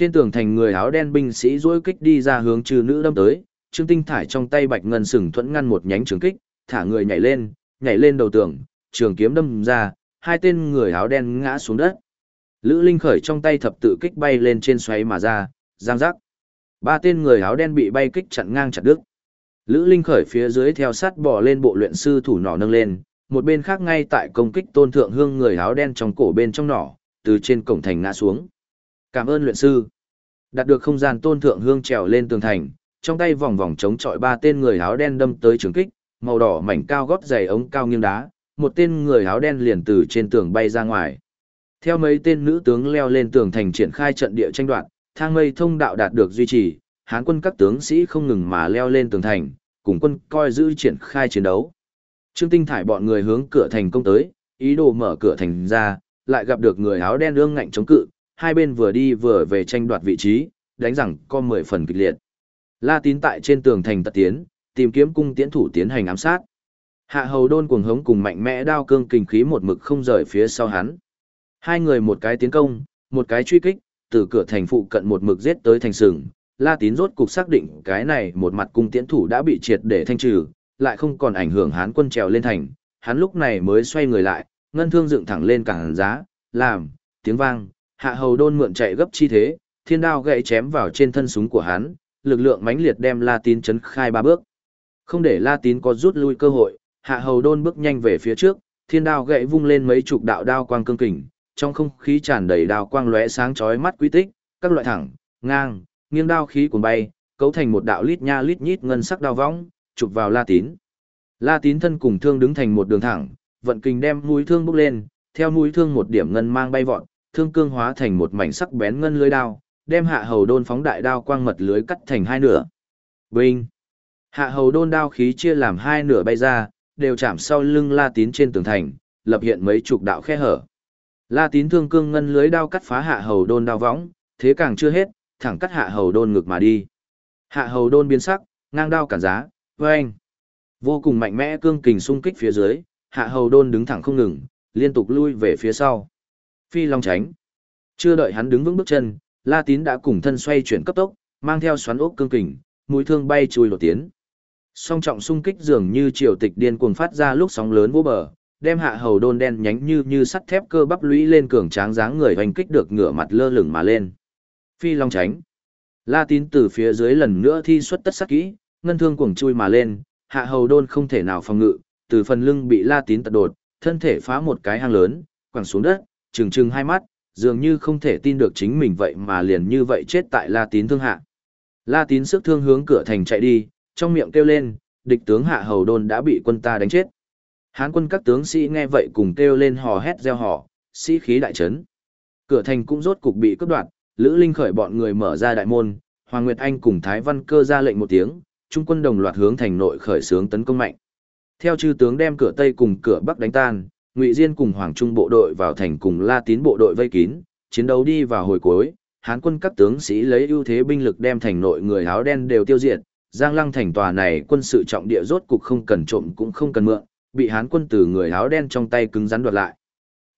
Trên tường thành người áo đen binh sĩ dối kích đi ra hướng trừ nữ đâm tới, Trương Tinh thải trong tay bạch ngân sừng thuẫn ngăn một nhánh trường kích, thả người nhảy lên, nhảy lên đầu tường, trường kiếm đâm ra, hai tên người áo đen ngã xuống đất. Lữ Linh khởi trong tay thập tự kích bay lên trên xoáy mà ra, giang giác. Ba tên người áo đen bị bay kích chặn ngang chặt đứt. Lữ Linh khởi phía dưới theo sát bỏ lên bộ luyện sư thủ nỏ nâng lên, một bên khác ngay tại công kích tôn thượng hương người áo đen trong cổ bên trong nỏ, từ trên cổng thành ngã xuống. Cảm ơn luyện sư. Đạt được không gian tôn thượng hương trèo lên tường thành, trong tay vòng vòng chống chọi ba tên người áo đen đâm tới trường kích, màu đỏ mảnh cao gót dày ống cao nghiêng đá, một tên người áo đen liền từ trên tường bay ra ngoài. Theo mấy tên nữ tướng leo lên tường thành triển khai trận địa tranh đoạt, thang mây thông đạo đạt được duy trì, hán quân các tướng sĩ không ngừng mà leo lên tường thành, cùng quân coi giữ triển khai chiến đấu. Trương Tinh thải bọn người hướng cửa thành công tới, ý đồ mở cửa thành ra, lại gặp được người áo đen ương ngạnh chống cự, hai bên vừa đi vừa về tranh đoạt vị trí, đánh rằng có mười phần kịch liệt. La Tín tại trên tường thành tật tiến, tìm kiếm cung tiễn thủ tiến hành ám sát. Hạ Hầu Đôn cuồng hống cùng mạnh mẽ đao cương kình khí một mực không rời phía sau hắn. Hai người một cái tiến công, một cái truy kích, từ cửa thành phụ cận một mực giết tới thành sừng. La Tín rốt cục xác định cái này một mặt cung tiễn thủ đã bị triệt để thanh trừ, lại không còn ảnh hưởng hán quân trèo lên thành. Hắn lúc này mới xoay người lại, ngân thương dựng thẳng lên cảng giá, làm, tiếng vang, hạ hầu đôn mượn chạy gấp chi thế, thiên đao gậy chém vào trên thân súng của hắn, lực lượng mãnh liệt đem La Tín chấn khai ba bước. Không để La Tín có rút lui cơ hội, hạ hầu đôn bước nhanh về phía trước, thiên đao gậy vung lên mấy chục đạo đao quang cương kình, trong không khí tràn đầy đao quang lóe sáng chói mắt quý tích, các loại thẳng, ngang, nghiêng đao khí cuốn bay, cấu thành một đạo lít nha lít nhít ngân sắc đao võng, chụp vào La Tín. La Tín thân cùng thương đứng thành một đường thẳng, vận kình đem mũi thương bốc lên, theo mũi thương một điểm ngân mang bay vọt, thương cương hóa thành một mảnh sắc bén ngân lưới đao, đem hạ hầu đôn phóng đại đao quang mật lưới cắt thành hai nửa. Vinh! Hạ hầu đôn đao khí chia làm hai nửa bay ra, đều chạm sau lưng La Tín trên tường thành, lập hiện mấy chục đạo khe hở. La Tín thương cương ngân lưới đao cắt phá hạ hầu đôn đao võng, thế càng chưa hết, thẳng cắt hạ hầu đôn ngực mà đi. Hạ hầu đôn biến sắc, ngang đao cản giá, vâng! Vô cùng mạnh mẽ cương kình xung kích phía dưới, hạ hầu đôn đứng thẳng không ngừng, liên tục lui về phía sau. Phi Long tránh. Chưa đợi hắn đứng vững bước chân, La Tín đã cùng thân xoay chuyển cấp tốc, mang theo xoắn ốc cương kình, mũi thương bay chui lột tiến. Song trọng xung kích dường như triều tịch điên cuồng phát ra lúc sóng lớn vô bờ, đem hạ hầu đôn đen nhánh như như sắt thép cơ bắp lũy lên cường tráng dáng người hoành kích được ngửa mặt lơ lửng mà lên. Phi Long tránh. La Tín từ phía dưới lần nữa thi xuất tất sắc kỹ, ngân thương cuồng chui mà lên, hạ hầu đôn không thể nào phòng ngự, từ phần lưng bị La Tín tật đột, thân thể phá một cái hang lớn, quẳng xuống đất, trừng trừng hai mắt, dường như không thể tin được chính mình vậy mà liền như vậy chết tại La Tín thương hạ. La Tín sức thương hướng cửa thành chạy đi, trong miệng kêu lên, địch tướng hạ hầu đôn đã bị quân ta đánh chết. Hán quân các tướng sĩ nghe vậy cùng kêu lên hò hét reo hò, sĩ khí đại trấn. Cửa thành cũng rốt cục bị cướp đoạt, Lữ Linh khởi bọn người mở ra đại môn, Hoàng Nguyệt Anh cùng Thái Văn Cơ ra lệnh một tiếng, trung quân đồng loạt hướng thành nội khởi xướng tấn công mạnh. Theo chư tướng đem cửa Tây cùng cửa Bắc đánh tan, Ngụy Diên cùng Hoàng Trung bộ đội vào thành cùng La Tín bộ đội vây kín, chiến đấu đi vào hồi cuối, Hán quân các tướng sĩ lấy ưu thế binh lực đem thành nội người áo đen đều tiêu diệt, Giang Lăng thành tòa này quân sự trọng địa rốt cục không cần trộm cũng không cần mượn, bị Hán quân từ người áo đen trong tay cứng rắn đoạt lại.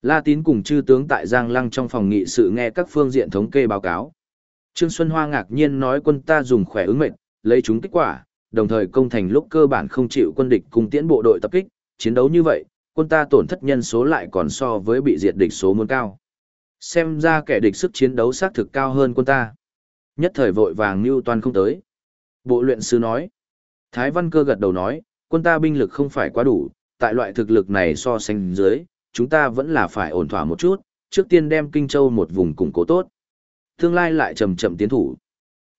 La Tín cùng chư tướng tại Giang Lăng trong phòng nghị sự nghe các phương diện thống kê báo cáo. Trương Xuân Hoa ngạc nhiên nói quân ta dùng khỏe ứng mệnh, lấy chúng kết quả, đồng thời công thành lúc cơ bản không chịu quân địch cùng tiễn bộ đội tập kích, chiến đấu như vậy, quân ta tổn thất nhân số lại còn so với bị diệt địch số muốn cao. Xem ra kẻ địch sức chiến đấu xác thực cao hơn quân ta. Nhất thời vội vàng như toàn không tới. Bộ luyện sư nói. Thái Văn Cơ gật đầu nói, quân ta binh lực không phải quá đủ, tại loại thực lực này so sánh dưới, chúng ta vẫn là phải ổn thỏa một chút, trước tiên đem Kinh Châu một vùng củng cố tốt. Tương lai lại chậm chậm tiến thủ.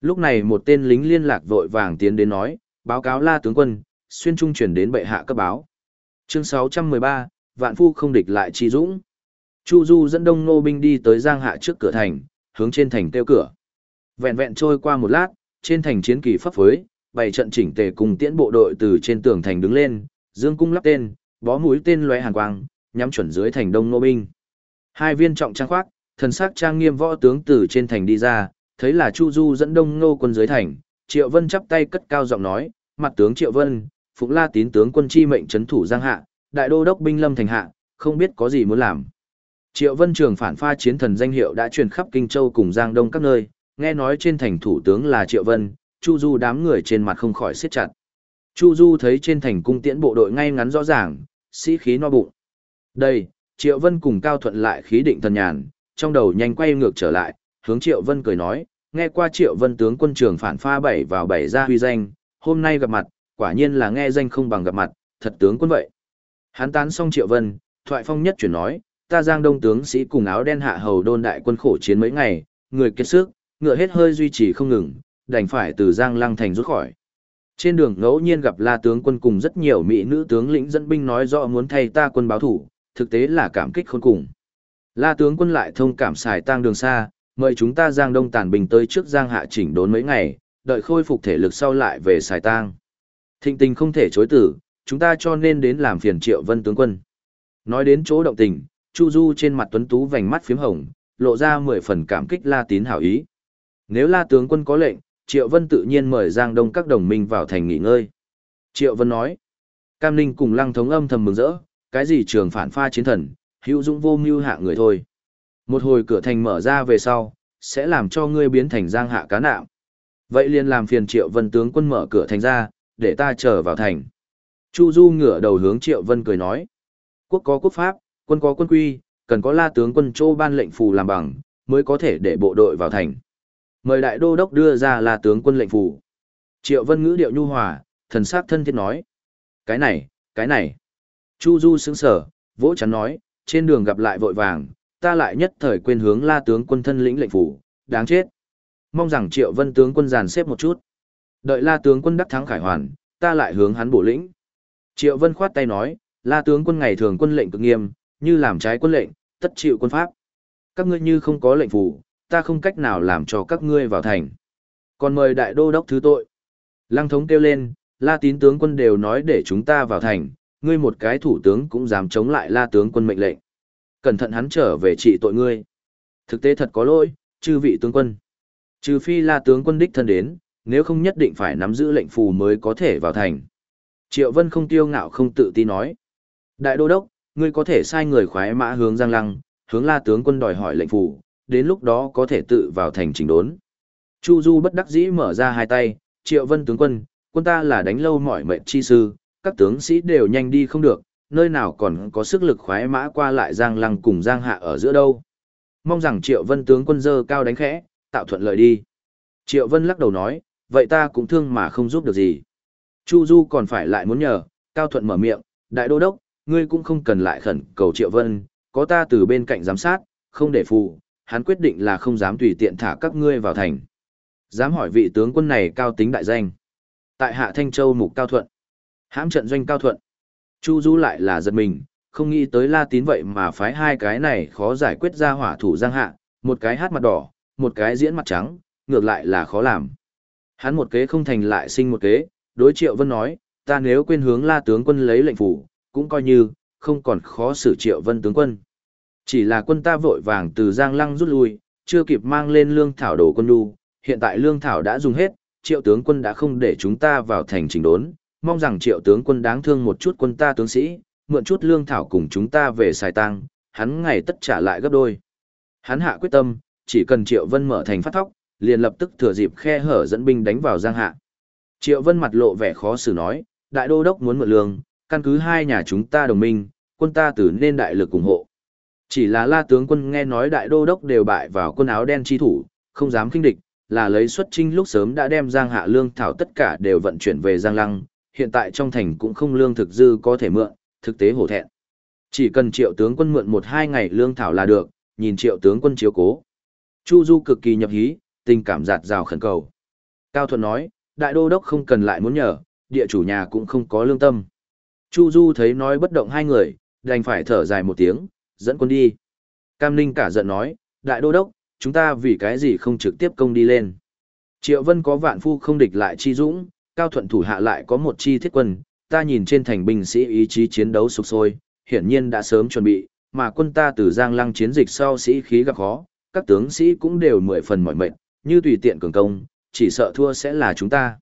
Lúc này một tên lính liên lạc vội vàng tiến đến nói, báo cáo la tướng quân, xuyên trung chuyển đến bệ hạ cấp báo. Chương 613, Vạn Phu không địch lại chi dũng. Chu Du dẫn đông nô binh đi tới Giang Hạ trước cửa thành, hướng trên thành tiêu cửa. Vẹn vẹn trôi qua một lát, trên thành chiến kỳ pháp phối, bảy trận chỉnh tề cùng tiễn bộ đội từ trên tường thành đứng lên, dương cung lắp tên, bó mũi tên lóe hàn quang, nhắm chuẩn dưới thành đông nô binh. Hai viên trọng trang khoác, thần sắc trang nghiêm võ tướng từ trên thành đi ra, thấy là Chu Du dẫn đông nô quân dưới thành, Triệu Vân chắp tay cất cao giọng nói, mặt tướng Triệu Vân, Phục La tín tướng quân chi mệnh trấn thủ Giang Hạ, đại đô đốc binh lâm thành hạ, không biết có gì muốn làm. Triệu Vân Trường phản pha chiến thần danh hiệu đã truyền khắp Kinh Châu cùng Giang Đông các nơi, nghe nói trên thành thủ tướng là Triệu Vân, Chu Du đám người trên mặt không khỏi siết chặt. Chu Du thấy trên thành cung tiễn bộ đội ngay ngắn rõ ràng, sĩ khí no bụng. Đây, Triệu Vân cùng Cao Thuận lại khí định thần nhàn, trong đầu nhanh quay ngược trở lại, hướng Triệu Vân cười nói, nghe qua Triệu Vân tướng quân trường phản pha bảy vào bảy ra huy danh, hôm nay gặp mặt, quả nhiên là nghe danh không bằng gặp mặt, thật tướng quân vậy. Hắn tán xong Triệu Vân, thoại phong nhất chuyển nói, ta giang đông tướng sĩ cùng áo đen hạ hầu đôn đại quân khổ chiến mấy ngày, người kết sức, ngựa hết hơi duy trì không ngừng, đành phải từ giang lăng thành rút khỏi. Trên đường ngẫu nhiên gặp la tướng quân cùng rất nhiều mỹ nữ tướng lĩnh dẫn binh nói rõ muốn thay ta quân báo thủ, thực tế là cảm kích khôn cùng. La tướng quân lại thông cảm xài tang đường xa, mời chúng ta giang đông tàn bình tới trước giang hạ chỉnh đốn mấy ngày, đợi khôi phục thể lực sau lại về xài tang. Thịnh tình không thể chối tử, chúng ta cho nên đến làm phiền triệu vân tướng quân. Nói đến chỗ động tình, Chu Du trên mặt tuấn tú vành mắt phím hồng, lộ ra mười phần cảm kích La Tín hảo ý. Nếu La tướng quân có lệnh, Triệu Vân tự nhiên mời Giang Đông các đồng minh vào thành nghỉ ngơi. Triệu Vân nói, Cam Ninh cùng Lăng Thống âm thầm mừng rỡ, cái gì trường phản pha chiến thần, hữu dũng vô mưu hạ người thôi. Một hồi cửa thành mở ra về sau, sẽ làm cho ngươi biến thành giang hạ cá nạm. Vậy liền làm phiền Triệu Vân tướng quân mở cửa thành ra, để ta chờ vào thành. Chu Du ngửa đầu hướng Triệu Vân cười nói. Quốc có quốc pháp, quân có quân quy, cần có la tướng quân châu ban lệnh phù làm bằng, mới có thể để bộ đội vào thành. Mời đại đô đốc đưa ra la tướng quân lệnh phù. Triệu Vân ngữ điệu nhu hòa, thần sắc thân thiết nói. Cái này, cái này. Chu Du sững sở, vỗ chắn nói, trên đường gặp lại vội vàng, ta lại nhất thời quên hướng la tướng quân thân lĩnh lệnh phủ, đáng chết. Mong rằng Triệu Vân tướng quân giàn xếp một chút. Đợi la tướng quân đắc thắng khải hoàn, ta lại hướng hắn bổ lĩnh. Triệu Vân khoát tay nói, la tướng quân ngày thường quân lệnh cực nghiêm, như làm trái quân lệnh, tất chịu quân pháp. Các ngươi như không có lệnh phủ, ta không cách nào làm cho các ngươi vào thành. Còn mời đại đô đốc thứ tội. Lăng thống kêu lên, la tín tướng quân đều nói để chúng ta vào thành, ngươi một cái thủ tướng cũng dám chống lại la tướng quân mệnh lệnh. Cẩn thận hắn trở về trị tội ngươi. Thực tế thật có lỗi, chư vị tướng quân. Trừ phi la tướng quân đích thân đến, nếu không nhất định phải nắm giữ lệnh phù mới có thể vào thành. Triệu Vân không tiêu ngạo không tự ti nói. Đại đô đốc, ngươi có thể sai người khoái mã hướng Giang Lăng, hướng la tướng quân đòi hỏi lệnh phù, đến lúc đó có thể tự vào thành chỉnh đốn. Chu Du bất đắc dĩ mở ra hai tay, Triệu Vân tướng quân, quân ta là đánh lâu mỏi mệnh chi sư, các tướng sĩ đều nhanh đi không được, nơi nào còn có sức lực khoái mã qua lại Giang Lăng cùng Giang Hạ ở giữa đâu. Mong rằng Triệu Vân tướng quân dơ cao đánh khẽ, tạo thuận lợi đi. Triệu Vân lắc đầu nói, vậy ta cũng thương mà không giúp được gì. Chu Du còn phải lại muốn nhờ, Cao Thuận mở miệng, đại đô đốc, ngươi cũng không cần lại khẩn cầu Triệu Vân, có ta từ bên cạnh giám sát, không để phụ, hắn quyết định là không dám tùy tiện thả các ngươi vào thành. Dám hỏi vị tướng quân này cao tính đại danh. Tại Hạ Thanh Châu Mục Cao Thuận. Hãm trận doanh cao thuận. Chu Du lại là giật mình, không nghĩ tới La Tín vậy mà phái hai cái này khó giải quyết ra hỏa thủ giang hạ, một cái hát mặt đỏ, một cái diễn mặt trắng, ngược lại là khó làm. Hắn một kế không thành lại sinh một kế, đối Triệu Vân nói, ta nếu quên hướng La tướng quân lấy lệnh phủ, cũng coi như, không còn khó xử Triệu Vân tướng quân. Chỉ là quân ta vội vàng từ Giang Lăng rút lui, chưa kịp mang lên lương thảo đồ quân đu, hiện tại lương thảo đã dùng hết, Triệu tướng quân đã không để chúng ta vào thành trình đốn, mong rằng triệu tướng quân đáng thương một chút quân ta tướng sĩ, mượn chút lương thảo cùng chúng ta về xài tăng, hắn ngày tất trả lại gấp đôi. Hắn hạ quyết tâm, chỉ cần triệu vân mở thành phát thóc, liền lập tức thừa dịp khe hở dẫn binh đánh vào giang hạ. Triệu vân mặt lộ vẻ khó xử nói, đại đô đốc muốn mượn lương, căn cứ hai nhà chúng ta đồng minh, quân ta tử nên đại lực ủng hộ. Chỉ là la tướng quân nghe nói đại đô đốc đều bại vào quân áo đen chi thủ, không dám kinh địch, là lấy xuất trinh lúc sớm đã đem giang hạ lương thảo tất cả đều vận chuyển về giang lăng, hiện tại trong thành cũng không lương thực dư có thể mượn, thực tế hổ thẹn. Chỉ cần triệu tướng quân mượn một hai ngày lương thảo là được, nhìn triệu tướng quân chiếu cố. Chu Du cực kỳ nhập hí, tình cảm giạt rào khẩn cầu. Cao Thuận nói, đại đô đốc không cần lại muốn nhờ, địa chủ nhà cũng không có lương tâm. Chu Du thấy nói bất động hai người, đành phải thở dài một tiếng, dẫn quân đi. Cam Ninh cả giận nói, đại đô đốc, chúng ta vì cái gì không trực tiếp công đi lên. Triệu Vân có vạn phu không địch lại chi dũng, cao thuận thủ hạ lại có một chi thiết quân, ta nhìn trên thành binh sĩ ý chí chiến đấu sục sôi, hiển nhiên đã sớm chuẩn bị, mà quân ta từ Giang Lăng chiến dịch sau sĩ khí gặp khó, các tướng sĩ cũng đều mười phần mỏi mệt, như tùy tiện cường công, chỉ sợ thua sẽ là chúng ta.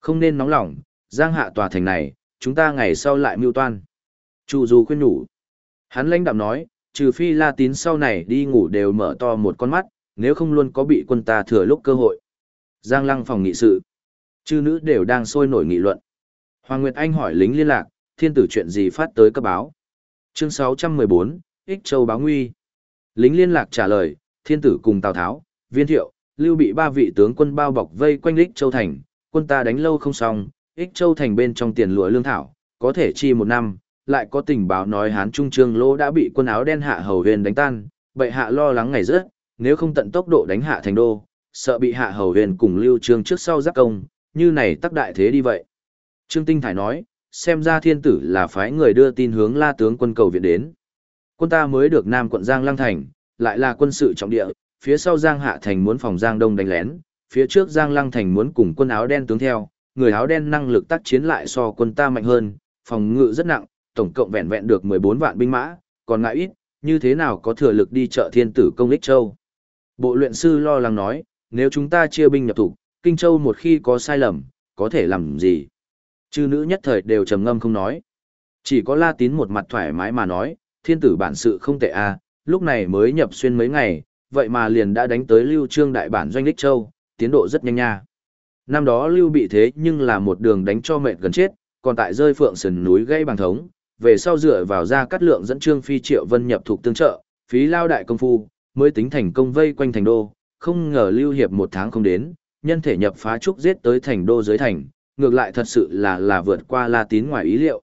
Không nên nóng lòng, Giang hạ tòa thành này, chúng ta ngày sau lại mưu toan. Chu Du khuyên nhủ. Hắn lãnh đạm nói, trừ phi La Tín sau này đi ngủ đều mở to một con mắt, nếu không luôn có bị quân ta thừa lúc cơ hội. Giang Lăng phòng nghị sự. Chư nữ đều đang sôi nổi nghị luận. Hoàng Nguyệt Anh hỏi lính liên lạc, thiên tử chuyện gì phát tới cấp báo. Chương 614, Ích Châu báo nguy. Lính liên lạc trả lời, thiên tử cùng Tào Tháo, Viên Thiệu, Lưu bị ba vị tướng quân bao bọc vây quanh Ích Châu Thành, quân ta đánh lâu không xong, Ích Châu Thành bên trong tiền lụa lương thảo, có thể chi một năm, lại có tình báo nói Hán Trung Trương Lỗ đã bị quân áo đen hạ hầu huyền đánh tan, bệ hạ lo lắng ngày rớt, nếu không tận tốc độ đánh hạ thành đô, sợ bị hạ hầu huyền cùng Lưu Trương trước sau giáp công, như này tắc đại thế đi vậy. Trương Tinh Thải nói, xem ra thiên tử là phái người đưa tin hướng la tướng quân cầu viện đến. Quân ta mới được Nam quận Giang Lăng Thành, lại là quân sự trọng địa, phía sau Giang Hạ Thành muốn phòng Giang Đông đánh lén, phía trước Giang Lăng Thành muốn cùng quân áo đen tướng theo, người áo đen năng lực tác chiến lại so quân ta mạnh hơn, phòng ngự rất nặng, tổng cộng vẹn vẹn được 14 vạn binh mã, còn ngại ít, như thế nào có thừa lực đi trợ thiên tử công lích châu. Bộ luyện sư lo lắng nói, nếu chúng ta chia binh nhập thủ, Kinh Châu một khi có sai lầm, có thể làm gì? Chư nữ nhất thời đều trầm ngâm không nói. Chỉ có La Tín một mặt thoải mái mà nói, thiên tử bản sự không tệ a, à, lúc này mới nhập xuyên mấy ngày, vậy mà liền đã đánh tới Lưu Trương đại bản doanh Lích Châu, tiến độ rất nhanh nha. Năm đó Lưu bị thế nhưng là một đường đánh cho mệt gần chết, còn tại rơi phượng sườn núi gây bằng thống, về sau dựa vào ra cắt lượng dẫn Trương Phi Triệu Vân nhập thuộc tương trợ, phí lao đại công phu, mới tính thành công vây quanh thành đô, không ngờ Lưu Hiệp một tháng không đến, nhân thể nhập phá trúc giết tới thành đô dưới thành, ngược lại thật sự là là vượt qua La Tín ngoài ý liệu.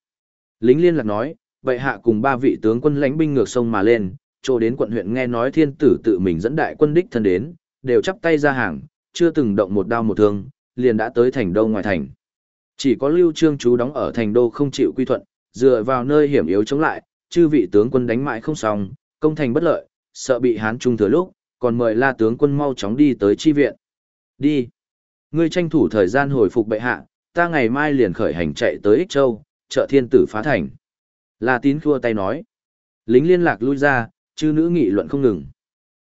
Lính liên lạc nói, bệ hạ cùng ba vị tướng quân lãnh binh ngược sông mà lên, chỗ đến quận huyện nghe nói thiên tử tự mình dẫn đại quân đích thân đến, đều chắp tay ra hàng, chưa từng động một đao một thương, liền đã tới thành đô ngoài thành. Chỉ có Lưu Trương chú đóng ở thành đô không chịu quy thuận, dựa vào nơi hiểm yếu chống lại, chư vị tướng quân đánh mãi không xong, công thành bất lợi, sợ bị Hán Trung thừa lúc, còn mời La tướng quân mau chóng đi tới chi viện. Đi. Ngươi tranh thủ thời gian hồi phục bệ hạ, ta ngày mai liền khởi hành chạy tới Ích Châu, trợ thiên tử phá thành. La tín khua tay nói. Lính liên lạc lui ra, chư nữ nghị luận không ngừng.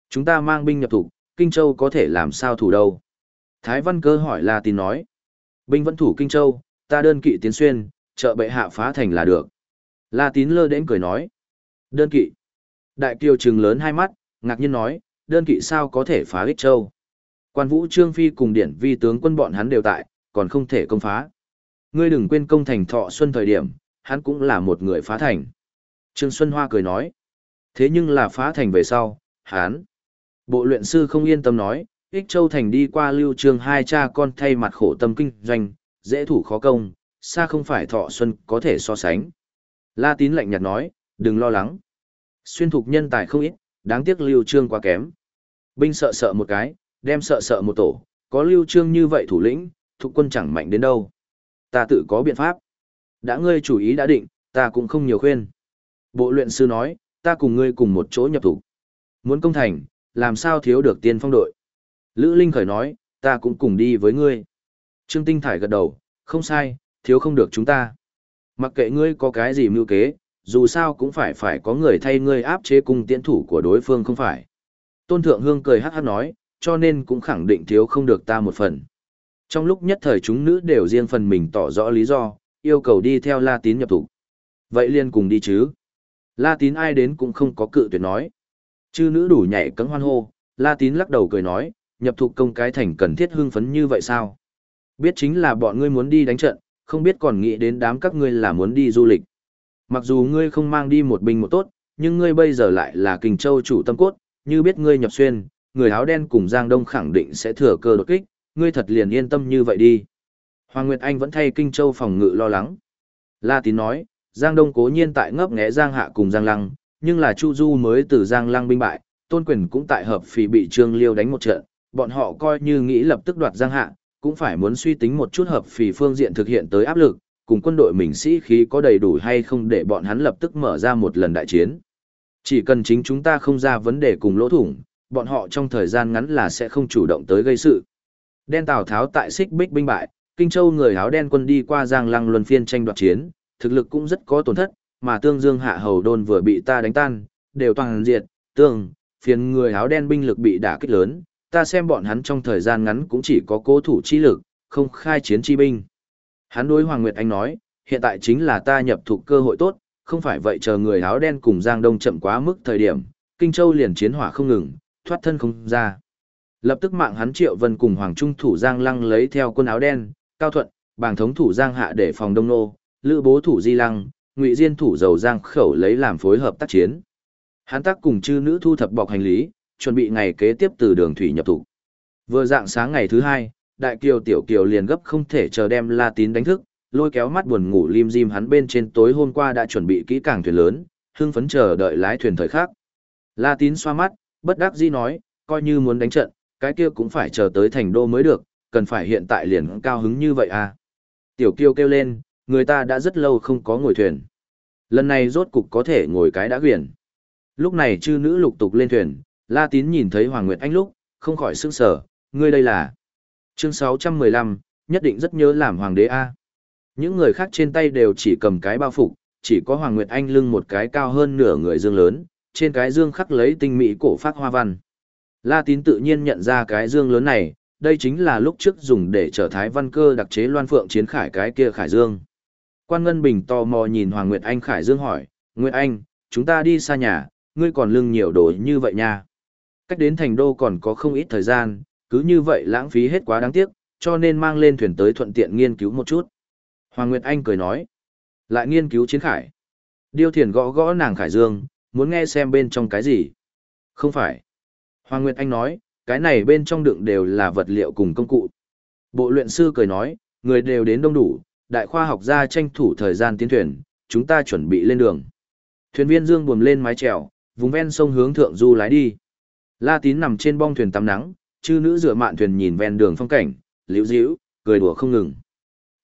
Chúng ta mang binh nhập thủ, Kinh Châu có thể làm sao thủ đâu? Thái Văn Cơ hỏi La Tín nói. Binh vẫn thủ Kinh Châu, ta đơn kỵ tiến xuyên, trợ bệ hạ phá thành là được. La Tín lơ đến cười nói. Đơn kỵ. Đại kiều trừng lớn hai mắt, ngạc nhiên nói, đơn kỵ sao có thể phá Ích Châu? Quan Vũ Trương Phi cùng điển vi tướng quân bọn hắn đều tại, còn không thể công phá. Ngươi đừng quên công thành thọ xuân thời điểm, hắn cũng là một người phá thành. Trương Xuân Hoa cười nói. Thế nhưng là phá thành về sau, hán Bộ luyện sư không yên tâm nói, Ích Châu Thành đi qua lưu trương hai cha con thay mặt khổ tâm kinh doanh, dễ thủ khó công, xa không phải thọ xuân có thể so sánh. La tín lạnh nhạt nói, đừng lo lắng. Xuyên thục nhân tài không ít, đáng tiếc lưu trương quá kém. Binh sợ sợ một cái, đem sợ sợ một tổ, có lưu trương như vậy thủ lĩnh, thục quân chẳng mạnh đến đâu. Ta tự có biện pháp. Đã ngươi chủ ý đã định, ta cũng không nhiều khuyên. Bộ luyện sư nói, ta cùng ngươi cùng một chỗ nhập thủ. Muốn công thành, làm sao thiếu được tiên phong đội. Lữ Linh khởi nói, ta cũng cùng đi với ngươi. Trương Tinh Thải gật đầu, không sai, thiếu không được chúng ta. Mặc kệ ngươi có cái gì mưu kế, dù sao cũng phải phải có người thay ngươi áp chế cùng tiễn thủ của đối phương không phải. Tôn Thượng Hương cười hát hát nói, cho nên cũng khẳng định thiếu không được ta một phần. Trong lúc nhất thời chúng nữ đều riêng phần mình tỏ rõ lý do, yêu cầu đi theo La Tín nhập thủ. Vậy liền cùng đi chứ. La Tín ai đến cũng không có cự tuyệt nói. Chư nữ đủ nhảy cấm hoan hô, La Tín lắc đầu cười nói, nhập thuộc công cái thành cần thiết hưng phấn như vậy sao? Biết chính là bọn ngươi muốn đi đánh trận, không biết còn nghĩ đến đám các ngươi là muốn đi du lịch. Mặc dù ngươi không mang đi một binh một tốt, nhưng ngươi bây giờ lại là kình châu chủ tâm cốt, như biết ngươi nhập xuyên, người áo đen cùng Giang Đông khẳng định sẽ thừa cơ đột kích, ngươi thật liền yên tâm như vậy đi. Hoàng Nguyệt Anh vẫn thay Kinh Châu phòng ngự lo lắng. La Tín nói, Giang Đông cố nhiên tại ngấp nghé Giang Hạ cùng Giang Lăng, nhưng là Chu Du mới từ Giang Lăng binh bại, Tôn Quyền cũng tại hợp phì bị Trương Liêu đánh một trận, bọn họ coi như nghĩ lập tức đoạt Giang Hạ, cũng phải muốn suy tính một chút hợp phì phương diện thực hiện tới áp lực, cùng quân đội mình sĩ khí có đầy đủ hay không để bọn hắn lập tức mở ra một lần đại chiến. Chỉ cần chính chúng ta không ra vấn đề cùng lỗ thủng, bọn họ trong thời gian ngắn là sẽ không chủ động tới gây sự. Đen Tào Tháo tại Xích Bích binh bại, Kinh Châu người áo đen quân đi qua Giang Lăng luân phiên tranh đoạt chiến, thực lực cũng rất có tổn thất, mà Tương Dương Hạ Hầu Đôn vừa bị ta đánh tan, đều toàn diệt, tương, phiền người áo đen binh lực bị đả kích lớn, ta xem bọn hắn trong thời gian ngắn cũng chỉ có cố thủ chi lực, không khai chiến chi binh. Hắn đối Hoàng Nguyệt Anh nói, hiện tại chính là ta nhập thuộc cơ hội tốt, không phải vậy chờ người áo đen cùng Giang Đông chậm quá mức thời điểm, Kinh Châu liền chiến hỏa không ngừng, thoát thân không ra. Lập tức mạng hắn Triệu Vân cùng Hoàng Trung thủ Giang Lăng lấy theo quân áo đen, Cao Thuận, bàng thống thủ Giang Hạ để phòng Đông Nô, Lữ bố thủ Di Lăng, Ngụy Diên thủ dầu Giang khẩu lấy làm phối hợp tác chiến. Hắn tác cùng chư nữ thu thập bọc hành lý, chuẩn bị ngày kế tiếp từ đường thủy nhập thủ. Vừa dạng sáng ngày thứ hai, Đại Kiều Tiểu Kiều liền gấp không thể chờ đem La Tín đánh thức, lôi kéo mắt buồn ngủ lim dim hắn bên trên tối hôm qua đã chuẩn bị kỹ càng thuyền lớn, hưng phấn chờ đợi lái thuyền thời khác. La Tín xoa mắt, bất đắc dĩ nói, coi như muốn đánh trận, cái kia cũng phải chờ tới thành đô mới được, cần phải hiện tại liền cao hứng như vậy à. Tiểu Kiều kêu lên, người ta đã rất lâu không có ngồi thuyền. Lần này rốt cục có thể ngồi cái đã quyển. Lúc này chư nữ lục tục lên thuyền, La Tín nhìn thấy Hoàng Nguyệt Anh lúc, không khỏi sững sờ, ngươi đây là. Chương 615, nhất định rất nhớ làm hoàng đế A. Những người khác trên tay đều chỉ cầm cái bao phục, chỉ có Hoàng Nguyệt Anh lưng một cái cao hơn nửa người dương lớn, trên cái dương khắc lấy tinh mỹ cổ phát hoa văn. La Tín tự nhiên nhận ra cái dương lớn này, đây chính là lúc trước dùng để trở thái văn cơ đặc chế loan phượng chiến khải cái kia khải dương. Quan Ngân Bình tò mò nhìn Hoàng Nguyệt Anh khải dương hỏi, Nguyệt Anh, chúng ta đi xa nhà, ngươi còn lưng nhiều đồ như vậy nha. Cách đến thành đô còn có không ít thời gian, cứ như vậy lãng phí hết quá đáng tiếc, cho nên mang lên thuyền tới thuận tiện nghiên cứu một chút. Hoàng Nguyệt Anh cười nói, lại nghiên cứu chiến khải. Điêu thiền gõ gõ nàng khải dương, muốn nghe xem bên trong cái gì. Không phải. Hoàng Nguyệt Anh nói, cái này bên trong đựng đều là vật liệu cùng công cụ. Bộ luyện sư cười nói, người đều đến đông đủ, đại khoa học gia tranh thủ thời gian tiến thuyền, chúng ta chuẩn bị lên đường. Thuyền viên dương buồm lên mái chèo, vùng ven sông hướng thượng du lái đi. La Tín nằm trên bong thuyền tắm nắng, chư nữ rửa mạn thuyền nhìn ven đường phong cảnh, liễu diễu cười đùa không ngừng.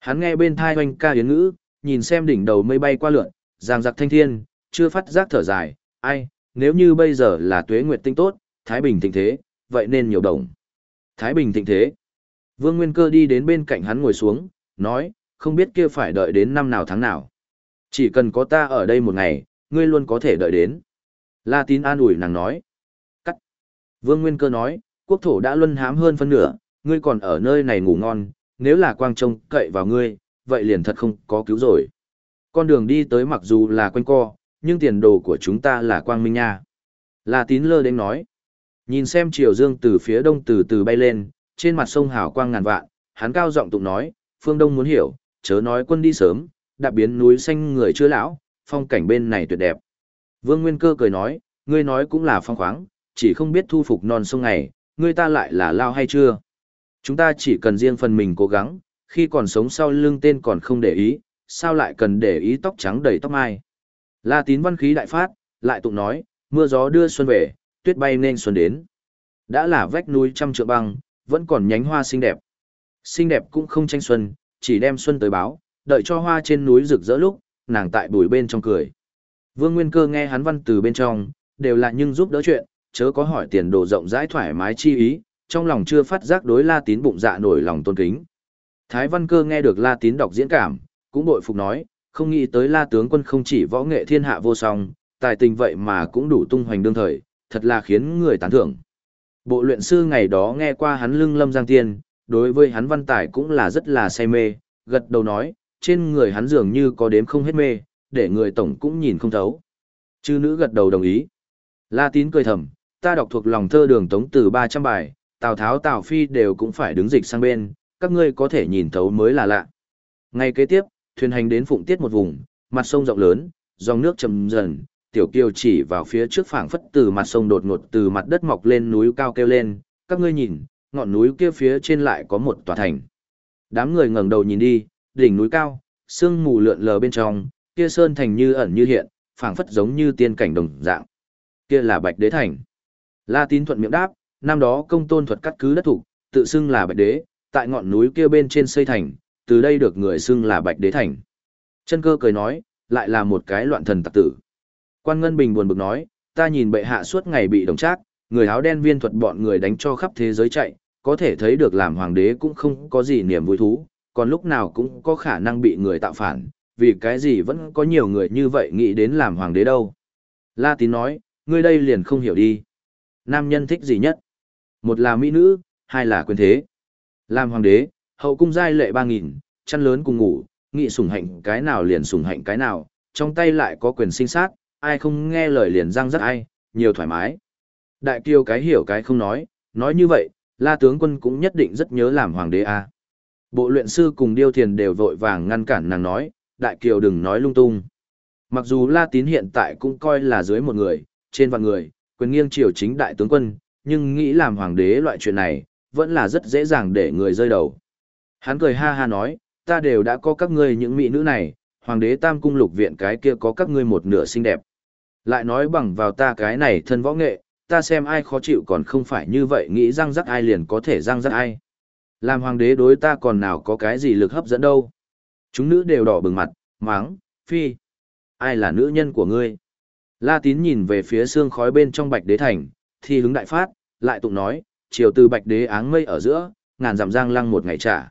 Hắn nghe bên thai hoanh ca yến ngữ, nhìn xem đỉnh đầu mây bay qua lượn, giang giặc thanh thiên, chưa phát giác thở dài, ai, nếu như bây giờ là tuế nguyệt tinh tốt, Thái Bình thịnh thế, vậy nên nhiều đồng. Thái Bình thịnh thế. Vương Nguyên Cơ đi đến bên cạnh hắn ngồi xuống, nói, không biết kia phải đợi đến năm nào tháng nào. Chỉ cần có ta ở đây một ngày, ngươi luôn có thể đợi đến. La tín an ủi nàng nói. Cắt. Vương Nguyên Cơ nói, quốc thổ đã luân hám hơn phân nửa, ngươi còn ở nơi này ngủ ngon, nếu là quang trông cậy vào ngươi, vậy liền thật không có cứu rồi. Con đường đi tới mặc dù là quanh co, nhưng tiền đồ của chúng ta là quang minh nha. La tín lơ đến nói. Nhìn xem chiều dương từ phía đông từ từ bay lên, trên mặt sông hào quang ngàn vạn, hắn cao giọng tụng nói, phương đông muốn hiểu, chớ nói quân đi sớm, đã biến núi xanh người chưa lão, phong cảnh bên này tuyệt đẹp. Vương Nguyên Cơ cười nói, ngươi nói cũng là phong khoáng, chỉ không biết thu phục non sông này, ngươi ta lại là lao hay chưa. Chúng ta chỉ cần riêng phần mình cố gắng, khi còn sống sau lưng tên còn không để ý, sao lại cần để ý tóc trắng đầy tóc mai. La tín văn khí đại phát, lại tụng nói, mưa gió đưa xuân về, tuyết bay nên xuân đến. Đã là vách núi trăm trượng băng, vẫn còn nhánh hoa xinh đẹp. Xinh đẹp cũng không tranh xuân, chỉ đem xuân tới báo, đợi cho hoa trên núi rực rỡ lúc, nàng tại bùi bên trong cười. Vương Nguyên Cơ nghe hắn văn từ bên trong, đều là nhưng giúp đỡ chuyện, chớ có hỏi tiền đồ rộng rãi thoải mái chi ý, trong lòng chưa phát giác đối La Tín bụng dạ nổi lòng tôn kính. Thái Văn Cơ nghe được La Tín đọc diễn cảm, cũng bội phục nói, không nghĩ tới La tướng quân không chỉ võ nghệ thiên hạ vô song, tài tình vậy mà cũng đủ tung hoành đương thời, thật là khiến người tán thưởng. Bộ luyện sư ngày đó nghe qua hắn lưng lâm giang tiên, đối với hắn văn tài cũng là rất là say mê, gật đầu nói, trên người hắn dường như có đếm không hết mê, để người tổng cũng nhìn không thấu. Chư nữ gật đầu đồng ý. La tín cười thầm, ta đọc thuộc lòng thơ đường tống từ 300 bài, Tào Tháo Tào Phi đều cũng phải đứng dịch sang bên, các ngươi có thể nhìn thấu mới là lạ. Ngay kế tiếp, thuyền hành đến phụng tiết một vùng, mặt sông rộng lớn, dòng nước chậm dần, tiểu kiều chỉ vào phía trước phảng phất từ mặt sông đột ngột từ mặt đất mọc lên núi cao kêu lên, các ngươi nhìn, ngọn núi kia phía trên lại có một tòa thành. Đám người ngẩng đầu nhìn đi, đỉnh núi cao, sương mù lượn lờ bên trong, kia sơn thành như ẩn như hiện, phảng phất giống như tiên cảnh đồng dạng. Kia là Bạch Đế thành. La Tín thuận miệng đáp, năm đó công tôn thuật cắt cứ đất thủ, tự xưng là Bạch Đế, tại ngọn núi kia bên trên xây thành, từ đây được người xưng là Bạch Đế thành. Chân cơ cười nói, lại là một cái loạn thần tặc tử. Quan Ngân Bình buồn bực nói, ta nhìn bệ hạ suốt ngày bị đồng trác, người áo đen viên thuật bọn người đánh cho khắp thế giới chạy, có thể thấy được làm hoàng đế cũng không có gì niềm vui thú, còn lúc nào cũng có khả năng bị người tạo phản, vì cái gì vẫn có nhiều người như vậy nghĩ đến làm hoàng đế đâu. La Tín nói, ngươi đây liền không hiểu đi. Nam nhân thích gì nhất? Một là mỹ nữ, hai là quyền thế. Làm hoàng đế, hậu cung giai lệ ba nghìn, chăn lớn cùng ngủ, nghị sủng hạnh cái nào liền sủng hạnh cái nào, trong tay lại có quyền sinh sát, ai không nghe lời liền răng rất ai, nhiều thoải mái. Đại kiêu cái hiểu cái không nói, nói như vậy, La tướng quân cũng nhất định rất nhớ làm hoàng đế a. Bộ luyện sư cùng Điêu Thiền đều vội vàng ngăn cản nàng nói, đại kiều đừng nói lung tung. Mặc dù La Tín hiện tại cũng coi là dưới một người, trên vạn người, quyền nghiêng triều chính đại tướng quân, nhưng nghĩ làm hoàng đế loại chuyện này, vẫn là rất dễ dàng để người rơi đầu. Hắn cười ha ha nói, ta đều đã có các ngươi những mỹ nữ này, hoàng đế tam cung lục viện cái kia có các ngươi một nửa xinh đẹp. Lại nói bằng vào ta cái này thân võ nghệ, ta xem ai khó chịu còn không phải như vậy nghĩ răng rắc ai liền có thể răng rắc ai. Làm hoàng đế đối ta còn nào có cái gì lực hấp dẫn đâu. Chúng nữ đều đỏ bừng mặt, máng, phi. Ai là nữ nhân của ngươi? La tín nhìn về phía xương khói bên trong bạch đế thành, thì hứng đại phát, lại tụng nói, chiều từ bạch đế áng mây ở giữa, ngàn dặm giang lăng một ngày trả.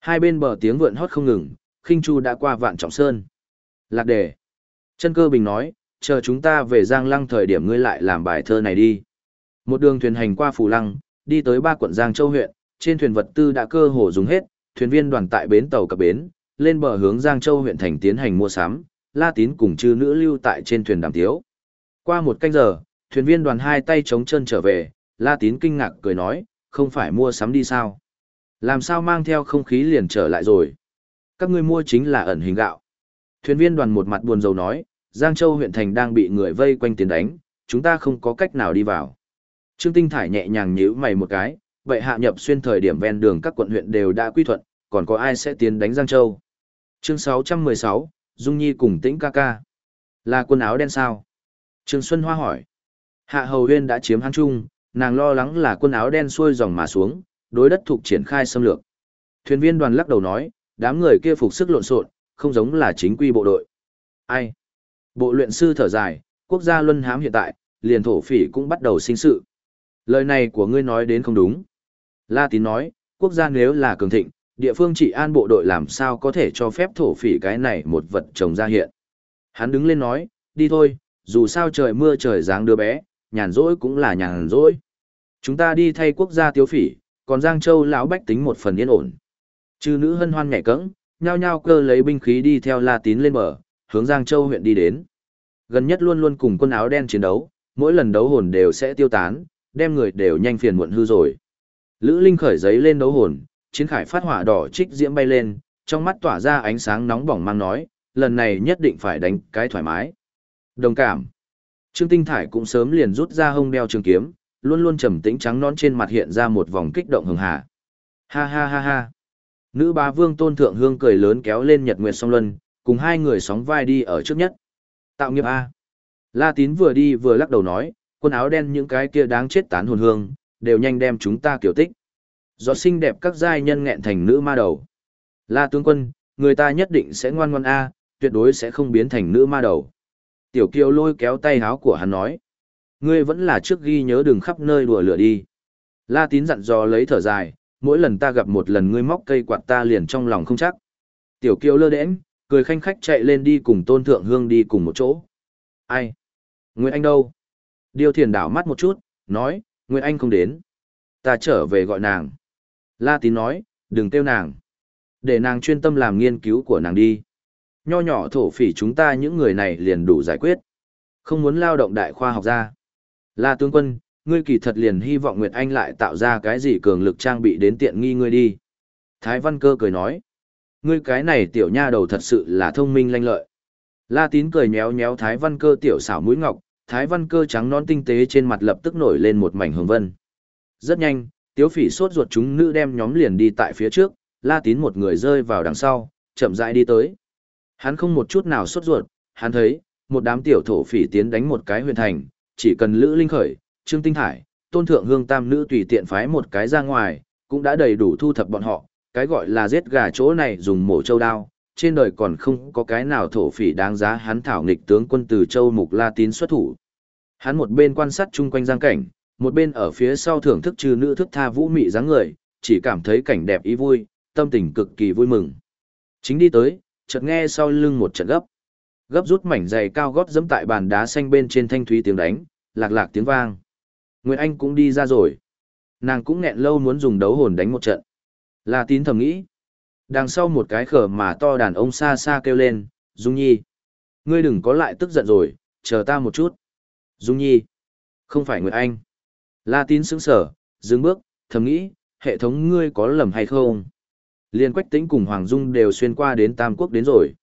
Hai bên bờ tiếng vượn hót không ngừng, khinh chu đã qua vạn trọng sơn. Lạc đề. Chân cơ bình nói, chờ chúng ta về giang lăng thời điểm ngươi lại làm bài thơ này đi. Một đường thuyền hành qua Phù Lăng, đi tới ba quận Giang Châu huyện, trên thuyền vật tư đã cơ hồ dùng hết, thuyền viên đoàn tại bến tàu cập bến, lên bờ hướng Giang Châu huyện thành tiến hành mua sắm, La Tín cùng chư nữ lưu tại trên thuyền đàm tiếu. Qua một canh giờ, thuyền viên đoàn hai tay chống chân trở về, La Tín kinh ngạc cười nói, không phải mua sắm đi sao? Làm sao mang theo không khí liền trở lại rồi? Các ngươi mua chính là ẩn hình gạo. Thuyền viên đoàn một mặt buồn rầu nói, Giang Châu huyện thành đang bị người vây quanh tiền đánh, chúng ta không có cách nào đi vào. Trương Tinh Thải nhẹ nhàng nhíu mày một cái, vậy hạ nhập xuyên thời điểm ven đường các quận huyện đều đã quy thuận, còn có ai sẽ tiến đánh Giang Châu? Chương 616, Dung Nhi cùng Tĩnh ca ca. Là quần áo đen sao? Trương Xuân Hoa hỏi. Hạ Hầu Huyên đã chiếm Hán Trung, nàng lo lắng là quần áo đen xuôi dòng mà xuống, đối đất thuộc triển khai xâm lược. Thuyền viên đoàn lắc đầu nói, đám người kia phục sức lộn xộn, không giống là chính quy bộ đội. Ai? Bộ luyện sư thở dài, quốc gia luân hãm hiện tại, liền thổ phỉ cũng bắt đầu sinh sự. Lời này của ngươi nói đến không đúng. La Tín nói, quốc gia nếu là cường thịnh, địa phương trị an bộ đội làm sao có thể cho phép thổ phỉ cái này một vật trồng ra hiện. Hắn đứng lên nói, đi thôi, dù sao trời mưa trời giáng đứa bé, nhàn rỗi cũng là nhàn rỗi. Chúng ta đi thay quốc gia tiêu phỉ, còn Giang Châu lão bách tính một phần yên ổn. Chư nữ hân hoan nhảy cẫng, nhao nhao cơ lấy binh khí đi theo La Tín lên bờ, hướng Giang Châu huyện đi đến. Gần nhất luôn luôn cùng quân áo đen chiến đấu, mỗi lần đấu hồn đều sẽ tiêu tán, đem người đều nhanh phiền muộn hư rồi. Lữ Linh khởi giấy lên đấu hồn, chiến khải phát hỏa đỏ trích diễm bay lên, trong mắt tỏa ra ánh sáng nóng bỏng mang nói, lần này nhất định phải đánh cái thoải mái. Đồng cảm. Trương Tinh Thải cũng sớm liền rút ra hông đeo trường kiếm, luôn luôn trầm tĩnh trắng nón trên mặt hiện ra một vòng kích động hừng hà. Ha ha ha ha. Nữ bá vương tôn thượng hương cười lớn kéo lên nhật nguyệt song luân, cùng hai người sóng vai đi ở trước nhất. Tạo nghiệp A. La tín vừa đi vừa lắc đầu nói, quần áo đen những cái kia đáng chết tán hồn hương, đều nhanh đem chúng ta kiểu tích. Do xinh đẹp các giai nhân nghẹn thành nữ ma đầu. La tướng quân, người ta nhất định sẽ ngoan ngoan A, tuyệt đối sẽ không biến thành nữ ma đầu. Tiểu kiều lôi kéo tay háo của hắn nói. Ngươi vẫn là trước ghi nhớ đừng khắp nơi đùa lửa đi. La tín dặn dò lấy thở dài, mỗi lần ta gặp một lần ngươi móc cây quạt ta liền trong lòng không chắc. Tiểu kiều lơ đễnh, cười khanh khách chạy lên đi cùng tôn thượng hương đi cùng một chỗ. Ai? Nguyễn Anh đâu? Điêu thiền đảo mắt một chút, nói, Nguyễn Anh không đến. Ta trở về gọi nàng. La tín nói, đừng kêu nàng. Để nàng chuyên tâm làm nghiên cứu của nàng đi. Nho nhỏ thổ phỉ chúng ta những người này liền đủ giải quyết. Không muốn lao động đại khoa học ra. La tướng quân, ngươi kỳ thật liền hy vọng Nguyệt Anh lại tạo ra cái gì cường lực trang bị đến tiện nghi ngươi đi. Thái Văn Cơ cười nói. Ngươi cái này tiểu nha đầu thật sự là thông minh lanh lợi. La tín cười nhéo nhéo Thái Văn Cơ tiểu xảo mũi ngọc, Thái Văn Cơ trắng non tinh tế trên mặt lập tức nổi lên một mảnh hồng vân. Rất nhanh, tiếu phỉ sốt ruột chúng nữ đem nhóm liền đi tại phía trước, La tín một người rơi vào đằng sau, chậm rãi đi tới. Hắn không một chút nào sốt ruột, hắn thấy, một đám tiểu thổ phỉ tiến đánh một cái huyền thành, chỉ cần Lữ Linh Khởi, Trương Tinh Thải, Tôn Thượng Hương Tam Nữ tùy tiện phái một cái ra ngoài, cũng đã đầy đủ thu thập bọn họ, cái gọi là giết gà chỗ này dùng mổ châu đao, trên đời còn không có cái nào thổ phỉ đáng giá hắn thảo nghịch tướng quân từ châu Mục La Tín xuất thủ. Hắn một bên quan sát chung quanh giang cảnh, một bên ở phía sau thưởng thức trừ nữ thức tha vũ mị dáng người, chỉ cảm thấy cảnh đẹp ý vui, tâm tình cực kỳ vui mừng. Chính đi tới, chợt nghe sau lưng một trận gấp. Gấp rút mảnh giày cao gót giẫm tại bàn đá xanh bên trên thanh thúy tiếng đánh, lạc lạc tiếng vang. Nguyệt Anh cũng đi ra rồi. Nàng cũng nghẹn lâu muốn dùng đấu hồn đánh một trận. La tín thầm nghĩ. Đằng sau một cái khở mà to đàn ông xa xa kêu lên, Dung Nhi. Ngươi đừng có lại tức giận rồi, chờ ta một chút. Dung Nhi. Không phải Nguyệt Anh. La tín sững sở, dừng bước, thầm nghĩ, hệ thống ngươi có lầm hay không? Liên Quách Tĩnh cùng Hoàng Dung đều xuyên qua đến Tam Quốc đến rồi.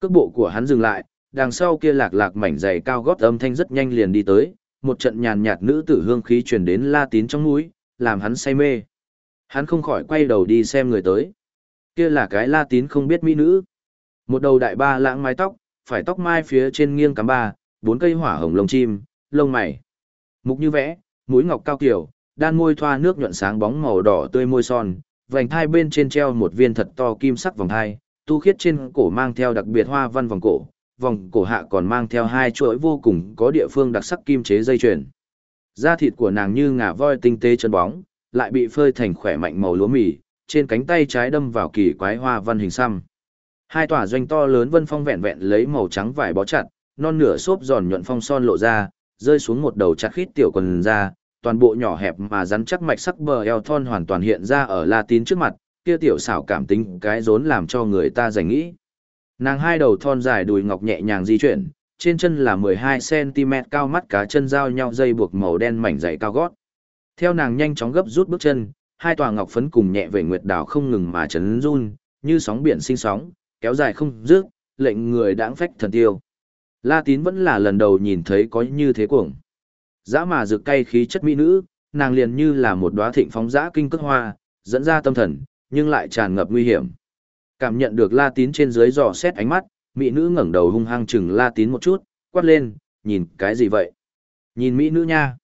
Cước bộ của hắn dừng lại, đằng sau kia lạc lạc mảnh giày cao gót âm thanh rất nhanh liền đi tới, một trận nhàn nhạt nữ tử hương khí truyền đến La Tín trong mũi, làm hắn say mê. Hắn không khỏi quay đầu đi xem người tới. Kia là cái La Tín không biết mỹ nữ. Một đầu đại ba lãng mái tóc, phải tóc mai phía trên nghiêng cắm ba, bốn cây hỏa hồng lông chim, lông mày. Mục như vẽ, mũi ngọc cao kiểu, đan môi thoa nước nhuận sáng bóng màu đỏ tươi môi son, vành thai bên trên treo một viên thật to kim sắc vòng thai, tu khiết trên cổ mang theo đặc biệt hoa văn vòng cổ, vòng cổ hạ còn mang theo hai chuỗi vô cùng có địa phương đặc sắc kim chế dây chuyền. Da thịt của nàng như ngà voi tinh tế chân bóng, lại bị phơi thành khỏe mạnh màu lúa mì, trên cánh tay trái đâm vào kỳ quái hoa văn hình xăm. Hai tòa doanh to lớn vân phong vẹn vẹn lấy màu trắng vải bó chặt, non nửa xốp giòn nhuận phong son lộ ra, rơi xuống một đầu chặt khít tiểu quần ra, toàn bộ nhỏ hẹp mà rắn chắc mạch sắc bờ eo thon hoàn toàn hiện ra ở La Tín trước mặt, kia tiểu xảo cảm tính cái rốn làm cho người ta giành nghĩ. Nàng hai đầu thon dài đùi ngọc nhẹ nhàng di chuyển, trên chân là 12cm cao mắt cá chân giao nhau dây buộc màu đen mảnh dày cao gót. Theo nàng nhanh chóng gấp rút bước chân, hai tòa ngọc phấn cùng nhẹ về nguyệt đảo không ngừng mà chấn run, như sóng biển sinh sóng, kéo dài không dứt, lệnh người đãng phách thần tiêu. La Tín vẫn là lần đầu nhìn thấy có như thế cuồng. Dã mà rực cay khí chất mỹ nữ, nàng liền như là một đóa thịnh phóng dã kinh cước hoa, dẫn ra tâm thần, nhưng lại tràn ngập nguy hiểm. Cảm nhận được La Tín trên dưới dò xét ánh mắt, mỹ nữ ngẩng đầu hung hăng chừng La Tín một chút, quát lên, nhìn cái gì vậy? Nhìn mỹ nữ nha.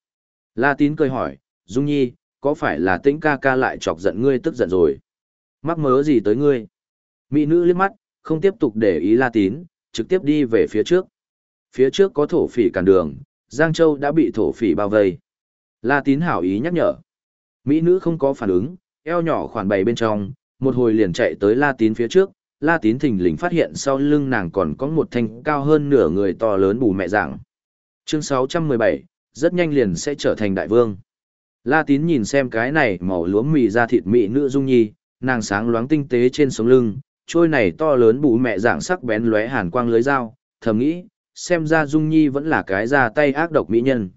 La Tín cười hỏi, Dung Nhi, có phải là tĩnh ca ca lại chọc giận ngươi tức giận rồi? Mắc mớ gì tới ngươi? Mỹ nữ liếc mắt, không tiếp tục để ý La Tín, trực tiếp đi về phía trước. Phía trước có thổ phỉ cản đường, Giang Châu đã bị thổ phỉ bao vây. La Tín hảo ý nhắc nhở. Mỹ nữ không có phản ứng, eo nhỏ khoản bày bên trong, một hồi liền chạy tới La Tín phía trước. La Tín thình lình phát hiện sau lưng nàng còn có một thanh cao hơn nửa người to lớn bù mẹ dạng. Chương 617, rất nhanh liền sẽ trở thành đại vương. La Tín nhìn xem cái này màu lúa mì ra thịt mị nữ dung nhi, nàng sáng loáng tinh tế trên sống lưng, trôi này to lớn bù mẹ dạng sắc bén lóe hàn quang lưới dao, thầm nghĩ, xem ra Dung Nhi vẫn là cái ra tay ác độc mỹ nhân.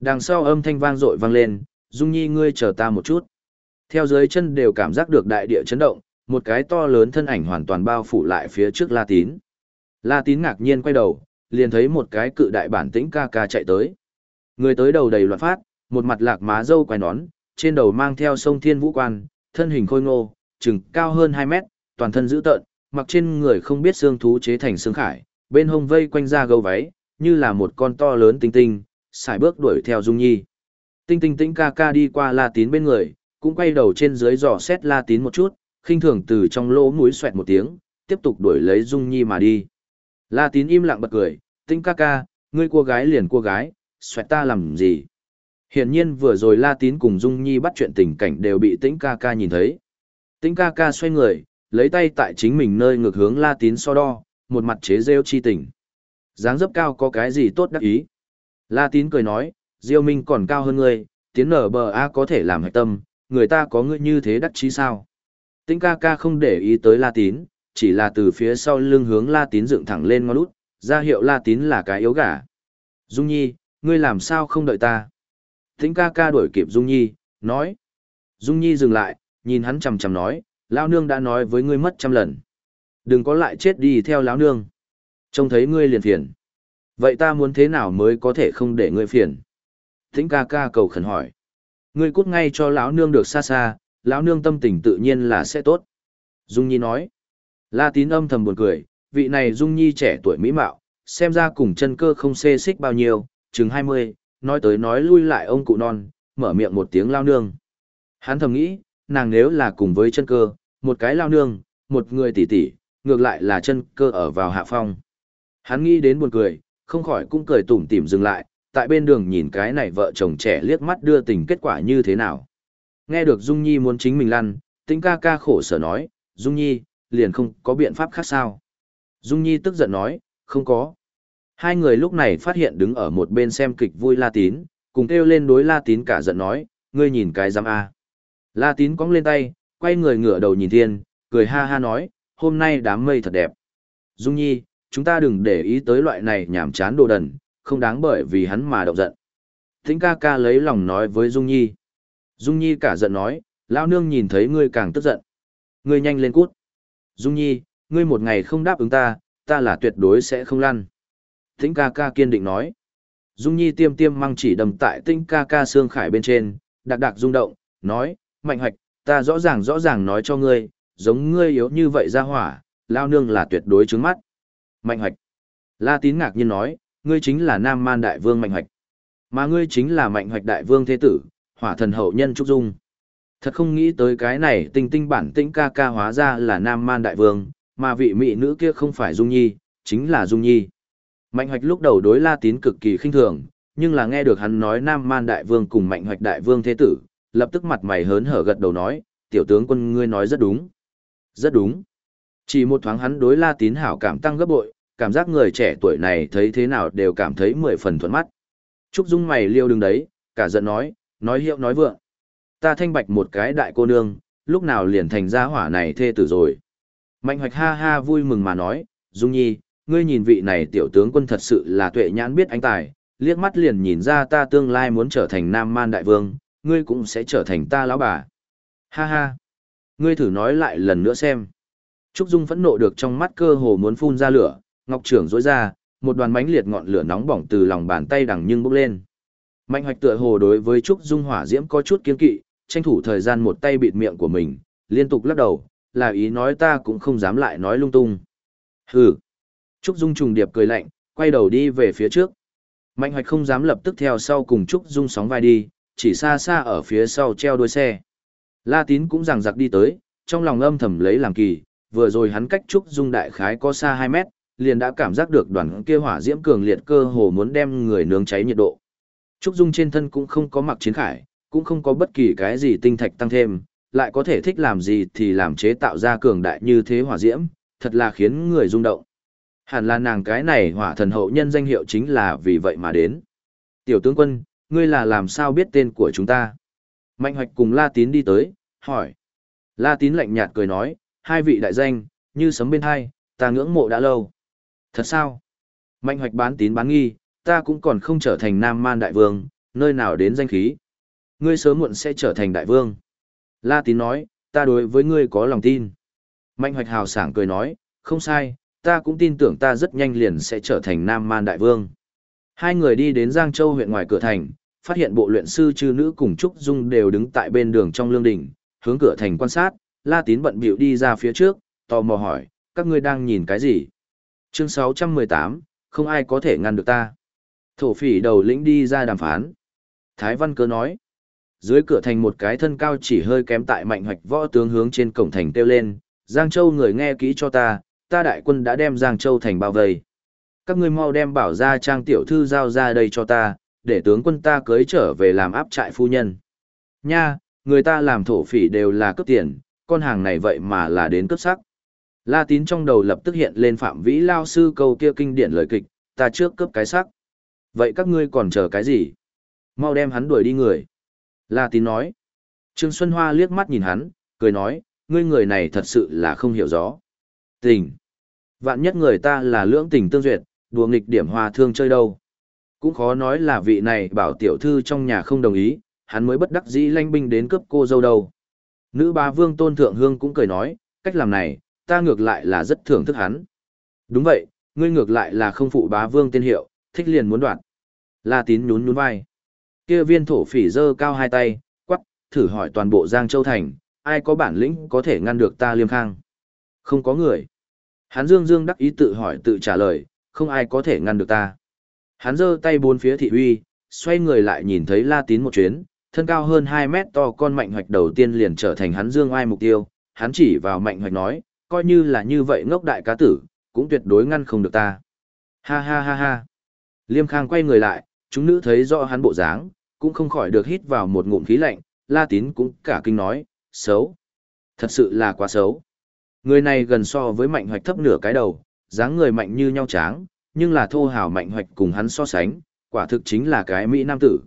Đằng sau âm thanh vang dội vang lên, Dung Nhi ngươi chờ ta một chút. Theo dưới chân đều cảm giác được đại địa chấn động, một cái to lớn thân ảnh hoàn toàn bao phủ lại phía trước La Tín. La Tín ngạc nhiên quay đầu, liền thấy một cái cự đại bản tĩnh ca ca chạy tới. Người tới đầu đầy loạn phát, một mặt lạc má dâu quai nón, trên đầu mang theo sông thiên vũ quan, thân hình khôi ngô, chừng cao hơn 2 mét, toàn thân dữ tợn, mặc trên người không biết xương thú chế thành xương khải, bên hông vây quanh ra gấu váy, như là một con to lớn tinh tinh, xài bước đuổi theo Dung Nhi. Tinh tinh tĩnh ca ca đi qua La Tín bên người, cũng quay đầu trên dưới dò xét La Tín một chút, khinh thường từ trong lỗ mũi xoẹt một tiếng, tiếp tục đuổi lấy Dung Nhi mà đi. La Tín im lặng bật cười, tĩnh ca ca, ngươi cô gái liền cô gái, xoẹt ta làm gì? Hiển nhiên vừa rồi La Tín cùng Dung Nhi bắt chuyện tình cảnh đều bị tĩnh ca ca nhìn thấy. Tĩnh ca ca xoay người, lấy tay tại chính mình nơi ngược hướng La Tín so đo, một mặt chế rêu chi tình. dáng dấp cao có cái gì tốt đắc ý. La tín cười nói, Diêu Minh còn cao hơn ngươi, tiến nở bờ A có thể làm hạch tâm, người ta có ngươi như thế đắc chí sao. Tĩnh ca ca không để ý tới La tín, chỉ là từ phía sau lưng hướng La tín dựng thẳng lên ngón út, ra hiệu La tín là cái yếu gà. Dung Nhi, ngươi làm sao không đợi ta? Tĩnh ca ca đuổi kịp Dung Nhi, nói. Dung Nhi dừng lại, nhìn hắn chằm chằm nói, Lão nương đã nói với ngươi mất trăm lần. Đừng có lại chết đi theo lão nương. Trông thấy ngươi liền phiền. Vậy ta muốn thế nào mới có thể không để ngươi phiền? Tĩnh ca ca cầu khẩn hỏi. Ngươi cút ngay cho lão nương được xa xa, lão nương tâm tình tự nhiên là sẽ tốt. Dung Nhi nói. La tín âm thầm buồn cười, vị này Dung Nhi trẻ tuổi mỹ mạo, xem ra cùng chân cơ không xê xích bao nhiêu, chừng 20, nói tới nói lui lại ông cụ non, mở miệng một tiếng lao nương. Hắn thầm nghĩ, nàng nếu là cùng với chân cơ, một cái lao nương, một người tỷ tỷ, ngược lại là chân cơ ở vào hạ phong. Hắn nghĩ đến buồn cười, không khỏi cũng cười tủm tỉm dừng lại, tại bên đường nhìn cái này vợ chồng trẻ liếc mắt đưa tình kết quả như thế nào. Nghe được Dung Nhi muốn chính mình lăn, tính ca ca khổ sở nói, Dung Nhi, liền không có biện pháp khác sao. Dung Nhi tức giận nói, không có. Hai người lúc này phát hiện đứng ở một bên xem kịch vui La Tín, cùng kêu lên đối La Tín cả giận nói, ngươi nhìn cái giám A. La Tín cong lên tay, quay người ngửa đầu nhìn thiên, cười ha ha nói, hôm nay đám mây thật đẹp. Dung Nhi, chúng ta đừng để ý tới loại này nhảm chán đồ đần, không đáng bởi vì hắn mà động giận. Thính ca ca lấy lòng nói với Dung Nhi. Dung Nhi cả giận nói, lão nương nhìn thấy ngươi càng tức giận. Ngươi nhanh lên cút. Dung Nhi, ngươi một ngày không đáp ứng ta, ta là tuyệt đối sẽ không lăn. Tĩnh ca ca kiên định nói. Dung Nhi tiêm tiêm mang chỉ đầm tại tinh ca ca xương khải bên trên, đặc đặc rung động, nói, mạnh hoạch, ta rõ ràng rõ ràng nói cho ngươi, giống ngươi yếu như vậy ra hỏa, lao nương là tuyệt đối trứng mắt. Mạnh hoạch. La tín ngạc nhiên nói, ngươi chính là nam man đại vương mạnh hoạch. Mà ngươi chính là mạnh hoạch đại vương thế tử, hỏa thần hậu nhân Trúc Dung. Thật không nghĩ tới cái này tinh tinh bản tĩnh ca ca hóa ra là nam man đại vương, mà vị mỹ nữ kia không phải Dung Nhi, chính là Dung Nhi. Mạnh hoạch lúc đầu đối La tín cực kỳ khinh thường, nhưng là nghe được hắn nói nam man đại vương cùng mạnh hoạch đại vương thế tử, lập tức mặt mày hớn hở gật đầu nói, tiểu tướng quân ngươi nói rất đúng. Rất đúng. Chỉ một thoáng hắn đối La tín hảo cảm tăng gấp bội, cảm giác người trẻ tuổi này thấy thế nào đều cảm thấy mười phần thuận mắt. Trúc Dung mày liêu đứng đấy, cả giận nói, nói hiệu nói vượng. Ta thanh bạch một cái đại cô nương, lúc nào liền thành ra hỏa này thê tử rồi. Mạnh hoạch ha ha vui mừng mà nói, Dung Nhi, ngươi nhìn vị này tiểu tướng quân thật sự là tuệ nhãn biết anh tài, liếc mắt liền nhìn ra ta tương lai muốn trở thành nam man đại vương, ngươi cũng sẽ trở thành ta lão bà. Ha ha, ngươi thử nói lại lần nữa xem. Trúc Dung phẫn nộ được trong mắt cơ hồ muốn phun ra lửa, ngọc trưởng rối ra, một đoàn mánh liệt ngọn lửa nóng bỏng từ lòng bàn tay đằng nhưng bốc lên. Mạnh hoạch tựa hồ đối với Trúc Dung hỏa diễm có chút kiên kỵ, tranh thủ thời gian một tay bịt miệng của mình, liên tục lắc đầu, là ý nói ta cũng không dám lại nói lung tung. Hừ. Trúc Dung trùng điệp cười lạnh, quay đầu đi về phía trước. Mạnh hoạch không dám lập tức theo sau cùng Trúc Dung sóng vai đi, chỉ xa xa ở phía sau treo đuôi xe. La Tín cũng rằng giặc đi tới, trong lòng âm thầm lấy làm kỳ, vừa rồi hắn cách Trúc Dung đại khái có xa 2 mét, liền đã cảm giác được đoàn kia hỏa diễm cường liệt cơ hồ muốn đem người nướng cháy nhiệt độ. Trúc Dung trên thân cũng không có mặc chiến khải, cũng không có bất kỳ cái gì tinh thạch tăng thêm, lại có thể thích làm gì thì làm chế tạo ra cường đại như thế hỏa diễm, thật là khiến người rung động. Hẳn là nàng cái này hỏa thần hậu nhân danh hiệu chính là vì vậy mà đến. Tiểu tướng quân, ngươi là làm sao biết tên của chúng ta? Mạnh hoạch cùng La Tín đi tới, hỏi. La Tín lạnh nhạt cười nói, hai vị đại danh, như sấm bên hai, ta ngưỡng mộ đã lâu. Thật sao? Mạnh hoạch bán tín bán nghi, ta cũng còn không trở thành nam man đại vương, nơi nào đến danh khí. Ngươi sớm muộn sẽ trở thành đại vương. La tín nói, ta đối với ngươi có lòng tin. Mạnh hoạch hào sảng cười nói, không sai, ta cũng tin tưởng ta rất nhanh liền sẽ trở thành nam man đại vương. Hai người đi đến Giang Châu huyện ngoài cửa thành, phát hiện bộ luyện sư chư nữ cùng Trúc Dung đều đứng tại bên đường trong lương đỉnh, hướng cửa thành quan sát, La Tín bận bịu đi ra phía trước, tò mò hỏi, các ngươi đang nhìn cái gì? Chương 618, không ai có thể ngăn được ta. Thổ phỉ đầu lĩnh đi ra đàm phán. Thái Văn Cơ nói, dưới cửa thành một cái thân cao chỉ hơi kém tại mạnh hoạch võ tướng hướng trên cổng thành kêu lên, Giang Châu người nghe kỹ cho ta, ta đại quân đã đem Giang Châu thành bao vây. Các ngươi mau đem bảo ra trang tiểu thư giao ra đây cho ta, để tướng quân ta cưới trở về làm áp trại phu nhân. Nha, người ta làm thổ phỉ đều là cướp tiền, con hàng này vậy mà là đến cướp sắc. La tín trong đầu lập tức hiện lên phạm vĩ lao sư câu kia kinh điển lời kịch, ta trước cướp cái sắc. Vậy các ngươi còn chờ cái gì? Mau đem hắn đuổi đi người. La tín nói. Trương Xuân Hoa liếc mắt nhìn hắn, cười nói, ngươi người này thật sự là không hiểu rõ. Tình. Vạn nhất người ta là lưỡng tình tương duyệt, đùa nghịch điểm hòa thương chơi đâu. Cũng khó nói là vị này bảo tiểu thư trong nhà không đồng ý, hắn mới bất đắc dĩ lanh binh đến cướp cô dâu đâu. Nữ bá vương tôn thượng hương cũng cười nói, cách làm này, ta ngược lại là rất thưởng thức hắn. Đúng vậy, ngươi ngược lại là không phụ bá vương tên hiệu, thích liền muốn đoạt. La tín nhún nhún vai. Kia viên thổ phỉ dơ cao hai tay, quắc, thử hỏi toàn bộ Giang Châu Thành, ai có bản lĩnh có thể ngăn được ta liêm khang. Không có người. Hắn dương dương đắc ý tự hỏi tự trả lời, không ai có thể ngăn được ta. Hắn giơ tay bốn phía thị uy, xoay người lại nhìn thấy La Tín một chuyến, thân cao hơn 2 mét to con mạnh hoạch đầu tiên liền trở thành hắn dương ai mục tiêu, hắn chỉ vào mạnh hoạch nói, coi như là như vậy ngốc đại cá tử, cũng tuyệt đối ngăn không được ta. Ha ha ha ha. Liêm Khang quay người lại, chúng nữ thấy rõ hắn bộ dáng, cũng không khỏi được hít vào một ngụm khí lạnh, La Tín cũng cả kinh nói, xấu. Thật sự là quá xấu. Người này gần so với mạnh hoạch thấp nửa cái đầu, dáng người mạnh như nhau tráng, nhưng là thô hào mạnh hoạch cùng hắn so sánh, quả thực chính là cái Mỹ Nam tử.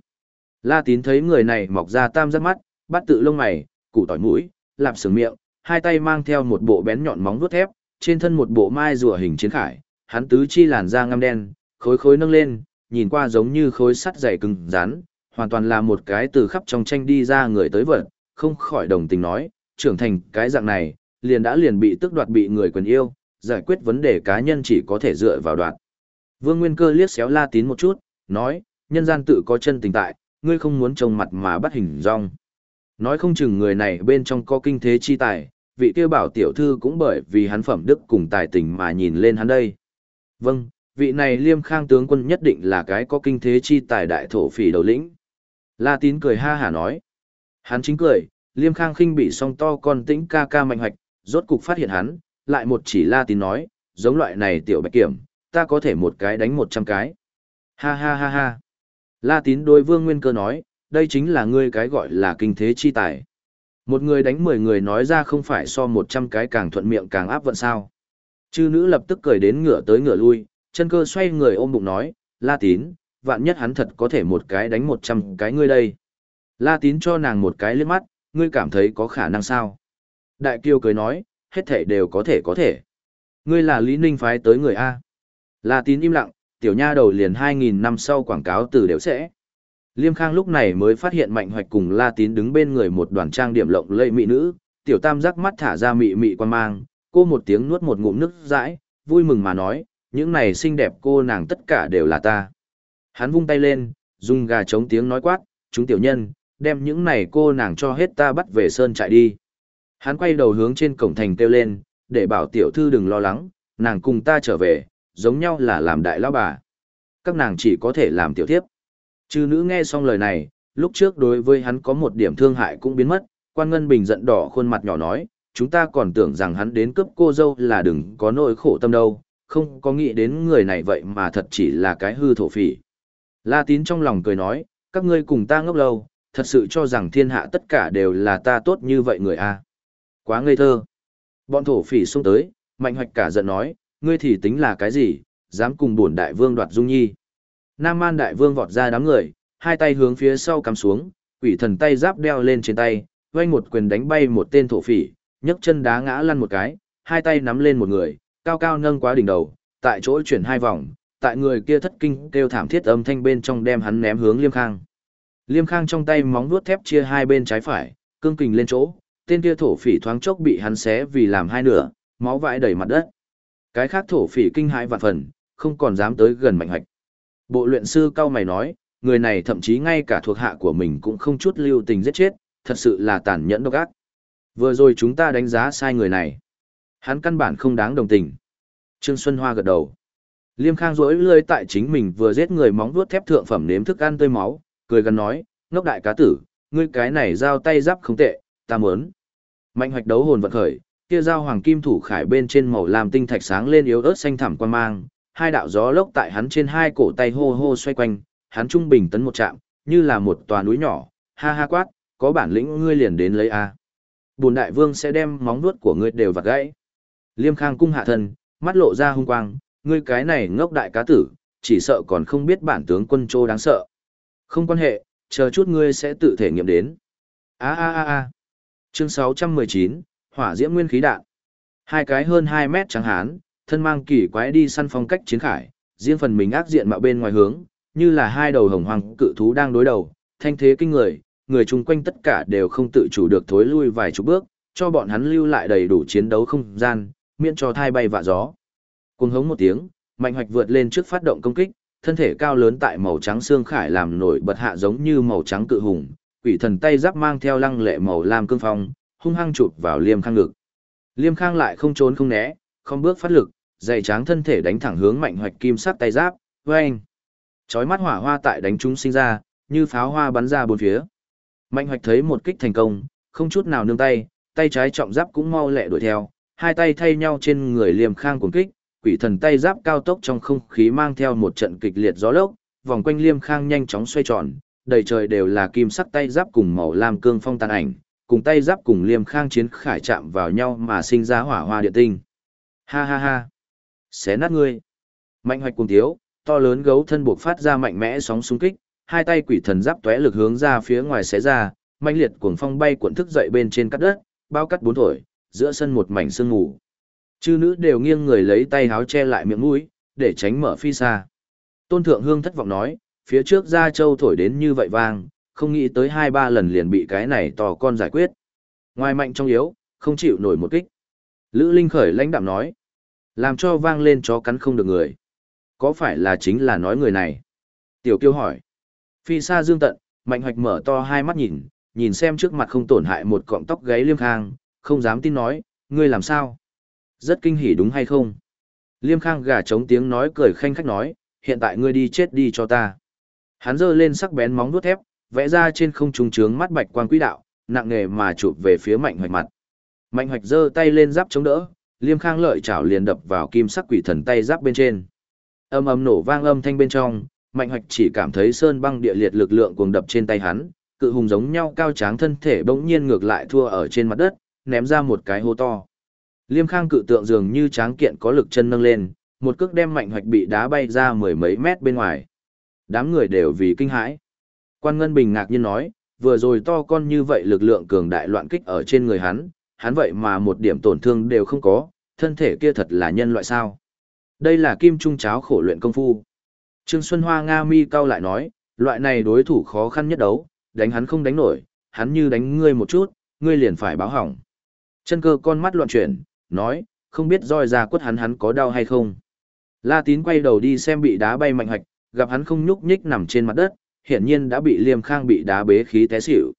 La Tín thấy người này mọc ra tam giác mắt, bắt tự lông mày, củ tỏi mũi, lạp sừng miệng, hai tay mang theo một bộ bén nhọn móng vuốt thép, trên thân một bộ mai rùa hình chiến khải, hắn tứ chi làn da ngăm đen, khối khối nâng lên, nhìn qua giống như khối sắt dày cứng rắn, hoàn toàn là một cái từ khắp trong tranh đi ra người tới vật, không khỏi đồng tình nói, trưởng thành cái dạng này, liền đã liền bị tức đoạt bị người quyền yêu, giải quyết vấn đề cá nhân chỉ có thể dựa vào đoạn. Vương Nguyên Cơ liếc xéo La Tín một chút, nói, nhân gian tự có chân tình tại, ngươi không muốn trông mặt mà bắt hình rong. Nói không chừng người này bên trong có kinh thế chi tài, vị kia bảo tiểu thư cũng bởi vì hắn phẩm đức cùng tài tình mà nhìn lên hắn đây. Vâng, vị này liêm khang tướng quân nhất định là cái có kinh thế chi tài đại thổ phỉ đầu lĩnh. La tín cười ha hả nói. Hắn chính cười, liêm khang khinh bị song to con tĩnh ca ca mạnh hoạch, rốt cục phát hiện hắn, lại một chỉ la tín nói, giống loại này tiểu bạch kiểm, ta có thể một cái đánh một trăm cái. Ha ha ha ha. La tín đối vương nguyên cơ nói, đây chính là ngươi cái gọi là kinh thế chi tài. Một người đánh mười người nói ra không phải so một trăm cái càng thuận miệng càng áp vận sao. Chư nữ lập tức cười đến ngửa tới ngửa lui, chân cơ xoay người ôm bụng nói, La tín, vạn nhất hắn thật có thể một cái đánh một trăm cái ngươi đây. La tín cho nàng một cái liếc mắt, ngươi cảm thấy có khả năng sao? Đại kiêu cười nói, hết thể đều có thể có thể. Ngươi là Lý Ninh phái tới người A. La tín im lặng, tiểu nha đầu liền 2.000 năm sau quảng cáo từ đều sẽ. Liêm Khang lúc này mới phát hiện Mạnh Hoạch cùng La Tín đứng bên người một đoàn trang điểm lộng lẫy mỹ nữ, tiểu tam giác mắt thả ra mị mị quan mang, cô một tiếng nuốt một ngụm nước dãi, vui mừng mà nói, những này xinh đẹp cô nàng tất cả đều là ta. Hắn vung tay lên, dùng gà trống tiếng nói quát, chúng tiểu nhân, đem những này cô nàng cho hết ta bắt về sơn trại đi. Hắn quay đầu hướng trên cổng thành kêu lên, để bảo tiểu thư đừng lo lắng, nàng cùng ta trở về, giống nhau là làm đại lão bà. Các nàng chỉ có thể làm tiểu thiếp. Chư nữ nghe xong lời này, lúc trước đối với hắn có một điểm thương hại cũng biến mất, quan ngân bình giận đỏ khuôn mặt nhỏ nói, chúng ta còn tưởng rằng hắn đến cướp cô dâu là đừng có nỗi khổ tâm đâu, không có nghĩ đến người này vậy mà thật chỉ là cái hư thổ phỉ. La tín trong lòng cười nói, các ngươi cùng ta ngốc lâu, thật sự cho rằng thiên hạ tất cả đều là ta tốt như vậy người a Quá ngây thơ. Bọn thổ phỉ xung tới, mạnh hoạch cả giận nói, ngươi thì tính là cái gì, dám cùng bổn đại vương đoạt dung nhi. Nam man đại vương vọt ra đám người, hai tay hướng phía sau cắm xuống, quỷ thần tay giáp đeo lên trên tay, vay một quyền đánh bay một tên thổ phỉ, nhấc chân đá ngã lăn một cái, hai tay nắm lên một người, cao cao nâng quá đỉnh đầu, tại chỗ chuyển hai vòng, tại người kia thất kinh kêu thảm thiết âm thanh bên trong đem hắn ném hướng Liêm Khang. Liêm Khang trong tay móng vuốt thép chia hai bên trái phải, cương kình lên chỗ, tên kia thổ phỉ thoáng chốc bị hắn xé vì làm hai nửa, máu vãi đầy mặt đất. Cái khác thổ phỉ kinh hãi vạn phần, không còn dám tới gần mạnh hạch. Bộ luyện sư cao mày nói, người này thậm chí ngay cả thuộc hạ của mình cũng không chút lưu tình giết chết, thật sự là tàn nhẫn độc ác. Vừa rồi chúng ta đánh giá sai người này. Hắn căn bản không đáng đồng tình. Trương Xuân Hoa gật đầu. Liêm Khang rỗi lươi tại chính mình vừa giết người móng vuốt thép thượng phẩm nếm thức ăn tươi máu, cười gần nói, ngốc đại cá tử, ngươi cái này giao tay giáp không tệ, ta muốn. Mạnh hoạch đấu hồn vận khởi, kia giao hoàng kim thủ khải bên trên màu làm tinh thạch sáng lên yếu ớt xanh thẳm quan mang, hai đạo gió lốc tại hắn trên hai cổ tay hô hô xoay quanh, hắn trung bình tấn một chạm, như là một tòa núi nhỏ, ha ha quát, có bản lĩnh ngươi liền đến lấy a. Bùn đại vương sẽ đem móng vuốt của ngươi đều vặt gãy. Liêm Khang cung hạ thân, mắt lộ ra hung quang, ngươi cái này ngốc đại cá tử, chỉ sợ còn không biết bản tướng quân Trô đáng sợ. Không quan hệ, chờ chút ngươi sẽ tự thể nghiệm đến. A a a a. Chương 619, Hỏa diễm nguyên khí đạn. Hai cái hơn 2 mét trắng hán, thân mang kỳ quái đi săn phong cách chiến khải, riêng phần mình ác diện mạo bên ngoài hướng, như là hai đầu hồng hoàng cự thú đang đối đầu, thanh thế kinh người, người chung quanh tất cả đều không tự chủ được thối lui vài chục bước, cho bọn hắn lưu lại đầy đủ chiến đấu không gian, miễn cho thai bay vạ gió. Cùng hống một tiếng, mạnh hoạch vượt lên trước phát động công kích, thân thể cao lớn tại màu trắng xương khải làm nổi bật hạ giống như màu trắng cự hùng, quỷ thần tay giáp mang theo lăng lệ màu lam cương phong, hung hăng chụp vào Liêm Khang ngực. Liêm Khang lại không trốn không né, không bước phát lực, dày tráng thân thể đánh thẳng hướng mạnh hoạch kim sắc tay giáp, oeng. Chói mắt hỏa hoa tại đánh chúng sinh ra, như pháo hoa bắn ra bốn phía. Mạnh hoạch thấy một kích thành công, không chút nào nương tay, tay trái trọng giáp cũng mau lẹ đuổi theo, hai tay thay nhau trên người liêm khang cuồng kích, quỷ thần tay giáp cao tốc trong không khí mang theo một trận kịch liệt gió lốc, vòng quanh liêm khang nhanh chóng xoay tròn, đầy trời đều là kim sắc tay giáp cùng màu lam cương phong tàn ảnh, cùng tay giáp cùng liêm khang chiến khải chạm vào nhau mà sinh ra hỏa hoa địa tinh. Ha ha ha xé nát ngươi. Mạnh hoạch cùng thiếu, to lớn gấu thân buộc phát ra mạnh mẽ sóng xung kích, hai tay quỷ thần giáp tóe lực hướng ra phía ngoài xé ra, mạnh liệt cuồng phong bay cuộn thức dậy bên trên cắt đất, bao cắt bốn thổi, giữa sân một mảnh sương ngủ. Chư nữ đều nghiêng người lấy tay háo che lại miệng mũi, để tránh mở phi xa. Tôn thượng hương thất vọng nói, phía trước Gia Châu thổi đến như vậy vang, không nghĩ tới hai ba lần liền bị cái này to con giải quyết. Ngoài mạnh trong yếu, không chịu nổi một kích. Lữ Linh khởi lãnh đạm nói, làm cho vang lên chó cắn không được người. Có phải là chính là nói người này? Tiểu kiêu hỏi. Phi xa dương tận, mạnh hoạch mở to hai mắt nhìn, nhìn xem trước mặt không tổn hại một cọng tóc gáy liêm khang, không dám tin nói, ngươi làm sao? Rất kinh hỉ đúng hay không? Liêm khang gà trống tiếng nói cười khanh khách nói, hiện tại ngươi đi chết đi cho ta. Hắn giơ lên sắc bén móng vuốt thép, vẽ ra trên không trung trướng mắt bạch quang quỹ đạo, nặng nề mà chụp về phía mạnh hoạch mặt. Mạnh hoạch giơ tay lên giáp chống đỡ, liêm khang lợi chảo liền đập vào kim sắc quỷ thần tay giáp bên trên. Âm ầm nổ vang âm thanh bên trong, mạnh hoạch chỉ cảm thấy sơn băng địa liệt lực lượng cuồng đập trên tay hắn, cự hùng giống nhau cao tráng thân thể bỗng nhiên ngược lại thua ở trên mặt đất, ném ra một cái hô to. Liêm khang cự tượng dường như tráng kiện có lực chân nâng lên, một cước đem mạnh hoạch bị đá bay ra mười mấy mét bên ngoài. Đám người đều vì kinh hãi. Quan Ngân Bình ngạc nhiên nói, vừa rồi to con như vậy lực lượng cường đại loạn kích ở trên người hắn, hắn vậy mà một điểm tổn thương đều không có, thân thể kia thật là nhân loại sao. Đây là kim trung cháo khổ luyện công phu. Trương Xuân Hoa Nga mi cao lại nói, loại này đối thủ khó khăn nhất đấu, đánh hắn không đánh nổi, hắn như đánh ngươi một chút, ngươi liền phải báo hỏng. Chân cơ con mắt loạn chuyển, nói, không biết roi ra quất hắn hắn có đau hay không. La tín quay đầu đi xem bị đá bay mạnh hoạch, gặp hắn không nhúc nhích nằm trên mặt đất, hiển nhiên đã bị liêm khang bị đá bế khí té xỉu.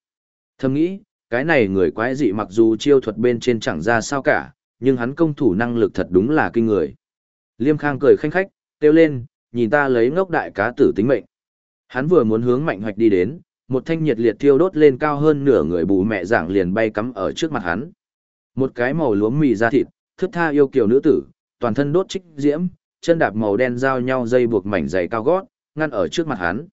Thầm nghĩ, cái này người quái dị mặc dù chiêu thuật bên trên chẳng ra sao cả, nhưng hắn công thủ năng lực thật đúng là kinh người. Liêm khang cười khanh khách, kêu lên, nhìn ta lấy ngốc đại cá tử tính mệnh. Hắn vừa muốn hướng mạnh hoạch đi đến, một thanh nhiệt liệt thiêu đốt lên cao hơn nửa người bù mẹ dạng liền bay cắm ở trước mặt hắn. Một cái màu lúa mì da thịt, thức tha yêu kiều nữ tử, toàn thân đốt trích diễm, chân đạp màu đen giao nhau dây buộc mảnh dày cao gót, ngăn ở trước mặt hắn.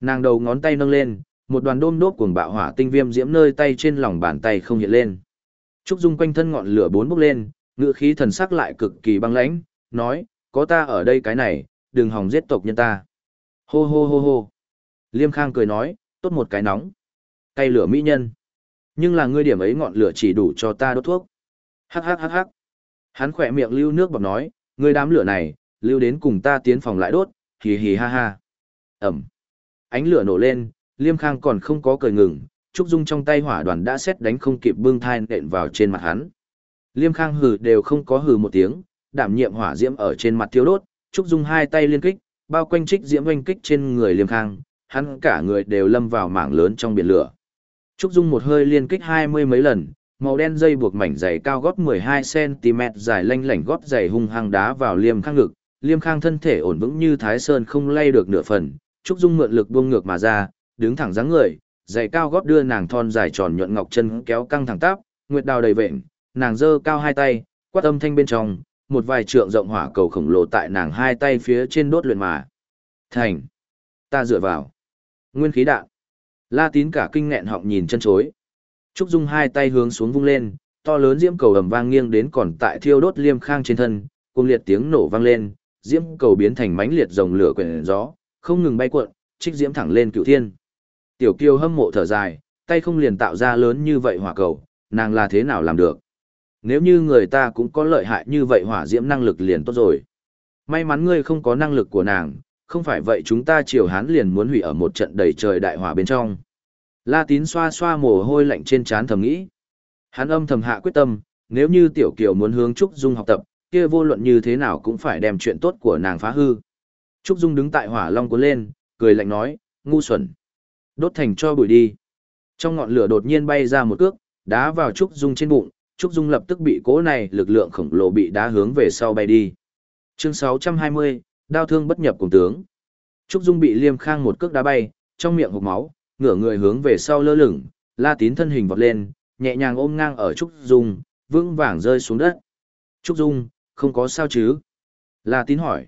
Nàng đầu ngón tay nâng lên, một đoàn đôm đóm cuồng bạo hỏa tinh viêm diễm nơi tay trên lòng bàn tay không hiện lên. Trúc Dung quanh thân ngọn lửa bốn bốc lên, ngựa khí thần sắc lại cực kỳ băng lãnh, nói, có ta ở đây cái này, đừng hòng giết tộc nhân ta. Hô hô hô hô. Liêm Khang cười nói, tốt một cái nóng. Cây lửa mỹ nhân. Nhưng là ngươi điểm ấy ngọn lửa chỉ đủ cho ta đốt thuốc. Hắc hắc hắc hắc. Hắn khỏe miệng lưu nước bọc nói, người đám lửa này, lưu đến cùng ta tiến phòng lại đốt, hì hì ha ha. Ẩm. Ánh lửa nổ lên, Liêm Khang còn không có cười ngừng, Trúc Dung trong tay hỏa đoàn đã xét đánh không kịp bưng thai nện vào trên mặt hắn. Liêm Khang hừ đều không có hừ một tiếng, đảm nhiệm hỏa diễm ở trên mặt thiếu đốt, Trúc Dung hai tay liên kích, bao quanh trích diễm oanh kích trên người Liêm Khang, hắn cả người đều lâm vào mảng lớn trong biển lửa. Trúc Dung một hơi liên kích hai mươi mấy lần, màu đen dây buộc mảnh dày cao gót 12cm dài lanh lảnh gót dày hung hăng đá vào Liêm Khang ngực, Liêm Khang thân thể ổn vững như Thái Sơn không lay được nửa phần, Trúc Dung mượn lực buông ngược mà ra, đứng thẳng dáng người, giày cao gót đưa nàng thon dài tròn nhuận ngọc chân kéo căng thẳng tắp, nguyệt đào đầy vện, nàng giơ cao hai tay, quát âm thanh bên trong, một vài trượng rộng hỏa cầu khổng lồ tại nàng hai tay phía trên đốt luyện mà. Thành. Ta dựa vào. Nguyên khí đạn. La tín cả kinh nghẹn họng nhìn chân chối. Trúc Dung hai tay hướng xuống vung lên, to lớn diễm cầu ầm vang nghiêng đến còn tại thiêu đốt liêm khang trên thân, cùng liệt tiếng nổ vang lên, diễm cầu biến thành mánh liệt rồng lửa quyển gió, không ngừng bay cuộn, trích diễm thẳng lên cựu thiên. Tiểu kiều hâm mộ thở dài, tay không liền tạo ra lớn như vậy hỏa cầu, nàng là thế nào làm được. Nếu như người ta cũng có lợi hại như vậy hỏa diễm năng lực liền tốt rồi. May mắn ngươi không có năng lực của nàng, không phải vậy chúng ta triều hán liền muốn hủy ở một trận đầy trời đại hỏa bên trong. La tín xoa xoa mồ hôi lạnh trên trán thầm nghĩ. Hắn âm thầm hạ quyết tâm, nếu như tiểu kiều muốn hướng Trúc Dung học tập, kia vô luận như thế nào cũng phải đem chuyện tốt của nàng phá hư. Trúc Dung đứng tại hỏa long cuốn lên, cười lạnh nói, ngu xuẩn. Đốt thành cho bụi đi. Trong ngọn lửa đột nhiên bay ra một cước, đá vào Trúc Dung trên bụng, Trúc Dung lập tức bị cố này lực lượng khổng lồ bị đá hướng về sau bay đi. Chương 620, đao thương bất nhập cùng tướng. Trúc Dung bị Liêm Khang một cước đá bay, trong miệng hộc máu, ngửa người hướng về sau lơ lửng, La Tín thân hình vọt lên, nhẹ nhàng ôm ngang ở Trúc Dung, vững vàng rơi xuống đất. Trúc Dung, không có sao chứ? La Tín hỏi.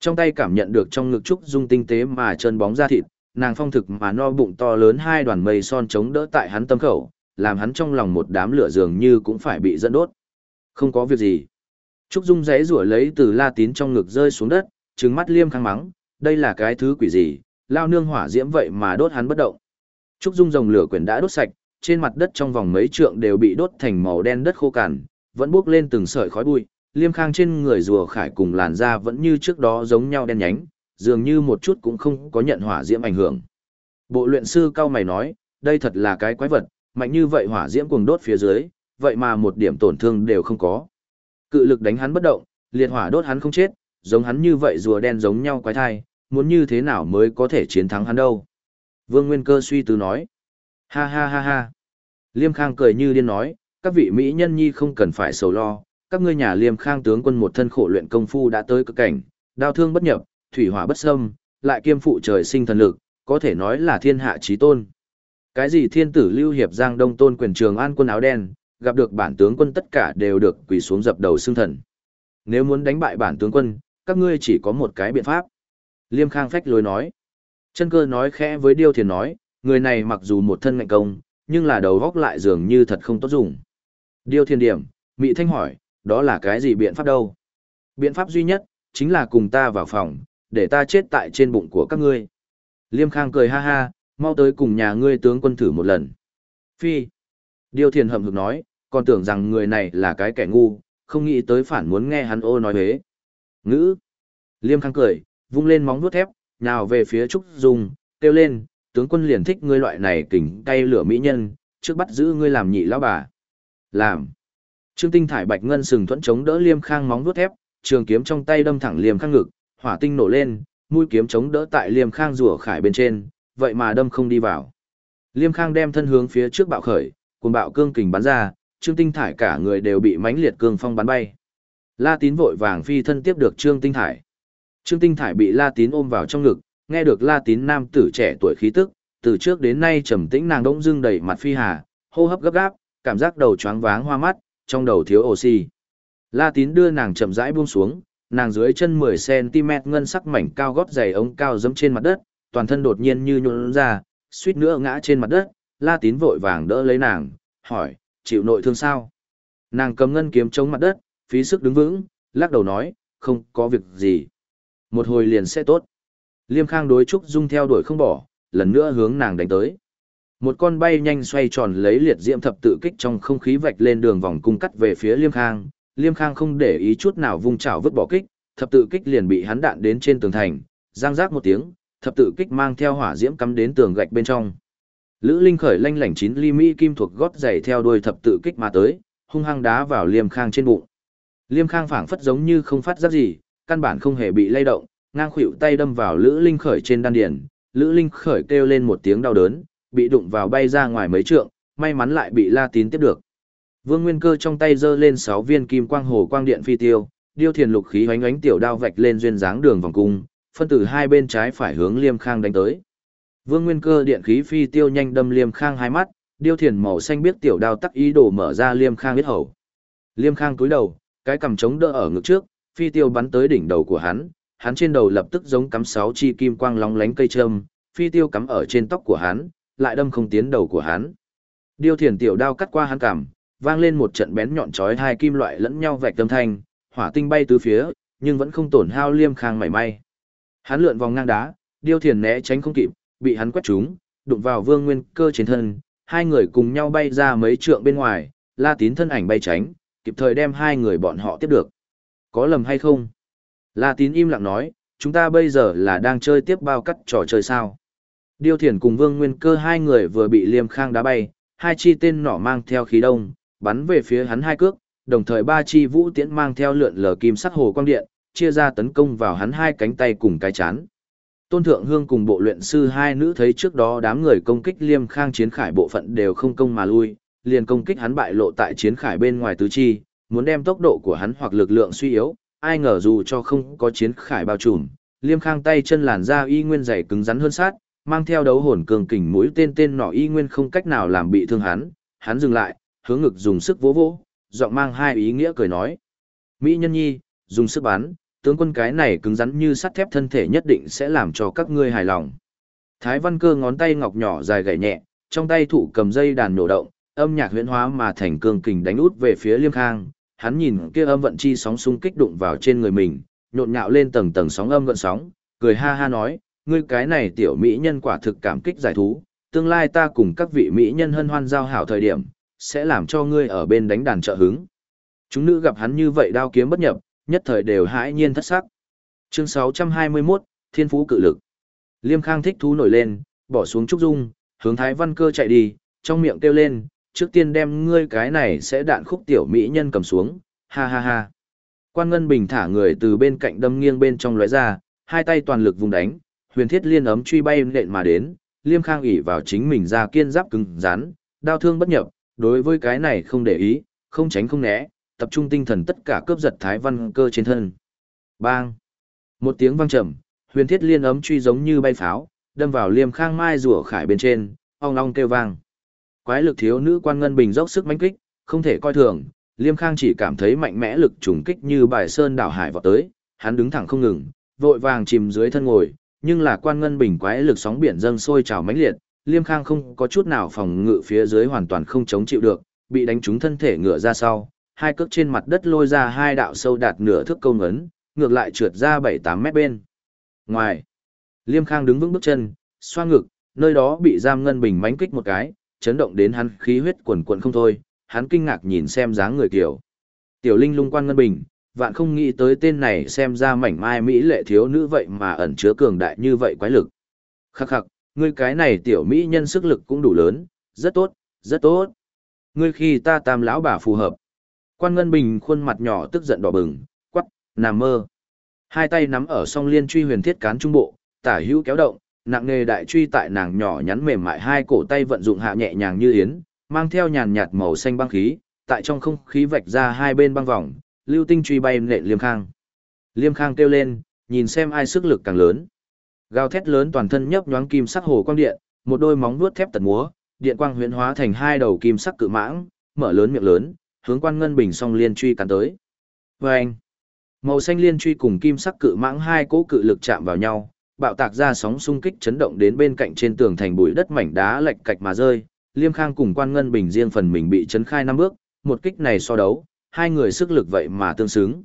Trong tay cảm nhận được trong ngực Trúc Dung tinh tế mà chân bóng da thịt, nàng phong thực mà no bụng to lớn hai đoàn mây son chống đỡ tại hắn tâm khẩu, làm hắn trong lòng một đám lửa dường như cũng phải bị dẫn đốt. Không có việc gì. Trúc Dung rẽ rủa lấy từ La Tín trong ngực rơi xuống đất, trừng mắt liêm khăng mắng, đây là cái thứ quỷ gì, lao nương hỏa diễm vậy mà đốt hắn bất động. Trúc Dung rồng lửa quyển đã đốt sạch, trên mặt đất trong vòng mấy trượng đều bị đốt thành màu đen đất khô cằn, vẫn bốc lên từng sợi khói bụi, liêm khang trên người rùa khải cùng làn da vẫn như trước đó giống nhau đen nhánh, dường như một chút cũng không có nhận hỏa diễm ảnh hưởng. Bộ luyện sư cao mày nói, đây thật là cái quái vật, mạnh như vậy hỏa diễm cuồng đốt phía dưới, vậy mà một điểm tổn thương đều không có. Cự lực đánh hắn bất động, liệt hỏa đốt hắn không chết, giống hắn như vậy rùa đen giống nhau quái thai, muốn như thế nào mới có thể chiến thắng hắn đâu. Vương Nguyên Cơ suy tư nói, ha ha ha ha. Liêm Khang cười như điên nói, các vị Mỹ nhân nhi không cần phải sầu lo, các ngươi nhà Liêm Khang tướng quân một thân khổ luyện công phu đã tới cực cảnh, đao thương bất nhập, thủy hỏa bất xâm, lại kiêm phụ trời sinh thần lực, có thể nói là thiên hạ chí tôn. Cái gì thiên tử lưu hiệp giang đông tôn quyền trường an quân áo đen, gặp được bản tướng quân tất cả đều được quỳ xuống dập đầu xương thần. Nếu muốn đánh bại bản tướng quân, các ngươi chỉ có một cái biện pháp. Liêm Khang phách lối nói. Chân cơ nói khẽ với Điêu Thiền nói, người này mặc dù một thân ngạnh công, nhưng là đầu góc lại dường như thật không tốt dùng. Điêu Thiền điểm, Mị Thanh hỏi, đó là cái gì biện pháp đâu? Biện pháp duy nhất, chính là cùng ta vào phòng, để ta chết tại trên bụng của các ngươi. Liêm Khang cười ha ha, mau tới cùng nhà ngươi tướng quân thử một lần. Phi. Điêu Thiền hậm hực nói, còn tưởng rằng người này là cái kẻ ngu, không nghĩ tới phản muốn nghe hắn ô nói bế. Ngữ. Liêm Khang cười, vung lên móng vuốt thép, nhào về phía Trúc Dung, kêu lên, tướng quân liền thích ngươi loại này kình cay lửa mỹ nhân, trước bắt giữ ngươi làm nhị lão bà. Làm. Trương Tinh thải bạch ngân sừng thuẫn chống đỡ Liêm Khang móng vuốt thép, trường kiếm trong tay đâm thẳng Liêm Khang ngực, hỏa tinh nổ lên, mũi kiếm chống đỡ tại Liêm Khang rùa khải bên trên, vậy mà đâm không đi vào. Liêm Khang đem thân hướng phía trước bạo khởi, cuồng bạo cương kình bắn ra, Trương Tinh Thải cả người đều bị mãnh liệt cương phong bắn bay. La Tín vội vàng phi thân tiếp được Trương Tinh Thải. Trương Tinh Thải bị La Tín ôm vào trong ngực, nghe được La Tín nam tử trẻ tuổi khí tức, từ trước đến nay trầm tĩnh nàng đỗng dưng đầy mặt phi hà, hô hấp gấp gáp, cảm giác đầu choáng váng hoa mắt, trong đầu thiếu oxy. La Tín đưa nàng chậm rãi buông xuống, nàng dưới chân 10cm ngân sắc mảnh cao gót giày ống cao dẫm trên mặt đất, toàn thân đột nhiên như nhũn ra, suýt nữa ngã trên mặt đất, La Tín vội vàng đỡ lấy nàng, hỏi, chịu nội thương sao? Nàng cầm ngân kiếm chống mặt đất, phí sức đứng vững, lắc đầu nói, không có việc gì. Một hồi liền sẽ tốt. Liêm Khang đối Trúc Dung theo đuổi không bỏ, lần nữa hướng nàng đánh tới. Một con bay nhanh xoay tròn lấy liệt diễm thập tự kích trong không khí vạch lên đường vòng cung cắt về phía Liêm Khang. Liêm Khang không để ý chút nào vung chảo vứt bỏ kích, thập tự kích liền bị hắn đạn đến trên tường thành, giang rác một tiếng, thập tự kích mang theo hỏa diễm cắm đến tường gạch bên trong. Lữ Linh khởi lanh lảnh 9 ly mỹ kim thuộc gót giày theo đuôi thập tự kích mà tới, hung hăng đá vào Liêm Khang trên bụng. Liêm Khang phảng phất giống như không phát giác gì, căn bản không hề bị lay động, ngang khuỷu tay đâm vào Lữ Linh khởi trên đan điền, Lữ Linh khởi kêu lên một tiếng đau đớn, bị đụng vào bay ra ngoài mấy trượng, may mắn lại bị La Tín tiếp được. Vương Nguyên Cơ trong tay giơ lên 6 viên kim quang hồ quang điện phi tiêu, điêu thiền lục khí hoánh ánh tiểu đao vạch lên duyên dáng đường vòng cung, phân tử hai bên trái phải hướng Liêm Khang đánh tới. Vương Nguyên Cơ điện khí phi tiêu nhanh đâm Liêm Khang hai mắt, điêu thiền màu xanh biết tiểu đao tắc ý đồ mở ra Liêm Khang biết hầu. Liêm Khang cúi đầu, cái cầm chống đỡ ở ngực trước, phi tiêu bắn tới đỉnh đầu của hắn, hắn trên đầu lập tức giống cắm sáu chi kim quang lóng lánh cây châm, phi tiêu cắm ở trên tóc của hắn, lại đâm không tiến đầu của hắn. Điêu thiền tiểu đao cắt qua hắn cằm, vang lên một trận bén nhọn chói hai kim loại lẫn nhau vạch âm thanh, hỏa tinh bay tứ phía, nhưng vẫn không tổn hao Liêm Khang mảy may. Hắn lượn vòng ngang đá, điêu thiền né tránh không kịp, bị hắn quét trúng, đụng vào vương nguyên cơ trên thân, hai người cùng nhau bay ra mấy trượng bên ngoài, la tín thân ảnh bay tránh, kịp thời đem hai người bọn họ tiếp được. Có lầm hay không? La tín im lặng nói, chúng ta bây giờ là đang chơi tiếp bao cắt trò chơi sao. Điêu thiền cùng vương nguyên cơ hai người vừa bị liêm khang đá bay, hai chi tên nỏ mang theo khí đông, bắn về phía hắn hai cước, đồng thời ba chi vũ tiễn mang theo lượn lờ kim sắc hồ quang điện, chia ra tấn công vào hắn hai cánh tay cùng cái chán. Tôn Thượng Hương cùng bộ luyện sư hai nữ thấy trước đó đám người công kích Liêm Khang chiến khải bộ phận đều không công mà lui, liền công kích hắn bại lộ tại chiến khải bên ngoài tứ chi, muốn đem tốc độ của hắn hoặc lực lượng suy yếu, ai ngờ dù cho không có chiến khải bao trùm, Liêm Khang tay chân làn da y nguyên dày cứng rắn hơn sát, mang theo đấu hồn cường kình mũi tên tên nọ y nguyên không cách nào làm bị thương hắn, hắn dừng lại, hướng ngực dùng sức vỗ vỗ, giọng mang hai ý nghĩa cười nói: "Mỹ nhân nhi, dùng sức bắn, tướng quân cái này cứng rắn như sắt thép thân thể nhất định sẽ làm cho các ngươi hài lòng. Thái văn cơ ngón tay ngọc nhỏ dài gảy nhẹ, trong tay thủ cầm dây đàn nổ động, âm nhạc huyễn hóa mà thành cương kình đánh út về phía liêm khang. Hắn nhìn kia âm vận chi sóng xung kích đụng vào trên người mình, nhộn nhạo lên tầng tầng sóng âm gợn sóng, cười ha ha nói, ngươi cái này tiểu mỹ nhân quả thực cảm kích giải thú, tương lai ta cùng các vị mỹ nhân hân hoan giao hảo thời điểm, sẽ làm cho ngươi ở bên đánh đàn trợ hứng. Chúng nữ gặp hắn như vậy đao kiếm bất nhập, nhất thời đều hãi nhiên thất sắc. Chương 621, thiên phú cự lực. Liêm Khang thích thú nổi lên, bỏ xuống trúc dung, hướng Thái Văn Cơ chạy đi, trong miệng kêu lên, trước tiên đem ngươi cái này sẽ đạn khúc tiểu mỹ nhân cầm xuống, ha ha ha. Quan Ngân Bình thả người từ bên cạnh đâm nghiêng bên trong lóe ra, hai tay toàn lực vùng đánh, huyền thiết liên ấm truy bay nện mà đến, Liêm Khang ỉ vào chính mình ra kiên giáp cứng rắn, đao thương bất nhập, đối với cái này không để ý, không tránh không né, tập trung tinh thần tất cả cướp giật Thái Văn Cơ trên thân. Bang! Một tiếng vang trầm, huyền thiết liên ấm truy giống như bay pháo, đâm vào Liêm Khang mai rùa khải bên trên, ong ong kêu vang. Quái lực thiếu nữ quan ngân bình dốc sức mãnh kích, không thể coi thường, Liêm Khang chỉ cảm thấy mạnh mẽ lực trùng kích như bài sơn đảo hải vọt tới, hắn đứng thẳng không ngừng, vội vàng chìm dưới thân ngồi, nhưng là quan ngân bình quái lực sóng biển dâng sôi trào mãnh liệt, Liêm Khang không có chút nào phòng ngự phía dưới hoàn toàn không chống chịu được, bị đánh trúng thân thể ngựa ra sau, hai cước trên mặt đất lôi ra hai đạo sâu đạt nửa thước câu ngấn, ngược lại trượt ra 7-8 mét bên. Ngoài, Liêm Khang đứng vững bước chân, xoa ngực, nơi đó bị giam ngân bình mánh kích một cái, chấn động đến hắn khí huyết quần quần không thôi, hắn kinh ngạc nhìn xem dáng người kiểu. Tiểu Linh lung quan ngân bình, vạn không nghĩ tới tên này xem ra mảnh mai mỹ lệ thiếu nữ vậy mà ẩn chứa cường đại như vậy quái lực. Khắc khắc, ngươi cái này tiểu mỹ nhân sức lực cũng đủ lớn, rất tốt, rất tốt. Ngươi khi ta tam lão bà phù hợp. Quan Ngân Bình khuôn mặt nhỏ tức giận đỏ bừng, quắc, nằm mơ. Hai tay nắm ở song liên truy huyền thiết cán trung bộ, tả hữu kéo động, nặng nề đại truy tại nàng nhỏ nhắn mềm mại hai cổ tay vận dụng hạ nhẹ nhàng như yến, mang theo nhàn nhạt màu xanh băng khí, tại trong không khí vạch ra hai bên băng vòng, lưu tinh truy bay nện Liêm Khang. Liêm Khang kêu lên, nhìn xem ai sức lực càng lớn. Gào thét lớn toàn thân nhấp nhoáng kim sắc hồ quang điện, một đôi móng vuốt thép tật múa, điện quang huyễn hóa thành hai đầu kim sắc cự mãng, mở lớn miệng lớn, hướng quan ngân bình song liên truy cắn tới. Và anh, màu xanh liên truy cùng kim sắc cự mãng hai cỗ cự lực chạm vào nhau, bạo tạc ra sóng xung kích chấn động đến bên cạnh trên tường thành bụi đất mảnh đá lệch cạch mà rơi. Liêm Khang cùng quan ngân bình riêng phần mình bị chấn khai năm bước, một kích này so đấu, hai người sức lực vậy mà tương xứng.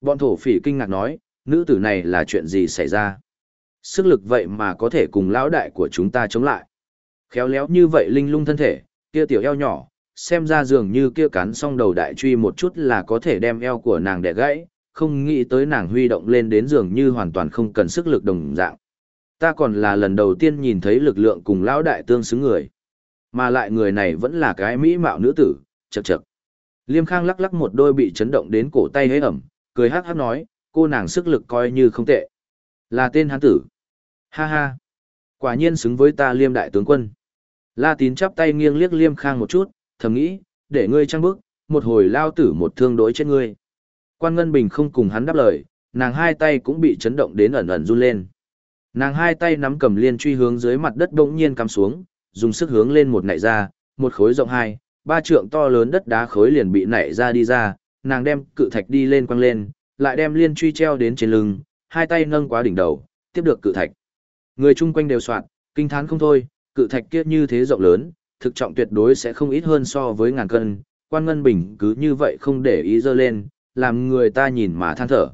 Bọn thổ phỉ kinh ngạc nói, nữ tử này là chuyện gì xảy ra? Sức lực vậy mà có thể cùng lão đại của chúng ta chống lại. Khéo léo như vậy linh lung thân thể, kia tiểu eo nhỏ, xem ra dường như kia cắn xong đầu đại truy một chút là có thể đem eo của nàng đẻ gãy, không nghĩ tới nàng huy động lên đến dường như hoàn toàn không cần sức lực đồng dạng. Ta còn là lần đầu tiên nhìn thấy lực lượng cùng lão đại tương xứng người. Mà lại người này vẫn là cái mỹ mạo nữ tử, chật chật. Liêm Khang lắc lắc một đôi bị chấn động đến cổ tay hế ẩm, cười hát hát nói, cô nàng sức lực coi như không tệ. Là tên hán tử. Ha ha. Quả nhiên xứng với ta liêm đại tướng quân. La tín chắp tay nghiêng liếc liêm khang một chút, thầm nghĩ, để ngươi trăng bức, một hồi lao tử một thương đối chết ngươi. Quan Ngân Bình không cùng hắn đáp lời, nàng hai tay cũng bị chấn động đến ẩn ẩn run lên. Nàng hai tay nắm cầm liên truy hướng dưới mặt đất bỗng nhiên cắm xuống, dùng sức hướng lên một nảy ra, một khối rộng hai, ba trượng to lớn đất đá khối liền bị nảy ra đi ra, nàng đem cự thạch đi lên quăng lên, lại đem liên truy treo đến trên lưng, hai tay nâng quá đỉnh đầu, tiếp được cự thạch. Người chung quanh đều soạn, kinh thán không thôi, cự thạch kiết như thế rộng lớn, thực trọng tuyệt đối sẽ không ít hơn so với ngàn cân, quan ngân bình cứ như vậy không để ý dơ lên, làm người ta nhìn mà than thở.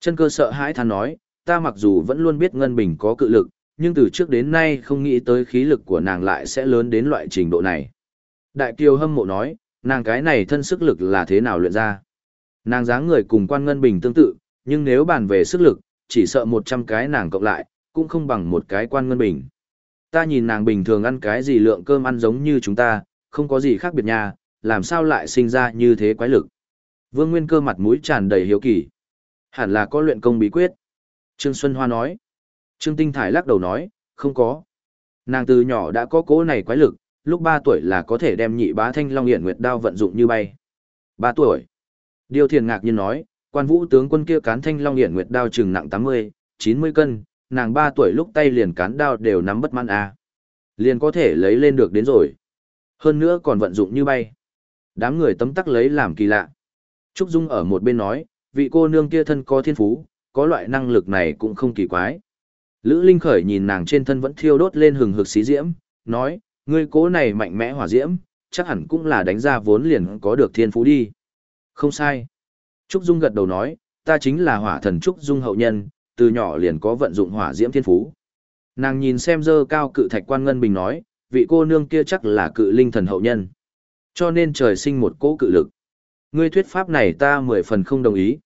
Chân cơ sợ hãi than nói, ta mặc dù vẫn luôn biết ngân bình có cự lực, nhưng từ trước đến nay không nghĩ tới khí lực của nàng lại sẽ lớn đến loại trình độ này. Đại kiều hâm mộ nói, nàng cái này thân sức lực là thế nào luyện ra. Nàng dáng người cùng quan ngân bình tương tự, nhưng nếu bàn về sức lực, chỉ sợ 100 cái nàng cộng lại, cũng không bằng một cái quan ngân bình. Ta nhìn nàng bình thường ăn cái gì lượng cơm ăn giống như chúng ta, không có gì khác biệt nha, làm sao lại sinh ra như thế quái lực. Vương Nguyên cơ mặt mũi tràn đầy hiếu kỳ. Hẳn là có luyện công bí quyết. Trương Xuân Hoa nói. Trương Tinh Thải lắc đầu nói, không có. Nàng từ nhỏ đã có cố này quái lực, lúc 3 tuổi là có thể đem nhị bá thanh long hiển nguyệt đao vận dụng như bay. 3 tuổi. Điều thiền ngạc nhiên nói, quan vũ tướng quân kia cán thanh long hiển nguyệt đao chừng nặng 80, 90 cân, nàng 3 tuổi lúc tay liền cán đao đều nắm bất mãn à. Liền có thể lấy lên được đến rồi. Hơn nữa còn vận dụng như bay. Đám người tấm tắc lấy làm kỳ lạ. Trúc Dung ở một bên nói, vị cô nương kia thân có thiên phú, có loại năng lực này cũng không kỳ quái. Lữ Linh Khởi nhìn nàng trên thân vẫn thiêu đốt lên hừng hực xí diễm, nói, ngươi cố này mạnh mẽ hỏa diễm, chắc hẳn cũng là đánh ra vốn liền có được thiên phú đi. Không sai. Trúc Dung gật đầu nói, ta chính là hỏa thần Trúc Dung hậu nhân, từ nhỏ liền có vận dụng hỏa diễm thiên phú. Nàng nhìn xem dơ cao cự thạch quan ngân bình nói, vị cô nương kia chắc là cự linh thần hậu nhân. Cho nên trời sinh một cỗ cự lực. Ngươi thuyết pháp này ta mười phần không đồng ý.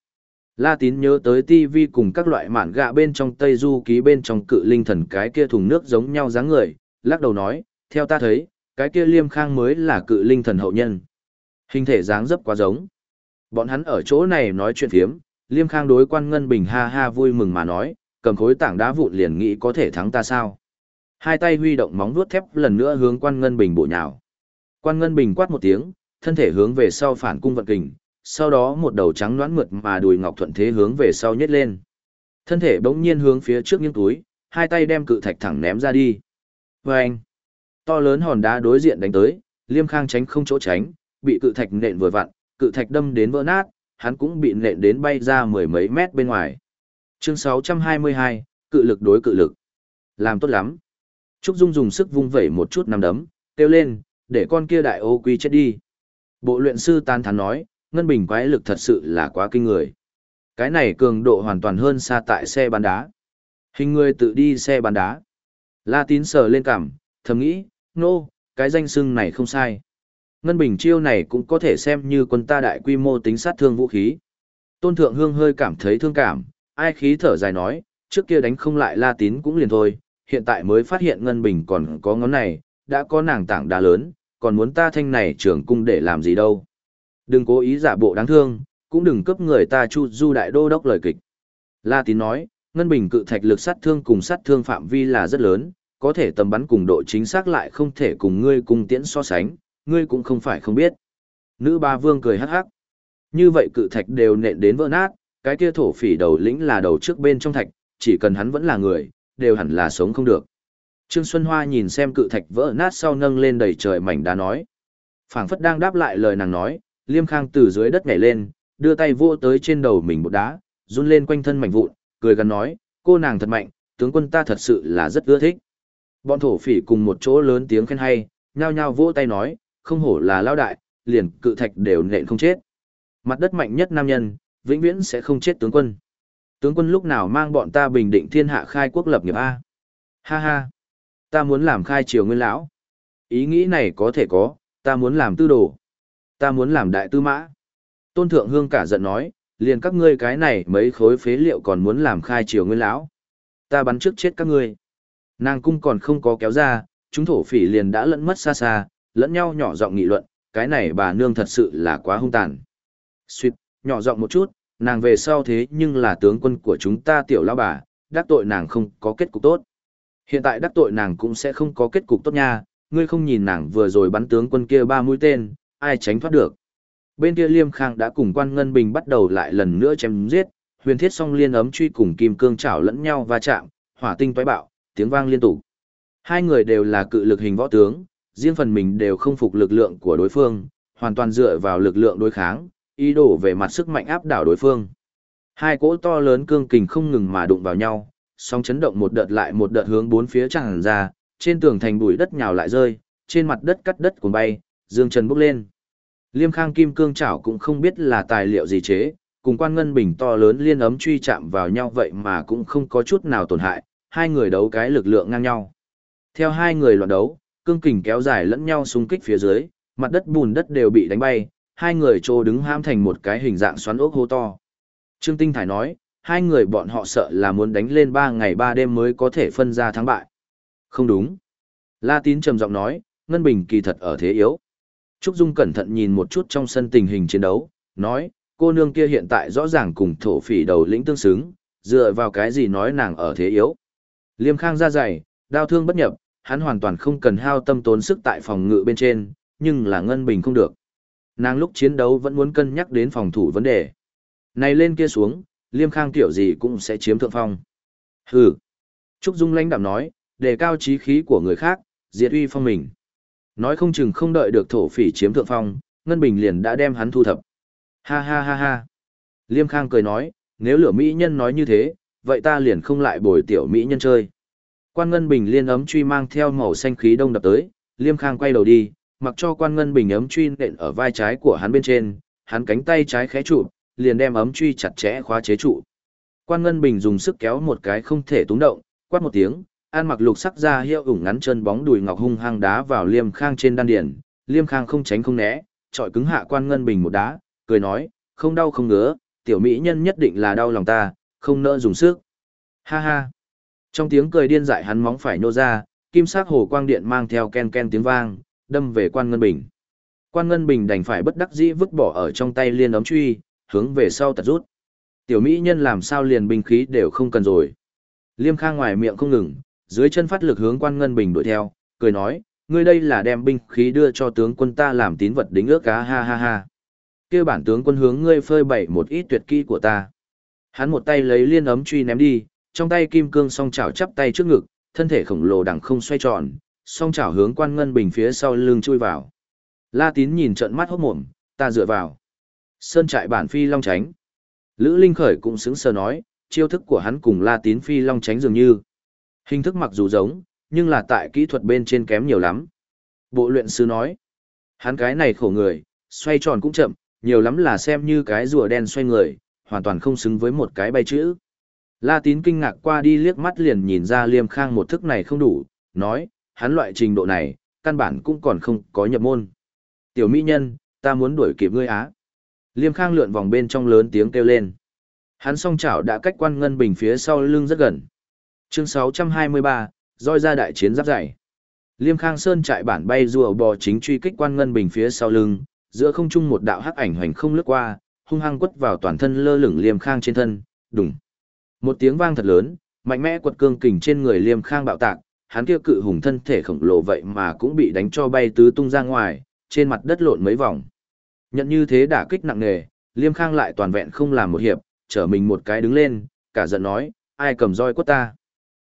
La tín nhớ tới TV cùng các loại mản gạ bên trong Tây Du ký bên trong cự linh thần cái kia thùng nước giống nhau dáng người, lắc đầu nói, theo ta thấy, cái kia liêm khang mới là cự linh thần hậu nhân. Hình thể dáng dấp quá giống. Bọn hắn ở chỗ này nói chuyện phiếm, liêm khang đối quan ngân bình ha ha vui mừng mà nói, cầm khối tảng đá vụn liền nghĩ có thể thắng ta sao. Hai tay huy động móng vuốt thép lần nữa hướng quan ngân bình bổ nhào. Quan ngân bình quát một tiếng, thân thể hướng về sau phản cung vận kình, sau đó một đầu trắng loãng mượt mà đùi ngọc thuận thế hướng về sau nhét lên. Thân thể bỗng nhiên hướng phía trước nghiêng túi, hai tay đem cự thạch thẳng ném ra đi. Vâng! To lớn hòn đá đối diện đánh tới, liêm khang tránh không chỗ tránh, bị cự thạch nện vừa vặn, cự thạch đâm đến vỡ nát, hắn cũng bị nện đến bay ra mười mấy mét bên ngoài. Chương 622, cự lực đối cự lực. Làm tốt lắm. Trúc Dung dùng sức vung vẩy một chút năm đấm, kêu lên, để con kia đại ô quy chết đi. Bộ luyện sư tan thán nói, ngân bình quái lực thật sự là quá kinh người. Cái này cường độ hoàn toàn hơn xa tại xe bán đá. Hình người tự đi xe bán đá. La tín sờ lên cảm, thầm nghĩ, nô, no, cái danh xưng này không sai. Ngân bình chiêu này cũng có thể xem như quân ta đại quy mô tính sát thương vũ khí. Tôn thượng hương hơi cảm thấy thương cảm, ai khí thở dài nói, trước kia đánh không lại la tín cũng liền thôi, hiện tại mới phát hiện ngân bình còn có ngón này, đã có nàng tảng đá lớn, còn muốn ta thanh này trưởng cung để làm gì đâu. Đừng cố ý giả bộ đáng thương, cũng đừng cấp người ta chu du đại đô đốc lời kịch. La tín nói, ngân bình cự thạch lực sát thương cùng sát thương phạm vi là rất lớn, có thể tầm bắn cùng độ chính xác lại không thể cùng ngươi cùng tiễn so sánh, ngươi cũng không phải không biết. Nữ ba vương cười hắc hắc. Như vậy cự thạch đều nện đến vỡ nát, cái kia thổ phỉ đầu lĩnh là đầu trước bên trong thạch, chỉ cần hắn vẫn là người, đều hẳn là sống không được. Trương Xuân Hoa nhìn xem cự thạch vỡ nát sau nâng lên đầy trời mảnh đá nói. phảng phất đang đáp lại lời nàng nói, Liêm Khang từ dưới đất nhảy lên, đưa tay vỗ tới trên đầu mình một đá, run lên quanh thân mảnh vụn, cười gần nói, cô nàng thật mạnh, tướng quân ta thật sự là rất ưa thích. Bọn thổ phỉ cùng một chỗ lớn tiếng khen hay, nhao nhao vỗ tay nói, không hổ là lao đại, liền cự thạch đều nện không chết. Mặt đất mạnh nhất nam nhân, vĩnh viễn sẽ không chết tướng quân. Tướng quân lúc nào mang bọn ta bình định thiên hạ khai quốc lập nghiệp A. Ha ha. Ta muốn làm khai triều nguyên lão. Ý nghĩ này có thể có, ta muốn làm tư đồ. Ta muốn làm đại tư mã. Tôn thượng hương cả giận nói, liền các ngươi cái này mấy khối phế liệu còn muốn làm khai triều nguyên lão. Ta bắn trước chết các ngươi. Nàng cung còn không có kéo ra, chúng thổ phỉ liền đã lẫn mất xa xa, lẫn nhau nhỏ giọng nghị luận, cái này bà nương thật sự là quá hung tàn. Xuyệt, nhỏ giọng một chút, nàng về sau thế nhưng là tướng quân của chúng ta tiểu lão bà, đắc tội nàng không có kết cục tốt. Hiện tại đắc tội nàng cũng sẽ không có kết cục tốt nha, ngươi không nhìn nàng vừa rồi bắn tướng quân kia ba mũi tên, ai tránh thoát được. Bên kia Liêm Khang đã cùng quan Ngân Bình bắt đầu lại lần nữa chém giết, huyền thiết song liên ấm truy cùng kim cương chảo lẫn nhau va chạm, hỏa tinh tói bạo, tiếng vang liên tục. Hai người đều là cự lực hình võ tướng, riêng phần mình đều không phục lực lượng của đối phương, hoàn toàn dựa vào lực lượng đối kháng, ý đồ về mặt sức mạnh áp đảo đối phương. Hai cỗ to lớn cương kình không ngừng mà đụng vào nhau, song chấn động một đợt lại một đợt hướng bốn phía tràn ra, trên tường thành bụi đất nhào lại rơi, trên mặt đất cắt đất cuốn bay, dương trần bốc lên. Liêm Khang kim cương chảo cũng không biết là tài liệu gì chế, cùng quan ngân bình to lớn liên ấm truy chạm vào nhau vậy mà cũng không có chút nào tổn hại, hai người đấu cái lực lượng ngang nhau. Theo hai người loạn đấu, cương kình kéo dài lẫn nhau xung kích phía dưới, mặt đất bùn đất đều bị đánh bay, hai người trô đứng ham thành một cái hình dạng xoắn ốc hô to. Trương Tinh Thải nói, hai người bọn họ sợ là muốn đánh lên ba ngày ba đêm mới có thể phân ra thắng bại. Không đúng. La Tín trầm giọng nói, Ngân Bình kỳ thật ở thế yếu. Trúc Dung cẩn thận nhìn một chút trong sân tình hình chiến đấu, nói, cô nương kia hiện tại rõ ràng cùng thổ phỉ đầu lĩnh tương xứng, dựa vào cái gì nói nàng ở thế yếu. Liêm Khang ra dày, đao thương bất nhập, hắn hoàn toàn không cần hao tâm tốn sức tại phòng ngự bên trên, nhưng là Ngân Bình không được. Nàng lúc chiến đấu vẫn muốn cân nhắc đến phòng thủ vấn đề. Này lên kia xuống, Liêm Khang tiểu gì cũng sẽ chiếm thượng phong. Hừ. Trúc Dung lãnh đạm nói, đề cao trí khí của người khác, diệt uy phong mình. Nói không chừng không đợi được thổ phỉ chiếm thượng phong, Ngân Bình liền đã đem hắn thu thập. Ha ha ha ha. Liêm Khang cười nói, nếu lửa Mỹ nhân nói như thế, vậy ta liền không lại bồi tiểu Mỹ nhân chơi. Quan Ngân Bình liên ấm truy mang theo màu xanh khí đông đập tới, Liêm Khang quay đầu đi, mặc cho quan Ngân Bình ấm truy nện ở vai trái của hắn bên trên, hắn cánh tay trái khẽ trụ, liền đem ấm truy chặt chẽ khóa chế trụ. Quan Ngân Bình dùng sức kéo một cái không thể túng động, quát một tiếng, an mặc lục sắc ra hiệu ủng ngắn chân bóng đùi ngọc hung hăng đá vào Liêm Khang trên đan điền, Liêm Khang không tránh không né, trọi cứng hạ Quan Ngân Bình một đá, cười nói, không đau không ngứa, tiểu mỹ nhân nhất định là đau lòng ta, không nỡ dùng sức. Ha ha. Trong tiếng cười điên dại hắn móng phải nô ra, kim sắc hồ quang điện mang theo ken ken tiếng vang, đâm về quan ngân bình. Quan ngân bình đành phải bất đắc dĩ vứt bỏ ở trong tay liên ấm truy, hướng về sau tật rút. Tiểu mỹ nhân làm sao liền binh khí đều không cần rồi. Liêm khang ngoài miệng không ngừng, dưới chân phát lực hướng quan ngân bình đuổi theo, cười nói, ngươi đây là đem binh khí đưa cho tướng quân ta làm tín vật đính ước cá ha ha ha. kia bản tướng quân hướng ngươi phơi bày một ít tuyệt kỹ của ta. Hắn một tay lấy liên ấm truy ném đi, trong tay kim cương song chảo chắp tay trước ngực, thân thể khổng lồ đằng không xoay tròn, song chảo hướng quan ngân bình phía sau lưng chui vào. La tín nhìn trận mắt hốt mồm, ta dựa vào. Sơn trại bản phi long tránh. Lữ Linh Khởi cũng xứng sờ nói, chiêu thức của hắn cùng La tín phi long tránh dường như. Hình thức mặc dù giống, nhưng là tại kỹ thuật bên trên kém nhiều lắm. Bộ luyện sư nói, hắn cái này khổ người, xoay tròn cũng chậm, nhiều lắm là xem như cái rùa đen xoay người, hoàn toàn không xứng với một cái bay chữ. La tín kinh ngạc qua đi liếc mắt liền nhìn ra liêm khang một thức này không đủ, nói, hắn loại trình độ này, căn bản cũng còn không có nhập môn. Tiểu mỹ nhân, ta muốn đuổi kịp ngươi á. Liêm khang lượn vòng bên trong lớn tiếng kêu lên. Hắn song chảo đã cách quan ngân bình phía sau lưng rất gần. Chương 623, roi ra đại chiến giáp dày. Liêm Khang Sơn trại bản bay rùa bò chính truy kích quan ngân bình phía sau lưng, giữa không trung một đạo hắc ảnh hoành không lướt qua, hung hăng quất vào toàn thân lơ lửng Liêm Khang trên thân, đùng. Một tiếng vang thật lớn, mạnh mẽ quật cương kình trên người Liêm Khang bạo tạc, hắn kia cự hùng thân thể khổng lồ vậy mà cũng bị đánh cho bay tứ tung ra ngoài, trên mặt đất lộn mấy vòng. Nhận như thế đả kích nặng nề, Liêm Khang lại toàn vẹn không làm một hiệp, trở mình một cái đứng lên, cả giận nói, ai cầm roi quất ta.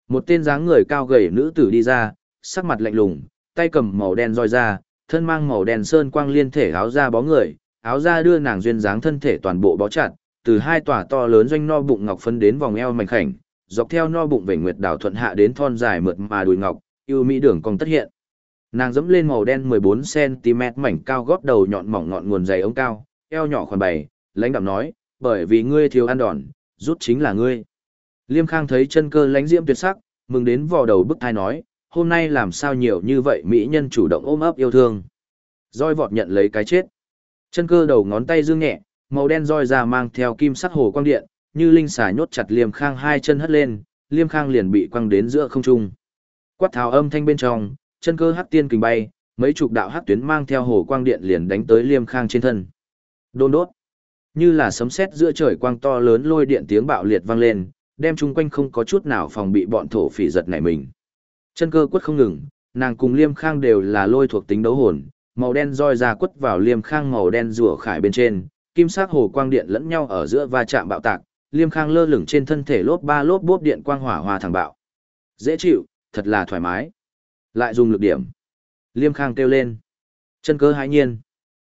Một tên dáng người cao gầy nữ tử đi ra, sắc mặt lạnh lùng, tay cầm màu đen roi ra, thân mang màu đen sơn quang liên thể áo ra bó người, áo ra đưa nàng duyên dáng thân thể toàn bộ bó chặt, từ hai tòa to lớn doanh no bụng ngọc phân đến vòng eo mảnh khảnh, dọc theo no bụng về nguyệt đảo thuận hạ đến thon dài mượt mà đùi ngọc, yêu mỹ đường cong tất hiện. Nàng dẫm lên màu đen 14 cm mảnh cao gót đầu nhọn mỏng ngọn nguồn dày ống cao, eo nhỏ khoản bày, lãnh đạm nói, bởi vì ngươi thiếu ăn đòn, rút chính là ngươi. Liêm Khang thấy chân cơ lánh diễm tuyệt sắc, mừng đến vò đầu bức thai nói, hôm nay làm sao nhiều như vậy mỹ nhân chủ động ôm ấp yêu thương. Roi vọt nhận lấy cái chết. Chân cơ đầu ngón tay dương nhẹ, màu đen roi ra mang theo kim sắc hồ quang điện, như linh xà nhốt chặt Liêm Khang hai chân hất lên, Liêm Khang liền bị quăng đến giữa không trung. Quát tháo âm thanh bên trong, chân cơ hắc tiên kình bay, mấy chục đạo hắc tuyến mang theo hồ quang điện liền đánh tới Liêm Khang trên thân. Đôn đốt. Như là sấm sét giữa trời quang to lớn lôi điện tiếng bạo liệt vang lên, đem chung quanh không có chút nào phòng bị bọn thổ phỉ giật nảy mình. Chân cơ quất không ngừng, nàng cùng Liêm Khang đều là lôi thuộc tính đấu hồn, màu đen roi ra quất vào Liêm Khang màu đen rùa khải bên trên, kim sắc hồ quang điện lẫn nhau ở giữa va chạm bạo tạc, Liêm Khang lơ lửng trên thân thể lốp ba lốp bốp điện quang hỏa hòa thẳng bạo. Dễ chịu, thật là thoải mái. Lại dùng lực điểm. Liêm Khang kêu lên. Chân cơ hãi nhiên.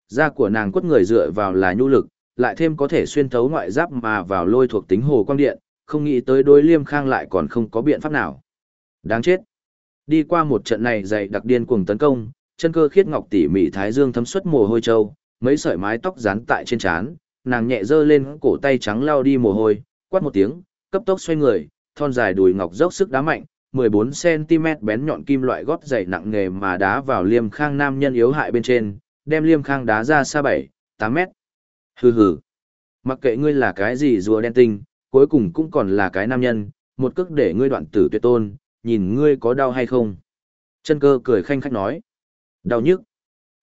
Da của nàng quất người dựa vào là nhu lực, lại thêm có thể xuyên thấu ngoại giáp mà vào lôi thuộc tính hồ quang điện, không nghĩ tới đối liêm khang lại còn không có biện pháp nào. Đáng chết. Đi qua một trận này dày đặc điên cuồng tấn công, chân cơ khiết ngọc tỉ mỉ thái dương thấm xuất mồ hôi trâu, mấy sợi mái tóc dán tại trên trán, nàng nhẹ giơ lên cổ tay trắng lao đi mồ hôi, quát một tiếng, cấp tốc xoay người, thon dài đùi ngọc dốc sức đá mạnh, 14cm bén nhọn kim loại gót dày nặng nghề mà đá vào liêm khang nam nhân yếu hại bên trên, đem liêm khang đá ra xa 7, 8 mét. Hừ hừ. Mặc kệ ngươi là cái gì rùa đen tinh, cuối cùng cũng còn là cái nam nhân, một cước để ngươi đoạn tử tuyệt tôn, nhìn ngươi có đau hay không. Chân cơ cười khanh khách nói. Đau nhức.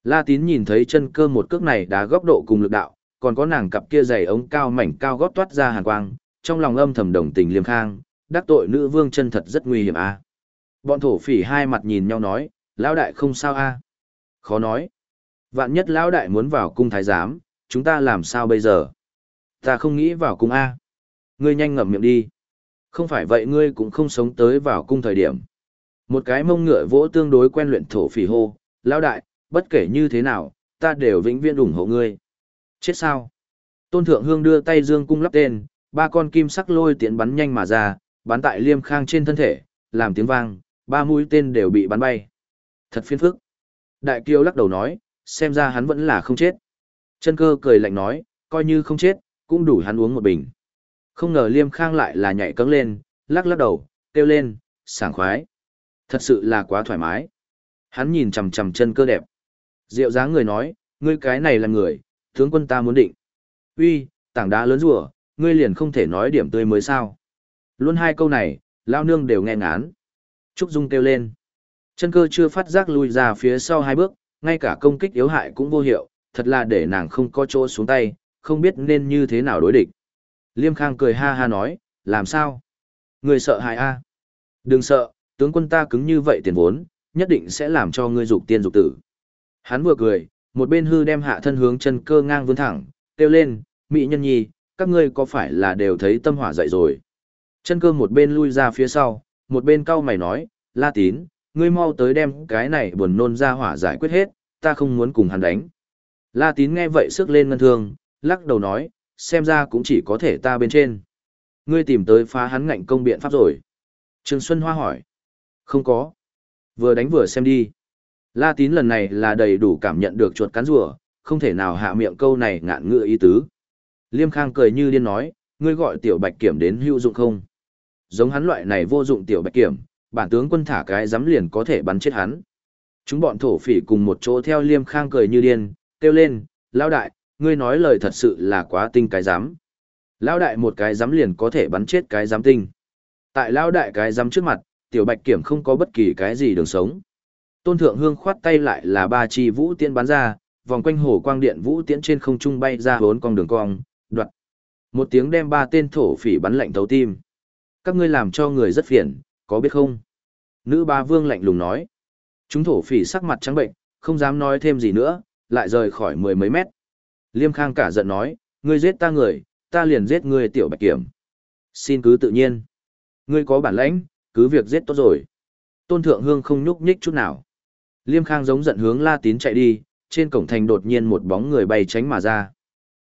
La tín nhìn thấy chân cơ một cước này đá góc độ cùng lực đạo, còn có nàng cặp kia dày ống cao mảnh cao gót toát ra hàn quang, trong lòng âm thầm đồng tình liêm khang, đắc tội nữ vương chân thật rất nguy hiểm a. À? Bọn thổ phỉ hai mặt nhìn nhau nói, lão đại không sao a. À? Khó nói. Vạn nhất lão đại muốn vào cung thái giám, chúng ta làm sao bây giờ? Ta không nghĩ vào cung a. Ngươi nhanh ngậm miệng đi. Không phải vậy ngươi cũng không sống tới vào cung thời điểm. Một cái mông ngựa vỗ tương đối quen luyện thổ phỉ hô, lão đại, bất kể như thế nào, ta đều vĩnh viễn ủng hộ ngươi. Chết sao? Tôn Thượng Hương đưa tay dương cung lắp tên, ba con kim sắc lôi tiện bắn nhanh mà ra, bắn tại Liêm Khang trên thân thể, làm tiếng vang, ba mũi tên đều bị bắn bay. Thật phiền phức. Đại Kiêu lắc đầu nói, xem ra hắn vẫn là không chết. Chân cơ cười lạnh nói, coi như không chết, cũng đủ hắn uống một bình. Không ngờ Liêm Khang lại là nhảy cấng lên, lắc lắc đầu, kêu lên, sảng khoái. Thật sự là quá thoải mái. Hắn nhìn chằm chằm chân cơ đẹp. Diệu dáng người nói, ngươi cái này là người, tướng quân ta muốn định. Uy, tảng đá lớn rùa, ngươi liền không thể nói điểm tươi mới sao. Luôn hai câu này, lao nương đều nghe ngán. Trúc Dung kêu lên. Chân cơ chưa phát giác lui ra phía sau hai bước, ngay cả công kích yếu hại cũng vô hiệu, thật là để nàng không có chỗ xuống tay, không biết nên như thế nào đối địch. Liêm Khang cười ha ha nói, làm sao? Người sợ hại a? Đừng sợ, tướng quân ta cứng như vậy tiền vốn, nhất định sẽ làm cho ngươi dục tiên dục tử. Hắn vừa cười, một bên hư đem hạ thân hướng chân cơ ngang vươn thẳng, kêu lên, mỹ nhân nhi, các ngươi có phải là đều thấy tâm hỏa dậy rồi. Chân cơ một bên lui ra phía sau, một bên cau mày nói, la tín, ngươi mau tới đem cái này buồn nôn ra hỏa giải quyết hết, ta không muốn cùng hắn đánh. La tín nghe vậy sức lên ngân thương, lắc đầu nói, xem ra cũng chỉ có thể ta bên trên. Ngươi tìm tới phá hắn ngạnh công biện pháp rồi. Trương Xuân Hoa hỏi. Không có. Vừa đánh vừa xem đi. La tín lần này là đầy đủ cảm nhận được chuột cắn rùa, không thể nào hạ miệng câu này ngạn ngựa ý tứ. Liêm Khang cười như điên nói, ngươi gọi tiểu bạch kiểm đến hữu dụng không? Giống hắn loại này vô dụng tiểu bạch kiểm, bản tướng quân thả cái dám liền có thể bắn chết hắn. Chúng bọn thổ phỉ cùng một chỗ theo Liêm Khang cười như điên, kêu lên, lao đại, ngươi nói lời thật sự là quá tinh cái dám. Lao đại một cái dám liền có thể bắn chết cái dám tinh. Tại lao đại cái dám trước mặt, tiểu bạch kiểm không có bất kỳ cái gì đường sống. Tôn thượng hương khoát tay lại là ba chi vũ tiễn bắn ra, vòng quanh hồ quang điện vũ tiễn trên không trung bay ra bốn con đường cong, đoạt. Một tiếng đem ba tên thổ phỉ bắn lạnh thấu tim. Các ngươi làm cho người rất phiền, có biết không? Nữ ba vương lạnh lùng nói. Chúng thổ phỉ sắc mặt trắng bệnh, không dám nói thêm gì nữa, lại rời khỏi mười mấy mét. Liêm Khang cả giận nói, ngươi giết ta người, ta liền giết ngươi tiểu bạch kiểm. Xin cứ tự nhiên. Ngươi có bản lãnh, cứ việc giết tốt rồi. Tôn Thượng Hương không nhúc nhích chút nào. Liêm Khang giống giận hướng La Tín chạy đi, trên cổng thành đột nhiên một bóng người bay tránh mà ra.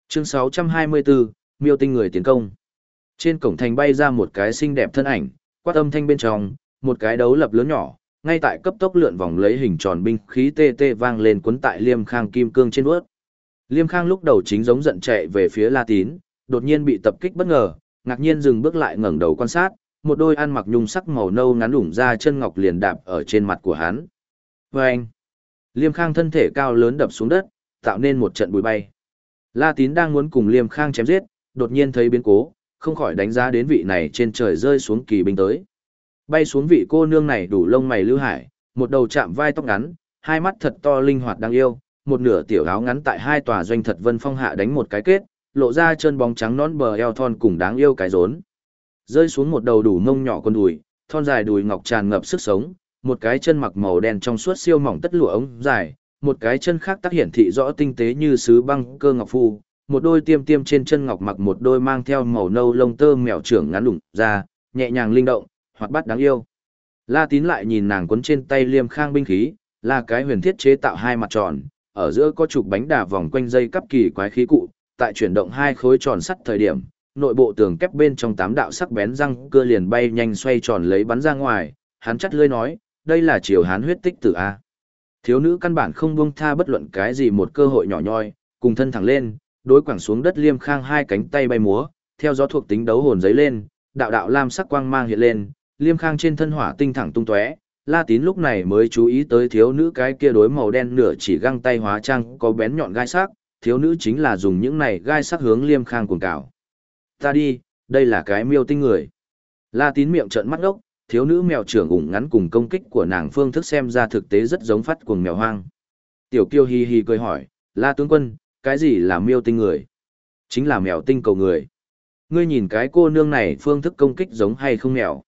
Chương 624, miêu tinh người tiến công. Trên cổng thành bay ra một cái xinh đẹp thân ảnh, quát âm thanh bên trong, một cái đấu lập lớn nhỏ, ngay tại cấp tốc lượn vòng lấy hình tròn binh khí tê tê vang lên cuốn tại Liêm Khang kim cương trên vuốt. Liêm Khang lúc đầu chính giống giận chạy về phía La Tín, đột nhiên bị tập kích bất ngờ, ngạc nhiên dừng bước lại ngẩng đầu quan sát, một đôi ăn mặc nhung sắc màu nâu ngắn lủng ra chân ngọc liền đạp ở trên mặt của hắn. Và anh, Liêm Khang thân thể cao lớn đập xuống đất, tạo nên một trận bụi bay. La Tín đang muốn cùng Liêm Khang chém giết, đột nhiên thấy biến cố, không khỏi đánh giá đến vị này trên trời rơi xuống kỳ binh tới. Bay xuống vị cô nương này đủ lông mày lưu hải, một đầu chạm vai tóc ngắn, hai mắt thật to linh hoạt đáng yêu, một nửa tiểu áo ngắn tại hai tòa doanh thật vân phong hạ đánh một cái kết, lộ ra chân bóng trắng nón bờ eo thon cùng đáng yêu cái rốn. Rơi xuống một đầu đủ mông nhỏ con đùi, thon dài đùi ngọc tràn ngập sức sống, một cái chân mặc màu đen trong suốt siêu mỏng tất lụa ống dài, một cái chân khác tác hiển thị rõ tinh tế như sứ băng cơ ngọc phu, một đôi tiêm tiêm trên chân ngọc mặc một đôi mang theo màu nâu lông tơ mèo trưởng ngắn đủng ra, nhẹ nhàng linh động, hoạt bát đáng yêu. La Tín lại nhìn nàng quấn trên tay liêm khang binh khí, là cái huyền thiết chế tạo hai mặt tròn, ở giữa có trục bánh đà vòng quanh dây cắp kỳ quái khí cụ, tại chuyển động hai khối tròn sắt thời điểm, nội bộ tường kép bên trong tám đạo sắc bén răng cưa liền bay nhanh xoay tròn lấy bắn ra ngoài, hắn chắt lưỡi nói, đây là triều hán huyết tích tử a. Thiếu nữ căn bản không buông tha bất luận cái gì một cơ hội nhỏ nhoi, cùng thân thẳng lên, đối quẳng xuống đất liêm khang hai cánh tay bay múa, theo gió thuộc tính đấu hồn giấy lên, đạo đạo lam sắc quang mang hiện lên, liêm khang trên thân hỏa tinh thẳng tung tóe. La tín lúc này mới chú ý tới thiếu nữ cái kia đối màu đen nửa chỉ găng tay hóa trang có bén nhọn gai sắc, thiếu nữ chính là dùng những này gai sắc hướng liêm khang cuồng cào. Ta đi, đây là cái miêu tinh người. La tín miệng trợn mắt ốc, thiếu nữ mèo trưởng ủng ngắn cùng công kích của nàng phương thức xem ra thực tế rất giống phát cuồng mèo hoang. Tiểu kiêu hi hi cười hỏi, La tướng quân, cái gì là miêu tinh người? Chính là mèo tinh cầu người. Ngươi nhìn cái cô nương này phương thức công kích giống hay không mèo?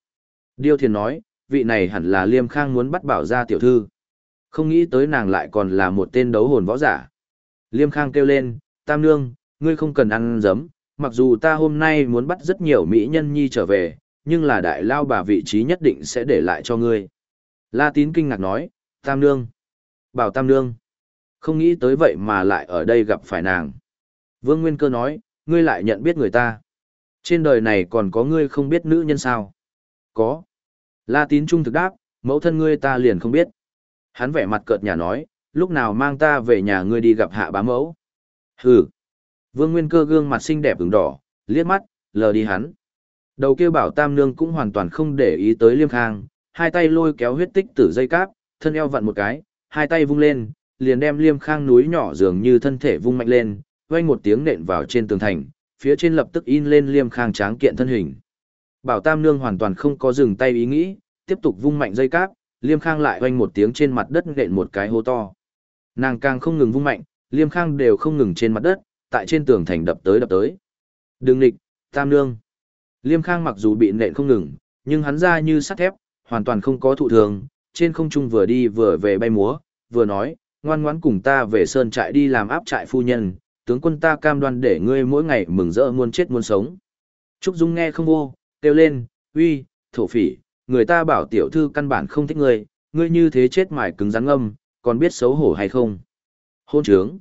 Điêu thiền nói, vị này hẳn là liêm khang muốn bắt bảo ra tiểu thư. Không nghĩ tới nàng lại còn là một tên đấu hồn võ giả. Liêm khang kêu lên, tam nương, ngươi không cần ăn giấm, mặc dù ta hôm nay muốn bắt rất nhiều mỹ nhân nhi trở về, nhưng là đại lao bà vị trí nhất định sẽ để lại cho ngươi. La tín kinh ngạc nói, tam nương. Bảo tam nương. Không nghĩ tới vậy mà lại ở đây gặp phải nàng. Vương Nguyên Cơ nói, ngươi lại nhận biết người ta. Trên đời này còn có ngươi không biết nữ nhân sao? Có. La tín trung thực đáp, mẫu thân ngươi ta liền không biết. Hắn vẻ mặt cợt nhà nói, lúc nào mang ta về nhà ngươi đi gặp hạ bá mẫu. Hừ. Vương Nguyên Cơ gương mặt xinh đẹp ửng đỏ, liếc mắt, lờ đi hắn. Đầu kia bảo tam nương cũng hoàn toàn không để ý tới liêm khang, hai tay lôi kéo huyết tích tử dây cáp, thân eo vặn một cái, hai tay vung lên, liền đem liêm khang núi nhỏ dường như thân thể vung mạnh lên, vang một tiếng nện vào trên tường thành, phía trên lập tức in lên Liêm Khang tráng kiện thân hình. Bảo Tam Nương hoàn toàn không có dừng tay ý nghĩ, tiếp tục vung mạnh dây cáp, Liêm Khang lại vang một tiếng trên mặt đất nện một cái hố to. Nàng càng không ngừng vung mạnh, Liêm Khang đều không ngừng trên mặt đất, tại trên tường thành đập tới đập tới. Đừng nghịch, Tam Nương. Liêm Khang mặc dù bị nện không ngừng, nhưng hắn ra như sắt thép, hoàn toàn không có thụ thường, trên không trung vừa đi vừa về bay múa, vừa nói, ngoan ngoãn cùng ta về sơn trại đi làm áp trại phu nhân, tướng quân ta cam đoan để ngươi mỗi ngày mừng rỡ muôn chết muôn sống. Trúc Dung nghe không vô, kêu lên, uy, thổ phỉ, người ta bảo tiểu thư căn bản không thích ngươi, ngươi như thế chết mải cứng rắn âm, còn biết xấu hổ hay không? Hôn trướng.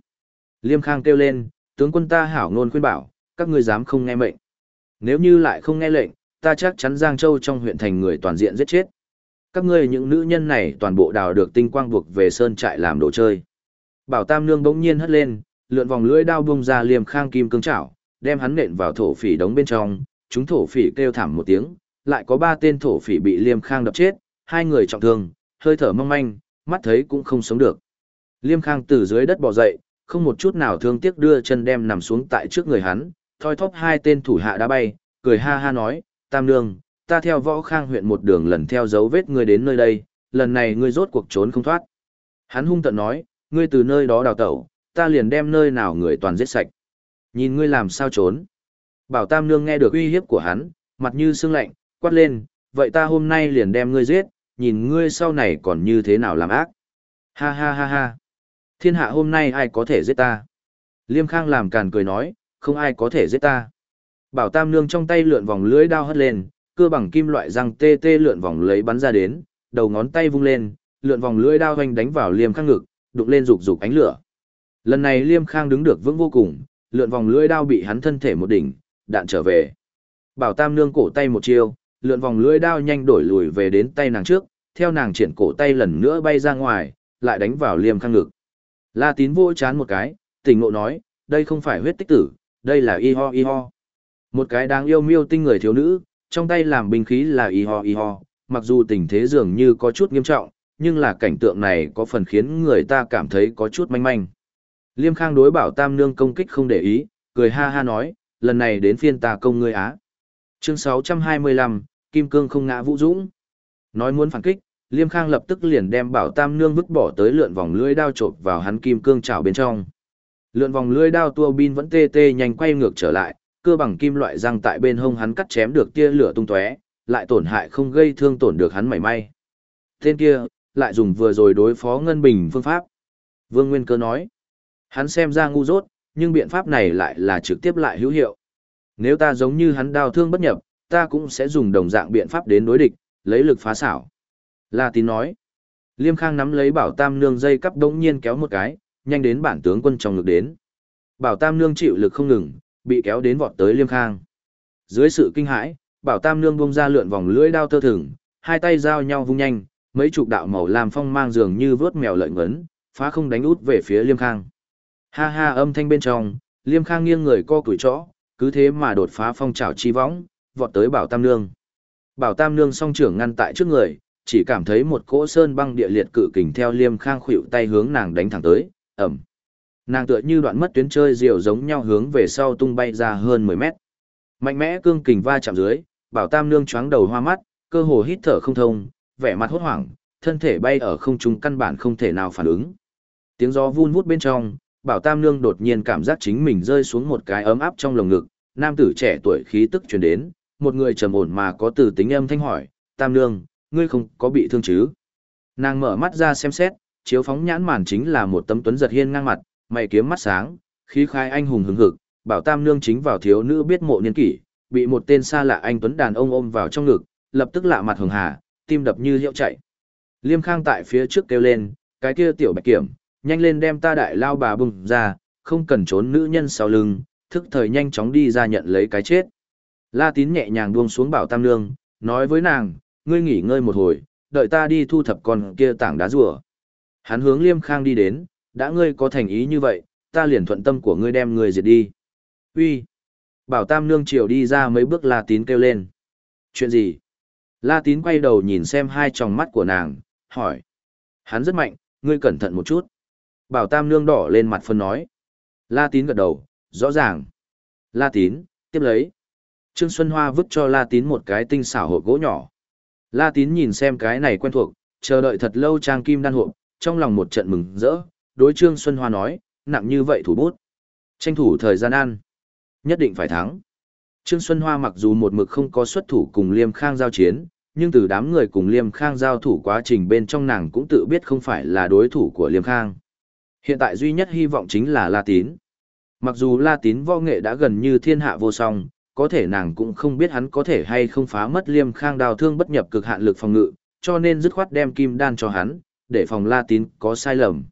Liêm Khang kêu lên, tướng quân ta hảo ngôn khuyên bảo, các ngươi dám không nghe mệnh. Nếu như lại không nghe lệnh, ta chắc chắn Giang Châu trong huyện thành người toàn diện giết chết. Các ngươi những nữ nhân này toàn bộ đào được tinh quang buộc về sơn trại làm đồ chơi. Bảo Tam Nương bỗng nhiên hất lên, lượn vòng lưỡi đao bung ra liềm khang kim cương chảo, đem hắn nện vào thổ phỉ đống bên trong, chúng thổ phỉ kêu thảm một tiếng, lại có ba tên thổ phỉ bị liêm khang đập chết, hai người trọng thương, hơi thở mong manh, mắt thấy cũng không sống được. Liêm khang từ dưới đất bò dậy, không một chút nào thương tiếc đưa chân đem nằm xuống tại trước người hắn, thoi thóp hai tên thủ hạ đã bay, cười ha ha nói, Tam Nương, ta theo võ khang huyện một đường lần theo dấu vết ngươi đến nơi đây, lần này ngươi rốt cuộc trốn không thoát. Hắn hung tận nói, ngươi từ nơi đó đào tẩu, ta liền đem nơi nào người toàn giết sạch. Nhìn ngươi làm sao trốn. Bảo Tam Nương nghe được uy hiếp của hắn, mặt như sương lạnh, quát lên, vậy ta hôm nay liền đem ngươi giết, nhìn ngươi sau này còn như thế nào làm ác. Ha ha ha ha. Thiên hạ hôm nay ai có thể giết ta? Liêm Khang làm càn cười nói, không ai có thể giết ta. Bảo Tam Nương trong tay lượn vòng lưỡi đao hất lên, cưa bằng kim loại răng tê tê lượn vòng lấy bắn ra đến, đầu ngón tay vung lên, lượn vòng lưỡi đao hoành đánh vào Liêm Khang ngực, đụng lên rục rục ánh lửa. Lần này Liêm Khang đứng được vững vô cùng, lượn vòng lưỡi đao bị hắn thân thể một đỉnh, đạn trở về. Bảo Tam Nương cổ tay một chiêu, lượn vòng lưỡi đao nhanh đổi lùi về đến tay nàng trước, theo nàng triển cổ tay lần nữa bay ra ngoài, lại đánh vào Liêm Khang ngực. La Tín vô chán một cái, tỉnh ngộ nói, đây không phải huyết tích tử, đây là y ho y ho. Một cái đáng yêu miêu tinh người thiếu nữ, trong tay làm binh khí là y ho y ho, mặc dù tình thế dường như có chút nghiêm trọng, nhưng là cảnh tượng này có phần khiến người ta cảm thấy có chút manh manh. Liêm Khang đối bảo Tam Nương công kích không để ý, cười ha ha nói, lần này đến phiên ta công ngươi á. Chương 625, Kim Cương không ngã vũ dũng. Nói muốn phản kích, Liêm Khang lập tức liền đem bảo Tam Nương vứt bỏ tới lượn vòng lưỡi đao chộp vào hắn kim cương chảo bên trong. Lượn vòng lưỡi đao tua bin vẫn tê tê nhanh quay ngược trở lại, cơ bằng kim loại răng tại bên hông hắn cắt chém được tia lửa tung tóe, lại tổn hại không gây thương tổn được hắn mảy may. Tên kia, lại dùng vừa rồi đối phó Ngân Bình phương pháp. Vương Nguyên Cơ nói, hắn xem ra ngu dốt, nhưng biện pháp này lại là trực tiếp lại hữu hiệu. Nếu ta giống như hắn đào thương bất nhập, ta cũng sẽ dùng đồng dạng biện pháp đến đối địch, lấy lực phá xảo. La tín nói, Liêm Khang nắm lấy bảo tam nương dây cắp đống nhiên kéo một cái, nhanh đến bản tướng quân trong ngực đến. Bảo tam nương chịu lực không ngừng, bị kéo đến vọt tới Liêm Khang. Dưới sự kinh hãi, Bảo Tam Nương bung ra lượn vòng lưỡi đao tơ thừng, hai tay giao nhau vung nhanh, mấy chục đạo màu làm phong mang dường như vớt mèo lợi ngấn, phá không đánh út về phía Liêm Khang. Ha ha âm thanh bên trong, Liêm Khang nghiêng người co cửi chó, cứ thế mà đột phá phong trào chi võng, vọt tới Bảo Tam Nương. Bảo Tam Nương song trưởng ngăn tại trước người, chỉ cảm thấy một cỗ sơn băng địa liệt cự kình theo Liêm Khang khuỵu tay hướng nàng đánh thẳng tới, ẩm. Nàng tựa như đoạn mất tuyến chơi diều giống nhau hướng về sau tung bay ra hơn 10 mét. Mạnh mẽ cương kình va chạm dưới, Bảo Tam nương choáng đầu hoa mắt, cơ hồ hít thở không thông, vẻ mặt hốt hoảng, thân thể bay ở không trung căn bản không thể nào phản ứng. Tiếng gió vun vút bên trong, Bảo Tam nương đột nhiên cảm giác chính mình rơi xuống một cái ấm áp trong lồng ngực, nam tử trẻ tuổi khí tức truyền đến, một người trầm ổn mà có từ tính âm thanh hỏi, "Tam nương, ngươi không có bị thương chứ?" Nàng mở mắt ra xem xét, chiếu phóng nhãn màn chính là một tấm tuấn giật hiên ngang mặt, mày kiếm mắt sáng, khí khai anh hùng hứng hực, bảo tam nương chính vào thiếu nữ biết mộ niên kỷ, bị một tên xa lạ anh tuấn đàn ông ôm vào trong ngực, lập tức lạ mặt hường hà, tim đập như hiệu chạy. Liêm khang tại phía trước kêu lên, cái kia tiểu bạch kiểm, nhanh lên đem ta đại lao bà bùng ra, không cần trốn nữ nhân sau lưng, thức thời nhanh chóng đi ra nhận lấy cái chết. La tín nhẹ nhàng buông xuống bảo tam nương, nói với nàng, ngươi nghỉ ngơi một hồi, đợi ta đi thu thập con kia tảng đá rùa. Hắn hướng liêm khang đi đến, đã ngươi có thành ý như vậy, ta liền thuận tâm của ngươi đem ngươi diệt đi. Uy. Bảo Tam Nương Triều đi ra mấy bước La Tín kêu lên. Chuyện gì? La Tín quay đầu nhìn xem hai tròng mắt của nàng, hỏi. Hắn rất mạnh, ngươi cẩn thận một chút. Bảo Tam Nương đỏ lên mặt phân nói. La Tín gật đầu, rõ ràng. La Tín, Tiếp lấy. Trương Xuân Hoa vứt cho La Tín một cái tinh xảo hộp gỗ nhỏ. La Tín nhìn xem cái này quen thuộc, chờ đợi thật lâu trang kim đan hộp, trong lòng một trận mừng rỡ, đối Trương Xuân Hoa nói, nặng như vậy thủ bút. Tranh thủ thời gian ăn. Nhất định phải thắng. Trương Xuân Hoa mặc dù một mực không có xuất thủ cùng Liêm Khang giao chiến, nhưng từ đám người cùng Liêm Khang giao thủ quá trình bên trong nàng cũng tự biết không phải là đối thủ của Liêm Khang. Hiện tại duy nhất hy vọng chính là La Tín. Mặc dù La Tín võ nghệ đã gần như thiên hạ vô song, có thể nàng cũng không biết hắn có thể hay không phá mất Liêm Khang đào thương bất nhập cực hạn lực phòng ngự, cho nên dứt khoát đem kim đan cho hắn, để phòng La Tín có sai lầm.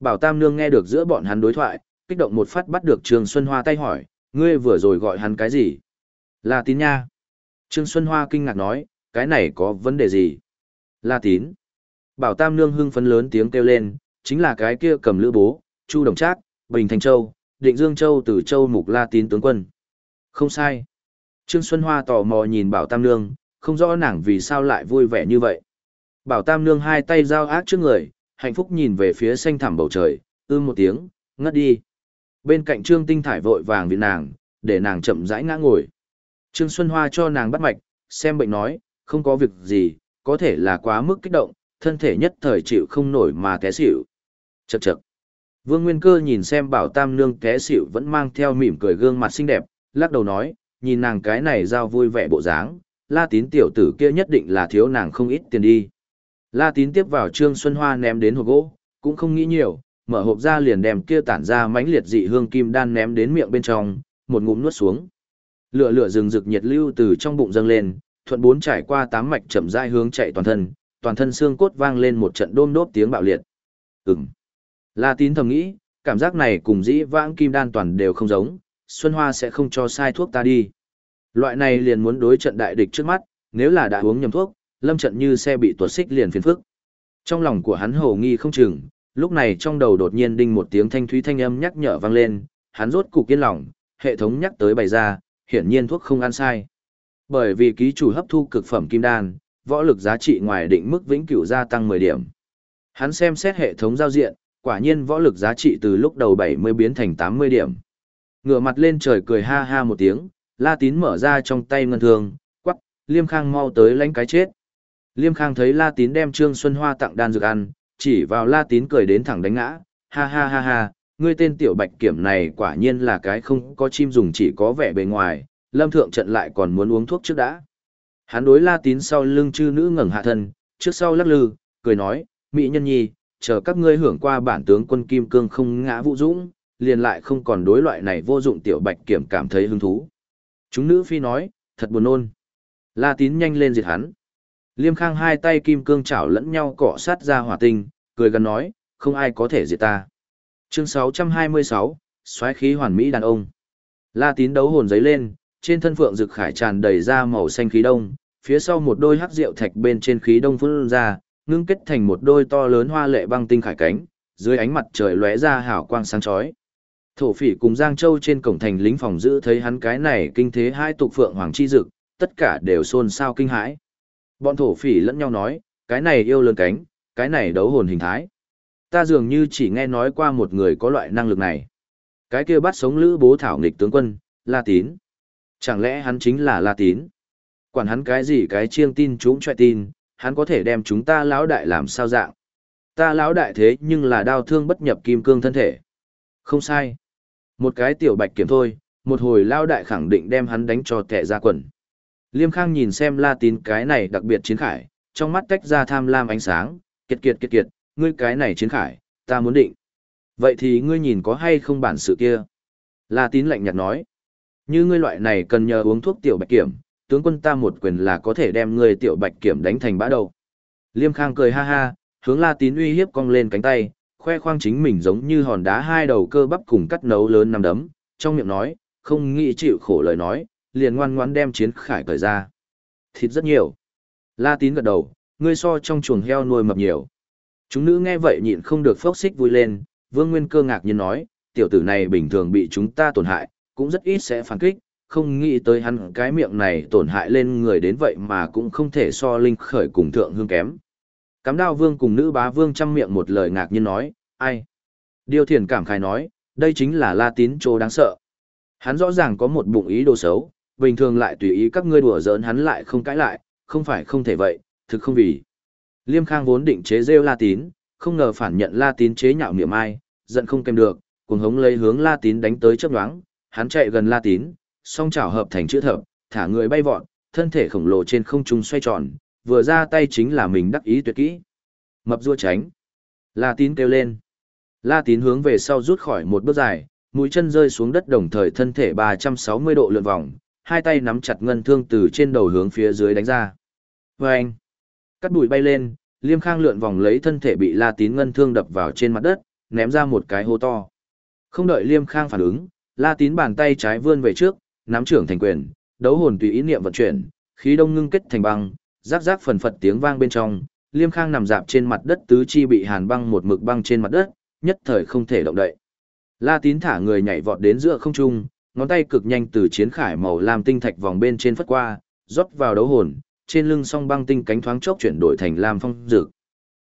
Bảo Tam Nương nghe được giữa bọn hắn đối thoại, kích động một phát bắt được Trương Xuân Hoa tay hỏi, ngươi vừa rồi gọi hắn cái gì? La Tín nha. Trương Xuân Hoa kinh ngạc nói, cái này có vấn đề gì? La Tín. Bảo Tam Nương hưng phấn lớn tiếng kêu lên, chính là cái kia cầm lữ bố, Chu Đồng Trác, Bình Thành Châu, Định Dương Châu từ Châu Mục La Tín tướng quân. Không sai. Trương Xuân Hoa tò mò nhìn Bảo Tam Nương, không rõ nàng vì sao lại vui vẻ như vậy. Bảo Tam Nương hai tay giao ác trước người, hạnh phúc nhìn về phía xanh thẳm bầu trời, ưm một tiếng, ngất đi. Bên cạnh Trương Tinh Thải vội vàng viện nàng, để nàng chậm rãi ngã ngồi. Trương Xuân Hoa cho nàng bắt mạch, xem bệnh nói, không có việc gì, có thể là quá mức kích động, thân thể nhất thời chịu không nổi mà té xỉu. Chậc chậc. Vương Nguyên Cơ nhìn xem Bảo Tam Nương té xỉu vẫn mang theo mỉm cười gương mặt xinh đẹp, lắc đầu nói, nhìn nàng cái này giao vui vẻ bộ dáng, La Tín tiểu tử kia nhất định là thiếu nàng không ít tiền đi. La Tín tiếp vào Trương Xuân Hoa ném đến hộp gỗ, cũng không nghĩ nhiều, mở hộp ra liền đem kia tản ra mãnh liệt dị hương kim đan ném đến miệng bên trong, một ngụm nuốt xuống. Lửa lửa rừng rực nhiệt lưu từ trong bụng dâng lên, thuận bốn trải qua tám mạch chậm rãi hướng chạy toàn thân, toàn thân xương cốt vang lên một trận đôm đốp tiếng bạo liệt. Ừm. La Tín thầm nghĩ, cảm giác này cùng dĩ vãng kim đan toàn đều không giống, Xuân Hoa sẽ không cho sai thuốc ta đi. Loại này liền muốn đối trận đại địch trước mắt, nếu là đã uống nhầm thuốc, lâm trận như xe bị tuột xích liền phiền phức. Trong lòng của hắn hồ nghi không chừng, lúc này trong đầu đột nhiên đinh một tiếng thanh thúy thanh âm nhắc nhở vang lên, hắn rốt cục yên lòng, hệ thống nhắc tới bày ra, hiển nhiên thuốc không ăn sai. Bởi vì ký chủ hấp thu cực phẩm kim đan, võ lực giá trị ngoài định mức vĩnh cửu gia tăng 10 điểm. Hắn xem xét hệ thống giao diện, quả nhiên võ lực giá trị từ lúc đầu 70 biến thành 80 điểm. Ngửa mặt lên trời cười ha ha một tiếng, La Tín mở ra trong tay ngân thương, quắc, Liêm Khang mau tới lãnh cái chết. Liêm Khang thấy La Tín đem Trương Xuân Hoa tặng đan dược ăn, chỉ vào La Tín cười đến thẳng đánh ngã, ha ha ha ha, ngươi tên tiểu bạch kiểm này quả nhiên là cái không có chim dùng chỉ có vẻ bề ngoài, lâm thượng trận lại còn muốn uống thuốc trước đã. Hắn đối La Tín sau lưng chư nữ ngẩng hạ thân, trước sau lắc lư, cười nói, mỹ nhân nhi, chờ các ngươi hưởng qua bản tướng quân Kim Cương không ngã vũ dũng, liền lại không còn đối loại này vô dụng tiểu bạch kiểm cảm thấy hứng thú. Chúng nữ phi nói, thật buồn nôn. La tín nhanh lên diệt hắn. Liêm khang hai tay kim cương chảo lẫn nhau cọ sát ra hỏa tinh, cười gần nói, không ai có thể diệt ta. Chương 626, xoáy khí hoàn mỹ đàn ông. La tín đấu hồn giấy lên, trên thân phượng rực khải tràn đầy ra màu xanh khí đông, phía sau một đôi hắc rượu thạch bên trên khí đông phun ra, ngưng kết thành một đôi to lớn hoa lệ băng tinh khải cánh, dưới ánh mặt trời lóe ra hào quang sáng chói. Thổ phỉ cùng Giang Châu trên cổng thành lính phòng giữ thấy hắn cái này kinh thế hai tục phượng hoàng chi dực, tất cả đều xôn xao kinh hãi. Bọn thổ phỉ lẫn nhau nói, cái này yêu lớn cánh, cái này đấu hồn hình thái. Ta dường như chỉ nghe nói qua một người có loại năng lực này. Cái kia bắt sống lữ bố thảo nghịch tướng quân, La Tín. Chẳng lẽ hắn chính là La Tín? Quản hắn cái gì cái chiêng tin chúng chạy tin, hắn có thể đem chúng ta lão đại làm sao dạng. Ta lão đại thế nhưng là đau thương bất nhập kim cương thân thể. Không sai. Một cái tiểu bạch kiểm thôi, một hồi lão đại khẳng định đem hắn đánh cho tệ ra quần. Liêm Khang nhìn xem La Tín cái này đặc biệt chiến khải, trong mắt tách ra tham lam ánh sáng, kiệt kiệt kiệt kiệt, ngươi cái này chiến khải, ta muốn định. Vậy thì ngươi nhìn có hay không bản sự kia? La Tín lạnh nhạt nói. Như ngươi loại này cần nhờ uống thuốc tiểu bạch kiểm, tướng quân ta một quyền là có thể đem ngươi tiểu bạch kiểm đánh thành bã đầu. Liêm Khang cười ha ha, hướng La Tín uy hiếp cong lên cánh tay, khoe khoang chính mình giống như hòn đá hai đầu cơ bắp cùng cắt nấu lớn năm đấm, trong miệng nói, không nghĩ chịu khổ lời nói, liền ngoan ngoãn đem chiến khải cởi ra. Thịt rất nhiều. La tín gật đầu, ngươi so trong chuồng heo nuôi mập nhiều. Chúng nữ nghe vậy nhịn không được phốc xích vui lên, vương nguyên cơ ngạc nhiên nói, tiểu tử này bình thường bị chúng ta tổn hại, cũng rất ít sẽ phản kích, không nghĩ tới hắn cái miệng này tổn hại lên người đến vậy mà cũng không thể so linh khởi cùng thượng hương kém. Cắm đao vương cùng nữ bá vương chăm miệng một lời ngạc nhiên nói, ai? Điều thiền cảm khai nói, đây chính là la tín chỗ đáng sợ. Hắn rõ ràng có một bụng ý đồ xấu, bình thường lại tùy ý các ngươi đùa giỡn hắn lại không cãi lại, không phải không thể vậy, thực không vì. Liêm Khang vốn định chế rêu La Tín, không ngờ phản nhận La Tín chế nhạo niệm ai, giận không kèm được, cuồng hống lấy hướng La Tín đánh tới chớp nhoáng, hắn chạy gần La Tín, song chảo hợp thành chữ thập, thả người bay vọt, thân thể khổng lồ trên không trung xoay tròn, vừa ra tay chính là mình đắc ý tuyệt kỹ. Mập rua tránh. La Tín kêu lên. La Tín hướng về sau rút khỏi một bước dài, mũi chân rơi xuống đất đồng thời thân thể 360 độ lượn vòng, hai tay nắm chặt ngân thương từ trên đầu hướng phía dưới đánh ra. Vâng! Cắt bụi bay lên, Liêm Khang lượn vòng lấy thân thể bị La Tín ngân thương đập vào trên mặt đất, ném ra một cái hô to. Không đợi Liêm Khang phản ứng, La Tín bàn tay trái vươn về trước, nắm trưởng thành quyền, đấu hồn tùy ý niệm vận chuyển, khí đông ngưng kết thành băng, rác rác phần phật tiếng vang bên trong, Liêm Khang nằm dạp trên mặt đất tứ chi bị hàn băng một mực băng trên mặt đất, nhất thời không thể động đậy. La Tín thả người nhảy vọt đến giữa không trung, ngón tay cực nhanh từ chiến khải màu lam tinh thạch vòng bên trên phất qua, rót vào đấu hồn, trên lưng song băng tinh cánh thoáng chốc chuyển đổi thành lam phong dược.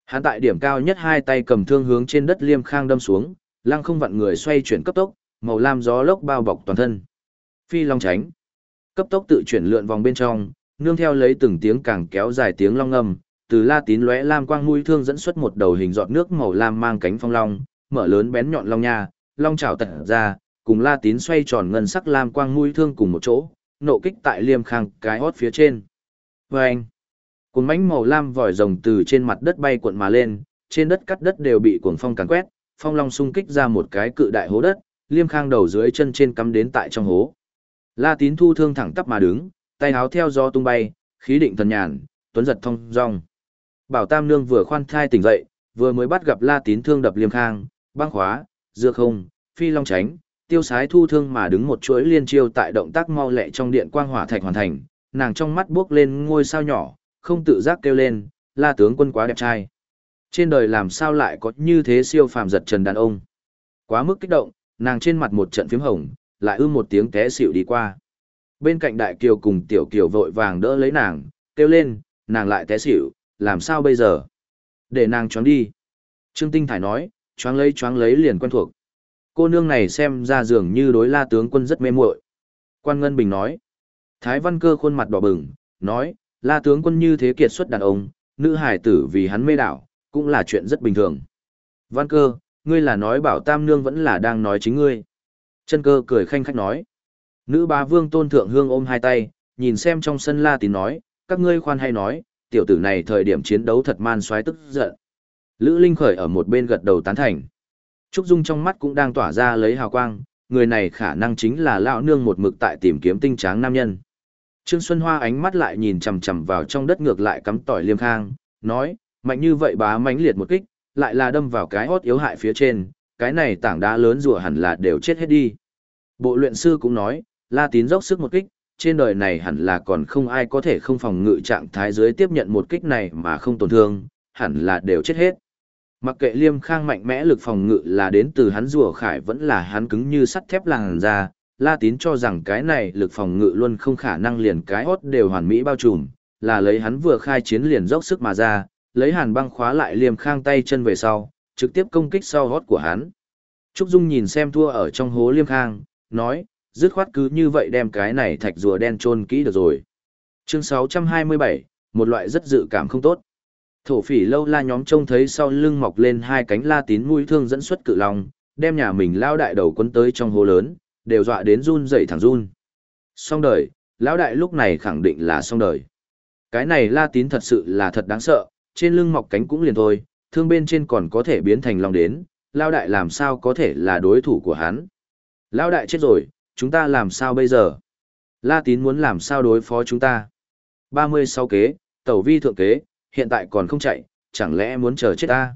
Hắn tại điểm cao nhất hai tay cầm thương hướng trên đất Liêm Khang đâm xuống, lăng không vặn người xoay chuyển cấp tốc, màu lam gió lốc bao bọc toàn thân. Phi long tránh, cấp tốc tự chuyển lượn vòng bên trong, nương theo lấy từng tiếng càng kéo dài tiếng long ngâm, từ La Tín lóe lam quang mũi thương dẫn xuất một đầu hình giọt nước màu lam mang cánh phong long, mở lớn bén nhọn long nha, long chảo tật ra, cùng La Tín xoay tròn ngân sắc lam quang mũi thương cùng một chỗ, nộ kích tại Liêm Khang cái hót phía trên. Vâng! Cuốn mánh màu lam vòi rồng từ trên mặt đất bay cuộn mà lên, trên đất cắt đất đều bị cuồng phong càn quét, phong long xung kích ra một cái cự đại hố đất, Liêm Khang đầu dưới chân trên cắm đến tại trong hố. La Tín thu thương thẳng tắp mà đứng, tay áo theo gió tung bay, khí định thần nhàn, tuấn giật thông dong. Bảo Tam Nương vừa khoan thai tỉnh dậy, vừa mới bắt gặp La Tín thương đập Liêm Khang, băng khóa, dưa không, phi long tránh, tiêu sái thu thương mà đứng một chuỗi liên chiêu tại động tác mau lẹ trong điện quang hỏa thạch hoàn thành, nàng trong mắt bước lên ngôi sao nhỏ, không tự giác kêu lên, La tướng quân quá đẹp trai. Trên đời làm sao lại có như thế siêu phàm giật trần đàn ông. Quá mức kích động, nàng trên mặt một trận phím hồng, lại ư một tiếng té xỉu đi qua. Bên cạnh đại kiều cùng tiểu kiều vội vàng đỡ lấy nàng, kêu lên, nàng lại té xỉu, làm sao bây giờ? Để nàng choáng đi. Trương Tinh Thải nói, choáng lấy choáng lấy liền quen thuộc. Cô nương này xem ra dường như đối la tướng quân rất mê muội. Quan Ngân Bình nói. Thái Văn Cơ khuôn mặt đỏ bừng, nói, la tướng quân như thế kiệt xuất đàn ông, nữ hải tử vì hắn mê đảo, cũng là chuyện rất bình thường. Văn Cơ, ngươi là nói bảo tam nương vẫn là đang nói chính ngươi. Chân cơ cười khanh khách nói. Nữ bá vương tôn thượng hương ôm hai tay, nhìn xem trong sân la tín nói, các ngươi khoan hay nói, tiểu tử này thời điểm chiến đấu thật man xoáy tức giận. Lữ Linh khởi ở một bên gật đầu tán thành. Trúc Dung trong mắt cũng đang tỏa ra lấy hào quang, người này khả năng chính là lão nương một mực tại tìm kiếm tinh tráng nam nhân. Trương Xuân Hoa ánh mắt lại nhìn chằm chằm vào trong đất ngược lại cắm tỏi liêm khang, nói, mạnh như vậy bá mãnh liệt một kích, lại là đâm vào cái hốt yếu hại phía trên, cái này tảng đá lớn rùa hẳn là đều chết hết đi. Bộ luyện sư cũng nói, La Tín dốc sức một kích, trên đời này hẳn là còn không ai có thể không phòng ngự trạng thái dưới tiếp nhận một kích này mà không tổn thương, hẳn là đều chết hết. Mặc kệ Liêm Khang mạnh mẽ lực phòng ngự là đến từ hắn rùa khải vẫn là hắn cứng như sắt thép làng ra, La Tín cho rằng cái này lực phòng ngự luôn không khả năng liền cái hót đều hoàn mỹ bao trùm, là lấy hắn vừa khai chiến liền dốc sức mà ra, lấy hàn băng khóa lại Liêm Khang tay chân về sau, trực tiếp công kích sau hót của hắn. Trúc Dung nhìn xem thua ở trong hố Liêm Khang, nói, dứt khoát cứ như vậy đem cái này thạch rùa đen trôn kỹ được rồi. Chương 627, một loại rất dự cảm không tốt. Thổ phỉ lâu la nhóm trông thấy sau lưng mọc lên hai cánh la tín mũi thương dẫn xuất cự long, đem nhà mình lao đại đầu quân tới trong hố lớn, đều dọa đến run dậy thẳng run. Xong đời, lão đại lúc này khẳng định là xong đời. Cái này la tín thật sự là thật đáng sợ, trên lưng mọc cánh cũng liền thôi, thương bên trên còn có thể biến thành long đến, lao đại làm sao có thể là đối thủ của hắn. Lao đại chết rồi, chúng ta làm sao bây giờ? La tín muốn làm sao đối phó chúng ta? 36 kế, tẩu vi thượng kế, hiện tại còn không chạy, chẳng lẽ muốn chờ chết ta?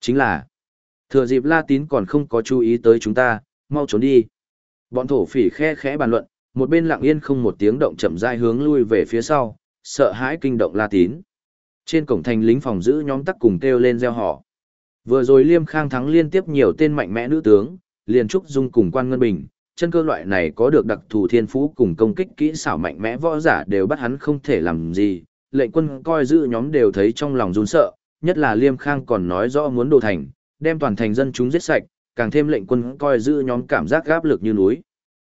Chính là, thừa dịp La tín còn không có chú ý tới chúng ta, mau trốn đi. Bọn thổ phỉ khe khẽ bàn luận, một bên lặng yên không một tiếng động chậm rãi hướng lui về phía sau, sợ hãi kinh động La tín. Trên cổng thành lính phòng giữ nhóm tắc cùng kêu lên reo hò. Vừa rồi Liêm Khang thắng liên tiếp nhiều tên mạnh mẽ nữ tướng, liền trúc dung cùng quan ngân bình, chân cơ loại này có được đặc thù thiên phú cùng công kích kỹ xảo mạnh mẽ võ giả đều bắt hắn không thể làm gì. Lệnh quân coi giữ nhóm đều thấy trong lòng run sợ, nhất là Liêm Khang còn nói rõ muốn đồ thành, đem toàn thành dân chúng giết sạch, càng thêm lệnh quân coi giữ nhóm cảm giác gáp lực như núi.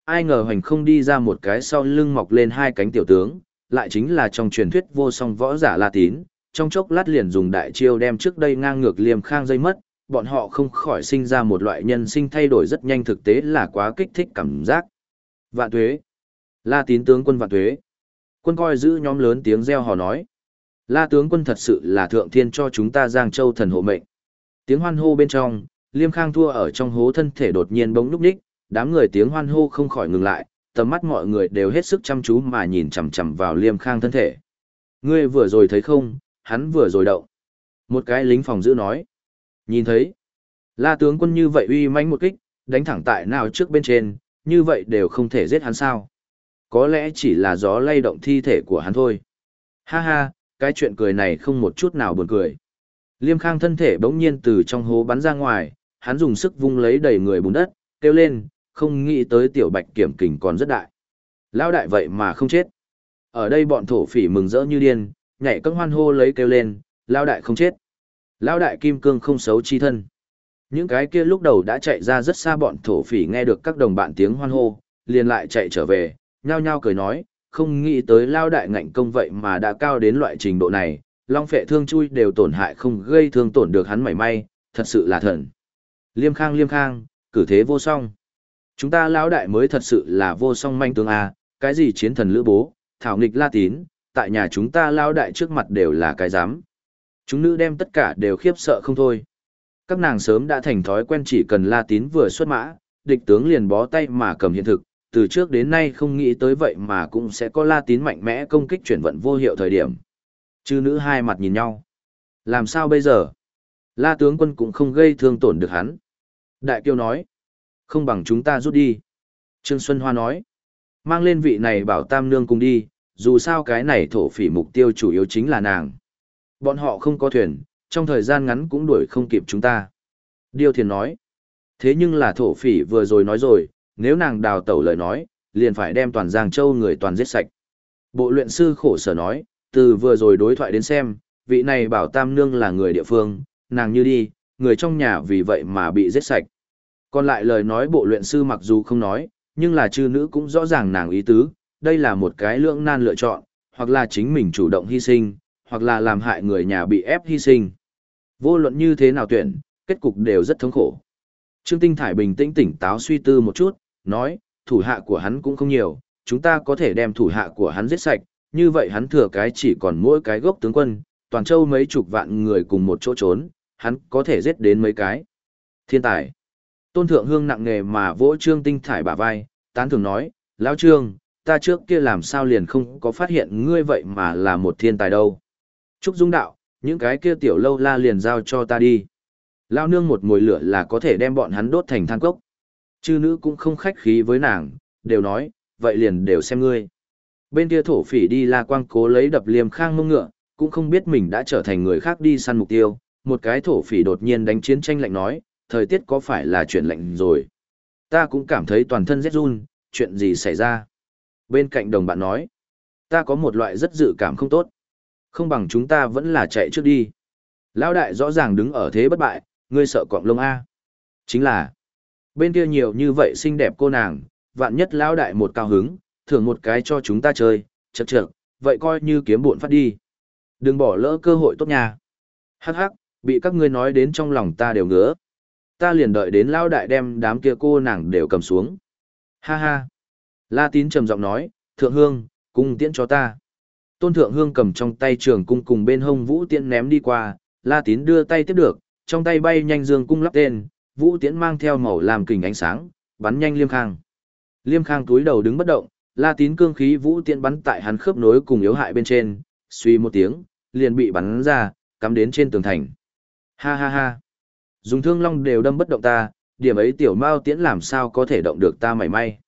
ai ngờ hoành không đi ra một cái sau lưng mọc lên hai cánh tiểu tướng, lại chính là trong truyền thuyết vô song võ giả La Tín, trong chốc lát liền dùng đại chiêu đem trước đây ngang ngược Liêm khang dây mất, bọn họ không khỏi sinh ra một loại nhân sinh thay đổi rất nhanh thực tế là quá kích thích cảm giác. Vạn tuế. La tín tướng quân vạn tuế. Quân coi giữ nhóm lớn tiếng reo hò nói. La tướng quân thật sự là thượng thiên cho chúng ta Giang Châu thần hộ mệnh. Tiếng hoan hô bên trong, Liêm Khang thua ở trong hố thân thể đột nhiên bỗng núp ních, đám người tiếng hoan hô không khỏi ngừng lại, tầm mắt mọi người đều hết sức chăm chú mà nhìn chằm chằm vào Liêm Khang thân thể. Ngươi vừa rồi thấy không, hắn vừa rồi động. Một cái lính phòng giữ nói. Nhìn thấy, la tướng quân như vậy uy mãnh một kích, đánh thẳng tại nào trước bên trên, như vậy đều không thể giết hắn sao. Có lẽ chỉ là gió lay động thi thể của hắn thôi. Ha ha, cái chuyện cười này không một chút nào buồn cười. Liêm khang thân thể bỗng nhiên từ trong hố bắn ra ngoài, hắn dùng sức vung lấy đầy người bùn đất, kêu lên, không nghĩ tới tiểu bạch kiểm kình còn rất đại. Lao đại vậy mà không chết. Ở đây bọn thổ phỉ mừng rỡ như điên, nhảy cất hoan hô lấy kêu lên, lao đại không chết. Lao đại kim cương không xấu chi thân. Những cái kia lúc đầu đã chạy ra rất xa bọn thổ phỉ nghe được các đồng bạn tiếng hoan hô, liền lại chạy trở về, nhao nhao cười nói, không nghĩ tới lao đại ngạnh công vậy mà đã cao đến loại trình độ này, long phệ thương chui đều tổn hại không gây thương tổn được hắn mảy may, thật sự là thần. Liêm khang liêm khang, cử thế vô song. Chúng ta lão đại mới thật sự là vô song manh tướng A, cái gì chiến thần lữ bố, thảo nghịch la tín, tại nhà chúng ta lão đại trước mặt đều là cái dám. Chúng nữ đem tất cả đều khiếp sợ không thôi. Các nàng sớm đã thành thói quen chỉ cần la tín vừa xuất mã, địch tướng liền bó tay mà cầm hiện thực, từ trước đến nay không nghĩ tới vậy mà cũng sẽ có la tín mạnh mẽ công kích chuyển vận vô hiệu thời điểm. Chư nữ hai mặt nhìn nhau. Làm sao bây giờ? La tướng quân cũng không gây thương tổn được hắn. Đại kiêu nói. Không bằng chúng ta rút đi. Trương Xuân Hoa nói. Mang lên vị này bảo tam nương cùng đi, dù sao cái này thổ phỉ mục tiêu chủ yếu chính là nàng. Bọn họ không có thuyền, trong thời gian ngắn cũng đuổi không kịp chúng ta. Điêu thiền nói. Thế nhưng là thổ phỉ vừa rồi nói rồi, nếu nàng đào tẩu lời nói, liền phải đem toàn Giang Châu người toàn giết sạch. Bộ luyện sư khổ sở nói, từ vừa rồi đối thoại đến xem, vị này bảo tam nương là người địa phương, nàng như đi, người trong nhà vì vậy mà bị giết sạch. Còn lại lời nói bộ luyện sư mặc dù không nói, nhưng là chư nữ cũng rõ ràng nàng ý tứ, đây là một cái lưỡng nan lựa chọn, hoặc là chính mình chủ động hy sinh, hoặc là làm hại người nhà bị ép hy sinh. Vô luận như thế nào tuyển, kết cục đều rất thống khổ. Trương Tinh Thải bình tĩnh tỉnh táo suy tư một chút, nói, thủ hạ của hắn cũng không nhiều, chúng ta có thể đem thủ hạ của hắn giết sạch, như vậy hắn thừa cái chỉ còn mỗi cái gốc tướng quân, toàn châu mấy chục vạn người cùng một chỗ trốn, hắn có thể giết đến mấy cái. Thiên tài. Tôn Thượng Hương nặng nghề mà vỗ Trương Tinh Thải bả vai, tán thường nói, Lão Trương, ta trước kia làm sao liền không có phát hiện ngươi vậy mà là một thiên tài đâu. Trúc Dung đạo, những cái kia tiểu lâu la liền giao cho ta đi. Lao nương một mùi lửa là có thể đem bọn hắn đốt thành than cốc. Chư nữ cũng không khách khí với nàng, đều nói, vậy liền đều xem ngươi. Bên kia thổ phỉ đi la quang cố lấy đập liềm khang mông ngựa, cũng không biết mình đã trở thành người khác đi săn mục tiêu. Một cái thổ phỉ đột nhiên đánh chiến tranh lạnh nói, thời tiết có phải là chuyện lạnh rồi. Ta cũng cảm thấy toàn thân rét run, chuyện gì xảy ra. Bên cạnh đồng bạn nói, ta có một loại rất dự cảm không tốt. Không bằng chúng ta vẫn là chạy trước đi. Lão đại rõ ràng đứng ở thế bất bại, ngươi sợ quạng lông A. Chính là, bên kia nhiều như vậy xinh đẹp cô nàng, vạn nhất lão đại một cao hứng, thưởng một cái cho chúng ta chơi, chật chật, vậy coi như kiếm buồn phát đi. Đừng bỏ lỡ cơ hội tốt nha. Hắc hắc, bị các ngươi nói đến trong lòng ta đều ngứa. Ta liền đợi đến lão đại đem đám kia cô nàng đều cầm xuống. Ha ha. La tín trầm giọng nói, thượng hương, cung tiễn cho ta. Tôn Thượng Hương cầm trong tay trường cung cùng bên hông Vũ Tiễn ném đi qua, La Tín đưa tay tiếp được, trong tay bay nhanh dương cung lắp tên, Vũ Tiễn mang theo màu làm kình ánh sáng, bắn nhanh Liêm Khang. Liêm Khang túi đầu đứng bất động, La Tín cương khí Vũ Tiễn bắn tại hắn khớp nối cùng yếu hại bên trên, suy một tiếng, liền bị bắn ra, cắm đến trên tường thành. Ha ha ha. Dùng thương long đều đâm bất động ta, điểm ấy tiểu mao tiễn làm sao có thể động được ta mảy may.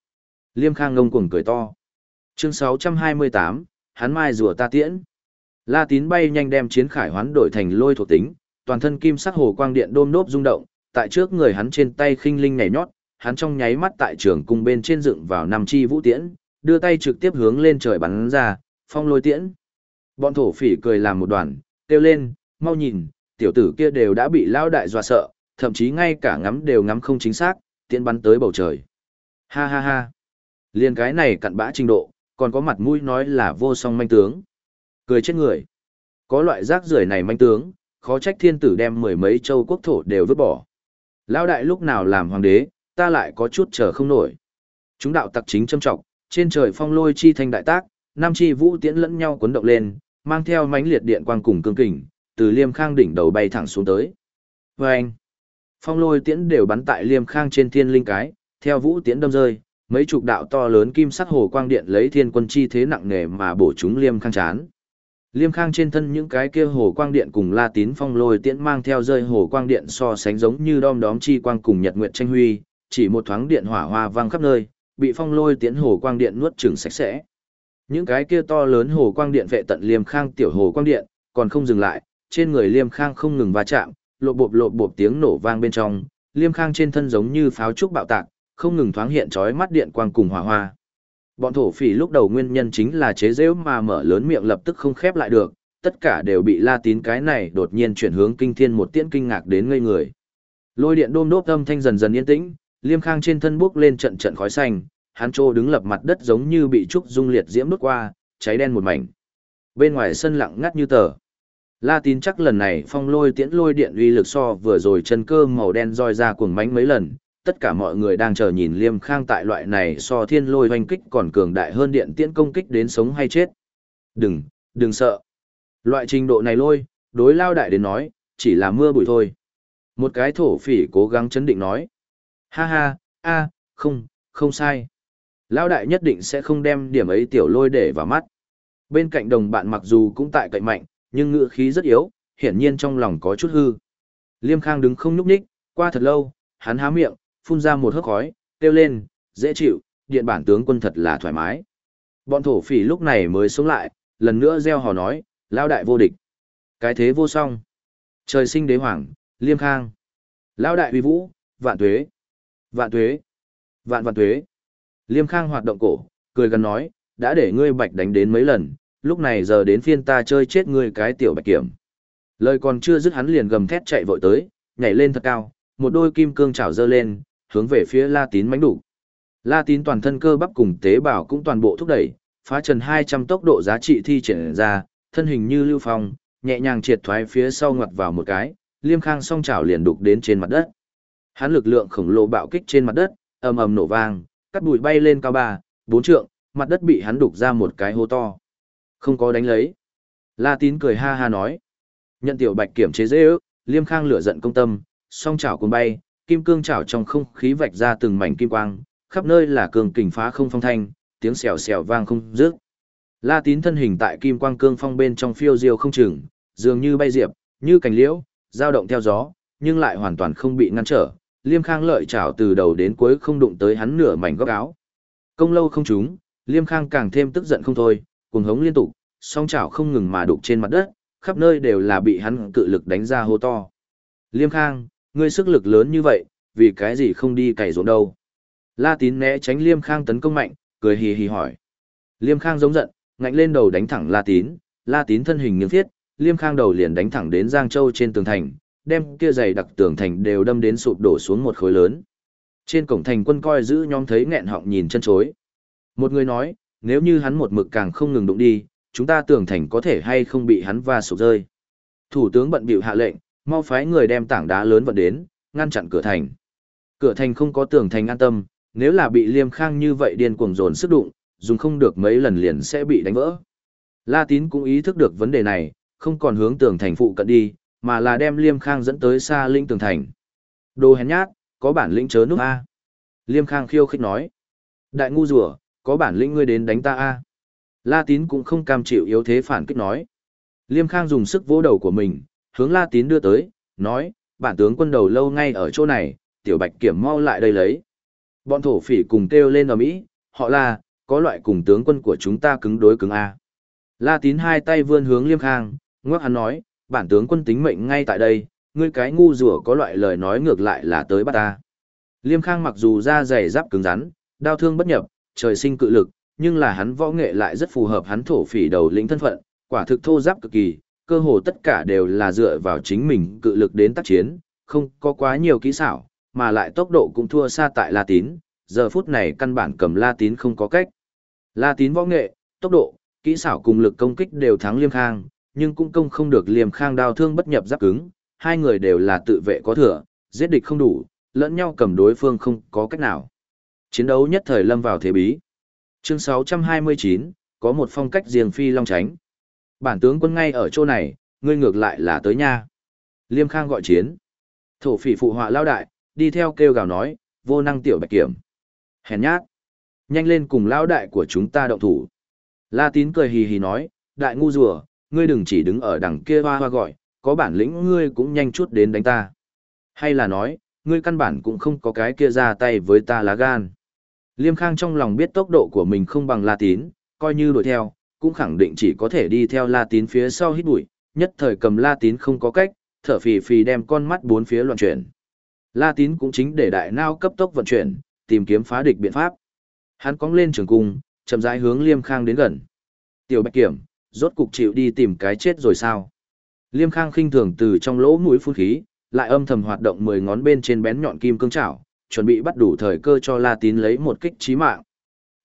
Liêm Khang ngông cuồng cười to. Chương 628, hắn mai rùa ta tiễn. La tín bay nhanh đem chiến khải hoán đổi thành lôi thuộc tính, toàn thân kim sắc hồ quang điện đôm nốt rung động, tại trước người hắn trên tay khinh linh nhảy nhót, hắn trong nháy mắt tại trường cung bên trên dựng vào năm chi vũ tiễn, đưa tay trực tiếp hướng lên trời bắn ra, phong lôi tiễn. Bọn thổ phỉ cười làm một đoàn, kêu lên, mau nhìn, tiểu tử kia đều đã bị lao đại dọa sợ, thậm chí ngay cả ngắm đều ngắm không chính xác, tiễn bắn tới bầu trời. Ha ha ha. Liên cái này cặn bã trình độ, còn có mặt mũi nói là vô song manh tướng. Cười chết người. Có loại rác rưởi này manh tướng, khó trách thiên tử đem mười mấy châu quốc thổ đều vứt bỏ. Lão đại lúc nào làm hoàng đế, ta lại có chút chờ không nổi. Chúng đạo tặc chính châm trọng, trên trời phong lôi chi thanh đại tác, nam chi vũ tiễn lẫn nhau cuốn động lên, mang theo mãnh liệt điện quang cùng cương kình, từ Liêm Khang đỉnh đầu bay thẳng xuống tới. Vâng! Phong lôi tiễn đều bắn tại Liêm Khang trên thiên linh cái, theo vũ tiễn đâm rơi, mấy chục đạo to lớn kim sắc hồ quang điện lấy thiên quân chi thế nặng nề mà bổ chúng Liêm Khang chán. Liêm Khang trên thân những cái kia hồ quang điện cùng La Tín phong lôi tiễn mang theo rơi hồ quang điện so sánh giống như đom đóm chi quang cùng nhật nguyệt tranh huy, chỉ một thoáng điện hỏa hoa vang khắp nơi, bị phong lôi tiễn hồ quang điện nuốt chửng sạch sẽ. Những cái kia to lớn hồ quang điện vệ tận Liêm Khang tiểu hồ quang điện, còn không dừng lại, trên người Liêm Khang không ngừng va chạm, lộp bộp lộp bộp tiếng nổ vang bên trong, Liêm Khang trên thân giống như pháo trúc bạo tạc, không ngừng thoáng hiện chói mắt điện quang cùng hỏa hoa. Bọn thổ phỉ lúc đầu nguyên nhân chính là chế giễu mà mở lớn miệng lập tức không khép lại được, tất cả đều bị La Tín cái này đột nhiên chuyển hướng kinh thiên một tiễn kinh ngạc đến ngây người. Lôi điện đôm đốp âm thanh dần dần yên tĩnh, Liêm Khang trên thân bốc lên trận trận khói xanh, hắn trô đứng lập mặt đất giống như bị trúc dung liệt diễm đốt qua, cháy đen một mảnh. Bên ngoài sân lặng ngắt như tờ. La Tín chắc lần này phong lôi tiễn lôi điện uy lực so vừa rồi chân cơ màu đen roi ra cuồng mánh mấy lần, tất cả mọi người đang chờ nhìn Liêm Khang tại loại này so thiên lôi hoành kích còn cường đại hơn điện tiễn công kích đến sống hay chết. Đừng, đừng sợ. Loại trình độ này lôi, đối lao đại đến nói, chỉ là mưa bụi thôi. Một cái thổ phỉ cố gắng chấn định nói. Ha ha, a, không, không sai. Lao đại nhất định sẽ không đem điểm ấy tiểu lôi để vào mắt. Bên cạnh đồng bạn mặc dù cũng tại cậy mạnh, nhưng ngựa khí rất yếu, hiển nhiên trong lòng có chút hư. Liêm Khang đứng không nhúc nhích, qua thật lâu, hắn há miệng, phun ra một hớp khói, kêu lên, dễ chịu, điện bản tướng quân thật là thoải mái. Bọn thổ phỉ lúc này mới sống lại, lần nữa gieo hò nói, lao đại vô địch. Cái thế vô song. Trời sinh đế hoàng, liêm khang. Lao đại uy vũ, vạn tuế. Vạn tuế. Vạn vạn tuế. Liêm khang hoạt động cổ, cười gần nói, đã để ngươi bạch đánh đến mấy lần, lúc này giờ đến phiên ta chơi chết ngươi cái tiểu bạch kiểm. Lời còn chưa dứt hắn liền gầm thét chạy vội tới, nhảy lên thật cao, một đôi kim cương chảo dơ lên, hướng về phía La Tín mãnh đủ. La Tín toàn thân cơ bắp cùng tế bào cũng toàn bộ thúc đẩy, phá trần 200 tốc độ giá trị thi triển ra, thân hình như lưu phong, nhẹ nhàng triệt thoái phía sau ngoặt vào một cái, liêm khang song chảo liền đục đến trên mặt đất. Hắn lực lượng khổng lồ bạo kích trên mặt đất, ầm ầm nổ vang, cắt bụi bay lên cao ba, bốn trượng, mặt đất bị hắn đục ra một cái hố to. Không có đánh lấy. La Tín cười ha ha nói. Nhận tiểu bạch kiểm chế dễ ước, liêm khang lửa giận công tâm, song chảo cuốn bay, kim cương chảo trong không khí vạch ra từng mảnh kim quang, khắp nơi là cường kình phá không phong thanh, tiếng xèo xèo vang không dứt. La Tín thân hình tại kim quang cương phong bên trong phiêu diêu không chừng, dường như bay diệp, như cành liễu, dao động theo gió, nhưng lại hoàn toàn không bị ngăn trở. Liêm Khang lợi chảo từ đầu đến cuối không đụng tới hắn nửa mảnh góc áo. Công lâu không trúng, Liêm Khang càng thêm tức giận không thôi, cuồng hống liên tục, song chảo không ngừng mà đục trên mặt đất, khắp nơi đều là bị hắn cự lực đánh ra hô to. Liêm Khang, ngươi sức lực lớn như vậy, vì cái gì không đi cày ruộng đâu? La Tín né tránh Liêm Khang tấn công mạnh, cười hì hì hỏi. Liêm Khang giống giận, ngạnh lên đầu đánh thẳng La Tín, La Tín thân hình nghiêng thiết, Liêm Khang đầu liền đánh thẳng đến Giang Châu trên tường thành, đem kia dày đặc tường thành đều đâm đến sụp đổ xuống một khối lớn. Trên cổng thành quân coi giữ nhóm thấy nghẹn họng nhìn chân chối. Một người nói, nếu như hắn một mực càng không ngừng đụng đi, chúng ta tường thành có thể hay không bị hắn va sụp rơi. Thủ tướng bận bịu hạ lệnh, mau phái người đem tảng đá lớn vận đến, ngăn chặn cửa thành. Cửa thành không có tường thành an tâm, nếu là bị Liêm Khang như vậy điên cuồng dồn sức đụng, dùng không được mấy lần liền sẽ bị đánh vỡ. La Tín cũng ý thức được vấn đề này, không còn hướng tường thành phụ cận đi, mà là đem Liêm Khang dẫn tới xa linh tường thành. Đồ hèn nhát, có bản lĩnh chớ núp A. Liêm Khang khiêu khích nói. Đại ngu rùa, có bản lĩnh ngươi đến đánh ta A. La Tín cũng không cam chịu yếu thế phản kích nói. Liêm Khang dùng sức vỗ đầu của mình, hướng La Tín đưa tới, nói, bản tướng quân đầu lâu ngay ở chỗ này, tiểu bạch kiểm mau lại đây lấy. Bọn thổ phỉ cùng kêu lên ở Mỹ, họ là, có loại cùng tướng quân của chúng ta cứng đối cứng A. La tín hai tay vươn hướng liêm khang, ngoắc hắn nói, bản tướng quân tính mệnh ngay tại đây, ngươi cái ngu rủa có loại lời nói ngược lại là tới bắt ta. Liêm khang mặc dù da dày giáp cứng rắn, đau thương bất nhập, trời sinh cự lực, nhưng là hắn võ nghệ lại rất phù hợp hắn thổ phỉ đầu lĩnh thân phận, quả thực thô giáp cực kỳ, cơ hồ tất cả đều là dựa vào chính mình cự lực đến tác chiến, không có quá nhiều kỹ xảo, mà lại tốc độ cũng thua xa tại La Tín, giờ phút này căn bản cầm La Tín không có cách. La Tín võ nghệ, tốc độ, kỹ xảo cùng lực công kích đều thắng Liêm Khang, nhưng cũng công không được Liêm Khang đao thương bất nhập giáp cứng, hai người đều là tự vệ có thừa, giết địch không đủ, lẫn nhau cầm đối phương không có cách nào. Chiến đấu nhất thời lâm vào thế bí. Chương 629, có một phong cách riêng phi long tránh. Bản tướng quân ngay ở chỗ này, ngươi ngược lại là tới nha. Liêm Khang gọi chiến. Thổ phỉ phụ họa lao đại, đi theo kêu gào nói, vô năng tiểu bạch kiểm. Hèn nhát. Nhanh lên cùng lao đại của chúng ta động thủ. La tín cười hì hì nói, đại ngu rùa, ngươi đừng chỉ đứng ở đằng kia hoa hoa gọi, có bản lĩnh ngươi cũng nhanh chút đến đánh ta. Hay là nói, ngươi căn bản cũng không có cái kia ra tay với ta lá gan. Liêm Khang trong lòng biết tốc độ của mình không bằng La Tín, coi như đuổi theo, cũng khẳng định chỉ có thể đi theo La Tín phía sau hít bụi, nhất thời cầm La Tín không có cách, thở phì phì đem con mắt bốn phía loạn chuyển. La Tín cũng chính để đại nao cấp tốc vận chuyển, tìm kiếm phá địch biện pháp. Hắn cong lên trường cung, chậm rãi hướng Liêm Khang đến gần. Tiểu Bạch Kiểm, rốt cục chịu đi tìm cái chết rồi sao? Liêm Khang khinh thường từ trong lỗ mũi phun khí, lại âm thầm hoạt động mười ngón bên trên bén nhọn kim cương chảo, chuẩn bị bắt đủ thời cơ cho La Tín lấy một kích chí mạng.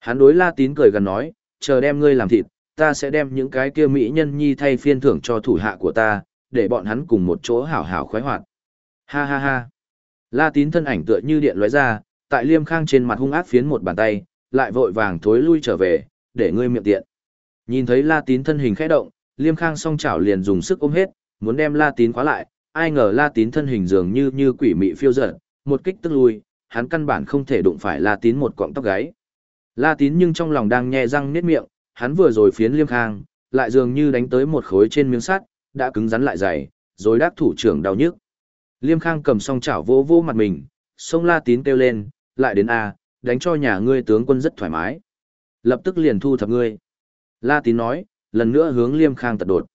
Hắn đối La Tín cười gần nói, chờ đem ngươi làm thịt, ta sẽ đem những cái kia mỹ nhân nhi thay phiên thưởng cho thủ hạ của ta, để bọn hắn cùng một chỗ hảo hảo khoái hoạt. Ha ha ha. La Tín thân ảnh tựa như điện lóe ra, tại Liêm Khang trên mặt hung ác phiến một bàn tay, lại vội vàng thối lui trở về, để ngươi miệng tiện. Nhìn thấy La Tín thân hình khẽ động, Liêm Khang song chảo liền dùng sức ôm hết, muốn đem La Tín khóa lại, ai ngờ La Tín thân hình dường như như quỷ mị phiêu dở, một kích tức lui, hắn căn bản không thể đụng phải La Tín một cọng tóc gáy. La Tín nhưng trong lòng đang nhe răng niết miệng, hắn vừa rồi phiến Liêm Khang, lại dường như đánh tới một khối trên miếng sắt, đã cứng rắn lại dày, rồi đắc thủ trưởng đau nhức. Liêm Khang cầm song chảo vô vô mặt mình, sông La Tín kêu lên, lại đến A, đánh cho nhà ngươi tướng quân rất thoải mái. Lập tức liền thu thập ngươi. La Tín nói, lần nữa hướng Liêm Khang tật đột.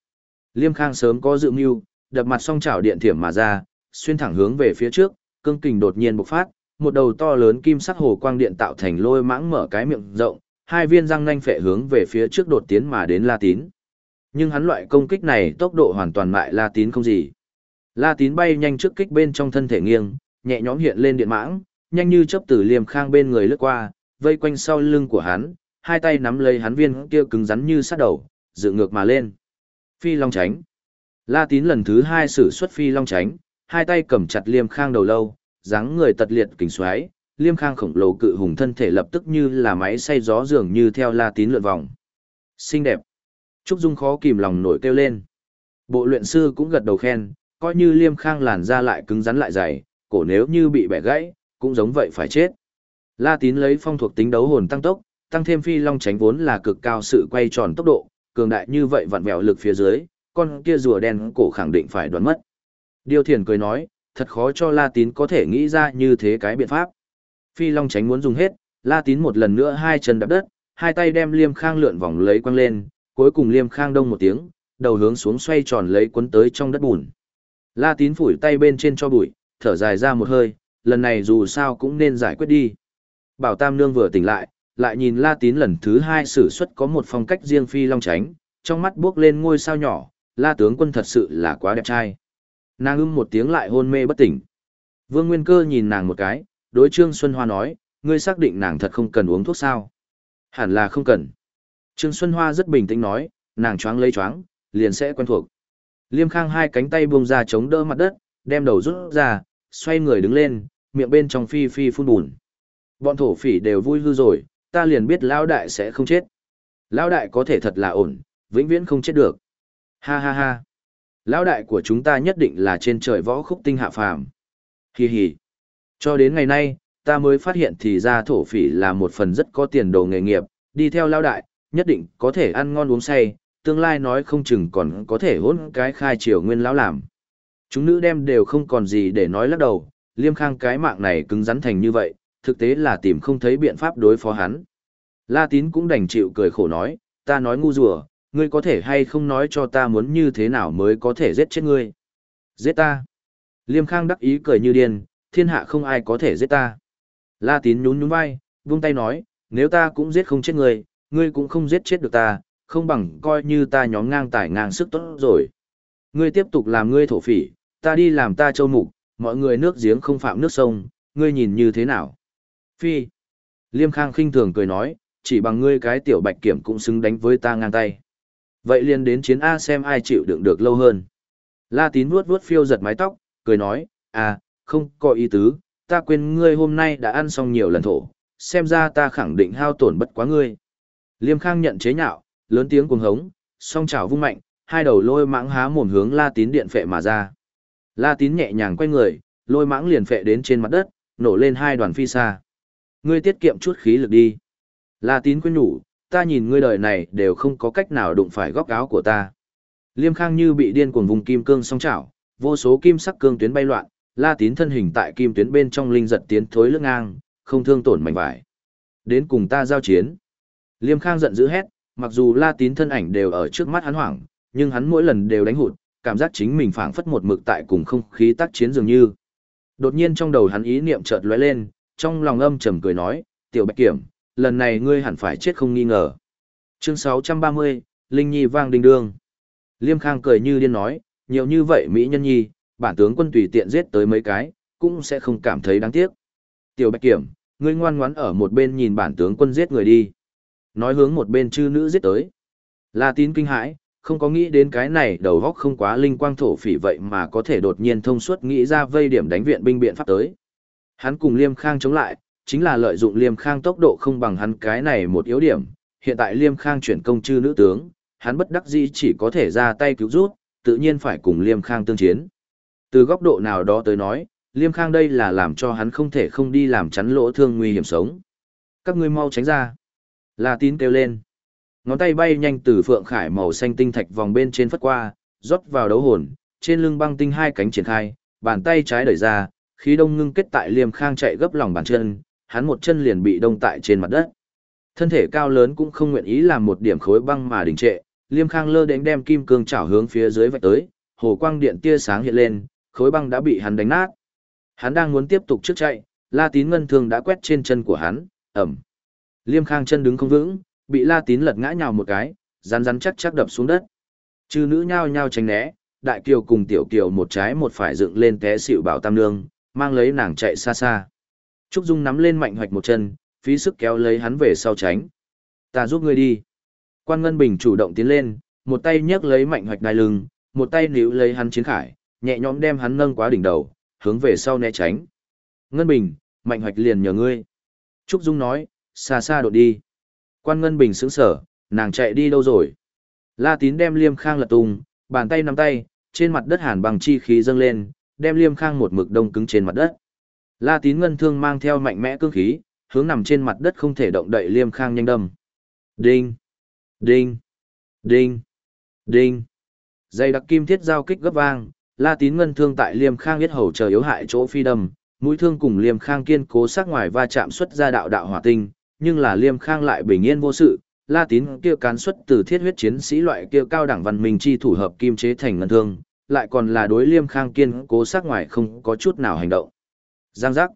Liêm Khang sớm có dự mưu, đập mặt song chảo điện thiểm mà ra, xuyên thẳng hướng về phía trước, cương kình đột nhiên bộc phát, một đầu to lớn kim sắc hồ quang điện tạo thành lôi mãng mở cái miệng rộng, hai viên răng nanh phệ hướng về phía trước đột tiến mà đến La Tín. Nhưng hắn loại công kích này tốc độ hoàn toàn mại La Tín không gì. La Tín bay nhanh trước kích bên trong thân thể nghiêng, nhẹ nhõm hiện lên điện mãng, nhanh như chớp từ liềm khang bên người lướt qua, vây quanh sau lưng của hắn, hai tay nắm lấy hắn viên kia cứng rắn như sát đầu, dự ngược mà lên. Phi Long tránh. La Tín lần thứ hai sử xuất Phi Long tránh, hai tay cầm chặt liêm khang đầu lâu, dáng người tật liệt kình xoáy, liêm khang khổng lồ cự hùng thân thể lập tức như là máy xay gió dường như theo La Tín lượn vòng. Xinh đẹp. Trúc Dung khó kìm lòng nổi kêu lên. Bộ luyện sư cũng gật đầu khen, coi như liêm khang làn da lại cứng rắn lại dày, cổ nếu như bị bẻ gãy, cũng giống vậy phải chết. La Tín lấy phong thuộc tính đấu hồn tăng tốc, tăng thêm phi long tránh vốn là cực cao sự quay tròn tốc độ, cường đại như vậy vặn vẹo lực phía dưới, con kia rùa đen cổ khẳng định phải đoán mất. Điêu Thiền cười nói, thật khó cho La Tín có thể nghĩ ra như thế cái biện pháp. Phi long tránh muốn dùng hết, La Tín một lần nữa hai chân đạp đất, hai tay đem Liêm Khang lượn vòng lấy quăng lên, cuối cùng Liêm Khang đông một tiếng, đầu hướng xuống xoay tròn lấy cuốn tới trong đất bùn. La Tín phủi tay bên trên cho bụi, thở dài ra một hơi, lần này dù sao cũng nên giải quyết đi. Bảo Tam Nương vừa tỉnh lại, lại nhìn La Tín lần thứ hai sử xuất có một phong cách riêng phi long tránh, trong mắt bước lên ngôi sao nhỏ, La tướng quân thật sự là quá đẹp trai. Nàng ưm một tiếng lại hôn mê bất tỉnh. Vương Nguyên Cơ nhìn nàng một cái, đối Trương Xuân Hoa nói, ngươi xác định nàng thật không cần uống thuốc sao? Hẳn là không cần. Trương Xuân Hoa rất bình tĩnh nói, nàng choáng lấy choáng, liền sẽ quen thuộc. Liêm Khang hai cánh tay buông ra chống đỡ mặt đất, đem đầu rút ra, xoay người đứng lên, miệng bên trong phi phi phun bùn. Bọn thổ phỉ đều vui hư rồi, ta liền biết lão đại sẽ không chết. Lão đại có thể thật là ổn, vĩnh viễn không chết được. Ha ha ha. Lão đại của chúng ta nhất định là trên trời võ khúc tinh hạ phàm. Hi hi. Cho đến ngày nay, ta mới phát hiện thì ra thổ phỉ là một phần rất có tiền đồ nghề nghiệp, đi theo lao đại, nhất định có thể ăn ngon uống say, tương lai nói không chừng còn có thể hôn cái khai triều nguyên lão làm. Chúng nữ đem đều không còn gì để nói lắc đầu, liêm khang cái mạng này cứng rắn thành như vậy, thực tế là tìm không thấy biện pháp đối phó hắn. La tín cũng đành chịu cười khổ nói, ta nói ngu rùa, ngươi có thể hay không nói cho ta muốn như thế nào mới có thể giết chết ngươi. Giết ta. Liêm khang đắc ý cười như điên, thiên hạ không ai có thể giết ta. La tín nhún nhún vai, vung tay nói, nếu ta cũng giết không chết ngươi, ngươi cũng không giết chết được ta, không bằng coi như ta nhóm ngang tải ngang sức tốt rồi. Ngươi tiếp tục làm ngươi thổ phỉ, ta đi làm ta châu mục, mọi người nước giếng không phạm nước sông, ngươi nhìn như thế nào? Phi. Liêm Khang khinh thường cười nói, chỉ bằng ngươi cái tiểu bạch kiểm cũng xứng đánh với ta ngang tay. Vậy liền đến chiến A xem ai chịu đựng được lâu hơn. La tín vuốt vuốt phiêu giật mái tóc, cười nói, à, không có ý tứ, ta quên ngươi hôm nay đã ăn xong nhiều lần thổ, xem ra ta khẳng định hao tổn bất quá ngươi. Liêm Khang nhận chế nhạo, lớn tiếng cuồng hống, song chảo vung mạnh, hai đầu lôi mãng há mồm hướng La Tín điện phệ mà ra. La Tín nhẹ nhàng quay người, lôi mãng liền phệ đến trên mặt đất, nổ lên hai đoàn phi xa. Ngươi tiết kiệm chút khí lực đi. La Tín quên nhủ, ta nhìn ngươi đời này đều không có cách nào đụng phải góc áo của ta. Liêm Khang như bị điên cuồng vùng kim cương song chảo, vô số kim sắc cương tuyến bay loạn, La Tín thân hình tại kim tuyến bên trong linh giật tiến thối lưng ngang, không thương tổn mảnh vải. Đến cùng ta giao chiến. Liêm Khang giận dữ hét, mặc dù La Tín thân ảnh đều ở trước mắt hắn hoảng, nhưng hắn mỗi lần đều đánh hụt, cảm giác chính mình phảng phất một mực tại cùng không khí tác chiến dường như. Đột nhiên trong đầu hắn ý niệm chợt lóe lên, trong lòng âm trầm cười nói, "Tiểu Bạch Kiểm, lần này ngươi hẳn phải chết không nghi ngờ." Chương 630, Linh Nhi vang đình đương. Liêm Khang cười như điên nói, nhiều như vậy mỹ nhân nhi, bản tướng quân tùy tiện giết tới mấy cái, cũng sẽ không cảm thấy đáng tiếc. Tiểu Bạch Kiểm, ngươi ngoan ngoãn ở một bên nhìn bản tướng quân giết người đi. Nói hướng một bên chư nữ giết tới. La tín kinh hãi, không có nghĩ đến cái này đầu góc không quá linh quang thổ phỉ vậy mà có thể đột nhiên thông suốt nghĩ ra vây điểm đánh viện binh biện pháp tới. Hắn cùng Liêm Khang chống lại, chính là lợi dụng Liêm Khang tốc độ không bằng hắn cái này một yếu điểm. Hiện tại Liêm Khang chuyển công chư nữ tướng, hắn bất đắc dĩ chỉ có thể ra tay cứu rút, tự nhiên phải cùng Liêm Khang tương chiến. Từ góc độ nào đó tới nói, Liêm Khang đây là làm cho hắn không thể không đi làm chắn lỗ thương nguy hiểm sống. Các ngươi mau tránh ra. La tín kêu lên. Ngón tay bay nhanh từ phượng khải màu xanh tinh thạch vòng bên trên phất qua, rót vào đấu hồn, trên lưng băng tinh hai cánh triển khai, bàn tay trái đẩy ra, khí đông ngưng kết tại Liêm Khang chạy gấp lòng bàn chân, hắn một chân liền bị đông tại trên mặt đất. Thân thể cao lớn cũng không nguyện ý làm một điểm khối băng mà đình trệ, Liêm Khang lơ đến đem kim cương chảo hướng phía dưới vạch tới, hồ quang điện tia sáng hiện lên, khối băng đã bị hắn đánh nát. Hắn đang muốn tiếp tục trước chạy, La Tín ngân thương đã quét trên chân của hắn, ẩm. Liêm Khang chân đứng không vững, bị La Tín lật ngã nhào một cái, rắn rắn chắc chắc đập xuống đất. Chư nữ nhao nhao tránh né, Đại Kiều cùng Tiểu Kiều một trái một phải dựng lên té xỉu bảo tam nương, mang lấy nàng chạy xa xa. Trúc Dung nắm lên mạnh hoạch một chân, phí sức kéo lấy hắn về sau tránh. Ta giúp ngươi đi. Quan Ngân Bình chủ động tiến lên, một tay nhấc lấy mạnh hoạch đai lưng, một tay níu lấy hắn chiến khải, nhẹ nhõm đem hắn nâng quá đỉnh đầu, hướng về sau né tránh. Ngân Bình, mạnh hoạch liền nhờ ngươi. Trúc Dung nói, xa xa đột đi. Quan Ngân Bình sững sở, nàng chạy đi đâu rồi? La Tín đem Liêm Khang lật tung, bàn tay nắm tay, trên mặt đất hàn bằng chi khí dâng lên, đem Liêm Khang một mực đông cứng trên mặt đất. La Tín ngân thương mang theo mạnh mẽ cương khí, hướng nằm trên mặt đất không thể động đậy Liêm Khang nhanh đâm. Đinh, đinh, đinh, đinh. Dây đặc kim thiết giao kích gấp vang, La Tín ngân thương tại Liêm Khang biết hầu chờ yếu hại chỗ phi đâm, mũi thương cùng Liêm Khang kiên cố sắc ngoài va chạm xuất ra đạo đạo hỏa tinh, nhưng là Liêm Khang lại bình yên vô sự. La Tín kia cán xuất từ thiết huyết chiến sĩ loại kia cao đẳng văn minh chi thủ hợp kim chế thành ngân thương, lại còn là đối Liêm Khang kiên cố sắc ngoài không có chút nào hành động. Giang giác.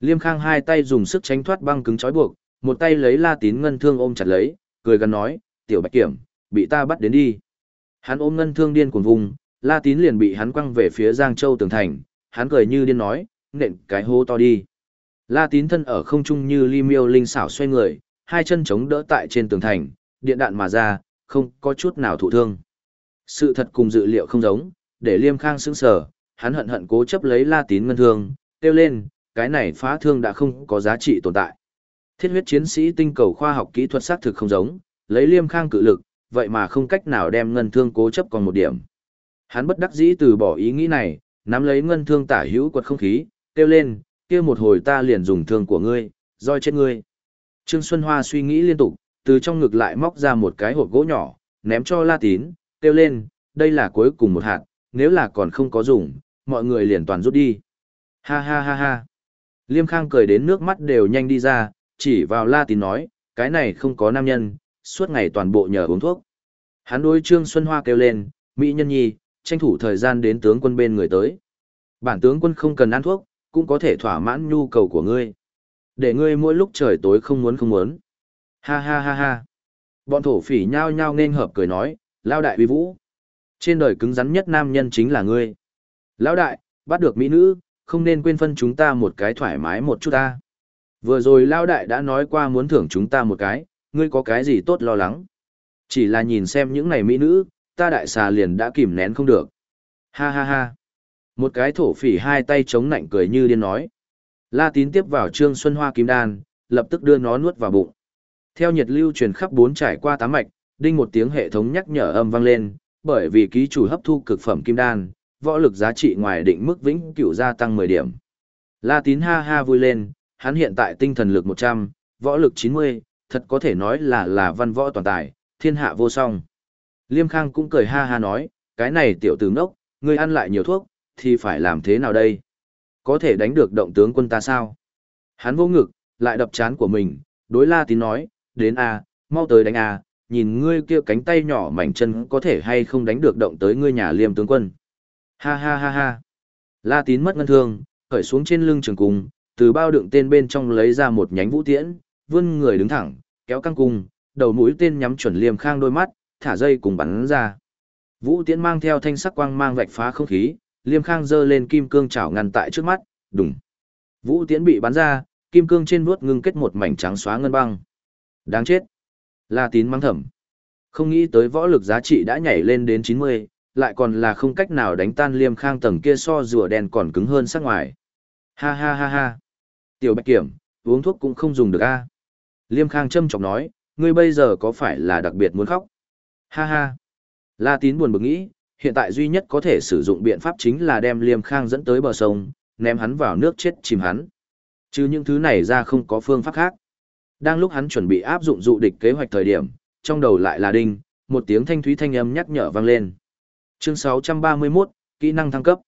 Liêm Khang hai tay dùng sức tránh thoát băng cứng trói buộc, một tay lấy La Tín ngân thương ôm chặt lấy, cười gần nói, "Tiểu Bạch Kiểm, bị ta bắt đến đi." Hắn ôm ngân thương điên cuồng vùng, La Tín liền bị hắn quăng về phía Giang Châu tường thành, hắn cười như điên nói, nện cái hố to đi. La Tín thân ở không trung như li miêu linh xảo xoay người, hai chân chống đỡ tại trên tường thành, điện đạn mà ra, không có chút nào thụ thương. Sự thật cùng dự liệu không giống, để Liêm Khang sững sờ, hắn hận hận cố chấp lấy La Tín ngân thương, kêu lên, cái này phá thương đã không có giá trị tồn tại. Thiết huyết chiến sĩ tinh cầu khoa học kỹ thuật xác thực không giống, lấy Liêm Khang cự lực, vậy mà không cách nào đem ngân thương cố chấp còn một điểm. Hắn bất đắc dĩ từ bỏ ý nghĩ này, nắm lấy ngân thương tả hữu quật không khí, kêu lên, kia một hồi ta liền dùng thương của ngươi, roi chết ngươi. Trương Xuân Hoa suy nghĩ liên tục, từ trong ngực lại móc ra một cái hộp gỗ nhỏ, ném cho La Tín, kêu lên, đây là cuối cùng một hạt, nếu là còn không có dùng, mọi người liền toàn rút đi. Ha ha ha ha. Liêm Khang cười đến nước mắt đều nhanh đi ra, chỉ vào La Tín nói, cái này không có nam nhân, suốt ngày toàn bộ nhờ uống thuốc. Hắn đối Trương Xuân Hoa kêu lên, Mỹ nhân nhi, tranh thủ thời gian đến tướng quân bên người tới. Bản tướng quân không cần ăn thuốc, cũng có thể thỏa mãn nhu cầu của ngươi. Để ngươi mỗi lúc trời tối không muốn không muốn. Ha ha ha ha. Bọn thổ phỉ nhao nhao nên hợp cười nói, lao đại uy vũ. Trên đời cứng rắn nhất nam nhân chính là ngươi. Lão đại, bắt được mỹ nữ, không nên quên phân chúng ta một cái thoải mái một chút ta. Vừa rồi Lao Đại đã nói qua muốn thưởng chúng ta một cái, ngươi có cái gì tốt lo lắng. Chỉ là nhìn xem những này mỹ nữ, ta đại xà liền đã kìm nén không được. Ha ha ha. Một cái thổ phỉ hai tay chống nạnh cười như điên nói. La tín tiếp vào trương xuân hoa kim đan, lập tức đưa nó nuốt vào bụng. Theo nhiệt lưu truyền khắp bốn trải qua tám mạch, đinh một tiếng hệ thống nhắc nhở âm vang lên, bởi vì ký chủ hấp thu cực phẩm kim đan, võ lực giá trị ngoài định mức vĩnh cửu gia tăng 10 điểm. La tín ha ha vui lên, hắn hiện tại tinh thần lực 100, võ lực 90, thật có thể nói là là văn võ toàn tài, thiên hạ vô song. Liêm Khang cũng cười ha ha nói, cái này tiểu tử ngốc, ngươi ăn lại nhiều thuốc, thì phải làm thế nào đây? Có thể đánh được động tướng quân ta sao? Hắn vô ngực, lại đập chán của mình, đối la tín nói, đến a, mau tới đánh a, nhìn ngươi kia cánh tay nhỏ mảnh chân có thể hay không đánh được động tới ngươi nhà liêm tướng quân. Ha ha ha ha. La tín mất ngân thương, khởi xuống trên lưng trường cung, từ bao đựng tên bên trong lấy ra một nhánh vũ tiễn, vươn người đứng thẳng, kéo căng cung, đầu mũi tên nhắm chuẩn liêm khang đôi mắt, thả dây cùng bắn ra. Vũ tiễn mang theo thanh sắc quang mang vạch phá không khí, liêm khang giơ lên kim cương chảo ngăn tại trước mắt, đùng. Vũ tiễn bị bắn ra, kim cương trên vuốt ngưng kết một mảnh trắng xóa ngân băng. Đáng chết. La tín mang thầm. Không nghĩ tới võ lực giá trị đã nhảy lên đến 90, lại còn là không cách nào đánh tan liêm khang tầng kia so rùa đen còn cứng hơn sắc ngoài. Ha ha ha ha. Tiểu bạch kiểm, uống thuốc cũng không dùng được a. Liêm khang châm chọc nói, ngươi bây giờ có phải là đặc biệt muốn khóc? Ha ha. La tín buồn bực nghĩ, hiện tại duy nhất có thể sử dụng biện pháp chính là đem liêm khang dẫn tới bờ sông, ném hắn vào nước chết chìm hắn. Chứ những thứ này ra không có phương pháp khác. Đang lúc hắn chuẩn bị áp dụng dụ địch kế hoạch thời điểm, trong đầu lại là đinh, một tiếng thanh thúy thanh âm nhắc nhở vang lên. Chương 631, kỹ năng thăng cấp.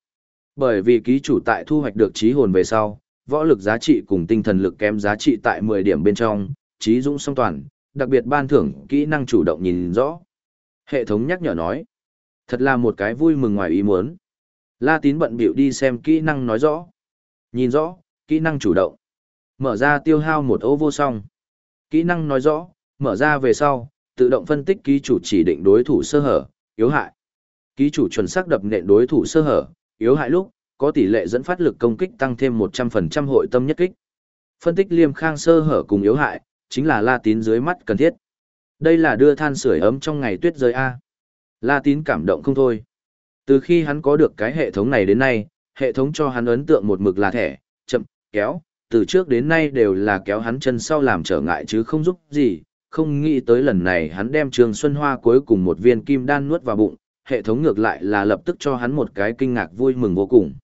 Bởi vì ký chủ tại thu hoạch được trí hồn về sau, võ lực giá trị cùng tinh thần lực kém giá trị tại 10 điểm bên trong, trí dũng song toàn, đặc biệt ban thưởng kỹ năng chủ động nhìn rõ. Hệ thống nhắc nhở nói, thật là một cái vui mừng ngoài ý muốn. La tín bận biểu đi xem kỹ năng nói rõ. Nhìn rõ, kỹ năng chủ động. Mở ra tiêu hao một ô vô song. Kỹ năng nói rõ, mở ra về sau, tự động phân tích ký chủ chỉ định đối thủ sơ hở, yếu hại. Ký chủ chuẩn xác đập nện đối thủ sơ hở, yếu hại lúc, có tỷ lệ dẫn phát lực công kích tăng thêm 100% hội tâm nhất kích. Phân tích liêm khang sơ hở cùng yếu hại, chính là la tín dưới mắt cần thiết. Đây là đưa than sưởi ấm trong ngày tuyết rơi A. La tín cảm động không thôi. Từ khi hắn có được cái hệ thống này đến nay, hệ thống cho hắn ấn tượng một mực là thẻ, chậm, kéo, từ trước đến nay đều là kéo hắn chân sau làm trở ngại chứ không giúp gì, không nghĩ tới lần này hắn đem Trường Xuân Hoa cuối cùng một viên kim đan nuốt vào bụng, hệ thống ngược lại là lập tức cho hắn một cái kinh ngạc vui mừng vô cùng.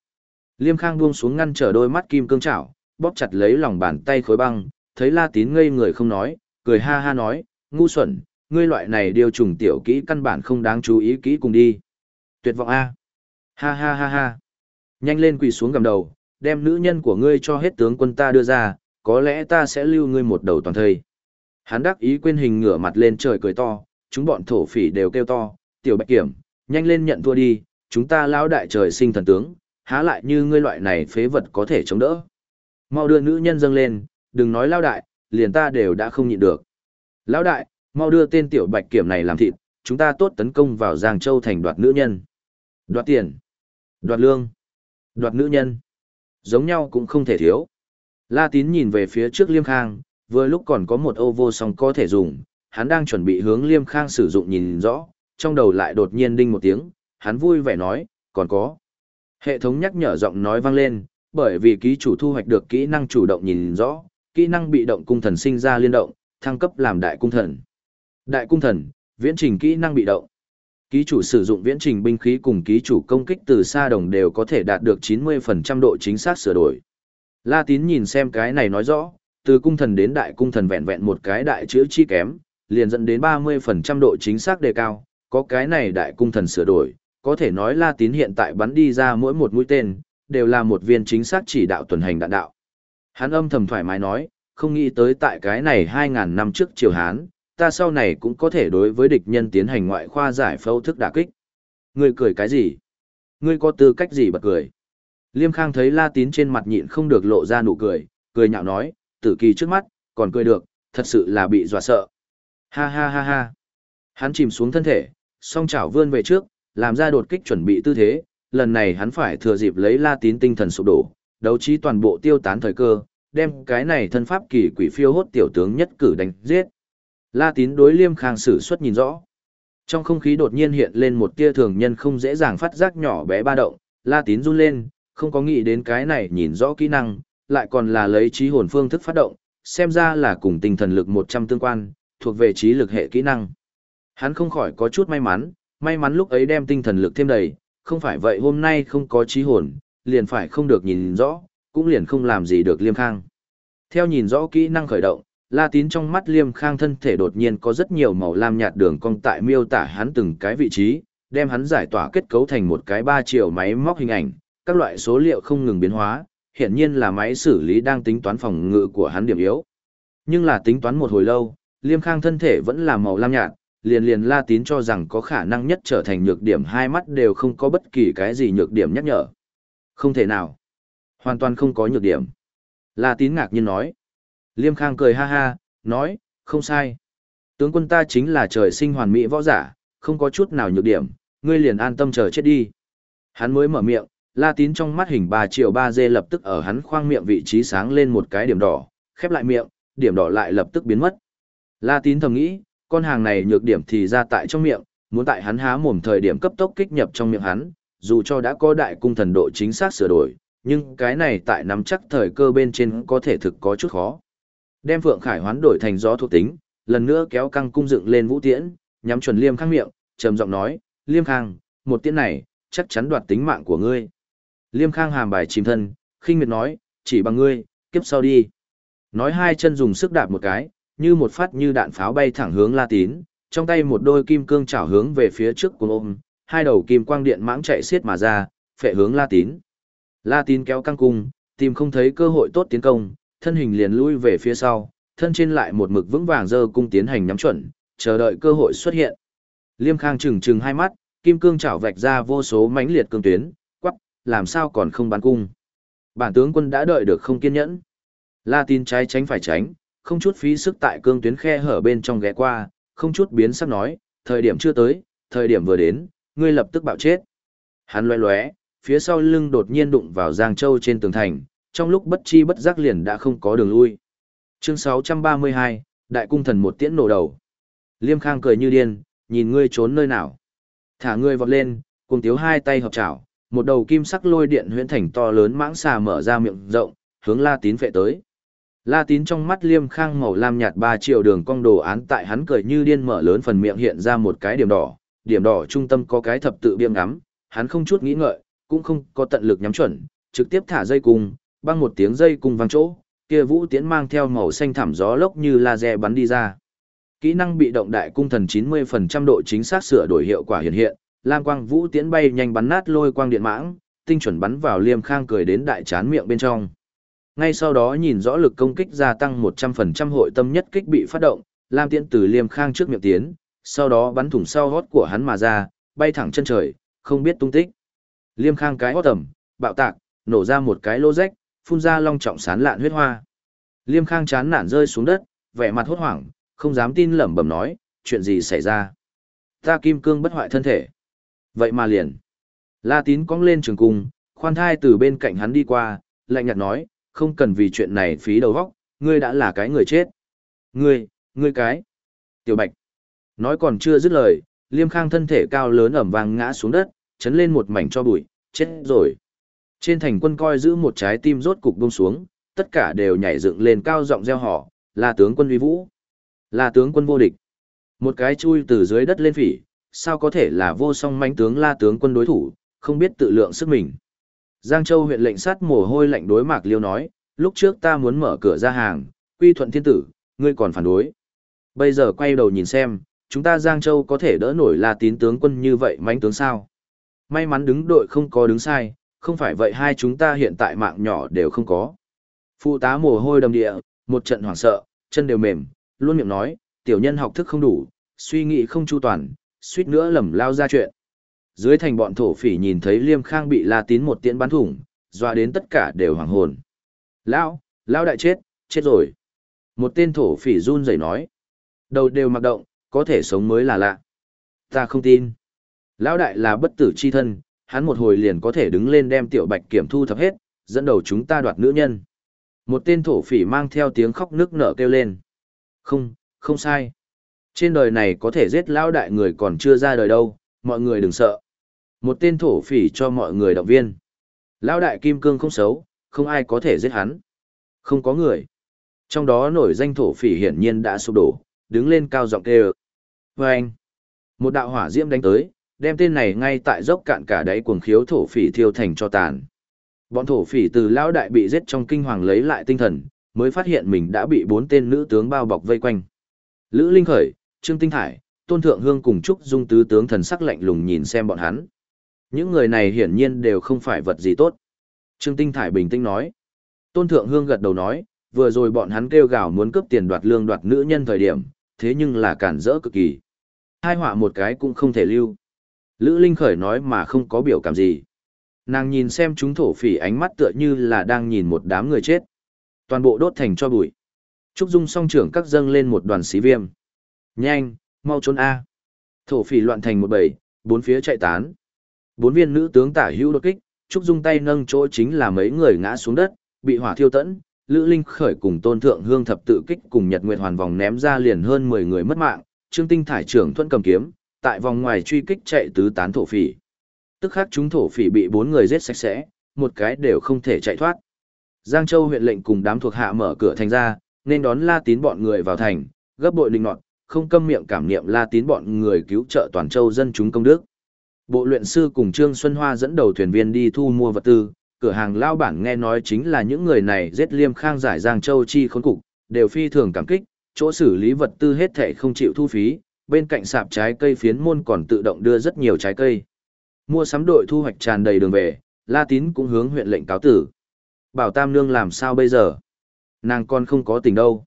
Liêm Khang buông xuống ngăn trở đôi mắt kim cương chảo, bóp chặt lấy lòng bàn tay khối băng, thấy La Tín ngây người không nói, cười ha ha nói, ngu xuẩn, ngươi loại này điều trùng tiểu kỹ căn bản không đáng chú ý kỹ cùng đi. Tuyệt vọng A. Ha ha ha ha. Nhanh lên quỳ xuống gầm đầu, đem nữ nhân của ngươi cho hết tướng quân ta đưa ra, có lẽ ta sẽ lưu ngươi một đầu toàn thây. Hắn đắc ý quên hình ngửa mặt lên trời cười to, chúng bọn thổ phỉ đều kêu to, tiểu bạch kiểm, nhanh lên nhận thua đi, chúng ta lão đại trời sinh thần tướng, há lại như ngươi loại này phế vật có thể chống đỡ. Mau đưa nữ nhân dâng lên, đừng nói lao đại, liền ta đều đã không nhịn được. Lão đại, mau đưa tên tiểu bạch kiểm này làm thịt, chúng ta tốt tấn công vào Giang Châu thành đoạt nữ nhân. Đoạt tiền, đoạt lương, đoạt nữ nhân. Giống nhau cũng không thể thiếu. La tín nhìn về phía trước Liêm Khang, vừa lúc còn có một ô vô song có thể dùng, hắn đang chuẩn bị hướng Liêm Khang sử dụng nhìn rõ, trong đầu lại đột nhiên đinh một tiếng, hắn vui vẻ nói, còn có. Hệ thống nhắc nhở giọng nói vang lên, bởi vì ký chủ thu hoạch được kỹ năng chủ động nhìn rõ, kỹ năng bị động cung thần sinh ra liên động, thăng cấp làm đại cung thần. Đại cung thần, viễn trình kỹ năng bị động. Ký chủ sử dụng viễn trình binh khí cùng ký chủ công kích từ xa đồng đều có thể đạt được 90% độ chính xác sửa đổi. La tín nhìn xem cái này nói rõ, từ cung thần đến đại cung thần vẹn vẹn một cái đại chữ chi kém, liền dẫn đến 30% độ chính xác đề cao, có cái này đại cung thần sửa đổi, có thể nói La tín hiện tại bắn đi ra mỗi một mũi tên, đều là một viên chính xác chỉ đạo tuần hành đạn đạo. Hắn âm thầm thoải mái nói, không nghĩ tới tại cái này 2.000 năm trước triều Hán, ta sau này cũng có thể đối với địch nhân tiến hành ngoại khoa giải phẫu thức đả kích. Ngươi cười cái gì? Ngươi có tư cách gì bật cười? Liêm Khang thấy La Tín trên mặt nhịn không được lộ ra nụ cười, cười nhạo nói, tử kỳ trước mắt, còn cười được, thật sự là bị dọa sợ. Ha ha ha ha. Hắn chìm xuống thân thể, song chảo vươn về trước, làm ra đột kích chuẩn bị tư thế, lần này hắn phải thừa dịp lấy La Tín tinh thần sụp đổ, đấu trí toàn bộ tiêu tán thời cơ, đem cái này thân pháp kỳ quỷ phiêu hốt tiểu tướng nhất cử đánh giết. La tín đối liêm khang sử xuất nhìn rõ. Trong không khí đột nhiên hiện lên một tia thường nhân không dễ dàng phát giác nhỏ bé ba động, la tín run lên, không có nghĩ đến cái này nhìn rõ kỹ năng, lại còn là lấy trí hồn phương thức phát động, xem ra là cùng tinh thần lực 100 tương quan, thuộc về trí lực hệ kỹ năng. Hắn không khỏi có chút may mắn, may mắn lúc ấy đem tinh thần lực thêm đầy, không phải vậy hôm nay không có trí hồn, liền phải không được nhìn rõ, cũng liền không làm gì được liêm khang. Theo nhìn rõ kỹ năng khởi động, La Tín trong mắt Liêm Khang thân thể đột nhiên có rất nhiều màu lam nhạt đường cong tại miêu tả hắn từng cái vị trí, đem hắn giải tỏa kết cấu thành một cái ba chiều máy móc hình ảnh, các loại số liệu không ngừng biến hóa, hiện nhiên là máy xử lý đang tính toán phòng ngự của hắn điểm yếu. Nhưng là tính toán một hồi lâu, Liêm Khang thân thể vẫn là màu lam nhạt, liền liền La Tín cho rằng có khả năng nhất trở thành nhược điểm hai mắt đều không có bất kỳ cái gì nhược điểm nhắc nhở. Không thể nào. Hoàn toàn không có nhược điểm. La Tín ngạc nhiên nói. Liêm Khang cười ha ha, nói, không sai. Tướng quân ta chính là trời sinh hoàn mỹ võ giả, không có chút nào nhược điểm, ngươi liền an tâm chờ chết đi. Hắn mới mở miệng, La Tín trong mắt hình 3 triệu 3 dê lập tức ở hắn khoang miệng vị trí sáng lên một cái điểm đỏ, khép lại miệng, điểm đỏ lại lập tức biến mất. La Tín thầm nghĩ, con hàng này nhược điểm thì ra tại trong miệng, muốn tại hắn há mồm thời điểm cấp tốc kích nhập trong miệng hắn, dù cho đã có đại cung thần độ chính xác sửa đổi, nhưng cái này tại nắm chắc thời cơ bên trên có thể thực có chút khó. Đem Phượng Khải hoán đổi thành gió thuộc tính, lần nữa kéo căng cung dựng lên vũ tiễn, nhắm chuẩn Liêm Khang miệng, trầm giọng nói, "Liêm Khang, một tiễn này, chắc chắn đoạt tính mạng của ngươi." Liêm Khang hàm bài chìm thân, khinh miệt nói, "Chỉ bằng ngươi, kiếp sau đi." Nói hai chân dùng sức đạp một cái, như một phát như đạn pháo bay thẳng hướng La Tín, trong tay một đôi kim cương chảo hướng về phía trước của ôm, hai đầu kim quang điện mãng chạy xiết mà ra, phệ hướng La Tín. La Tín kéo căng cung, tìm không thấy cơ hội tốt tiến công, thân hình liền lui về phía sau, thân trên lại một mực vững vàng giơ cung tiến hành nhắm chuẩn, chờ đợi cơ hội xuất hiện. Liêm Khang trừng trừng hai mắt, kim cương chảo vạch ra vô số mãnh liệt cương tuyến, quắc, làm sao còn không bắn cung. Bản tướng quân đã đợi được không kiên nhẫn. La Tín trái tránh phải tránh, không chút phí sức tại cương tuyến khe hở bên trong ghé qua, không chút biến sắc nói, thời điểm chưa tới, thời điểm vừa đến, ngươi lập tức bạo chết. Hắn loé loé, phía sau lưng đột nhiên đụng vào Giang Châu trên tường thành, trong lúc bất chi bất giác liền đã không có đường lui. Chương 632, Đại cung thần một tiễn nổ đầu. Liêm Khang cười như điên, nhìn ngươi trốn nơi nào. Thả ngươi vọt lên, cùng tiếu hai tay hợp chảo, một đầu kim sắc lôi điện huyễn thành to lớn mãng xà mở ra miệng rộng, hướng La Tín phệ tới. La Tín trong mắt Liêm Khang màu lam nhạt ba triệu đường cong đồ án tại hắn cười như điên mở lớn phần miệng hiện ra một cái điểm đỏ, điểm đỏ trung tâm có cái thập tự biêm ngắm, hắn không chút nghĩ ngợi, cũng không có tận lực nhắm chuẩn, trực tiếp thả dây cung, băng một tiếng dây cung vang chỗ, kia vũ tiễn mang theo màu xanh thảm gió lốc như laser bắn đi ra. Kỹ năng bị động đại cung thần 90% độ chính xác sửa đổi hiệu quả hiện hiện, lam quang vũ tiễn bay nhanh bắn nát lôi quang điện mãng, tinh chuẩn bắn vào Liêm Khang cười đến đại chán miệng bên trong. Ngay sau đó nhìn rõ lực công kích gia tăng 100% hội tâm nhất kích bị phát động, lam tiễn từ Liêm Khang trước miệng tiến, sau đó bắn thủng sau hót của hắn mà ra, bay thẳng chân trời, không biết tung tích. Liêm Khang cái hót tầm, bạo tạc, nổ ra một cái lô rách, phun ra long trọng sán lạn huyết hoa. Liêm Khang chán nản rơi xuống đất, vẻ mặt hốt hoảng, không dám tin lẩm bẩm nói, chuyện gì xảy ra? Ta kim cương bất hoại thân thể. Vậy mà liền. La Tín cong lên trường cung, khoan thai từ bên cạnh hắn đi qua, lạnh nhạt nói, không cần vì chuyện này phí đầu óc, ngươi đã là cái người chết. Ngươi, ngươi cái. Tiểu Bạch. Nói còn chưa dứt lời, Liêm Khang thân thể cao lớn ẩm vàng ngã xuống đất, chấn lên một mảnh cho bụi, chết rồi. Trên thành quân coi giữ một trái tim rốt cục buông xuống, tất cả đều nhảy dựng lên cao giọng reo hò, là tướng quân uy vũ, là tướng quân vô địch. Một cái chui từ dưới đất lên phỉ, sao có thể là vô song mãnh tướng la tướng quân đối thủ, không biết tự lượng sức mình. Giang Châu huyện lệnh sát mồ hôi lạnh đối Mạc Liêu nói, lúc trước ta muốn mở cửa ra hàng, quy thuận thiên tử, ngươi còn phản đối. Bây giờ quay đầu nhìn xem, chúng ta Giang Châu có thể đỡ nổi là tín tướng quân như vậy mãnh tướng sao. May mắn đứng đội không có đứng sai, không phải vậy hai chúng ta hiện tại mạng nhỏ đều không có. Phụ tá mồ hôi đầm địa, một trận hoảng sợ, chân đều mềm, luôn miệng nói, tiểu nhân học thức không đủ, suy nghĩ không chu toàn, suýt nữa lầm lao ra chuyện. Dưới thành bọn thổ phỉ nhìn thấy Liêm Khang bị La Tín một tiễn bắn thủng, doa đến tất cả đều hoảng hồn. Lao, Lao đại chết, chết rồi. Một tên thổ phỉ run rẩy nói. Đầu đều mặc động, có thể sống mới là lạ. Ta không tin. Lão đại là bất tử chi thân, hắn một hồi liền có thể đứng lên đem tiểu bạch kiểm thu thập hết, dẫn đầu chúng ta đoạt nữ nhân. Một tên thổ phỉ mang theo tiếng khóc nước nở kêu lên. Không, không sai. Trên đời này có thể giết lão đại người còn chưa ra đời đâu, mọi người đừng sợ. Một tên thổ phỉ cho mọi người động viên. Lão đại kim cương không xấu, không ai có thể giết hắn. Không có người. Trong đó nổi danh thổ phỉ hiển nhiên đã sụp đổ, đứng lên cao giọng kêu. Và anh. Một đạo hỏa diễm đánh tới, đem tên này ngay tại dốc cạn cả đáy cuồng khiếu thổ phỉ thiêu thành cho tàn. Bọn thổ phỉ từ lão đại bị giết trong kinh hoàng lấy lại tinh thần, mới phát hiện mình đã bị bốn tên nữ tướng bao bọc vây quanh. Lữ Linh Khởi, Trương Tinh Thải, Tôn Thượng Hương cùng Trúc Dung tứ tướng thần sắc lạnh lùng nhìn xem bọn hắn. Những người này hiển nhiên đều không phải vật gì tốt. Trương Tinh Thải bình tĩnh nói. Tôn Thượng Hương gật đầu nói, vừa rồi bọn hắn kêu gào muốn cướp tiền đoạt lương đoạt nữ nhân thời điểm, thế nhưng là cản rỡ cực kỳ. Hai họa một cái cũng không thể lưu. Lữ Linh Khởi nói mà không có biểu cảm gì. Nàng nhìn xem chúng thổ phỉ ánh mắt tựa như là đang nhìn một đám người chết. Toàn bộ đốt thành cho bụi. Trúc Dung song trưởng các dâng lên một đoàn xí viêm. Nhanh, mau trốn A. Thổ phỉ loạn thành một bầy, bốn phía chạy tán. Bốn viên nữ tướng tả hữu đột kích, Trúc Dung tay nâng chỗ chính là mấy người ngã xuống đất, bị hỏa thiêu tẫn. Lữ Linh khởi cùng tôn thượng hương thập tự kích cùng Nhật Nguyệt hoàn vòng ném ra liền hơn 10 người mất mạng, Trương Tinh thải trưởng thuận cầm kiếm, tại vòng ngoài truy kích chạy tứ tán thổ phỉ. Tức khắc chúng thổ phỉ bị bốn người giết sạch sẽ, một cái đều không thể chạy thoát. Giang Châu huyện lệnh cùng đám thuộc hạ mở cửa thành ra, nên đón La Tín bọn người vào thành, gấp bội linh nọt, không câm miệng cảm niệm La Tín bọn người cứu trợ toàn châu dân chúng công đức. Bộ luyện sư cùng Trương Xuân Hoa dẫn đầu thuyền viên đi thu mua vật tư, cửa hàng lao bản nghe nói chính là những người này giết liêm khang giải Giang Châu chi khốn cục, đều phi thường cảm kích, chỗ xử lý vật tư hết thảy không chịu thu phí, bên cạnh sạp trái cây phiến môn còn tự động đưa rất nhiều trái cây. Mua sắm đội thu hoạch tràn đầy đường về, La Tín cũng hướng huyện lệnh cáo tử. Bảo Tam Nương làm sao bây giờ? Nàng con không có tình đâu.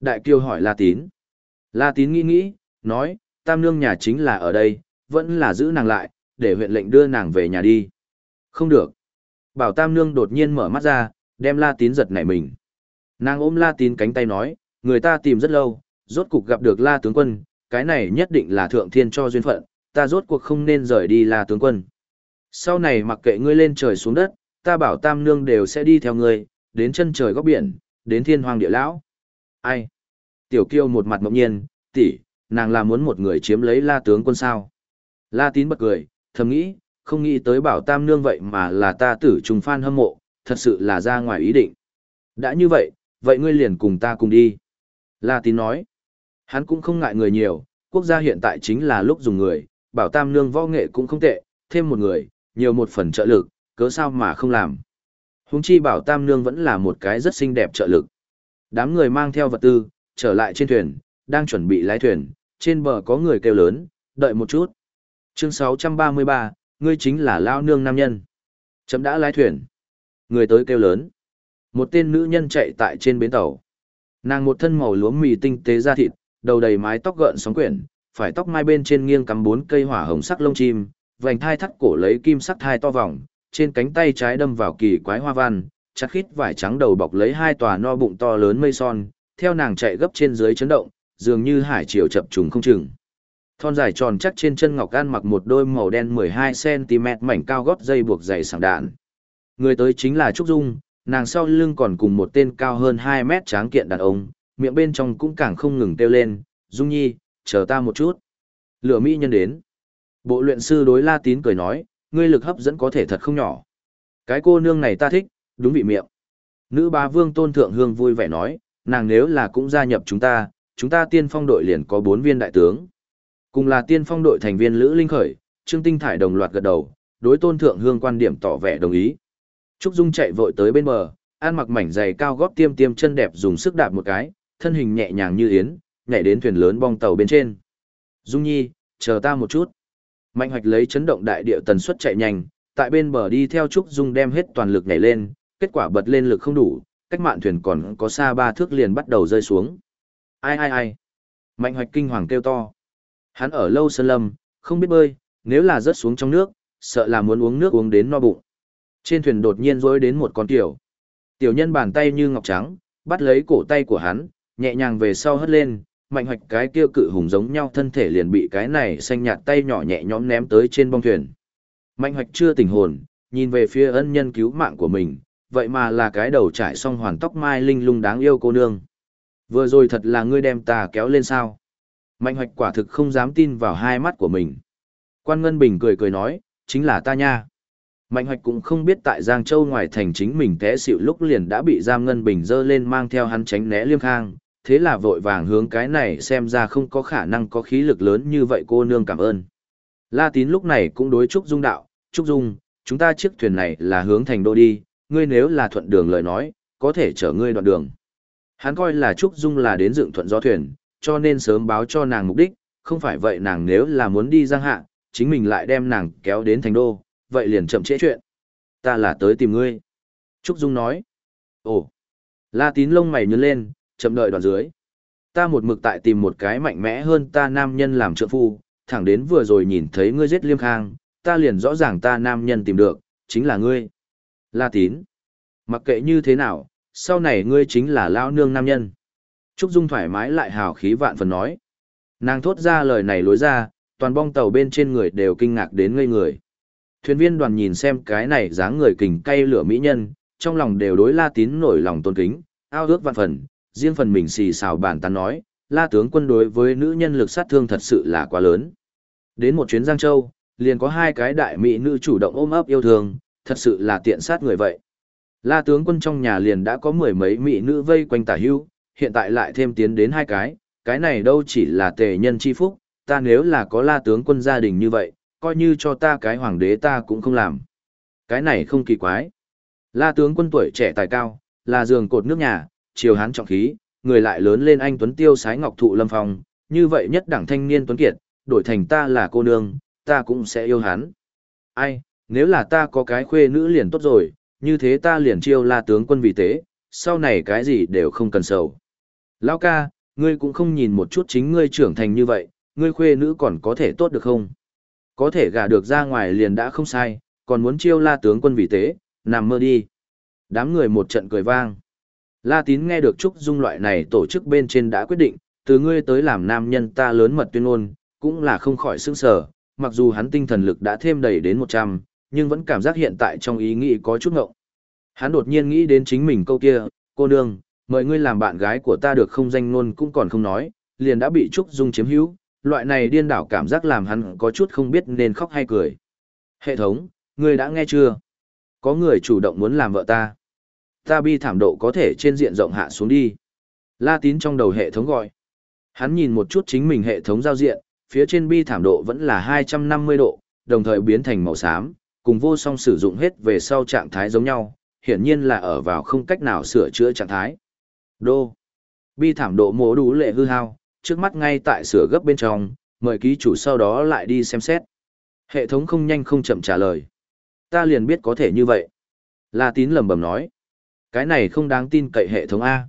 Đại Kiêu hỏi La Tín. La Tín nghĩ nghĩ, nói, Tam Nương nhà chính là ở đây, vẫn là giữ nàng lại, để huyện lệnh đưa nàng về nhà đi. Không được. Bảo Tam Nương đột nhiên mở mắt ra, đem La Tín giật nảy mình. Nàng ôm La Tín cánh tay nói, người ta tìm rất lâu, rốt cục gặp được La tướng quân, cái này nhất định là thượng thiên cho duyên phận, ta rốt cuộc không nên rời đi là tướng quân. Sau này mặc kệ ngươi lên trời xuống đất, ta bảo Tam Nương đều sẽ đi theo ngươi, đến chân trời góc biển, đến thiên hoàng địa lão. Ai? Tiểu Kiêu một mặt mộng nhiên, tỷ, nàng là muốn một người chiếm lấy La tướng quân sao? La Tín bật cười, thầm nghĩ, không nghĩ tới bảo tam nương vậy mà là ta tử trùng phan hâm mộ, thật sự là ra ngoài ý định. Đã như vậy, vậy ngươi liền cùng ta cùng đi. La Tín nói, hắn cũng không ngại người nhiều, quốc gia hiện tại chính là lúc dùng người, bảo tam nương võ nghệ cũng không tệ, thêm một người, nhiều một phần trợ lực, cớ sao mà không làm. Húng chi bảo tam nương vẫn là một cái rất xinh đẹp trợ lực. Đám người mang theo vật tư, trở lại trên thuyền, đang chuẩn bị lái thuyền, trên bờ có người kêu lớn, đợi một chút. Chương 633, ngươi chính là lao nương nam nhân. Chấm đã lái thuyền. Người tới kêu lớn. Một tên nữ nhân chạy tại trên bến tàu. Nàng một thân màu lúa mì tinh tế da thịt, đầu đầy mái tóc gợn sóng quyển, phải tóc mai bên trên nghiêng cắm bốn cây hỏa hồng sắc lông chim, vành thai thắt cổ lấy kim sắc thai to vòng, trên cánh tay trái đâm vào kỳ quái hoa văn, chặt khít vải trắng đầu bọc lấy hai tòa no bụng to lớn mây son, theo nàng chạy gấp trên dưới chấn động, dường như hải triều chập trùng không chừng. Thon dài tròn chắc trên chân ngọc an mặc một đôi màu đen 12cm mảnh cao gót dây buộc dày sảng đạn. Người tới chính là Trúc Dung, nàng sau lưng còn cùng một tên cao hơn 2 mét tráng kiện đàn ông, miệng bên trong cũng càng không ngừng kêu lên, Dung Nhi, chờ ta một chút. Lửa mỹ nhân đến. Bộ luyện sư đối La Tín cười nói, ngươi lực hấp dẫn có thể thật không nhỏ. Cái cô nương này ta thích, đúng vị miệng. Nữ bá vương tôn thượng hương vui vẻ nói, nàng nếu là cũng gia nhập chúng ta, chúng ta tiên phong đội liền có bốn viên đại tướng. Cùng là tiên phong đội thành viên Lữ Linh Khởi, Trương Tinh Thải đồng loạt gật đầu, đối tôn thượng hương quan điểm tỏ vẻ đồng ý. Trúc Dung chạy vội tới bên bờ, an mặc mảnh giày cao gót tiêm tiêm chân đẹp dùng sức đạp một cái, thân hình nhẹ nhàng như yến, nhảy đến thuyền lớn bong tàu bên trên. Dung Nhi, chờ ta một chút. Mạnh hoạch lấy chấn động đại địa tần suất chạy nhanh, tại bên bờ đi theo Trúc Dung đem hết toàn lực nhảy lên, kết quả bật lên lực không đủ, cách mạn thuyền còn có xa ba thước liền bắt đầu rơi xuống. Ai ai ai. Mạnh hoạch kinh hoàng kêu to. Hắn ở lâu sơn lâm, không biết bơi, nếu là rớt xuống trong nước, sợ là muốn uống nước uống đến no bụng. Trên thuyền đột nhiên rối đến một con tiểu. Tiểu nhân bàn tay như ngọc trắng, bắt lấy cổ tay của hắn, nhẹ nhàng về sau hất lên, mạnh hoạch cái kia cự hùng giống nhau thân thể liền bị cái này xanh nhạt tay nhỏ nhẹ nhõm ném tới trên bong thuyền. Mạnh hoạch chưa tỉnh hồn, nhìn về phía ân nhân cứu mạng của mình, vậy mà là cái đầu trải xong hoàn tóc mai linh lung đáng yêu cô nương. Vừa rồi thật là ngươi đem ta kéo lên sao. Mạnh hoạch quả thực không dám tin vào hai mắt của mình. Quan Ngân Bình cười cười nói, chính là ta nha. Mạnh hoạch cũng không biết tại Giang Châu ngoài thành chính mình té xịu lúc liền đã bị Giang Ngân Bình dơ lên mang theo hắn tránh né liêm khang, thế là vội vàng hướng cái này xem ra không có khả năng có khí lực lớn như vậy cô nương cảm ơn. La Tín lúc này cũng đối Trúc Dung đạo, Trúc Dung, chúng ta chiếc thuyền này là hướng thành đô đi, ngươi nếu là thuận đường lời nói, có thể chở ngươi đoạn đường. Hắn coi là Trúc Dung là đến dựng thuận gió thuyền, cho nên sớm báo cho nàng mục đích, không phải vậy nàng nếu là muốn đi giang hạ, chính mình lại đem nàng kéo đến thành đô, vậy liền chậm trễ chuyện. Ta là tới tìm ngươi. Trúc Dung nói. Ồ. La tín lông mày nhướng lên, chậm đợi đoạn dưới. Ta một mực tại tìm một cái mạnh mẽ hơn ta nam nhân làm trợ phu, thẳng đến vừa rồi nhìn thấy ngươi giết liêm khang, ta liền rõ ràng ta nam nhân tìm được, chính là ngươi. La tín. Mặc kệ như thế nào, sau này ngươi chính là lão nương nam nhân. Trúc Dung thoải mái lại hào khí vạn phần nói. Nàng thốt ra lời này lối ra, toàn bong tàu bên trên người đều kinh ngạc đến ngây người. Thuyền viên đoàn nhìn xem cái này dáng người kình cay lửa mỹ nhân, trong lòng đều đối La Tín nổi lòng tôn kính, ao ước vạn phần, riêng phần mình xì xào bàn tán nói, La tướng quân đối với nữ nhân lực sát thương thật sự là quá lớn. Đến một chuyến Giang Châu, liền có hai cái đại mỹ nữ chủ động ôm ấp yêu thương, thật sự là tiện sát người vậy. La tướng quân trong nhà liền đã có mười mấy mỹ nữ vây quanh tả hưu, hiện tại lại thêm tiến đến hai cái, cái này đâu chỉ là tề nhân chi phúc, ta nếu là có la tướng quân gia đình như vậy, coi như cho ta cái hoàng đế ta cũng không làm. Cái này không kỳ quái. La tướng quân tuổi trẻ tài cao, là giường cột nước nhà, chiều hán trọng khí, người lại lớn lên anh Tuấn Tiêu sái ngọc thụ lâm phong, như vậy nhất đẳng thanh niên Tuấn Kiệt, đổi thành ta là cô nương, ta cũng sẽ yêu hắn. Ai, nếu là ta có cái khuê nữ liền tốt rồi, như thế ta liền chiêu la tướng quân vì thế, sau này cái gì đều không cần sầu. Lão ca, ngươi cũng không nhìn một chút chính ngươi trưởng thành như vậy, ngươi khuê nữ còn có thể tốt được không? Có thể gả được ra ngoài liền đã không sai, còn muốn chiêu la tướng quân vì thế, nằm mơ đi. Đám người một trận cười vang. La tín nghe được Trúc Dung loại này tổ chức bên trên đã quyết định, từ ngươi tới làm nam nhân ta lớn mật tuyên ngôn, cũng là không khỏi sững sở, mặc dù hắn tinh thần lực đã thêm đầy đến 100, nhưng vẫn cảm giác hiện tại trong ý nghĩ có chút ngộng. Hắn đột nhiên nghĩ đến chính mình câu kia, cô nương, mời ngươi làm bạn gái của ta được không danh ngôn cũng còn không nói, liền đã bị Trúc Dung chiếm hữu, loại này điên đảo cảm giác làm hắn có chút không biết nên khóc hay cười. Hệ thống, ngươi đã nghe chưa? Có người chủ động muốn làm vợ ta. Ta bi thảm độ có thể trên diện rộng hạ xuống đi. La tín trong đầu hệ thống gọi. Hắn nhìn một chút chính mình hệ thống giao diện, phía trên bi thảm độ vẫn là 250 độ, đồng thời biến thành màu xám, cùng vô song sử dụng hết về sau trạng thái giống nhau, hiển nhiên là ở vào không cách nào sửa chữa trạng thái. Đô. Bi thảm độ mố đủ lệ hư hao, trước mắt ngay tại sửa gấp bên trong, mời ký chủ sau đó lại đi xem xét. Hệ thống không nhanh không chậm trả lời. Ta liền biết có thể như vậy. La tín lầm bầm nói. Cái này không đáng tin cậy hệ thống A.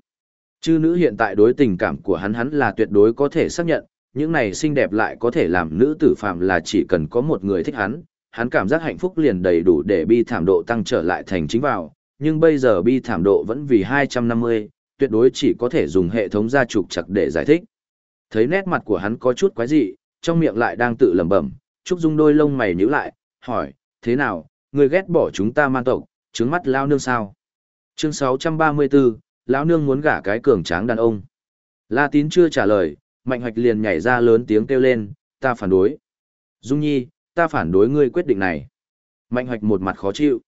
Chư nữ hiện tại đối tình cảm của hắn hắn là tuyệt đối có thể xác nhận, những này xinh đẹp lại có thể làm nữ tử phạm là chỉ cần có một người thích hắn, hắn cảm giác hạnh phúc liền đầy đủ để bi thảm độ tăng trở lại thành chính vào, nhưng bây giờ bi thảm độ vẫn vì 250, tuyệt đối chỉ có thể dùng hệ thống gia trục chặt để giải thích. Thấy nét mặt của hắn có chút quái dị, trong miệng lại đang tự lẩm bẩm, Trúc Dung đôi lông mày nhíu lại, hỏi, thế nào, người ghét bỏ chúng ta man tộc, trứng mắt lao nương sao? Chương 634, lão nương muốn gả cái cường tráng đàn ông. La Tín chưa trả lời, Mạnh Hoạch liền nhảy ra lớn tiếng kêu lên, ta phản đối. Dung Nhi, ta phản đối ngươi quyết định này. Mạnh Hoạch một mặt khó chịu.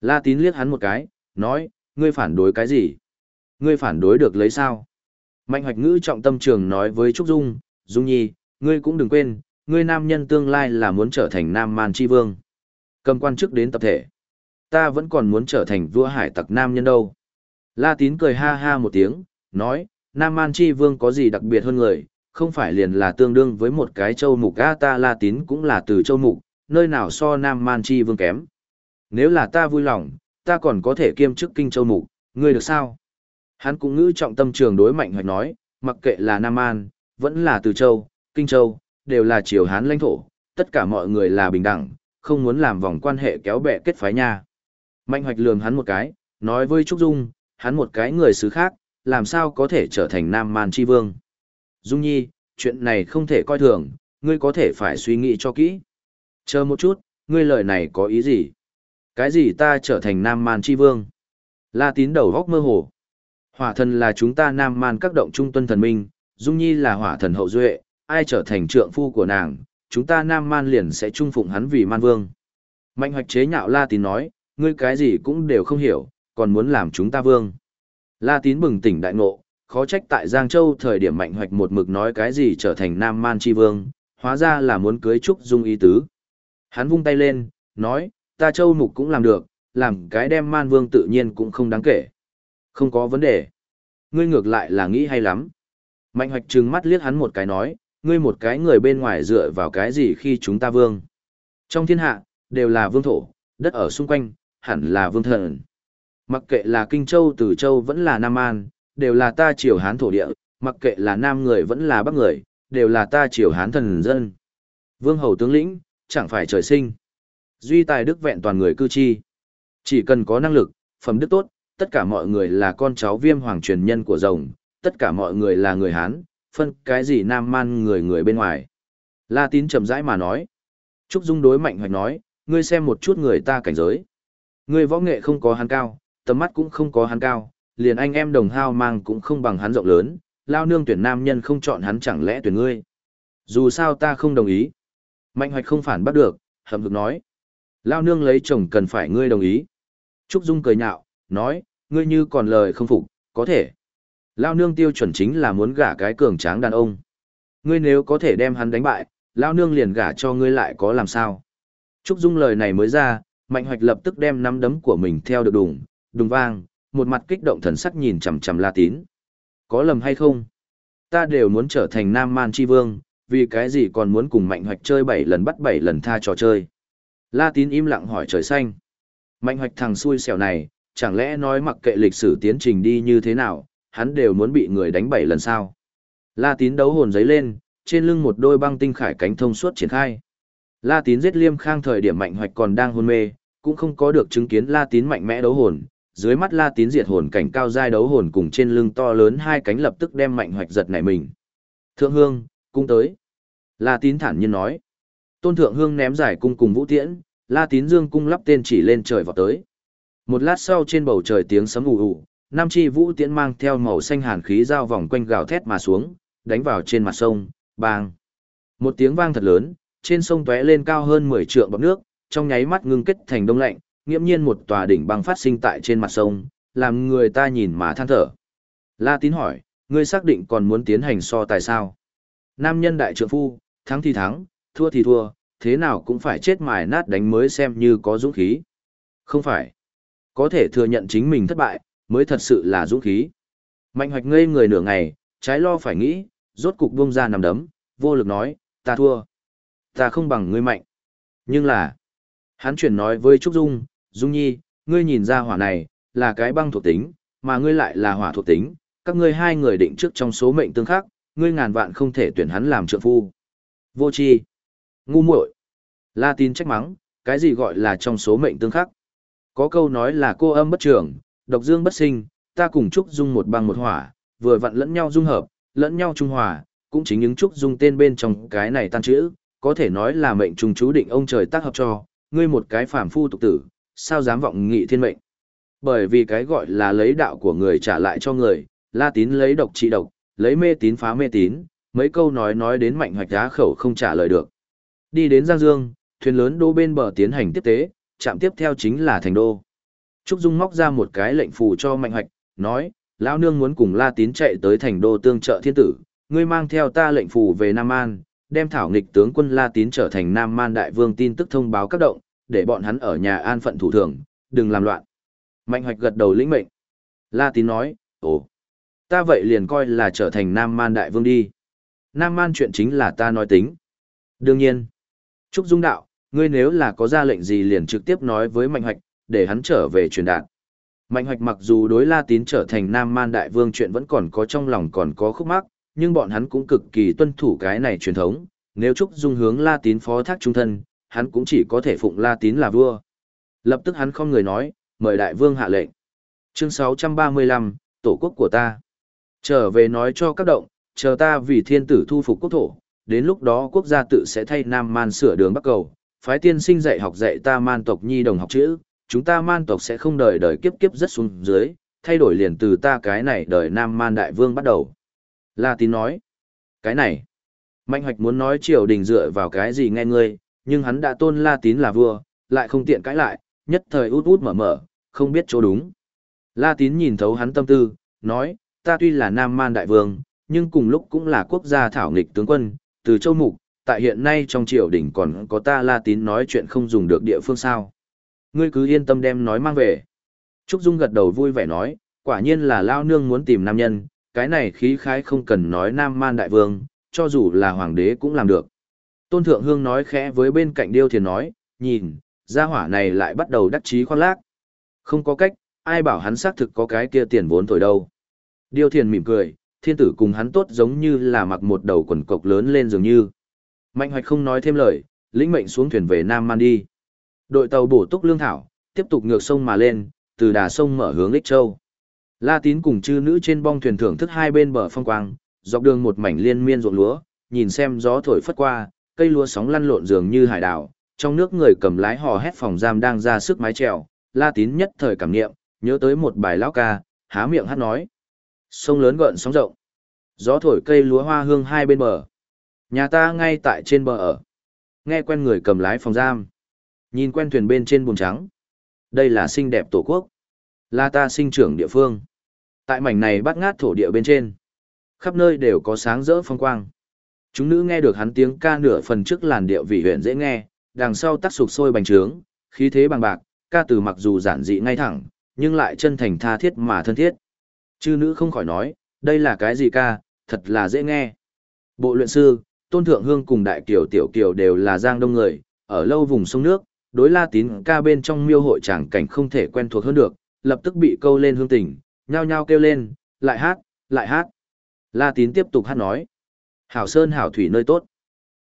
La Tín liếc hắn một cái, nói, ngươi phản đối cái gì? Ngươi phản đối được lấy sao? Mạnh hoạch ngữ trọng tâm trường nói với Trúc Dung, Dung Nhi, ngươi cũng đừng quên, ngươi nam nhân tương lai là muốn trở thành nam man chi vương. Cầm quan chức đến tập thể. Ta vẫn còn muốn trở thành vua hải tặc nam nhân đâu. La tín cười ha ha một tiếng, nói, nam man chi vương có gì đặc biệt hơn người, không phải liền là tương đương với một cái châu mục a ta la tín cũng là từ châu mục, nơi nào so nam man chi vương kém. Nếu là ta vui lòng, ta còn có thể kiêm chức kinh châu mục, ngươi được sao? Hắn cũng ngữ trọng tâm trường đối mạnh hoạch nói, mặc kệ là Nam An, vẫn là Từ Châu, Kinh Châu, đều là triều Hán lãnh thổ, tất cả mọi người là bình đẳng, không muốn làm vòng quan hệ kéo bè kết phái nha. Mạnh hoạch lườm hắn một cái, nói với Trúc Dung, hắn một cái người xứ khác, làm sao có thể trở thành Nam Man Chi Vương. Dung Nhi, chuyện này không thể coi thường, ngươi có thể phải suy nghĩ cho kỹ. Chờ một chút, ngươi lời này có ý gì? Cái gì ta trở thành Nam Man Chi Vương? La tín đầu góc mơ hồ. Hỏa thần là chúng ta nam man các động trung tuân thần minh, Dung Nhi là hỏa thần hậu duệ, ai trở thành trượng phu của nàng, chúng ta nam man liền sẽ trung phụng hắn vì man vương. Mạnh hoạch chế nhạo La tín nói, ngươi cái gì cũng đều không hiểu, còn muốn làm chúng ta vương. La tín bừng tỉnh đại ngộ, khó trách tại Giang Châu thời điểm mạnh hoạch một mực nói cái gì trở thành nam man chi vương, hóa ra là muốn cưới Trúc Dung ý tứ. Hắn vung tay lên, nói, ta Châu Mục cũng làm được, làm cái đem man vương tự nhiên cũng không đáng kể. Không có vấn đề. Ngươi ngược lại là nghĩ hay lắm. Mạnh hoạch trừng mắt liếc hắn một cái nói, ngươi một cái người bên ngoài dựa vào cái gì khi chúng ta vương. Trong thiên hạ, đều là vương thổ, đất ở xung quanh, hẳn là vương thần. Mặc kệ là Kinh Châu Từ Châu vẫn là Nam An, đều là ta triều Hán thổ địa, mặc kệ là Nam người vẫn là Bắc người, đều là ta triều Hán thần dân. Vương hầu tướng lĩnh, chẳng phải trời sinh. Duy tài đức vẹn toàn người cư chi. Chỉ cần có năng lực, phẩm đức tốt, tất cả mọi người là con cháu viêm hoàng truyền nhân của rồng, tất cả mọi người là người Hán, phân cái gì nam man người người bên ngoài. La tín chậm rãi mà nói. Trúc Dung đối mạnh hoạch nói, ngươi xem một chút người ta cảnh giới. Ngươi võ nghệ không có hắn cao, tầm mắt cũng không có hắn cao, liền anh em đồng hao mang cũng không bằng hắn rộng lớn, lao nương tuyển nam nhân không chọn hắn chẳng lẽ tuyển ngươi. Dù sao ta không đồng ý. Mạnh hoạch không phản bắt được, hầm hực nói. Lao nương lấy chồng cần phải ngươi đồng ý. Trúc Dung cười nhạo, nói, ngươi như còn lời không phục, có thể. Lao nương tiêu chuẩn chính là muốn gả cái cường tráng đàn ông. Ngươi nếu có thể đem hắn đánh bại, Lao nương liền gả cho ngươi lại có làm sao. Trúc Dung lời này mới ra, Mạnh Hoạch lập tức đem nắm đấm của mình theo được đùng, đùng vang, một mặt kích động thần sắc nhìn chằm chằm La Tín. Có lầm hay không? Ta đều muốn trở thành Nam Man Chi Vương, vì cái gì còn muốn cùng Mạnh Hoạch chơi bảy lần bắt bảy lần tha trò chơi? La Tín im lặng hỏi trời xanh. Mạnh Hoạch thằng xui xẻo này, chẳng lẽ nói mặc kệ lịch sử tiến trình đi như thế nào, hắn đều muốn bị người đánh bảy lần sao? La Tín đấu hồn giấy lên, trên lưng một đôi băng tinh khải cánh thông suốt triển khai. La Tín giết Liêm Khang thời điểm Mạnh Hoạch còn đang hôn mê, cũng không có được chứng kiến La Tín mạnh mẽ đấu hồn, dưới mắt La Tín diệt hồn cảnh cao giai đấu hồn cùng trên lưng to lớn hai cánh lập tức đem mạnh hoạch giật nảy mình. Thượng Hương, cung tới. La Tín thản nhiên nói. Tôn Thượng Hương ném giải cung cùng vũ tiễn, La Tín dương cung lắp tên chỉ lên trời vọt tới. Một lát sau trên bầu trời tiếng sấm ù ù, Nam chi vũ tiễn mang theo màu xanh hàn khí giao vòng quanh gào thét mà xuống, đánh vào trên mặt sông, bang. Một tiếng vang thật lớn, trên sông tóe lên cao hơn 10 trượng bọt nước, trong nháy mắt ngưng kết thành đông lạnh, nghiễm nhiên một tòa đỉnh băng phát sinh tại trên mặt sông, làm người ta nhìn mà than thở. La tín hỏi, ngươi xác định còn muốn tiến hành so tài sao? Nam nhân đại trượng phu, thắng thì thắng, thua thì thua, thế nào cũng phải chết mài nát đánh mới xem như có dũng khí. Không phải. Có thể thừa nhận chính mình thất bại, mới thật sự là dũng khí. Mạnh hoạch ngây người nửa ngày, trái lo phải nghĩ, rốt cục buông ra nằm đấm, vô lực nói, ta thua. Ta không bằng ngươi mạnh. Nhưng là, hắn chuyển nói với Trúc Dung, Dung Nhi, ngươi nhìn ra hỏa này, là cái băng thuộc tính, mà ngươi lại là hỏa thuộc tính, các ngươi hai người định trước trong số mệnh tương khắc, ngươi ngàn vạn không thể tuyển hắn làm trượng phu. Vô tri, ngu muội. La tin trách mắng, cái gì gọi là trong số mệnh tương khắc? Có câu nói là cô âm bất trưởng, độc dương bất sinh, ta cùng Trúc Dung một băng một hỏa, vừa vặn lẫn nhau dung hợp, lẫn nhau trung hòa, cũng chính những Trúc Dung tên bên trong cái này tan chữ, có thể nói là mệnh trùng chú định ông trời tác hợp cho, ngươi một cái phàm phu tục tử, sao dám vọng nghị thiên mệnh. Bởi vì cái gọi là lấy đạo của người trả lại cho người, la tín lấy độc trị độc, lấy mê tín phá mê tín, mấy câu nói nói đến mạnh hoạch giá khẩu không trả lời được. Đi đến Giang Dương, thuyền lớn đô bên bờ tiến hành tiếp tế, chạm tiếp theo chính là thành đô. Trúc Dung móc ra một cái lệnh phù cho mạnh hoạch, nói, lão nương muốn cùng la tín chạy tới thành đô tương trợ thiên tử, ngươi mang theo ta lệnh phù về Nam An, đem thảo nghịch tướng quân la tín trở thành Nam Man đại vương tin tức thông báo các động, để bọn hắn ở nhà an phận thủ thường, đừng làm loạn. Mạnh hoạch gật đầu lĩnh mệnh. La tín nói, ồ, ta vậy liền coi là trở thành Nam Man Đại Vương đi. Nam Man chuyện chính là ta nói tính. Đương nhiên. Trúc Dung Đạo, ngươi nếu là có ra lệnh gì liền trực tiếp nói với Mạnh hoạch, để hắn trở về truyền đạt. Mạnh hoạch mặc dù đối La tín trở thành Nam Man Đại Vương chuyện vẫn còn có trong lòng còn có khúc mắc, nhưng bọn hắn cũng cực kỳ tuân thủ cái này truyền thống. Nếu Trúc Dung hướng La tín phó thác trung thân, hắn cũng chỉ có thể phụng La Tín là vua. Lập tức hắn không người nói, mời đại vương hạ lệnh. Chương 635, Tổ quốc của ta. Trở về nói cho các động, chờ ta vì thiên tử thu phục quốc thổ, đến lúc đó quốc gia tự sẽ thay Nam Man sửa đường Bắc Cầu, phái tiên sinh dạy học dạy ta man tộc nhi đồng học chữ, chúng ta man tộc sẽ không đời đời kiếp kiếp rất xuống dưới, thay đổi liền từ ta cái này đời Nam Man Đại Vương bắt đầu. La Tín nói, cái này, Mạnh Hoạch muốn nói triều đình dựa vào cái gì nghe ngươi, nhưng hắn đã tôn La Tín là vua, lại không tiện cãi lại, nhất thời út út mở mở, không biết chỗ đúng. La Tín nhìn thấu hắn tâm tư, nói, ta tuy là Nam Man Đại Vương, nhưng cùng lúc cũng là quốc gia thảo nghịch tướng quân, từ châu mục, tại hiện nay trong triều đình còn có ta La Tín nói chuyện không dùng được địa phương sao. Ngươi cứ yên tâm đem nói mang về. Trúc Dung gật đầu vui vẻ nói, quả nhiên là Lao Nương muốn tìm nam nhân, cái này khí khái không cần nói Nam Man Đại Vương, cho dù là hoàng đế cũng làm được. Tôn Thượng Hương nói khẽ với bên cạnh Điêu Thiền nói, nhìn, gia hỏa này lại bắt đầu đắc chí khoan lác. Không có cách, ai bảo hắn xác thực có cái kia tiền vốn thổi đâu. Điêu Thiền mỉm cười, thiên tử cùng hắn tốt giống như là mặc một đầu quần cộc lớn lên dường như. Mạnh hoạch không nói thêm lời, lĩnh mệnh xuống thuyền về Nam Man đi. Đội tàu bổ túc lương thảo, tiếp tục ngược sông mà lên, từ đà sông mở hướng Lích Châu. La Tín cùng chư nữ trên bong thuyền thưởng thức hai bên bờ phong quang, dọc đường một mảnh liên miên ruộng lúa, nhìn xem gió thổi phất qua, cây lúa sóng lăn lộn dường như hải đảo, trong nước người cầm lái hò hét phòng giam đang ra sức mái trèo, La Tín nhất thời cảm nghiệm, nhớ tới một bài lão ca, há miệng hát nói. Sông lớn gợn sóng rộng, gió thổi cây lúa hoa hương hai bên bờ. Nhà ta ngay tại trên bờ ở. Nghe quen người cầm lái phòng giam. Nhìn quen thuyền bên trên bùn trắng. Đây là xinh đẹp tổ quốc. Là ta sinh trưởng địa phương. Tại mảnh này bắt ngát thổ địa bên trên. Khắp nơi đều có sáng rỡ phong quang. Chúng nữ nghe được hắn tiếng ca nửa phần trước làn điệu vị huyện dễ nghe, đằng sau tắc sụp sôi bành trướng, khí thế bằng bạc, ca từ mặc dù giản dị ngay thẳng, nhưng lại chân thành tha thiết mà thân thiết. Chư nữ không khỏi nói, đây là cái gì ca, thật là dễ nghe. Bộ luyện sư, Tôn Thượng Hương cùng Đại Kiều Tiểu Kiều đều là giang đông người, ở lâu vùng sông nước, đối la tín ca bên trong miêu hội tràng cảnh không thể quen thuộc hơn được, lập tức bị câu lên hương tình, nhao nhao kêu lên, lại hát, lại hát. La tín tiếp tục hát nói, hảo sơn hảo thủy nơi tốt,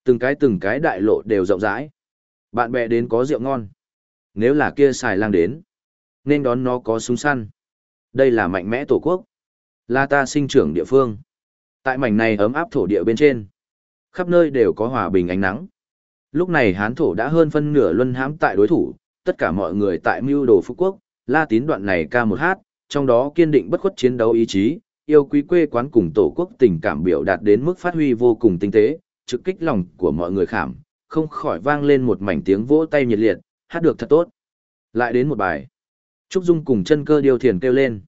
từng cái từng cái đại lộ đều rộng rãi. Bạn bè đến có rượu ngon. Nếu là kia xài lang đến, nên đón nó có súng săn. Đây là mạnh mẽ tổ quốc. Là ta sinh trưởng địa phương. Tại mảnh này ấm áp thổ địa bên trên. Khắp nơi đều có hòa bình ánh nắng. Lúc này hán thổ đã hơn phân nửa luân hãm tại đối thủ, tất cả mọi người tại mưu đồ phú quốc, la tín đoạn này ca một hát, trong đó kiên định bất khuất chiến đấu ý chí, yêu quý quê quán cùng tổ quốc tình cảm biểu đạt đến mức phát huy vô cùng tinh tế, trực kích lòng của mọi người khảm, không khỏi vang lên một mảnh tiếng vỗ tay nhiệt liệt, hát được thật tốt. Lại đến một bài. Trúc Dung cùng chân cơ điều thiền kêu lên.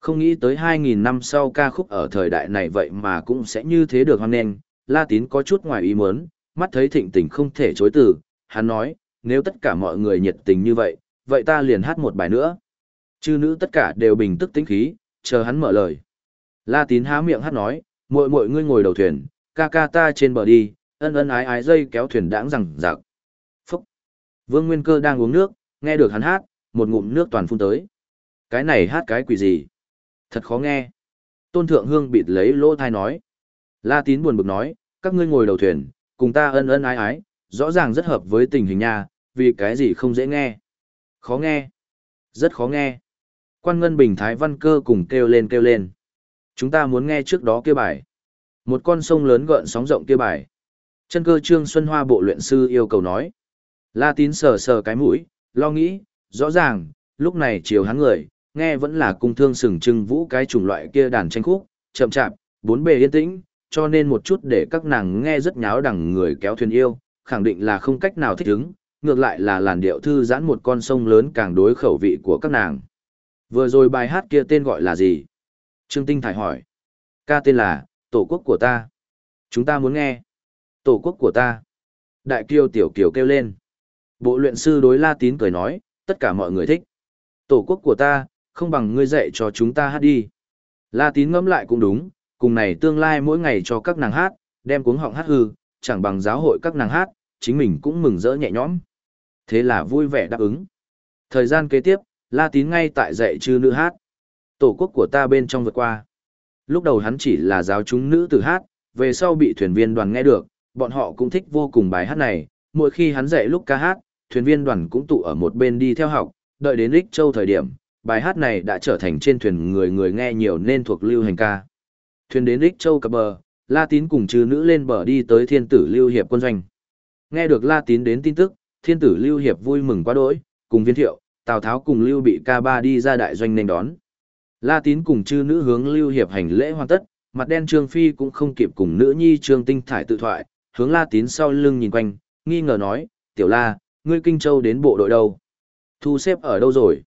Không nghĩ tới 2.000 năm sau ca khúc ở thời đại này vậy mà cũng sẽ như thế được hoan nghênh, La Tín có chút ngoài ý muốn, mắt thấy thịnh tình không thể chối từ, hắn nói, nếu tất cả mọi người nhiệt tình như vậy, vậy ta liền hát một bài nữa. Chư nữ tất cả đều bình tức tĩnh khí, chờ hắn mở lời. La Tín há miệng hát nói, muội muội ngươi ngồi đầu thuyền, ca ca ta trên bờ đi, ân ân ái ái dây kéo thuyền đãng rằng rạc. Phúc! Vương Nguyên Cơ đang uống nước, nghe được hắn hát, một ngụm nước toàn phun tới. Cái này hát cái quỷ gì? Thật khó nghe. Tôn Thượng Hương bịt lấy lỗ thai nói. La Tín buồn bực nói, các ngươi ngồi đầu thuyền, cùng ta ân ân ái ái, rõ ràng rất hợp với tình hình nhà, vì cái gì không dễ nghe. Khó nghe. Rất khó nghe. Quan Ngân Bình Thái Văn Cơ cùng kêu lên kêu lên. Chúng ta muốn nghe trước đó kia bài. Một con sông lớn gợn sóng rộng kia bài. Chân cơ Trương Xuân Hoa bộ luyện sư yêu cầu nói. La tín sờ sờ cái mũi, lo nghĩ, rõ ràng, lúc này chiều hắn người, nghe vẫn là cung thương sừng trưng vũ cái chủng loại kia đàn tranh khúc, chậm chạp, bốn bề yên tĩnh, cho nên một chút để các nàng nghe rất nháo đằng người kéo thuyền yêu, khẳng định là không cách nào thích ứng, ngược lại là làn điệu thư giãn một con sông lớn càng đối khẩu vị của các nàng. Vừa rồi bài hát kia tên gọi là gì? Trương Tinh Thải hỏi. Ca tên là, Tổ quốc của ta. Chúng ta muốn nghe. Tổ quốc của ta. Đại kiêu tiểu kiều kêu lên. Bộ luyện sư đối la tín cười nói, tất cả mọi người thích. Tổ quốc của ta, không bằng ngươi dạy cho chúng ta hát đi. La tín ngẫm lại cũng đúng, cùng này tương lai mỗi ngày cho các nàng hát, đem cuống họng hát hư, chẳng bằng giáo hội các nàng hát, chính mình cũng mừng rỡ nhẹ nhõm. Thế là vui vẻ đáp ứng. Thời gian kế tiếp, La Tín ngay tại dạy chư nữ hát. Tổ quốc của ta bên trong vượt qua. Lúc đầu hắn chỉ là giáo chúng nữ tử hát, về sau bị thuyền viên đoàn nghe được, bọn họ cũng thích vô cùng bài hát này. Mỗi khi hắn dạy lúc ca hát, thuyền viên đoàn cũng tụ ở một bên đi theo học, đợi đến Lích Châu thời điểm, bài hát này đã trở thành trên thuyền người người nghe nhiều nên thuộc lưu hành ca. Thuyền đến Lích Châu cập bờ, La Tín cùng chư nữ lên bờ đi tới thiên tử lưu hiệp quân doanh. Nghe được La Tín đến tin tức, thiên tử lưu hiệp vui mừng quá đỗi, cùng viên thiệu, Tào Tháo cùng Lưu Bị ca ba đi ra đại doanh nên đón. La Tín cùng chư nữ hướng Lưu Hiệp hành lễ hoàn tất, mặt đen Trương Phi cũng không kịp cùng nữ nhi Trương Tinh Thải tự thoại, hướng La Tín sau lưng nhìn quanh, nghi ngờ nói, Tiểu La, ngươi Kinh Châu đến bộ đội đâu? Thu xếp ở đâu rồi?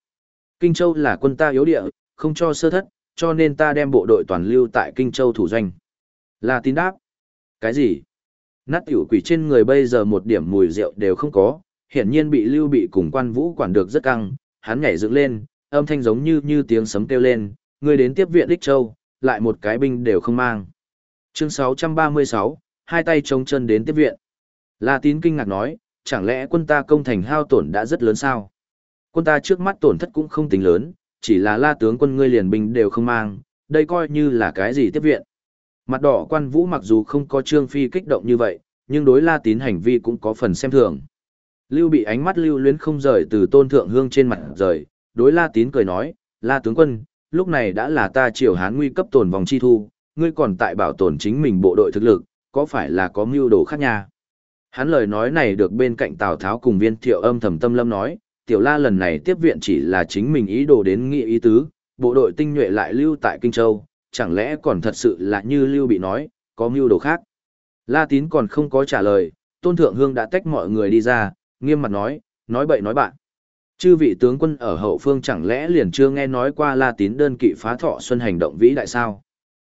Kinh Châu là quân ta yếu địa, không cho sơ thất, cho nên ta đem bộ đội toàn lưu tại Kinh Châu thủ doanh. La Tín đáp, cái gì? Nát tiểu quỷ trên người bây giờ một điểm mùi rượu đều không có, hiển nhiên bị Lưu Bị cùng quan vũ quản được rất căng, hắn nhảy dựng lên, âm thanh giống như như tiếng sấm kêu lên, Người đến tiếp viện Đích Châu, lại một cái binh đều không mang. Chương 636, hai tay chống chân đến tiếp viện. La Tín kinh ngạc nói, chẳng lẽ quân ta công thành hao tổn đã rất lớn sao? Quân ta trước mắt tổn thất cũng không tính lớn, chỉ là la tướng quân ngươi liền binh đều không mang, đây coi như là cái gì tiếp viện. Mặt đỏ quan vũ mặc dù không có trương phi kích động như vậy, nhưng đối la tín hành vi cũng có phần xem thường. Lưu bị ánh mắt lưu luyến không rời từ tôn thượng hương trên mặt rời, đối la tín cười nói, la tướng quân, lúc này đã là ta triều hán nguy cấp tồn vòng chi thu, ngươi còn tại bảo tồn chính mình bộ đội thực lực, có phải là có mưu đồ khác nha? Hắn lời nói này được bên cạnh Tào Tháo cùng viên thiệu âm thầm tâm lâm nói, tiểu la lần này tiếp viện chỉ là chính mình ý đồ đến nghị ý tứ, bộ đội tinh nhuệ lại lưu tại Kinh Châu, chẳng lẽ còn thật sự là như lưu bị nói, có mưu đồ khác. La tín còn không có trả lời, tôn thượng hương đã tách mọi người đi ra, nghiêm mặt nói, nói bậy nói bạn. Chư vị tướng quân ở hậu phương chẳng lẽ liền chưa nghe nói qua La tín đơn kỵ phá thọ xuân hành động vĩ đại sao?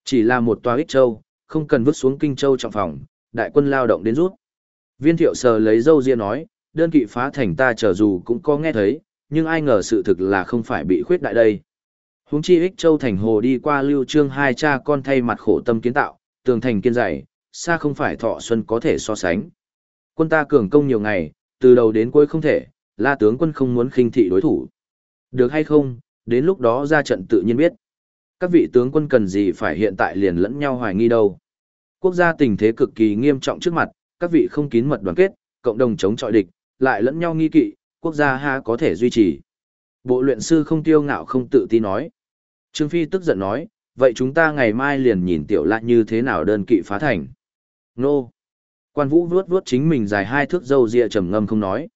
Chỉ là một tòa ích châu, không cần vứt xuống Kinh Châu trọng phòng, đại quân lao động đến rút. Viên thiệu sờ lấy dâu ria nói, đơn kỵ phá thành ta chờ dù cũng có nghe thấy, nhưng ai ngờ sự thực là không phải bị khuyết đại đây. Húng chi ích châu thành hồ đi qua lưu trương hai cha con thay mặt khổ tâm kiến tạo, tường thành kiên dày, xa không phải thọ xuân có thể so sánh. Quân ta cường công nhiều ngày, từ đầu đến cuối không thể, la tướng quân không muốn khinh thị đối thủ. Được hay không, đến lúc đó ra trận tự nhiên biết. Các vị tướng quân cần gì phải hiện tại liền lẫn nhau hoài nghi đâu. Quốc gia tình thế cực kỳ nghiêm trọng trước mặt, các vị không kín mật đoàn kết, cộng đồng chống chọi địch, lại lẫn nhau nghi kỵ, quốc gia ha có thể duy trì. Bộ luyện sư không tiêu ngạo không tự ti nói. Trương Phi tức giận nói, vậy chúng ta ngày mai liền nhìn tiểu lại như thế nào đơn kỵ phá thành. Nô. Quan vũ vuốt vuốt chính mình dài hai thước dâu ria trầm ngâm không nói.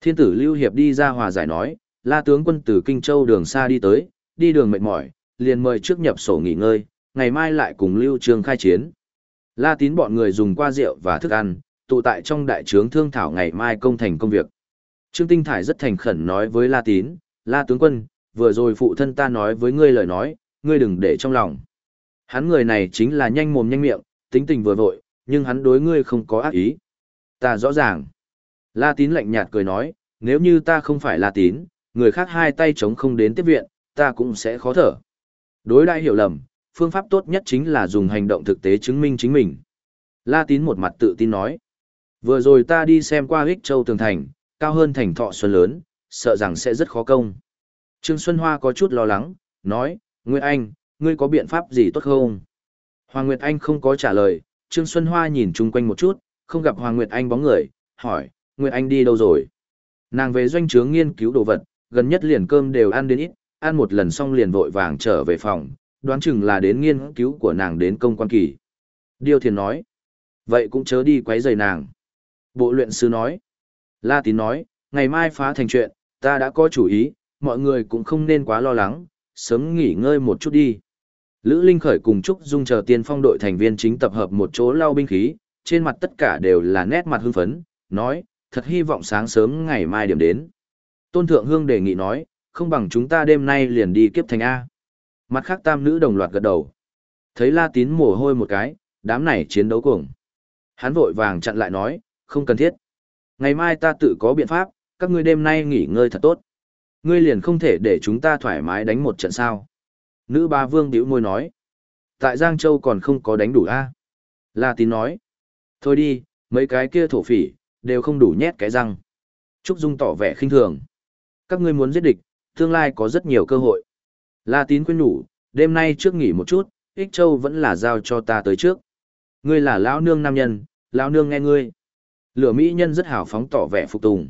Thiên tử Lưu Hiệp đi ra hòa giải nói, la tướng quân từ Kinh Châu đường xa đi tới, đi đường mệt mỏi, liền mời trước nhập sổ nghỉ ngơi, ngày mai lại cùng Lưu Trương khai chiến. La tín bọn người dùng qua rượu và thức ăn, tụ tại trong đại trướng thương thảo ngày mai công thành công việc. Trương Tinh Thải rất thành khẩn nói với La tín, La tướng quân, vừa rồi phụ thân ta nói với ngươi lời nói, ngươi đừng để trong lòng. Hắn người này chính là nhanh mồm nhanh miệng, tính tình vừa vội, nhưng hắn đối ngươi không có ác ý. Ta rõ ràng. La tín lạnh nhạt cười nói, nếu như ta không phải La tín, người khác hai tay chống không đến tiếp viện, ta cũng sẽ khó thở. Đối đại hiểu lầm, phương pháp tốt nhất chính là dùng hành động thực tế chứng minh chính mình. La tín một mặt tự tin nói. Vừa rồi ta đi xem qua Hích Châu Tường Thành, cao hơn thành thọ xuân lớn, sợ rằng sẽ rất khó công. Trương Xuân Hoa có chút lo lắng, nói, Nguyệt Anh, ngươi có biện pháp gì tốt không? Hoàng Nguyệt Anh không có trả lời, Trương Xuân Hoa nhìn chung quanh một chút, không gặp Hoàng Nguyệt Anh bóng người, hỏi, Nguyệt Anh đi đâu rồi? Nàng về doanh trướng nghiên cứu đồ vật, gần nhất liền cơm đều ăn đến ít, ăn một lần xong liền vội vàng trở về phòng, đoán chừng là đến nghiên cứu của nàng đến công quan kỳ. Điêu Thiền nói, vậy cũng chớ đi quấy rầy nàng. Bộ luyện sư nói, La Tín nói, ngày mai phá thành chuyện, ta đã có chủ ý, mọi người cũng không nên quá lo lắng, sớm nghỉ ngơi một chút đi. Lữ Linh Khởi cùng Trúc Dung chờ tiên phong đội thành viên chính tập hợp một chỗ lau binh khí, trên mặt tất cả đều là nét mặt hưng phấn, nói, thật hy vọng sáng sớm ngày mai điểm đến. Tôn Thượng Hương đề nghị nói, không bằng chúng ta đêm nay liền đi kiếp thành A. Mặt khác tam nữ đồng loạt gật đầu. Thấy La Tín mồ hôi một cái, đám này chiến đấu cùng. Hắn vội vàng chặn lại nói, không cần thiết. Ngày mai ta tự có biện pháp, các ngươi đêm nay nghỉ ngơi thật tốt. Ngươi liền không thể để chúng ta thoải mái đánh một trận sao. Nữ ba vương bĩu môi nói. Tại Giang Châu còn không có đánh đủ a La tín nói. Thôi đi, mấy cái kia thổ phỉ, đều không đủ nhét cái răng. Trúc Dung tỏ vẻ khinh thường. Các ngươi muốn giết địch, tương lai có rất nhiều cơ hội. La tín khuyên nhủ, đêm nay trước nghỉ một chút, Ích Châu vẫn là giao cho ta tới trước. Ngươi là lão nương nam nhân, lão nương nghe ngươi. Lửa Mỹ nhân rất hào phóng tỏ vẻ phục tùng.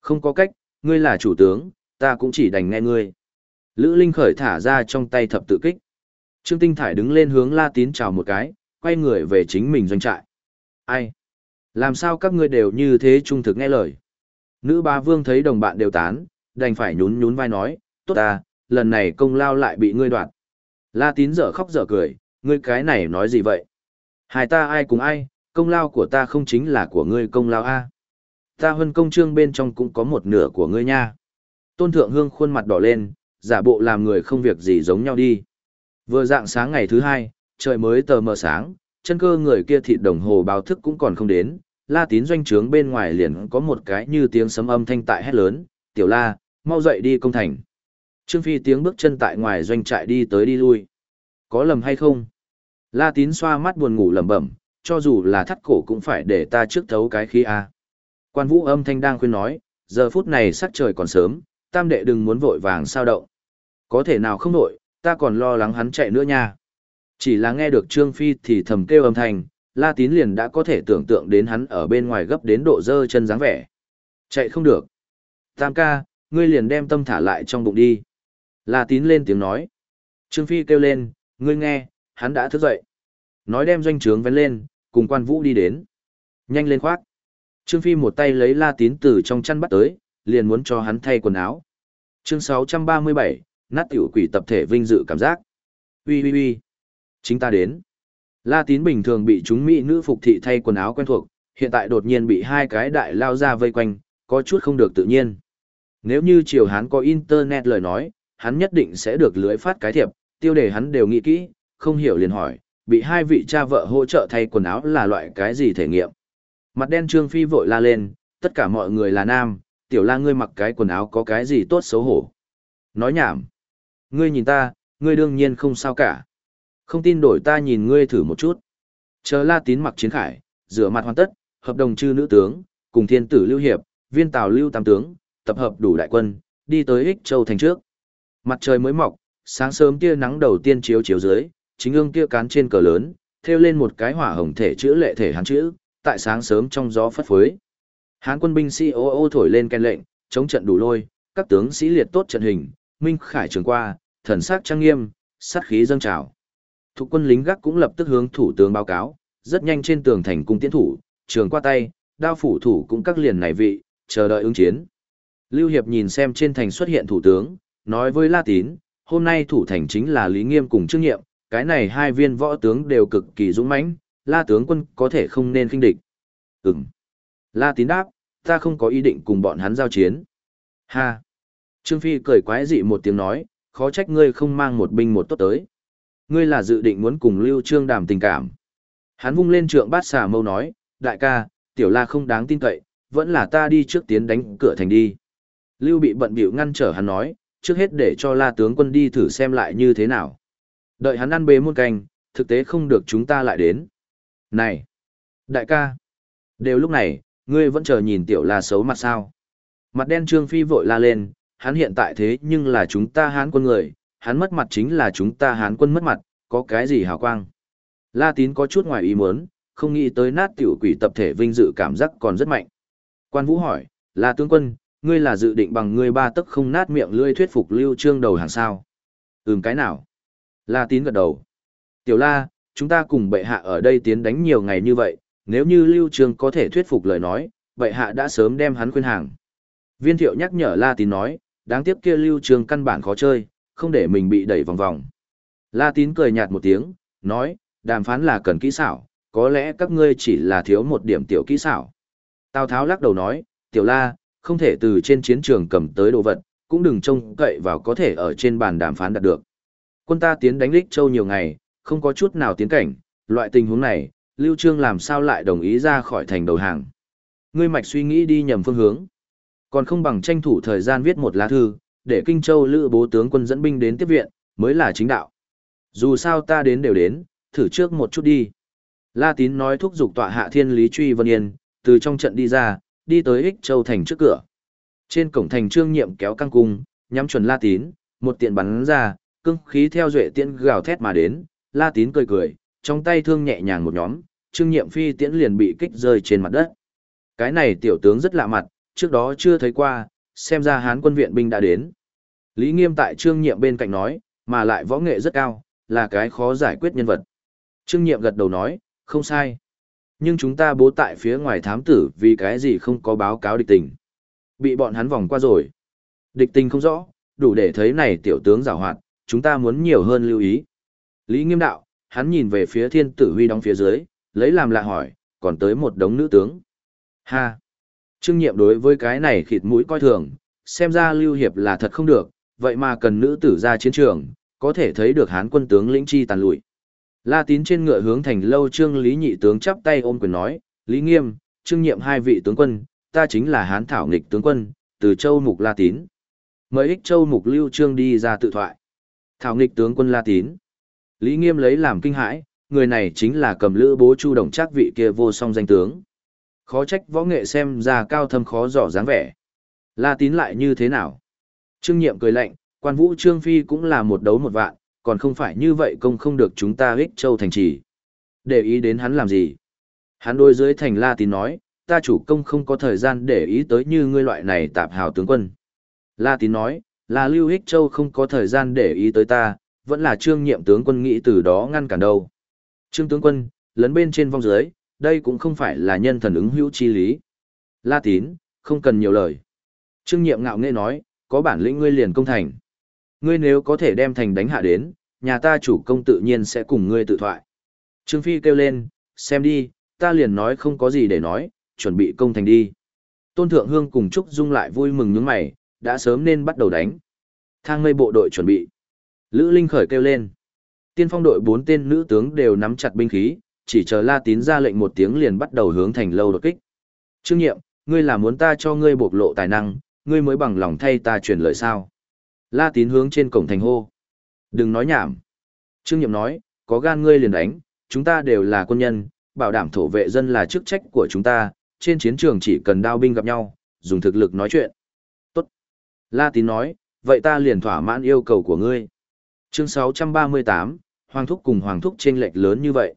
Không có cách, ngươi là chủ tướng, ta cũng chỉ đành nghe ngươi. Lữ Linh khởi thả ra trong tay thập tự kích. Trương Tinh Thải đứng lên hướng La Tín chào một cái, quay người về chính mình doanh trại. Ai? Làm sao các ngươi đều như thế trung thực nghe lời? Nữ ba vương thấy đồng bạn đều tán, đành phải nhún nhún vai nói, tốt ta, lần này công lao lại bị ngươi đoạt. La tín dở khóc dở cười, ngươi cái này nói gì vậy? Hai ta ai cùng ai, công lao của ta không chính là của ngươi công lao A. Ta hơn công trương bên trong cũng có một nửa của ngươi nha. Tôn thượng hương khuôn mặt đỏ lên, giả bộ làm người không việc gì giống nhau đi. Vừa dạng sáng ngày thứ hai, trời mới tờ mờ sáng, chân cơ người kia thịt đồng hồ báo thức cũng còn không đến, la tín doanh trướng bên ngoài liền có một cái như tiếng sấm âm thanh tại hét lớn, tiểu la, mau dậy đi công thành. Trương Phi tiếng bước chân tại ngoài doanh trại đi tới đi lui. Có lầm hay không? La tín xoa mắt buồn ngủ lẩm bẩm, cho dù là thắt cổ cũng phải để ta trước thấu cái khí a. Quan vũ âm thanh đang khuyên nói, giờ phút này sắc trời còn sớm, tam đệ đừng muốn vội vàng sao động. Có thể nào không nổi, ta còn lo lắng hắn chạy nữa nha. Chỉ là nghe được Trương Phi thì thầm kêu âm thanh, La Tín liền đã có thể tưởng tượng đến hắn ở bên ngoài gấp đến độ dơ chân dáng vẻ. Chạy không được. Tam ca, ngươi liền đem tâm thả lại trong bụng đi. La Tín lên tiếng nói. Trương Phi kêu lên, ngươi nghe, hắn đã thức dậy. Nói đem doanh trướng vén lên, cùng quan vũ đi đến. Nhanh lên khoác. Trương Phi một tay lấy La Tín từ trong chăn bắt tới, liền muốn cho hắn thay quần áo. Chương 637, nát tiểu quỷ tập thể vinh dự cảm giác. Ui ui ui. Chính ta đến. La Tín bình thường bị chúng mỹ nữ phục thị thay quần áo quen thuộc, hiện tại đột nhiên bị hai cái đại lao ra vây quanh, có chút không được tự nhiên. Nếu như triều hán có internet lời nói, hắn nhất định sẽ được lưới phát cái thiệp, tiêu đề hắn đều nghĩ kỹ, không hiểu liền hỏi, bị hai vị cha vợ hỗ trợ thay quần áo là loại cái gì thể nghiệm. Mặt đen Trương Phi vội la lên, tất cả mọi người là nam, tiểu la ngươi mặc cái quần áo có cái gì tốt xấu hổ. Nói nhảm. Ngươi nhìn ta, ngươi đương nhiên không sao cả. Không tin đổi ta nhìn ngươi thử một chút. Chờ la tín mặc chiến khải, rửa mặt hoàn tất, hợp đồng chư nữ tướng, cùng thiên tử lưu hiệp, viên tào lưu tam tướng, tập hợp đủ đại quân, đi tới ích châu thành trước. Mặt trời mới mọc, sáng sớm tia nắng đầu tiên chiếu chiếu dưới, chính ương kia cán trên cờ lớn, thêu lên một cái hỏa hồng thể chữ lệ thể hán chữ, tại sáng sớm trong gió phất phới. Hán quân binh sĩ ô ô thổi lên ken lệnh, chống trận đủ lôi, các tướng sĩ liệt tốt trận hình, minh khải trường qua, thần sắc trang nghiêm, sát khí dâng trào. Thuộc quân lính gác cũng lập tức hướng thủ tướng báo cáo, rất nhanh trên tường thành cung tiến thủ, trường qua tay, đao phủ thủ cũng các liền này vị, chờ đợi ứng chiến. Lưu Hiệp nhìn xem trên thành xuất hiện thủ tướng, nói với La Tín, hôm nay thủ thành chính là Lý Nghiêm cùng Trương Nhiệm, cái này hai viên võ tướng đều cực kỳ dũng mãnh, La tướng quân có thể không nên kinh địch. Ừm. La Tín đáp, ta không có ý định cùng bọn hắn giao chiến. Ha. Trương Phi cười quái dị một tiếng nói, khó trách ngươi không mang một binh một tốt tới. Ngươi là dự định muốn cùng Lưu Trương đàm tình cảm. Hắn vung lên trượng bát xà mâu nói, đại ca, tiểu la không đáng tin cậy, vẫn là ta đi trước tiến đánh cửa thành đi. Lưu bị bận bịu ngăn trở hắn nói, trước hết để cho la tướng quân đi thử xem lại như thế nào. Đợi hắn ăn bế muôn canh, thực tế không được chúng ta lại đến. Này! Đại ca! Đều lúc này, ngươi vẫn chờ nhìn tiểu la xấu mặt sao. Mặt đen trương phi vội la lên, hắn hiện tại thế nhưng là chúng ta hán quân người, hắn mất mặt chính là chúng ta hán quân mất mặt, có cái gì hào quang. La tín có chút ngoài ý muốn, không nghĩ tới nát tiểu quỷ tập thể vinh dự cảm giác còn rất mạnh. Quan vũ hỏi, là tướng quân, ngươi là dự định bằng ngươi ba tức không nát miệng lươi thuyết phục lưu trương đầu hàng sao? Ừm cái nào? La tín gật đầu. Tiểu la, chúng ta cùng bệ hạ ở đây tiến đánh nhiều ngày như vậy, nếu như lưu trương có thể thuyết phục lời nói, bệ hạ đã sớm đem hắn khuyên hàng. Viên thiệu nhắc nhở La tín nói, đáng tiếc kia lưu Trường căn bản khó chơi, không để mình bị đẩy vòng vòng. La tín cười nhạt một tiếng, nói, đàm phán là cần kỹ xảo, có lẽ các ngươi chỉ là thiếu một điểm tiểu kỹ xảo. Tào Tháo lắc đầu nói, tiểu la, không thể từ trên chiến trường cầm tới đồ vật, cũng đừng trông cậy vào có thể ở trên bàn đàm phán đạt được. Quân ta tiến đánh Lích Châu nhiều ngày, không có chút nào tiến cảnh, loại tình huống này, Lưu Trương làm sao lại đồng ý ra khỏi thành đầu hàng. Ngươi mạch suy nghĩ đi nhầm phương hướng. Còn không bằng tranh thủ thời gian viết một lá thư, để Kinh Châu lữ bố tướng quân dẫn binh đến tiếp viện, mới là chính đạo. Dù sao ta đến đều đến, thử trước một chút đi. La Tín nói thúc giục tọa hạ thiên lý truy vân yên, từ trong trận đi ra, đi tới ích châu thành trước cửa. Trên cổng thành trương nhiệm kéo căng cung, nhắm chuẩn La Tín, một tiện bắn ra, cưng khí theo duệ tiễn gào thét mà đến, La Tín cười cười, trong tay thương nhẹ nhàng một nhóm, trương nhiệm phi tiễn liền bị kích rơi trên mặt đất. Cái này tiểu tướng rất lạ mặt, trước đó chưa thấy qua, xem ra hán quân viện binh đã đến. Lý Nghiêm tại trương nhiệm bên cạnh nói, mà lại võ nghệ rất cao, là cái khó giải quyết nhân vật. Trương nhiệm gật đầu nói, không sai. Nhưng chúng ta bố tại phía ngoài thám tử vì cái gì không có báo cáo địch tình. Bị bọn hắn vòng qua rồi. Địch tình không rõ, đủ để thấy này tiểu tướng giảo hoạt, chúng ta muốn nhiều hơn lưu ý. Lý nghiêm đạo, hắn nhìn về phía thiên tử huy đóng phía dưới, lấy làm lạ hỏi, còn tới một đống nữ tướng. Ha! Trương nhiệm đối với cái này khịt mũi coi thường, xem ra lưu hiệp là thật không được, vậy mà cần nữ tử ra chiến trường, có thể thấy được hán quân tướng lĩnh chi tàn lụi. La tín trên ngựa hướng thành lâu trương lý nhị tướng chắp tay ôm quyền nói, Lý nghiêm, trương nhiệm hai vị tướng quân, ta chính là hán thảo nghịch tướng quân, từ châu mục La tín. Mời ích châu mục lưu trương đi ra tự thoại. Thảo nghịch tướng quân La tín. Lý nghiêm lấy làm kinh hãi, người này chính là cầm lữ bố chu đồng chắc vị kia vô song danh tướng. Khó trách võ nghệ xem ra cao thâm khó dò dáng vẻ. La tín lại như thế nào? Trương nhiệm cười lạnh, quan vũ trương phi cũng là một đấu một vạn, còn không phải như vậy công không được chúng ta ích châu thành trì. Để ý đến hắn làm gì? Hắn đôi dưới thành la tín nói, ta chủ công không có thời gian để ý tới như ngươi loại này tạp hào tướng quân. La tín nói, là lưu ích châu không có thời gian để ý tới ta, vẫn là trương nhiệm tướng quân nghĩ từ đó ngăn cản đâu. Trương tướng quân, lấn bên trên vong dưới, đây cũng không phải là nhân thần ứng hữu chi lý. La tín, không cần nhiều lời. Trương nhiệm ngạo nghệ nói, có bản lĩnh ngươi liền công thành. Ngươi nếu có thể đem thành đánh hạ đến, nhà ta chủ công tự nhiên sẽ cùng ngươi tự thoại. Trương Phi kêu lên, xem đi, ta liền nói không có gì để nói, chuẩn bị công thành đi. Tôn Thượng Hương cùng Trúc Dung lại vui mừng nhướng mày, đã sớm nên bắt đầu đánh. Thang mây bộ đội chuẩn bị. Lữ Linh khởi kêu lên. Tiên phong đội bốn tên nữ tướng đều nắm chặt binh khí, chỉ chờ La Tín ra lệnh một tiếng liền bắt đầu hướng thành lâu đột kích. Trương Nhiệm, ngươi là muốn ta cho ngươi bộc lộ tài năng, ngươi mới bằng lòng thay ta truyền lời sao? La Tín hướng trên cổng thành hô. Đừng nói nhảm. Trương Nhiệm nói, có gan ngươi liền đánh, chúng ta đều là quân nhân, bảo đảm thổ vệ dân là chức trách của chúng ta, trên chiến trường chỉ cần đao binh gặp nhau, dùng thực lực nói chuyện. Tốt. La Tín nói, vậy ta liền thỏa mãn yêu cầu của ngươi. Chương 638, Hoàng Thúc cùng Hoàng Thúc chênh lệch lớn như vậy.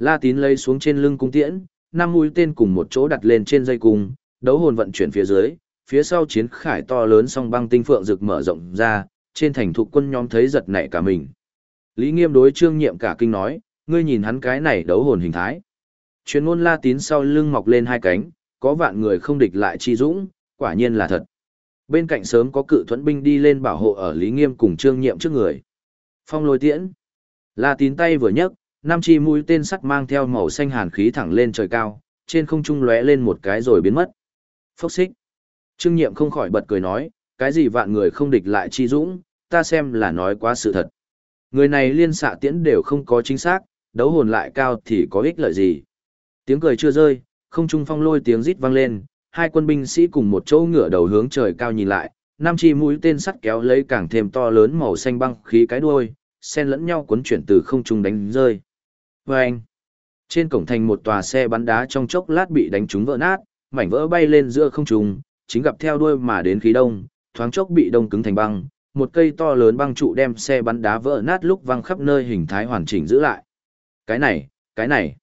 La Tín lấy xuống trên lưng cung tiễn, năm mũi tên cùng một chỗ đặt lên trên dây cung, đấu hồn vận chuyển phía dưới, phía sau chiến khải to lớn song băng tinh phượng rực mở rộng ra, trên thành thuộc quân nhóm thấy giật nảy cả mình. Lý Nghiêm đối Trương Nhiệm cả kinh nói, ngươi nhìn hắn cái này đấu hồn hình thái. Chuyên ngôn La Tín sau lưng mọc lên hai cánh, có vạn người không địch lại chi dũng, quả nhiên là thật. Bên cạnh sớm có cự thuẫn binh đi lên bảo hộ ở Lý Nghiêm cùng Trương Nhiệm trước người. Phong lôi tiễn. La Tín tay vừa nhấc, năm chi mũi tên sắt mang theo màu xanh hàn khí thẳng lên trời cao, trên không trung lóe lên một cái rồi biến mất. Phốc xích. Trương Nhiệm không khỏi bật cười nói, cái gì vạn người không địch lại chi dũng, ta xem là nói quá sự thật. Người này liên xạ tiễn đều không có chính xác, đấu hồn lại cao thì có ích lợi gì. Tiếng cười chưa rơi, không trung phong lôi tiếng rít vang lên, hai quân binh sĩ cùng một chỗ ngựa đầu hướng trời cao nhìn lại, năm chi mũi tên sắt kéo lấy càng thêm to lớn màu xanh băng khí cái đuôi, xen lẫn nhau cuốn chuyển từ không trung đánh rơi. Và anh, trên cổng thành một tòa xe bắn đá trong chốc lát bị đánh trúng vỡ nát, mảnh vỡ bay lên giữa không trung, chính gặp theo đuôi mà đến khí đông, thoáng chốc bị đông cứng thành băng, một cây to lớn băng trụ đem xe bắn đá vỡ nát lúc văng khắp nơi hình thái hoàn chỉnh giữ lại. Cái này, cái này.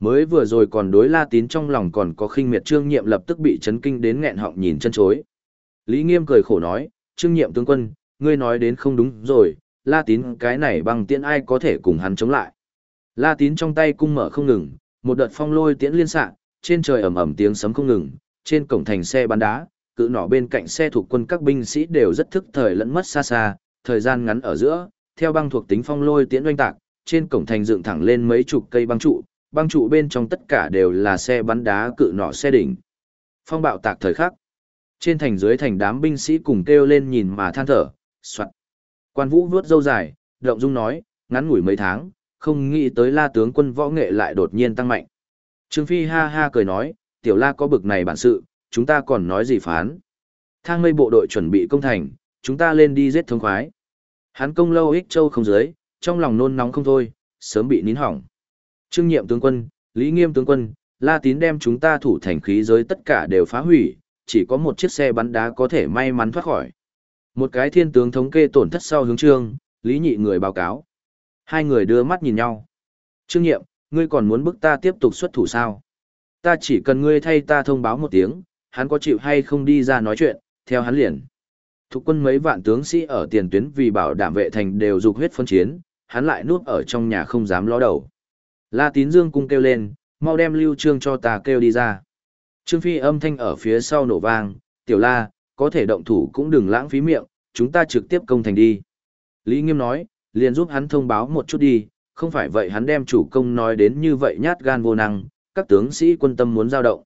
Mới vừa rồi còn đối La Tín trong lòng còn có khinh miệt Trương Nhiệm lập tức bị chấn kinh đến nghẹn họng nhìn chân chối. Lý Nghiêm cười khổ nói, Trương Nhiệm tướng quân, ngươi nói đến không đúng rồi, La Tín cái này bằng tiễn ai có thể cùng hắn chống lại. La Tín trong tay cung mở không ngừng, một đợt phong lôi tiễn liên xạ, trên trời ầm ầm tiếng sấm không ngừng, trên cổng thành xe bắn đá, cự nỏ bên cạnh xe thuộc quân các binh sĩ đều rất thức thời lẫn mất xa xa, thời gian ngắn ở giữa, theo băng thuộc tính phong lôi tiễn oanh tạc, trên cổng thành dựng thẳng lên mấy chục cây băng trụ, băng trụ bên trong tất cả đều là xe bắn đá cự nỏ xe đỉnh. Phong bạo tạc thời khắc. Trên thành dưới thành đám binh sĩ cùng kêu lên nhìn mà than thở, soạn. Quan vũ vuốt dâu dài, động dung nói, ngắn ngủi mấy tháng, không nghĩ tới la tướng quân võ nghệ lại đột nhiên tăng mạnh. Trương Phi ha ha cười nói, tiểu la có bực này bản sự, chúng ta còn nói gì phán. Thang mây bộ đội chuẩn bị công thành, chúng ta lên đi giết thông khoái. Hắn công lâu ích châu không dưới, trong lòng nôn nóng không thôi, sớm bị nín hỏng. Trương nhiệm tướng quân, Lý Nghiêm tướng quân, La Tín đem chúng ta thủ thành khí giới tất cả đều phá hủy, chỉ có một chiếc xe bắn đá có thể may mắn thoát khỏi. Một cái thiên tướng thống kê tổn thất sau hướng trương, Lý nhị người báo cáo. Hai người đưa mắt nhìn nhau. Trương nhiệm, ngươi còn muốn bức ta tiếp tục xuất thủ sao? Ta chỉ cần ngươi thay ta thông báo một tiếng, hắn có chịu hay không đi ra nói chuyện, theo hắn liền. Thục quân mấy vạn tướng sĩ ở tiền tuyến vì bảo đảm vệ thành đều dục huyết phân chiến, hắn lại nuốt ở trong nhà không dám ló đầu. La tín dương cung kêu lên, mau đem lưu trương cho ta kêu đi ra. Trương phi âm thanh ở phía sau nổ vang, tiểu la, có thể động thủ cũng đừng lãng phí miệng, chúng ta trực tiếp công thành đi. Lý Nghiêm nói, liền giúp hắn thông báo một chút đi, không phải vậy hắn đem chủ công nói đến như vậy nhát gan vô năng, các tướng sĩ quân tâm muốn giao động.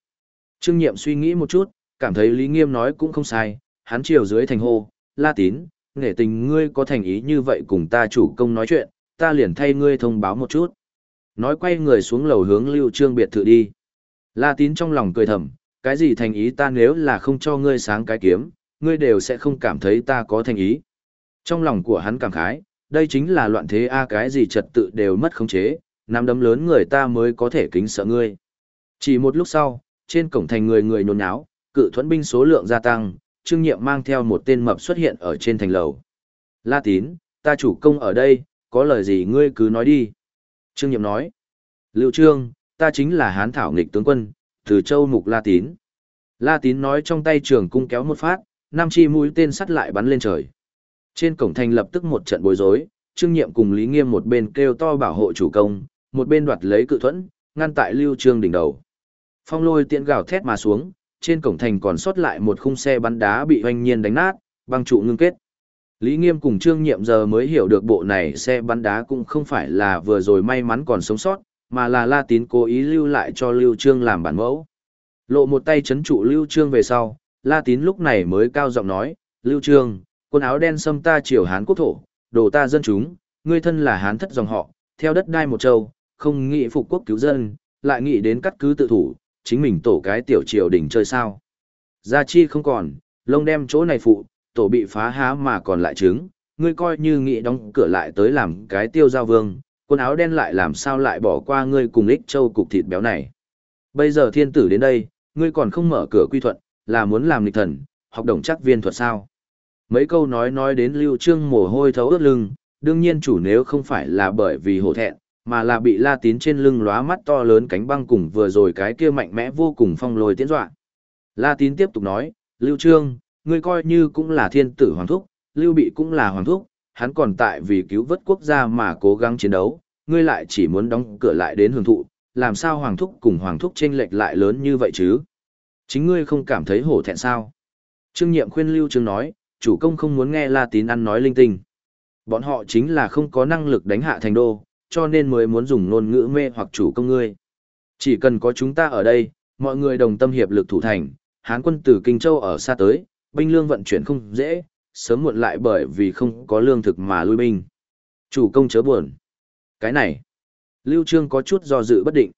Trương Nhiệm suy nghĩ một chút, cảm thấy Lý Nghiêm nói cũng không sai, hắn chiều dưới thành hô, La Tín, nghệ tình ngươi có thành ý như vậy cùng ta chủ công nói chuyện, ta liền thay ngươi thông báo một chút. Nói quay người xuống lầu hướng Lưu Trương biệt thự đi. La Tín trong lòng cười thầm, cái gì thành ý ta nếu là không cho ngươi sáng cái kiếm, ngươi đều sẽ không cảm thấy ta có thành ý. Trong lòng của hắn cảm khái, đây chính là loạn thế a cái gì trật tự đều mất khống chế, nắm đấm lớn người ta mới có thể kính sợ ngươi. Chỉ một lúc sau, trên cổng thành người người nhốn nháo, cự thuẫn binh số lượng gia tăng, Trương Nhiệm mang theo một tên mập xuất hiện ở trên thành lầu. La Tín, ta chủ công ở đây, có lời gì ngươi cứ nói đi. Trương Nhiệm nói. Liệu Trương, ta chính là hán thảo nghịch tướng quân, từ châu mục La Tín. La Tín nói trong tay trường cung kéo một phát, năm chi mũi tên sắt lại bắn lên trời. Trên cổng thành lập tức một trận bối rối, Trương Nhiệm cùng Lý Nghiêm một bên kêu to bảo hộ chủ công, một bên đoạt lấy cự thuẫn, ngăn tại Lưu Trương đỉnh đầu. Phong lôi tiện gào thét mà xuống, trên cổng thành còn sót lại một khung xe bắn đá bị hoanh nhiên đánh nát, băng trụ ngưng kết. Lý Nghiêm cùng Trương Nhiệm giờ mới hiểu được bộ này xe bắn đá cũng không phải là vừa rồi may mắn còn sống sót, mà là La Tín cố ý lưu lại cho Lưu Trương làm bản mẫu. Lộ một tay chấn trụ Lưu Trương về sau, La Tín lúc này mới cao giọng nói, Lưu Trương, Quần áo đen xâm ta triều Hán quốc thổ, đồ ta dân chúng, ngươi thân là Hán thất dòng họ, theo đất đai một châu, không nghĩ phục quốc cứu dân, lại nghĩ đến cắt cứ tự thủ, chính mình tổ cái tiểu triều đỉnh chơi sao. Gia chi không còn, lông đem chỗ này phụ, tổ bị phá há mà còn lại trứng, ngươi coi như nghĩ đóng cửa lại tới làm cái tiêu giao vương, quần áo đen lại làm sao lại bỏ qua ngươi cùng ích châu cục thịt béo này. Bây giờ thiên tử đến đây, ngươi còn không mở cửa quy thuận, là muốn làm lịch thần, học đồng chắc viên thuật sao. Mấy câu nói nói đến lưu trương mồ hôi thấu ướt lưng, đương nhiên chủ nếu không phải là bởi vì hổ thẹn, mà là bị la tín trên lưng lóa mắt to lớn cánh băng cùng vừa rồi cái kia mạnh mẽ vô cùng phong lôi tiến dọa. La tín tiếp tục nói, lưu trương, ngươi coi như cũng là thiên tử hoàng thúc, lưu bị cũng là hoàng thúc, hắn còn tại vì cứu vớt quốc gia mà cố gắng chiến đấu, ngươi lại chỉ muốn đóng cửa lại đến hưởng thụ, làm sao hoàng thúc cùng hoàng thúc chênh lệch lại lớn như vậy chứ? Chính ngươi không cảm thấy hổ thẹn sao? Trương Nhiệm khuyên Lưu Trương nói, chủ công không muốn nghe La Tín ăn nói linh tinh. Bọn họ chính là không có năng lực đánh hạ thành đô, cho nên mới muốn dùng ngôn ngữ mê hoặc chủ công ngươi. Chỉ cần có chúng ta ở đây, mọi người đồng tâm hiệp lực thủ thành, Hán quân từ Kinh Châu ở xa tới, binh lương vận chuyển không dễ, sớm muộn lại bởi vì không có lương thực mà lui binh. Chủ công chớ buồn. Cái này, Lưu Trương có chút do dự bất định.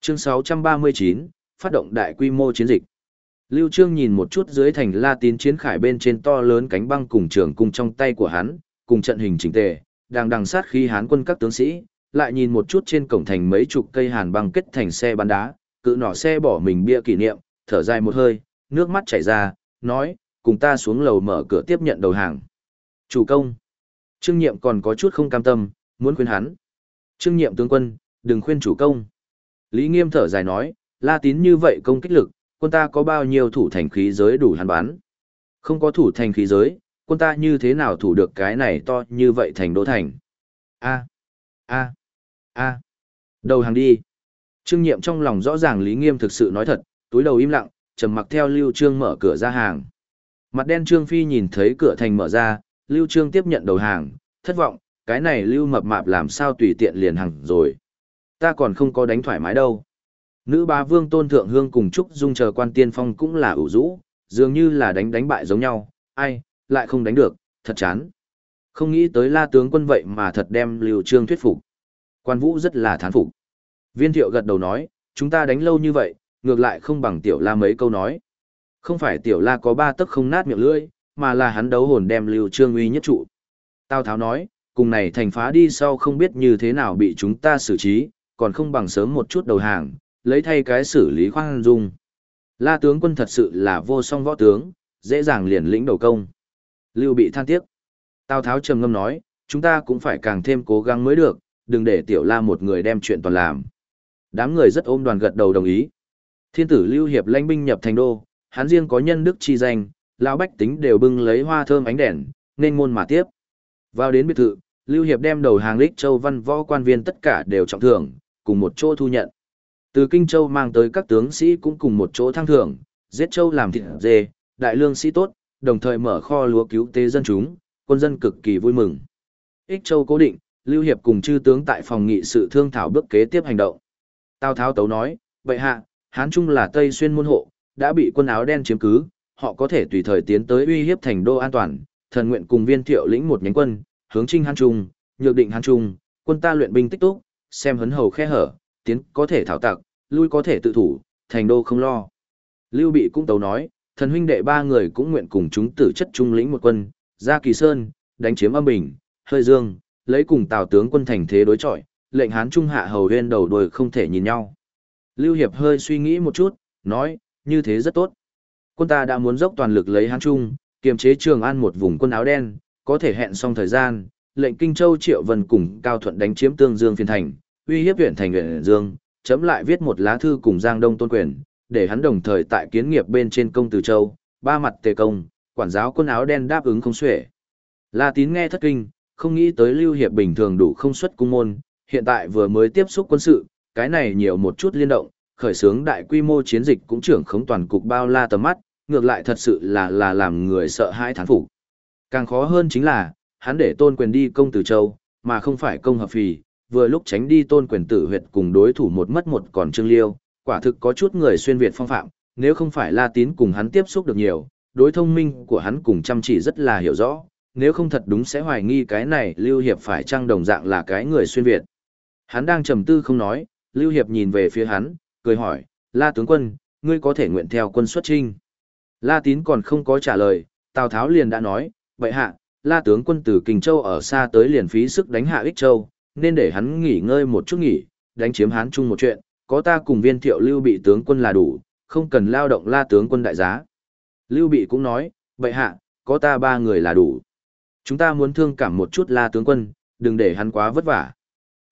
Chương 639, phát động đại quy mô chiến dịch. Lưu Trương nhìn một chút dưới thành La Tín chiến khải bên trên to lớn cánh băng cùng trường cung trong tay của hắn, cùng trận hình chỉnh tề, đang đằng sát khi hán quân các tướng sĩ, lại nhìn một chút trên cổng thành mấy chục cây hàn băng kết thành xe bắn đá, cự nỏ xe bỏ mình bia kỷ niệm, thở dài một hơi, nước mắt chảy ra, nói, cùng ta xuống lầu mở cửa tiếp nhận đầu hàng. Chủ công. Trương nhiệm còn có chút không cam tâm, muốn khuyên hắn. Trương nhiệm tướng quân, đừng khuyên chủ công. Lý nghiêm thở dài nói, la tín như vậy công kích lực, quân ta có bao nhiêu thủ thành khí giới đủ hắn bán. Không có thủ thành khí giới, quân ta như thế nào thủ được cái này to như vậy thành đô thành. A, a, a, đầu hàng đi. Trương nhiệm trong lòng rõ ràng Lý Nghiêm thực sự nói thật, túi đầu im lặng, trầm mặc theo Lưu Trương mở cửa ra hàng. Mặt đen Trương Phi nhìn thấy cửa thành mở ra, Lưu Trương tiếp nhận đầu hàng, thất vọng, cái này Lưu mập mạp làm sao tùy tiện liền hàng rồi. Ta còn không có đánh thoải mái đâu. Nữ bá vương tôn thượng hương cùng Trúc Dung chờ quan tiên phong cũng là ủ rũ, dường như là đánh đánh bại giống nhau, ai, lại không đánh được, thật chán. Không nghĩ tới la tướng quân vậy mà thật đem liều Trương thuyết phục. Quan vũ rất là thán phục. Viên thiệu gật đầu nói, chúng ta đánh lâu như vậy, ngược lại không bằng tiểu la mấy câu nói. Không phải tiểu la có ba tấc không nát miệng lưỡi, mà là hắn đấu hồn đem liều Trương uy nhất trụ. Tào Tháo nói, cùng này thành phá đi sau không biết như thế nào bị chúng ta xử trí, còn không bằng sớm một chút đầu hàng, lấy thay cái xử lý khoan dung. La tướng quân thật sự là vô song võ tướng, dễ dàng liền lĩnh đầu công. Lưu bị than tiếc. Tào Tháo trầm ngâm nói, chúng ta cũng phải càng thêm cố gắng mới được, đừng để tiểu la một người đem chuyện toàn làm. Đám người rất ôm đoàn gật đầu đồng ý. Thiên tử Lưu Hiệp lãnh binh nhập thành đô, hắn riêng có nhân đức chi danh, lão bách tính đều bưng lấy hoa thơm ánh đèn, nên môn mà tiếp. Vào đến biệt thự, Lưu Hiệp đem đầu hàng lích châu văn võ quan viên tất cả đều trọng thưởng, cùng một chỗ thu nhận. Từ Kinh Châu mang tới các tướng sĩ cũng cùng một chỗ thăng thưởng, giết châu làm thịt dê, đại lương sĩ tốt, đồng thời mở kho lúa cứu tế dân chúng, quân dân cực kỳ vui mừng. Ích Châu cố định, Lưu Hiệp cùng chư tướng tại phòng nghị sự thương thảo bước kế tiếp hành động. Tào Tháo tấu nói, vậy hạ, Hán Trung là Tây Xuyên môn hộ, đã bị quân áo đen chiếm cứ, họ có thể tùy thời tiến tới uy hiếp thành đô an toàn, thần nguyện cùng viên thiệu lĩnh một nhánh quân, hướng trinh Hán Trung, nhược định Hán Trung, quân ta luyện binh tích túc, xem hấn hầu khe hở, tiến có thể thảo tặc, lui có thể tự thủ, thành đô không lo. Lưu Bị cũng tấu nói, thần huynh đệ ba người cũng nguyện cùng chúng tử chất trung lĩnh một quân, ra Kỳ Sơn, đánh chiếm âm bình, hơi dương, lấy cùng Tào tướng quân thành thế đối chọi, lệnh Hán Trung hạ hầu huyên đầu đuôi không thể nhìn nhau. Lưu Hiệp hơi suy nghĩ một chút, nói, như thế rất tốt. Quân ta đã muốn dốc toàn lực lấy Hán Trung, kiềm chế Trường An một vùng quân áo đen, có thể hẹn xong thời gian, lệnh Kinh Châu Triệu Vân cùng Cao Thuận đánh chiếm Tương Dương phiên thành, uy hiếp huyện thành huyện Dương, chấm lại viết một lá thư cùng Giang Đông tôn quyền, để hắn đồng thời tại kiến nghiệp bên trên công từ châu, ba mặt tề công, quản giáo quân áo đen đáp ứng không xuể. La Tín nghe thất kinh, không nghĩ tới Lưu Hiệp bình thường đủ không xuất cung môn, hiện tại vừa mới tiếp xúc quân sự, cái này nhiều một chút liên động, khởi xướng đại quy mô chiến dịch cũng trưởng khống toàn cục bao la tầm mắt, ngược lại thật sự là là làm người sợ hãi thán phục. Càng khó hơn chính là, hắn để tôn quyền đi công từ châu, mà không phải công hợp phì, vừa lúc tránh đi tôn quyền tử huyệt cùng đối thủ một mất một còn trương liêu, quả thực có chút người xuyên Việt phong phạm, nếu không phải La Tín cùng hắn tiếp xúc được nhiều, đối thông minh của hắn cùng chăm chỉ rất là hiểu rõ, nếu không thật đúng sẽ hoài nghi cái này Lưu Hiệp phải trang đồng dạng là cái người xuyên Việt. Hắn đang trầm tư không nói, Lưu Hiệp nhìn về phía hắn, cười hỏi, La tướng quân, ngươi có thể nguyện theo quân xuất trinh. La Tín còn không có trả lời, Tào Tháo liền đã nói, vậy hạ, La tướng quân từ kình Châu ở xa tới liền phí sức đánh hạ Ích Châu, nên để hắn nghỉ ngơi một chút nghỉ, đánh chiếm Hán chung một chuyện, có ta cùng viên thiệu lưu bị tướng quân là đủ, không cần lao động la tướng quân đại giá. Lưu bị cũng nói, vậy hạ, có ta ba người là đủ. Chúng ta muốn thương cảm một chút la tướng quân, đừng để hắn quá vất vả.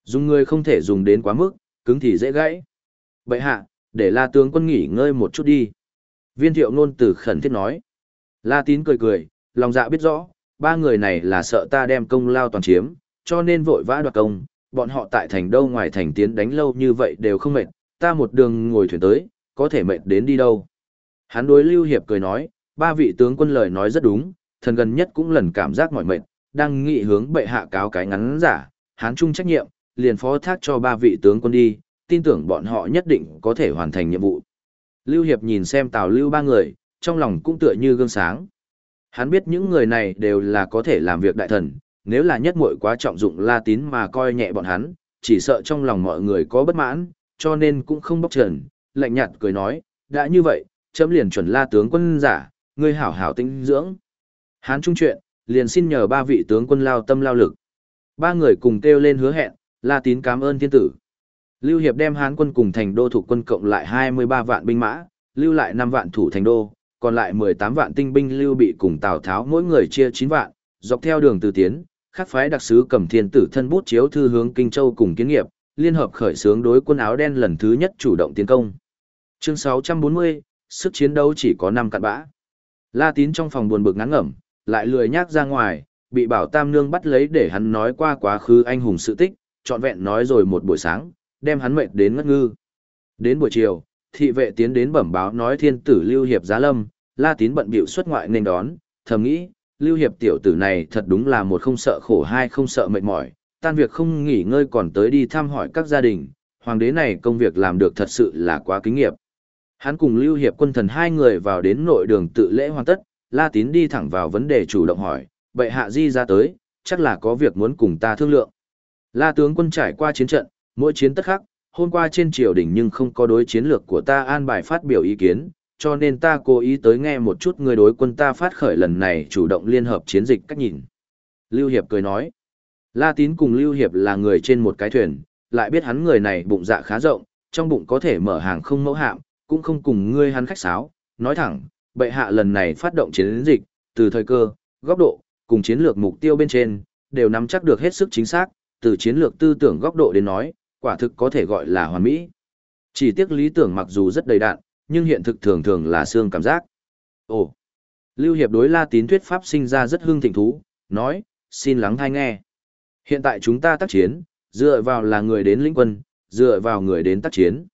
Dùng người không thể dùng đến quá mức, cứng thì dễ gãy. Vậy hạ, để la tướng quân nghỉ ngơi một chút đi. Viên thiệu nôn từ khẩn thiết nói. La tín cười cười, lòng dạ biết rõ, ba người này là sợ ta đem công lao toàn chiếm, cho nên vội vã đoạt công, bọn họ tại thành đâu ngoài thành tiến đánh lâu như vậy đều không mệt, ta một đường ngồi thuyền tới, có thể mệt đến đi đâu. Hắn đối Lưu Hiệp cười nói, ba vị tướng quân lời nói rất đúng, thần gần nhất cũng lần cảm giác mỏi mệt, đang nghị hướng bệ hạ cáo cái ngắn giả, hắn chung trách nhiệm, liền phó thác cho ba vị tướng quân đi, tin tưởng bọn họ nhất định có thể hoàn thành nhiệm vụ. Lưu Hiệp nhìn xem Tào Lưu ba người, trong lòng cũng tựa như gương sáng. Hắn biết những người này đều là có thể làm việc đại thần, nếu là nhất muội quá trọng dụng La Tín mà coi nhẹ bọn hắn, chỉ sợ trong lòng mọi người có bất mãn, cho nên cũng không bóc trần, lạnh nhạt cười nói, đã như vậy, chấm liền chuẩn La tướng quân giả, ngươi hảo hảo tinh dưỡng. Hán trung chuyện, liền xin nhờ ba vị tướng quân lao tâm lao lực. Ba người cùng kêu lên hứa hẹn, La Tín cảm ơn thiên tử. Lưu Hiệp đem Hán quân cùng thành đô thủ quân cộng lại 23 vạn binh mã, lưu lại 5 vạn thủ thành đô, còn lại 18 vạn tinh binh lưu bị cùng Tào Tháo mỗi người chia 9 vạn, dọc theo đường từ tiến, khắc phái đặc sứ cầm thiên tử thân bút chiếu thư hướng Kinh Châu cùng kiến nghiệp, liên hợp khởi xướng đối quân áo đen lần thứ nhất chủ động tiến công. Chương 640, sức chiến đấu chỉ có 5 cặn bã. La Tín trong phòng buồn bực ngán ngẩm, lại lười nhác ra ngoài, bị Bảo Tam Nương bắt lấy để hắn nói qua quá khứ anh hùng sự tích, trọn vẹn nói rồi một buổi sáng, đem hắn mệt đến ngất ngư. Đến buổi chiều, thị vệ tiến đến bẩm báo nói thiên tử Lưu Hiệp giá lâm, La Tín bận bịu xuất ngoại nên đón, thầm nghĩ, Lưu Hiệp tiểu tử này thật đúng là một không sợ khổ hai không sợ mệt mỏi, tan việc không nghỉ ngơi còn tới đi thăm hỏi các gia đình, hoàng đế này công việc làm được thật sự là quá kinh nghiệp. Hắn cùng Lưu Hiệp quân thần hai người vào đến nội đường tự lễ hoàn tất, La Tín đi thẳng vào vấn đề chủ động hỏi, bệ hạ di ra tới, chắc là có việc muốn cùng ta thương lượng. La tướng quân trải qua chiến trận, mỗi chiến tất khắc, hôm qua trên triều đình nhưng không có đối chiến lược của ta an bài phát biểu ý kiến, cho nên ta cố ý tới nghe một chút người đối quân ta phát khởi lần này chủ động liên hợp chiến dịch cách nhìn. Lưu Hiệp cười nói, La Tín cùng Lưu Hiệp là người trên một cái thuyền, lại biết hắn người này bụng dạ khá rộng, trong bụng có thể mở hàng không mẫu hạm, cũng không cùng ngươi hắn khách sáo, nói thẳng, bệ hạ lần này phát động chiến dịch, từ thời cơ, góc độ, cùng chiến lược mục tiêu bên trên, đều nắm chắc được hết sức chính xác, từ chiến lược tư tưởng góc độ đến nói, quả thực có thể gọi là hoàn mỹ. Chỉ tiếc lý tưởng mặc dù rất đầy đạn, nhưng hiện thực thường thường là xương cảm giác. Ồ! Lưu Hiệp đối La Tín thuyết pháp sinh ra rất hưng thịnh thú, nói, xin lắng thai nghe. Hiện tại chúng ta tác chiến, dựa vào là người đến lĩnh quân, dựa vào người đến tác chiến.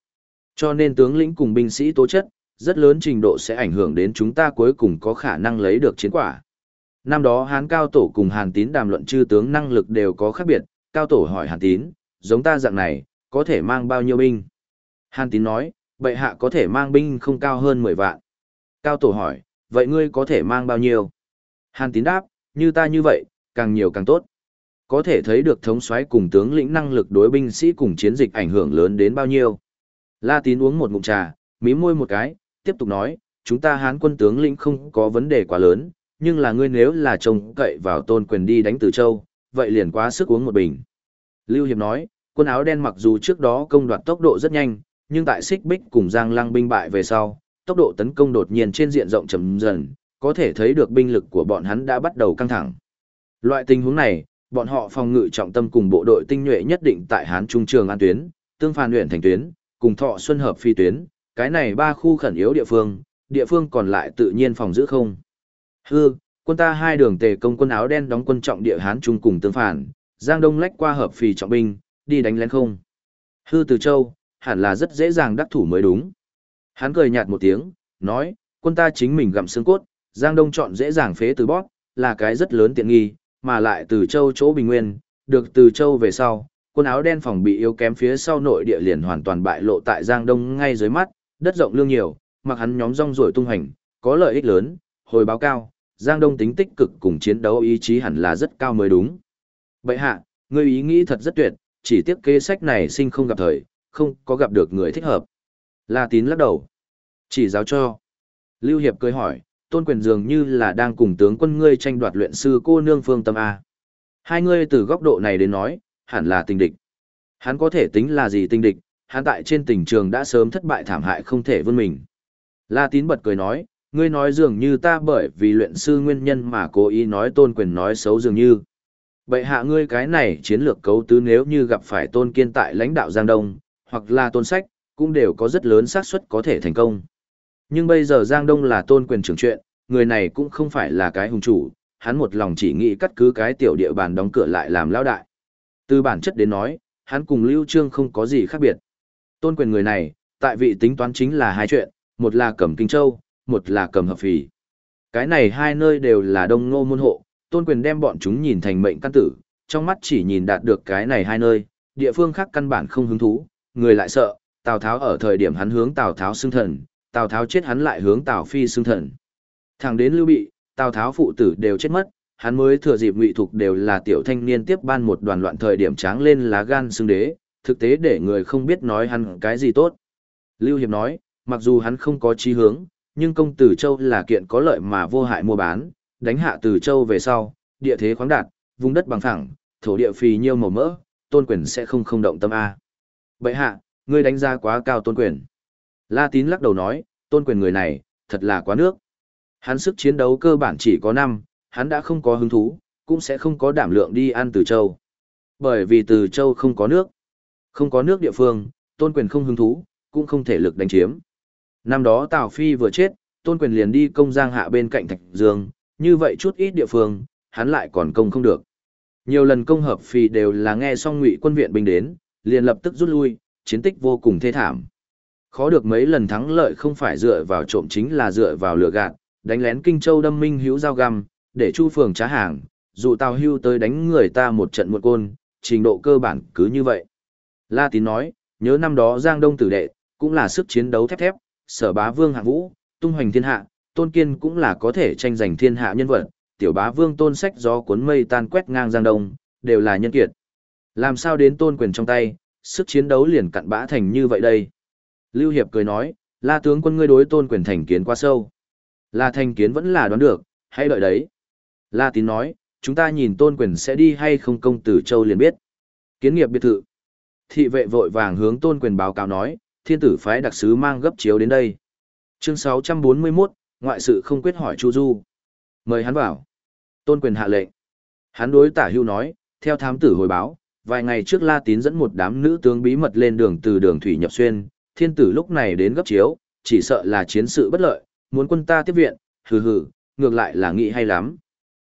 Cho nên tướng lĩnh cùng binh sĩ tố chất, rất lớn trình độ sẽ ảnh hưởng đến chúng ta cuối cùng có khả năng lấy được chiến quả. Năm đó Hán Cao Tổ cùng Hàn Tín đàm luận chư tướng năng lực đều có khác biệt, Cao Tổ hỏi Hàn Tín, giống ta dạng này, có thể mang bao nhiêu binh? Hàn Tín nói, bệ hạ có thể mang binh không cao hơn 10 vạn. Cao Tổ hỏi, vậy ngươi có thể mang bao nhiêu? Hàn Tín đáp, như ta như vậy, càng nhiều càng tốt. Có thể thấy được thống soái cùng tướng lĩnh năng lực đối binh sĩ cùng chiến dịch ảnh hưởng lớn đến bao nhiêu. La Tín uống một ngụm trà, mí môi một cái, tiếp tục nói, chúng ta hán quân tướng lĩnh không có vấn đề quá lớn, nhưng là ngươi nếu là trông cậy vào tôn quyền đi đánh từ châu, vậy liền quá sức uống một bình. Lưu Hiệp nói, quân áo đen mặc dù trước đó công đoạt tốc độ rất nhanh, nhưng tại xích bích cùng giang lăng binh bại về sau, tốc độ tấn công đột nhiên trên diện rộng chậm dần, có thể thấy được binh lực của bọn hắn đã bắt đầu căng thẳng. Loại tình huống này, bọn họ phòng ngự trọng tâm cùng bộ đội tinh nhuệ nhất định tại Hán Trung Trường An tuyến, tương Phan luyện thành tuyến, cùng Thọ Xuân hợp phi tuyến, cái này ba khu khẩn yếu địa phương, địa phương còn lại tự nhiên phòng giữ không. Hư, quân ta hai đường tề công quân áo đen đóng quân trọng địa Hán Trung cùng tương phản, Giang Đông lách qua hợp phì trọng binh, đi đánh lén không. Hư từ châu, hẳn là rất dễ dàng đắc thủ mới đúng. Hắn cười nhạt một tiếng, nói, quân ta chính mình gặm xương cốt, Giang Đông chọn dễ dàng phế từ bóp, là cái rất lớn tiện nghi, mà lại từ châu chỗ bình nguyên, được từ châu về sau, quân áo đen phòng bị yếu kém phía sau nội địa liền hoàn toàn bại lộ tại Giang Đông ngay dưới mắt, đất rộng lương nhiều, mặc hắn nhóm rong ruổi tung hành, có lợi ích lớn, hồi báo cao, Giang Đông tính tích cực cùng chiến đấu ý chí hẳn là rất cao mới đúng. Bậy hạ, ngươi ý nghĩ thật rất tuyệt, chỉ tiếc kế sách này sinh không gặp thời, không có gặp được người thích hợp. La tín lắc đầu. Chỉ giáo cho. Lưu Hiệp cười hỏi, tôn quyền dường như là đang cùng tướng quân ngươi tranh đoạt luyện sư cô nương phương tâm A. Hai ngươi từ góc độ này đến nói, hẳn là tình địch. Hắn có thể tính là gì tình địch, hắn tại trên tình trường đã sớm thất bại thảm hại không thể vươn mình. La tín bật cười nói, ngươi nói dường như ta bởi vì luyện sư nguyên nhân mà cố ý nói tôn quyền nói xấu dường như. Bệ hạ ngươi cái này chiến lược cấu tứ nếu như gặp phải tôn kiên tại lãnh đạo Giang Đông, hoặc là tôn sách, cũng đều có rất lớn xác suất có thể thành công. Nhưng bây giờ Giang Đông là tôn quyền trưởng chuyện, người này cũng không phải là cái hùng chủ, hắn một lòng chỉ nghĩ cắt cứ cái tiểu địa bàn đóng cửa lại làm lao đại. Từ bản chất đến nói, hắn cùng Lưu Trương không có gì khác biệt. Tôn quyền người này, tại vị tính toán chính là hai chuyện, một là cầm Kinh Châu, một là cầm hợp phì. Cái này hai nơi đều là đông ngô môn hộ, tôn quyền đem bọn chúng nhìn thành mệnh căn tử, trong mắt chỉ nhìn đạt được cái này hai nơi, địa phương khác căn bản không hứng thú, người lại sợ, Tào Tháo ở thời điểm hắn hướng Tào Tháo xưng thần, Tào Tháo chết hắn lại hướng Tào Phi xưng thần. Thẳng đến Lưu Bị, Tào Tháo phụ tử đều chết mất, hắn mới thừa dịp ngụy thục đều là tiểu thanh niên tiếp ban một đoàn loạn thời điểm tráng lên lá gan xưng đế, thực tế để người không biết nói hắn cái gì tốt. Lưu Hiệp nói, mặc dù hắn không có chí hướng, nhưng công tử Châu là kiện có lợi mà vô hại mua bán, đánh hạ từ Châu về sau, địa thế khoáng đạt, vùng đất bằng phẳng, thổ địa phì nhiêu màu mỡ, tôn quyền sẽ không không động tâm A bệ hạ, ngươi đánh giá quá cao tôn quyền. La Tín lắc đầu nói, tôn quyền người này, thật là quá nước. Hắn sức chiến đấu cơ bản chỉ có năm, hắn đã không có hứng thú, cũng sẽ không có đảm lượng đi ăn từ châu. Bởi vì từ châu không có nước. Không có nước địa phương, tôn quyền không hứng thú, cũng không thể lực đánh chiếm. Năm đó Tào Phi vừa chết, tôn quyền liền đi công giang hạ bên cạnh Thạch Dương, như vậy chút ít địa phương, hắn lại còn công không được. Nhiều lần công hợp phi đều là nghe xong ngụy quân viện binh đến, liền lập tức rút lui, chiến tích vô cùng thê thảm. Khó được mấy lần thắng lợi không phải dựa vào trộm chính là dựa vào lừa gạt, đánh lén Kinh Châu đâm minh hữu giao găm, để Chu Phường trá hàng, dù Tào Hưu tới đánh người ta một trận một côn, trình độ cơ bản cứ như vậy. La Tín nói, nhớ năm đó Giang Đông tử đệ, cũng là sức chiến đấu thép thép, sở bá vương hạng vũ, tung hoành thiên hạ, tôn kiên cũng là có thể tranh giành thiên hạ nhân vật, tiểu bá vương tôn sách gió cuốn mây tan quét ngang Giang Đông, đều là nhân kiệt. Làm sao đến tôn quyền trong tay, sức chiến đấu liền cặn bã thành như vậy đây? Lưu Hiệp cười nói, la tướng quân ngươi đối tôn quyền thành kiến quá sâu. La thành kiến vẫn là đoán được, hãy đợi đấy. La tín nói, chúng ta nhìn tôn quyền sẽ đi hay không công tử châu liền biết. Kiến nghiệp biệt thự. Thị vệ vội vàng hướng tôn quyền báo cáo nói, thiên tử phái đặc sứ mang gấp chiếu đến đây. Chương 641, ngoại sự không quyết hỏi Chu Du. Mời hắn vào. Tôn quyền hạ lệnh. Hắn đối tả hưu nói, theo thám tử hồi báo, vài ngày trước La Tín dẫn một đám nữ tướng bí mật lên đường từ đường thủy nhập xuyên, thiên tử lúc này đến gấp chiếu, chỉ sợ là chiến sự bất lợi, muốn quân ta tiếp viện, hừ hừ, ngược lại là nghĩ hay lắm.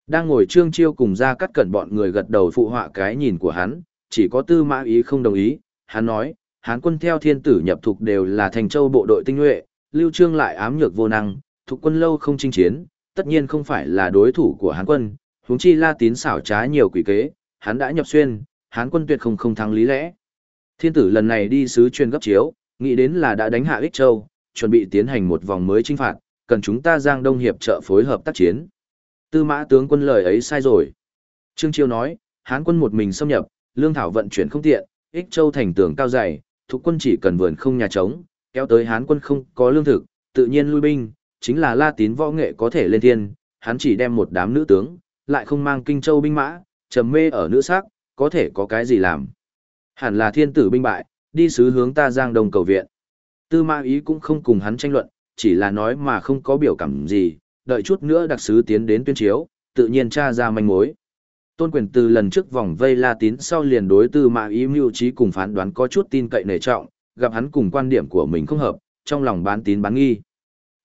Đang ngồi trương chiêu cùng ra cắt cẩn bọn người gật đầu phụ họa cái nhìn của hắn, chỉ có tư mã ý không đồng ý, hắn nói, hán quân theo thiên tử nhập thục đều là thành châu bộ đội tinh nhuệ, Lưu Trương lại ám nhược vô năng, thuộc quân lâu không chinh chiến, tất nhiên không phải là đối thủ của Hán quân, huống chi La Tín xảo trá nhiều quỷ kế, hắn đã nhập xuyên, Hán quân tuyệt không không thắng lý lẽ. Thiên tử lần này đi sứ truyền gấp chiếu, nghĩ đến là đã đánh hạ Ích Châu, chuẩn bị tiến hành một vòng mới chinh phạt, cần chúng ta Giang Đông hiệp trợ phối hợp tác chiến. Tư mã tướng quân lời ấy sai rồi. Trương Chiêu nói, Hán quân một mình xâm nhập, lương thảo vận chuyển không tiện, Ích Châu thành tường cao dày, thuộc quân chỉ cần vườn không nhà trống, kéo tới Hán quân không có lương thực, tự nhiên lui binh, chính là La Tín võ nghệ có thể lên thiên, hắn chỉ đem một đám nữ tướng, lại không mang kinh châu binh mã, trầm mê ở nữ sắc, có thể có cái gì làm. Hẳn là thiên tử binh bại, đi sứ hướng ta giang đông cầu viện. Tư mã ý cũng không cùng hắn tranh luận, chỉ là nói mà không có biểu cảm gì, đợi chút nữa đặc sứ tiến đến tuyên chiếu, tự nhiên tra ra manh mối. Tôn quyền từ lần trước vòng vây La Tín sau liền đối tư mã ý mưu trí cùng phán đoán có chút tin cậy nể trọng, gặp hắn cùng quan điểm của mình không hợp, trong lòng bán tín bán nghi.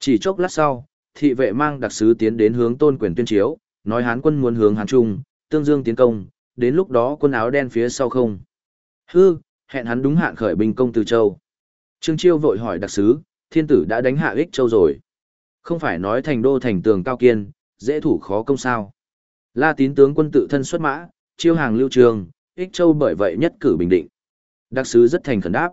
Chỉ chốc lát sau, thị vệ mang đặc sứ tiến đến hướng tôn quyền tuyên chiếu, nói hán quân muốn hướng hán trung, tương dương tiến công, đến lúc đó quân áo đen phía sau không. Hư, hẹn hắn đúng hạn khởi binh công từ châu. Trương Chiêu vội hỏi đặc sứ, thiên tử đã đánh hạ ích châu rồi. Không phải nói thành đô thành tường cao kiên, dễ thủ khó công sao. La tín tướng quân tự thân xuất mã, chiêu hàng lưu trường, ích châu bởi vậy nhất cử bình định. Đặc sứ rất thành khẩn đáp.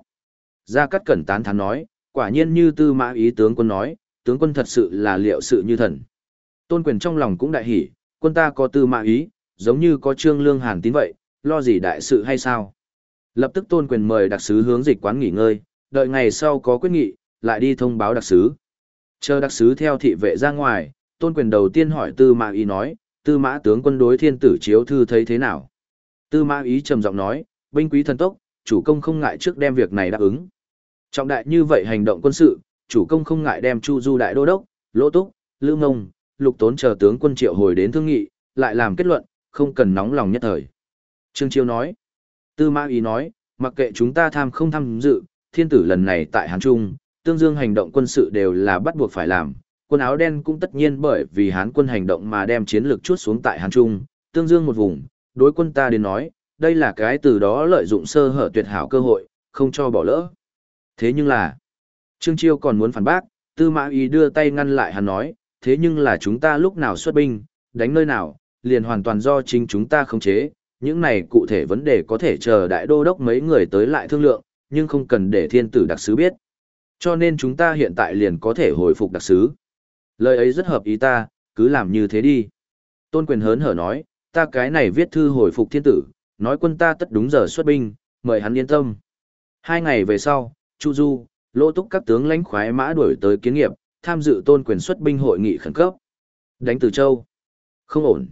Gia Cát Cẩn tán thán nói, quả nhiên như tư mã ý tướng quân nói, tướng quân thật sự là liệu sự như thần. Tôn quyền trong lòng cũng đại hỉ, quân ta có tư mã ý, giống như có trương lương hàn tín vậy, lo gì đại sự hay sao? Lập tức tôn quyền mời đặc sứ hướng dịch quán nghỉ ngơi, đợi ngày sau có quyết nghị, lại đi thông báo đặc sứ. Chờ đặc sứ theo thị vệ ra ngoài, tôn quyền đầu tiên hỏi tư mã ý nói, tư mã tướng quân đối thiên tử chiếu thư thấy thế nào? Tư mã ý trầm giọng nói, binh quý thần tốc, chủ công không ngại trước đem việc này đáp ứng. Trọng đại như vậy hành động quân sự, chủ công không ngại đem Chu Du đại đô đốc, Lỗ Túc, Lữ Ngông, Lục Tốn chờ tướng quân triệu hồi đến thương nghị, lại làm kết luận, không cần nóng lòng nhất thời. Trương Chiêu nói, Tư Mã Ý nói, mặc kệ chúng ta tham không tham dự, thiên tử lần này tại Hán Trung, tương dương hành động quân sự đều là bắt buộc phải làm, quân áo đen cũng tất nhiên bởi vì Hán quân hành động mà đem chiến lược chút xuống tại Hán Trung, tương dương một vùng, đối quân ta đến nói, đây là cái từ đó lợi dụng sơ hở tuyệt hảo cơ hội, không cho bỏ lỡ. Thế nhưng là, Trương Chiêu còn muốn phản bác, Tư Mã Ý đưa tay ngăn lại hắn nói, thế nhưng là chúng ta lúc nào xuất binh, đánh nơi nào, liền hoàn toàn do chính chúng ta khống chế, những này cụ thể vấn đề có thể chờ đại đô đốc mấy người tới lại thương lượng, nhưng không cần để thiên tử đặc sứ biết. Cho nên chúng ta hiện tại liền có thể hồi phục đặc sứ. Lời ấy rất hợp ý ta, cứ làm như thế đi. Tôn quyền hớn hở nói, ta cái này viết thư hồi phục thiên tử, nói quân ta tất đúng giờ xuất binh, mời hắn yên tâm. Hai ngày về sau, Chu Du, Lô Túc các tướng lãnh khoái mã đuổi tới kiến nghiệp, tham dự tôn quyền xuất binh hội nghị khẩn cấp. Đánh từ châu. Không ổn.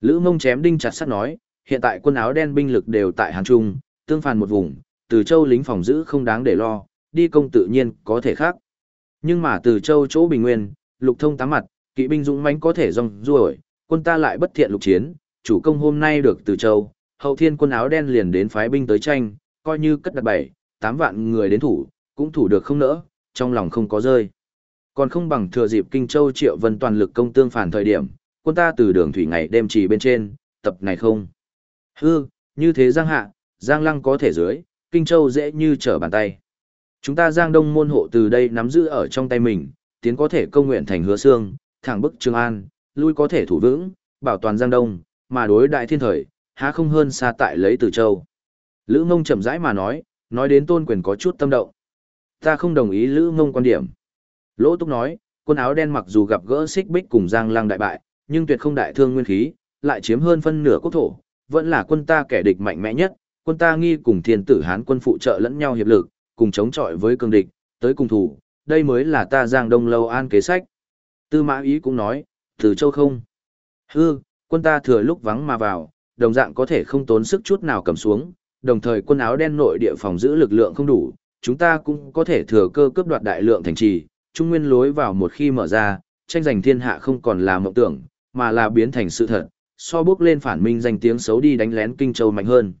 Lữ mông chém đinh chặt sắt nói, hiện tại quân áo đen binh lực đều tại Hàn Trung, tương phàn một vùng, từ châu lính phòng giữ không đáng để lo, đi công tự nhiên có thể khác. Nhưng mà từ châu chỗ bình nguyên, lục thông tám mặt, kỵ binh dũng mãnh có thể rong ruổi, quân ta lại bất thiện lục chiến, chủ công hôm nay được từ châu, hậu thiên quân áo đen liền đến phái binh tới tranh, coi như cất đặt bảy, tám vạn người đến thủ, cũng thủ được không nỡ, trong lòng không có rơi. Còn không bằng thừa dịp Kinh Châu Triệu Vân toàn lực công tương phản thời điểm, quân ta từ đường thủy ngày đêm trì bên trên, tập này không. Hư, như thế Giang Hạ, Giang Lăng có thể dưới, Kinh Châu dễ như trở bàn tay. Chúng ta Giang Đông môn hộ từ đây nắm giữ ở trong tay mình, tiến có thể công nguyện thành hứa xương, thẳng bức Trường An, lui có thể thủ vững, bảo toàn Giang Đông, mà đối đại thiên thời, há không hơn xa tại lấy từ châu. Lữ mông chậm rãi mà nói, nói đến tôn quyền có chút tâm động. Ta không đồng ý Lữ mông quan điểm. Lỗ Túc nói, quân áo đen mặc dù gặp gỡ xích bích cùng Giang lăng đại bại, nhưng tuyệt không đại thương nguyên khí, lại chiếm hơn phân nửa quốc thổ, vẫn là quân ta kẻ địch mạnh mẽ nhất, quân ta nghi cùng thiên tử Hán quân phụ trợ lẫn nhau hiệp lực, cùng chống chọi với cường địch, tới cùng thủ, đây mới là ta Giang Đông lâu an kế sách. Tư Mã Ý cũng nói, từ châu không. Hư, quân ta thừa lúc vắng mà vào, đồng dạng có thể không tốn sức chút nào cầm xuống, đồng thời quân áo đen nội địa phòng giữ lực lượng không đủ, chúng ta cũng có thể thừa cơ cướp đoạt đại lượng thành trì, trung nguyên lối vào một khi mở ra, tranh giành thiên hạ không còn là mộng tưởng, mà là biến thành sự thật, so bước lên phản minh danh tiếng xấu đi đánh lén Kinh Châu mạnh hơn.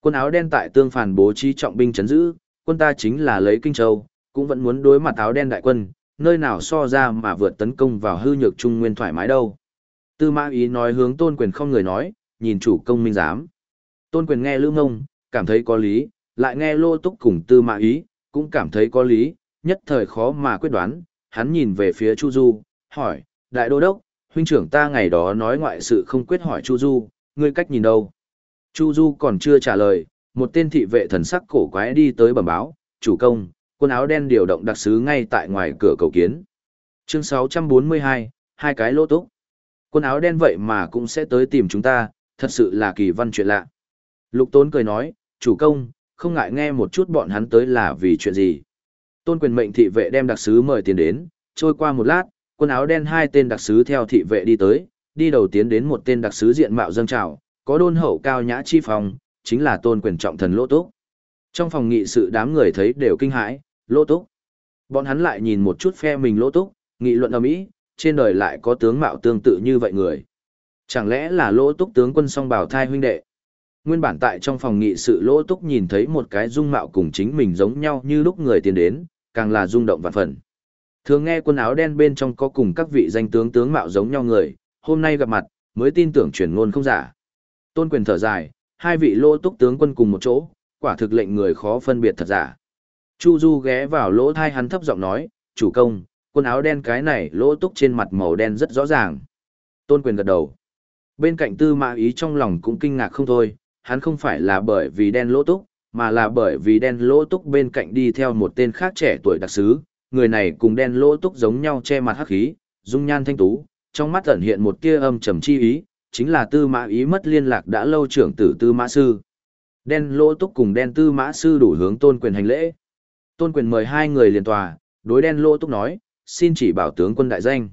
Quân áo đen tại tương phản bố trí trọng binh chấn giữ, quân ta chính là lấy Kinh Châu, cũng vẫn muốn đối mặt áo đen đại quân, nơi nào so ra mà vượt tấn công vào hư nhược trung nguyên thoải mái đâu. Tư mã ý nói hướng tôn quyền không người nói, nhìn chủ công minh giám. Tôn quyền nghe lữ ngông, cảm thấy có lý, lại nghe lô túc cùng tư mã ý, cũng cảm thấy có lý, nhất thời khó mà quyết đoán, hắn nhìn về phía Chu Du, hỏi, đại đô đốc, huynh trưởng ta ngày đó nói ngoại sự không quyết hỏi Chu Du, ngươi cách nhìn đâu? Chu Du còn chưa trả lời, một tên thị vệ thần sắc cổ quái đi tới bẩm báo, chủ công, quân áo đen điều động đặc sứ ngay tại ngoài cửa cầu kiến. Chương 642, hai cái lỗ túc. Quân áo đen vậy mà cũng sẽ tới tìm chúng ta, thật sự là kỳ văn chuyện lạ. Lục Tốn cười nói, chủ công, không ngại nghe một chút bọn hắn tới là vì chuyện gì. Tôn quyền mệnh thị vệ đem đặc sứ mời tiền đến, trôi qua một lát, quân áo đen hai tên đặc sứ theo thị vệ đi tới, đi đầu tiến đến một tên đặc sứ diện mạo dâng trào, có đôn hậu cao nhã chi phòng, chính là tôn quyền trọng thần lỗ túc. Trong phòng nghị sự đám người thấy đều kinh hãi, lỗ túc. Bọn hắn lại nhìn một chút phe mình lỗ túc, nghị luận ầm ĩ, trên đời lại có tướng mạo tương tự như vậy người. Chẳng lẽ là lỗ túc tướng quân song bảo thai huynh đệ? Nguyên bản tại trong phòng nghị sự lỗ túc nhìn thấy một cái dung mạo cùng chính mình giống nhau như lúc người tiến đến, càng là rung động vạn phần. Thường nghe quần áo đen bên trong có cùng các vị danh tướng tướng mạo giống nhau người, hôm nay gặp mặt, mới tin tưởng truyền ngôn không giả. Tôn quyền thở dài, hai vị lỗ túc tướng quân cùng một chỗ, quả thực lệnh người khó phân biệt thật giả. Chu Du ghé vào lỗ thai hắn thấp giọng nói, chủ công, quần áo đen cái này lỗ túc trên mặt màu đen rất rõ ràng. Tôn quyền gật đầu. Bên cạnh tư mã ý trong lòng cũng kinh ngạc không thôi, hắn không phải là bởi vì đen lỗ túc, mà là bởi vì đen lỗ túc bên cạnh đi theo một tên khác trẻ tuổi đặc sứ, người này cùng đen lỗ túc giống nhau che mặt hắc khí, dung nhan thanh tú, trong mắt ẩn hiện một tia âm trầm chi ý, chính là tư mã ý mất liên lạc đã lâu trưởng tử tư mã sư. Đen lỗ túc cùng đen tư mã sư đủ hướng tôn quyền hành lễ. Tôn quyền mời hai người liền tòa, đối đen lỗ túc nói, xin chỉ bảo tướng quân đại danh.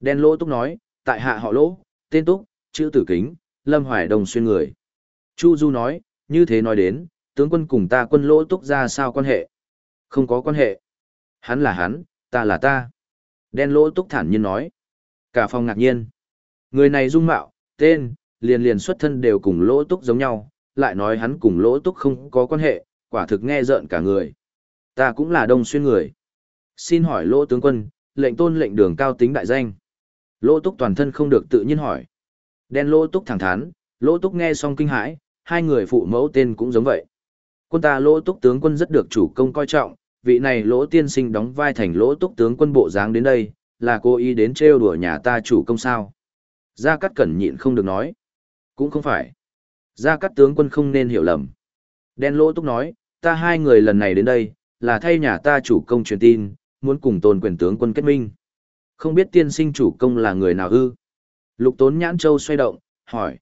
Đen lỗ túc nói, tại hạ họ lỗ, tên túc, chữ tử kính, lâm hoài đồng xuyên người. Chu Du nói, như thế nói đến, tướng quân cùng ta quân lỗ túc ra sao quan hệ? Không có quan hệ. Hắn là hắn, ta là ta. Đen lỗ túc thản nhiên nói. Cả phòng ngạc nhiên. Người này dung mạo, tên, liền liền xuất thân đều cùng lỗ túc giống nhau, lại nói hắn cùng lỗ túc không có quan hệ, quả thực nghe rợn cả người. Ta cũng là đông xuyên người. Xin hỏi lỗ tướng quân, lệnh tôn lệnh đường cao tính đại danh. Lỗ túc toàn thân không được tự nhiên hỏi. Đen lỗ túc thẳng thắn, lỗ túc nghe xong kinh hãi, hai người phụ mẫu tên cũng giống vậy. Quân ta lỗ túc tướng quân rất được chủ công coi trọng, vị này lỗ tiên sinh đóng vai thành lỗ túc tướng quân bộ dáng đến đây, là cô ý đến trêu đùa nhà ta chủ công sao. Gia Cát Cẩn nhịn không được nói. Cũng không phải. Gia Cát tướng quân không nên hiểu lầm. Đen lỗ túc nói, ta hai người lần này đến đây, là thay nhà ta chủ công truyền tin, muốn cùng tôn quyền tướng quân kết minh. Không biết tiên sinh chủ công là người nào ư? Lục tốn nhãn châu xoay động, hỏi.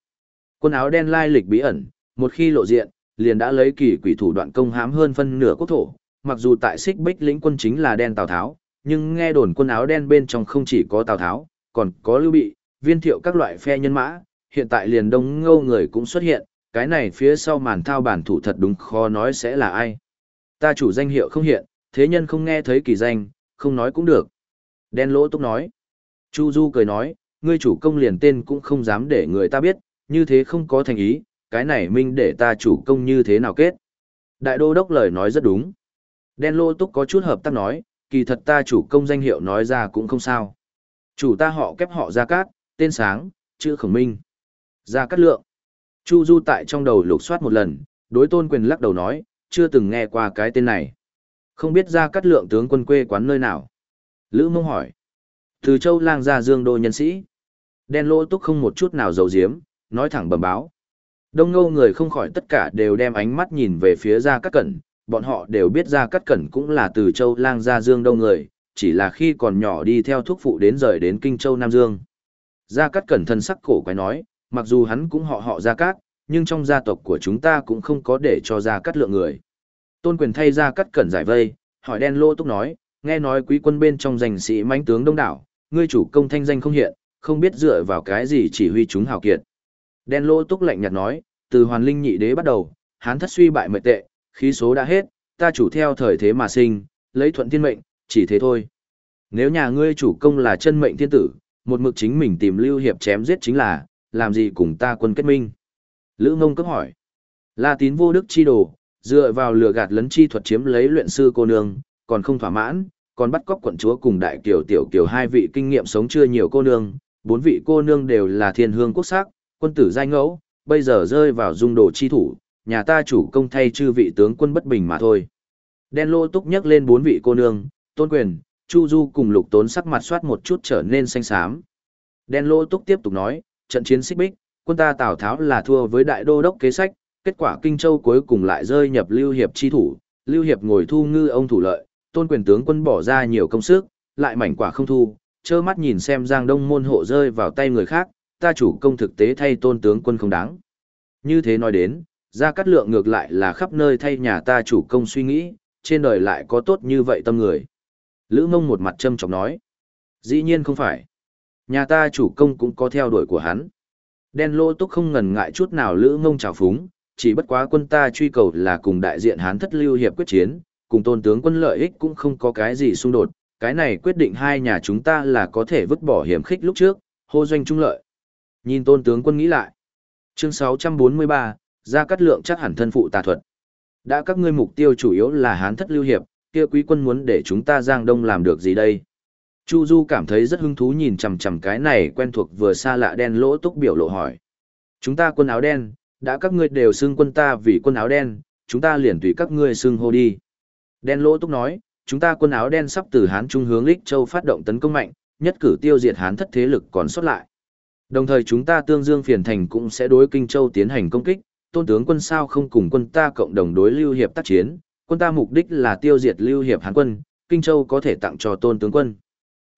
Quân áo đen lai lịch bí ẩn, một khi lộ diện, liền đã lấy kỳ quỷ thủ đoạn công hãm hơn phân nửa quốc thổ. Mặc dù tại xích bích lĩnh quân chính là đen Tào Tháo, nhưng nghe đồn quân áo đen bên trong không chỉ có Tào Tháo, còn có Lưu Bị, viên thiệu các loại phe nhân mã, hiện tại liền đông ngâu người cũng xuất hiện, cái này phía sau màn thao bản thủ thật đúng khó nói sẽ là ai. Ta chủ danh hiệu không hiện, thế nhân không nghe thấy kỳ danh, không nói cũng được. Đen lỗ túc nói. Chu Du cười nói, ngươi chủ công liền tên cũng không dám để người ta biết, như thế không có thành ý, cái này minh để ta chủ công như thế nào kết. Đại đô đốc lời nói rất đúng. Đen lô túc có chút hợp tác nói, kỳ thật ta chủ công danh hiệu nói ra cũng không sao. Chủ ta họ kép họ Gia Cát, tên sáng, chữ khổng minh. Gia Cát Lượng. Chu Du tại trong đầu lục soát một lần, đối tôn quyền lắc đầu nói, chưa từng nghe qua cái tên này. Không biết Gia Cát Lượng tướng quân quê quán nơi nào. Lữ mông hỏi. Từ châu lang ra dương đô nhân sĩ. Đen lô túc không một chút nào giấu giếm, nói thẳng bẩm báo. Đông ngô người không khỏi tất cả đều đem ánh mắt nhìn về phía Gia Cát Cẩn, bọn họ đều biết Gia Cát Cẩn cũng là từ châu lang gia dương đông người, chỉ là khi còn nhỏ đi theo thuốc phụ đến rời đến Kinh Châu Nam Dương. Gia Cát Cẩn thân sắc cổ quái nói, mặc dù hắn cũng họ họ Gia Cát, nhưng trong gia tộc của chúng ta cũng không có để cho Gia Cát lượng người. Tôn quyền thay Gia Cát Cẩn giải vây, hỏi đen lô túc nói, nghe nói quý quân bên trong danh sĩ mãnh tướng đông đảo, ngươi chủ công thanh danh không hiện, không biết dựa vào cái gì chỉ huy chúng hào kiệt. Đen lô túc lạnh nhạt nói, từ hoàn linh nhị đế bắt đầu, hán thất suy bại mệt tệ, khí số đã hết, ta chủ theo thời thế mà sinh, lấy thuận thiên mệnh, chỉ thế thôi. Nếu nhà ngươi chủ công là chân mệnh thiên tử, một mực chính mình tìm lưu hiệp chém giết chính là, làm gì cùng ta quân kết minh. Lữ mông cấp hỏi. La tín vô đức chi đồ, dựa vào lừa gạt lấn chi thuật chiếm lấy luyện sư cô nương, còn không thỏa mãn, còn bắt cóc quận chúa cùng đại kiều tiểu kiều hai vị kinh nghiệm sống chưa nhiều cô nương, bốn vị cô nương đều là thiên hương quốc sắc, quân tử giai ngẫu, bây giờ rơi vào dung đồ chi thủ, nhà ta chủ công thay chư vị tướng quân bất bình mà thôi. Đen lô túc nhắc lên bốn vị cô nương, Tôn quyền, Chu Du cùng lục tốn sắc mặt soát một chút trở nên xanh xám. Đen lô túc tiếp tục nói, trận chiến xích bích, quân ta Tào Tháo là thua với đại đô đốc kế sách, kết quả Kinh Châu cuối cùng lại rơi nhập Lưu Hiệp chi thủ, Lưu Hiệp ngồi thu ngư ông thủ lợi, tôn quyền tướng quân bỏ ra nhiều công sức, lại mảnh quả không thu, trơ mắt nhìn xem Giang Đông môn hộ rơi vào tay người khác, ta chủ công thực tế thay tôn tướng quân không đáng. Như thế nói đến, Gia Cát Lượng ngược lại là khắp nơi thay nhà ta chủ công suy nghĩ, trên đời lại có tốt như vậy tâm người. Lữ mông một mặt châm trọng nói. Dĩ nhiên không phải. Nhà ta chủ công cũng có theo đuổi của hắn. Đen lô túc không ngần ngại chút nào lữ mông trào phúng, chỉ bất quá quân ta truy cầu là cùng đại diện hán thất lưu hiệp quyết chiến, cùng tôn tướng quân lợi ích cũng không có cái gì xung đột, cái này quyết định hai nhà chúng ta là có thể vứt bỏ hiểm khích lúc trước, hô doanh trung lợi. Nhìn tôn tướng quân nghĩ lại. Chương 643, ra cắt lượng chắc hẳn thân phụ tà thuật. Đã các ngươi mục tiêu chủ yếu là hán thất lưu hiệp, kia quý quân muốn để chúng ta giang đông làm được gì đây? Chu Du cảm thấy rất hứng thú nhìn chằm chằm cái này quen thuộc vừa xa lạ đen lỗ túc biểu lộ hỏi. Chúng ta quân áo đen, đã các ngươi đều xưng quân ta vì quân áo đen, chúng ta liền tùy các ngươi xưng hô đi. Đen lỗ túc nói, chúng ta quân áo đen sắp từ Hán Trung hướng Lích Châu phát động tấn công mạnh, nhất cử tiêu diệt Hán thất thế lực còn sót lại. Đồng thời chúng ta tương dương phiền thành cũng sẽ đối Kinh Châu tiến hành công kích, tôn tướng quân sao không cùng quân ta cộng đồng đối lưu hiệp tác chiến, quân ta mục đích là tiêu diệt lưu hiệp Hán quân, Kinh Châu có thể tặng cho tôn tướng quân.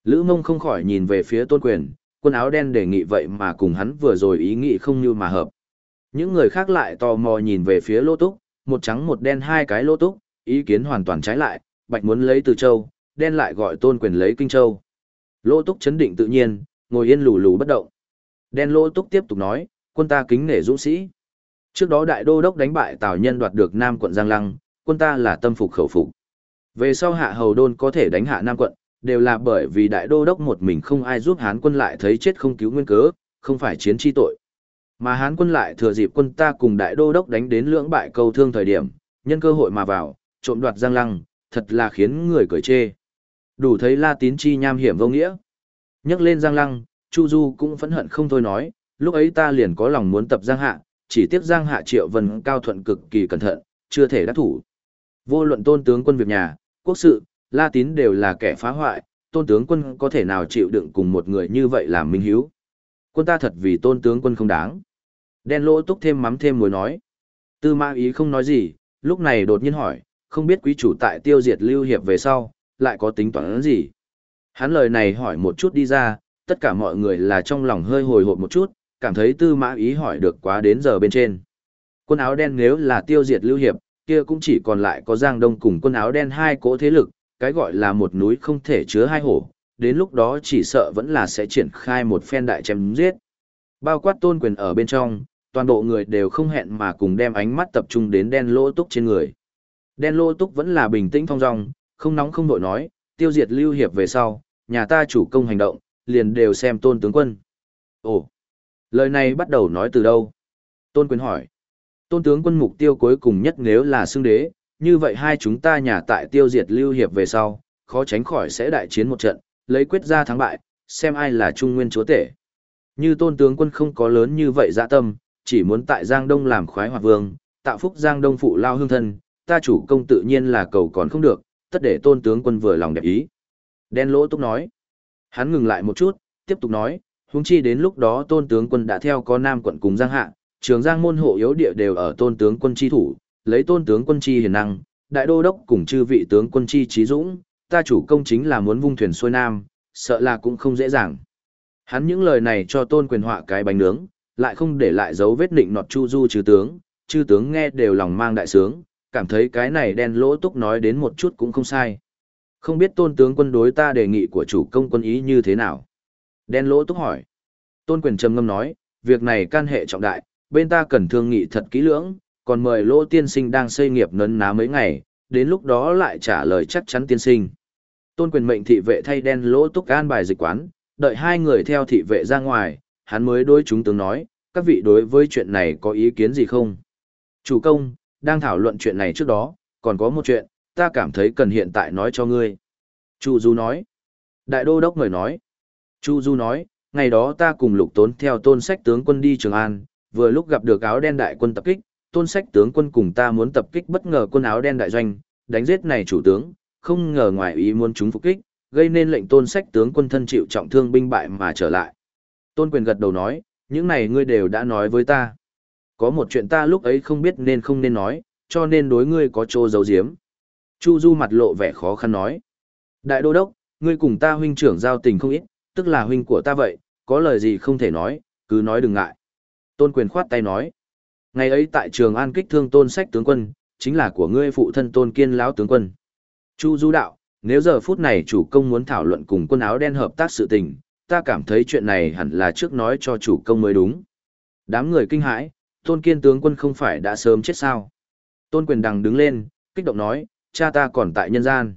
Lữ mông không khỏi nhìn về phía tôn quyền, quân áo đen đề nghị vậy mà cùng hắn vừa rồi ý nghĩ không như mà hợp. Những người khác lại tò mò nhìn về phía lô túc, một trắng một đen hai cái lô túc, ý kiến hoàn toàn trái lại, bạch muốn lấy từ châu, đen lại gọi tôn quyền lấy kinh châu. Lô túc chấn định tự nhiên, ngồi yên lù lù bất động. Đen lô túc tiếp tục nói, quân ta kính nể dũng sĩ. Trước đó đại đô đốc đánh bại Tào Nhân đoạt được Nam quận Giang Lăng, quân ta là tâm phục khẩu phục. Về sau hạ hầu đôn có thể đánh hạ Nam quận, đều là bởi vì đại đô đốc một mình không ai giúp Hán quân lại thấy chết không cứu nguyên cớ, không phải chiến chi tội. Mà Hán quân lại thừa dịp quân ta cùng đại đô đốc đánh đến lưỡng bại câu thương thời điểm, nhân cơ hội mà vào, trộm đoạt giang lăng, thật là khiến người cười chê. Đủ thấy La Tín chi nham hiểm vô nghĩa. Nhắc lên giang lăng, Chu Du cũng phẫn hận không thôi nói, lúc ấy ta liền có lòng muốn tập giang hạ, chỉ tiếc giang hạ triệu vân cao thuận cực kỳ cẩn thận, chưa thể đắc thủ. Vô luận tôn tướng quân việc nhà, quốc sự, La Tín đều là kẻ phá hoại, tôn tướng quân có thể nào chịu đựng cùng một người như vậy làm minh hiếu. Quân ta thật vì tôn tướng quân không đáng. Đen lỗ túc thêm mắm thêm muối nói. Tư mã ý không nói gì, lúc này đột nhiên hỏi, không biết quý chủ tại tiêu diệt lưu hiệp về sau, lại có tính toán gì. Hắn lời này hỏi một chút đi ra, tất cả mọi người là trong lòng hơi hồi hộp một chút, cảm thấy tư mã ý hỏi được quá đến giờ bên trên. Quân áo đen nếu là tiêu diệt lưu hiệp, kia cũng chỉ còn lại có Giang Đông cùng quân áo đen hai cỗ thế lực, cái gọi là một núi không thể chứa hai hổ, đến lúc đó chỉ sợ vẫn là sẽ triển khai một phen đại chém giết. Bao quát tôn quyền ở bên trong, toàn bộ người đều không hẹn mà cùng đem ánh mắt tập trung đến đen lỗ túc trên người. Đen lỗ túc vẫn là bình tĩnh thong dong, không nóng không nội nói, tiêu diệt lưu hiệp về sau, nhà ta chủ công hành động, liền đều xem tôn tướng quân. Ồ, lời này bắt đầu nói từ đâu? Tôn quyền hỏi. Tôn tướng quân mục tiêu cuối cùng nhất nếu là xương đế, như vậy hai chúng ta nhà tại tiêu diệt lưu hiệp về sau, khó tránh khỏi sẽ đại chiến một trận, lấy quyết ra thắng bại, xem ai là trung nguyên chúa tể. Như tôn tướng quân không có lớn như vậy dạ tâm, chỉ muốn tại Giang Đông làm khoái hoạt vương, tạo phúc Giang Đông phụ lao hương thân, ta chủ công tự nhiên là cầu còn không được, tất để tôn tướng quân vừa lòng đẹp ý. Đen lỗ túc nói. Hắn ngừng lại một chút, tiếp tục nói, huống chi đến lúc đó tôn tướng quân đã theo có nam quận cùng Giang Hạ, trường Giang môn hộ yếu địa đều ở tôn tướng quân chi thủ, lấy tôn tướng quân chi hiền năng, đại đô đốc cùng chư vị tướng quân chi trí dũng, ta chủ công chính là muốn vung thuyền xuôi nam, sợ là cũng không dễ dàng. Hắn những lời này cho tôn quyền họa cái bánh nướng, lại không để lại dấu vết định nọt chu du chư tướng, chư tướng nghe đều lòng mang đại sướng, cảm thấy cái này đen lỗ túc nói đến một chút cũng không sai. Không biết tôn tướng quân đối ta đề nghị của chủ công quân ý như thế nào? Đen lỗ túc hỏi. Tôn quyền trầm ngâm nói, việc này can hệ trọng đại, bên ta cần thương nghị thật kỹ lưỡng, còn mời lỗ tiên sinh đang xây nghiệp nấn ná mấy ngày, đến lúc đó lại trả lời chắc chắn tiên sinh. Tôn quyền mệnh thị vệ thay đen lỗ túc an bài dịch quán, đợi hai người theo thị vệ ra ngoài, hắn mới đối chúng tướng nói, các vị đối với chuyện này có ý kiến gì không? Chủ công, đang thảo luận chuyện này trước đó, còn có một chuyện, ta cảm thấy cần hiện tại nói cho ngươi. Chu Du nói. Đại đô đốc người nói. Chu Du nói, ngày đó ta cùng lục tốn theo tôn sách tướng quân đi Trường An, vừa lúc gặp được áo đen đại quân tập kích, tôn sách tướng quân cùng ta muốn tập kích bất ngờ quân áo đen đại doanh, đánh giết này chủ tướng, không ngờ ngoài ý muốn chúng phục kích, gây nên lệnh tôn sách tướng quân thân chịu trọng thương binh bại mà trở lại. Tôn quyền gật đầu nói, những này ngươi đều đã nói với ta. Có một chuyện ta lúc ấy không biết nên không nên nói, cho nên đối ngươi có chỗ giấu giếm. Chu Du mặt lộ vẻ khó khăn nói. Đại đô đốc, ngươi cùng ta huynh trưởng giao tình không ít, tức là huynh của ta vậy, có lời gì không thể nói, cứ nói đừng ngại. Tôn quyền khoát tay nói. Ngày ấy tại trường an kích thương tôn sách tướng quân, chính là của ngươi phụ thân tôn kiên lão tướng quân. Chu Du đạo, nếu giờ phút này chủ công muốn thảo luận cùng quân áo đen hợp tác sự tình, ta cảm thấy chuyện này hẳn là trước nói cho chủ công mới đúng. Đám người kinh hãi, tôn kiên tướng quân không phải đã sớm chết sao. Tôn quyền đằng đứng lên, kích động nói, cha ta còn tại nhân gian.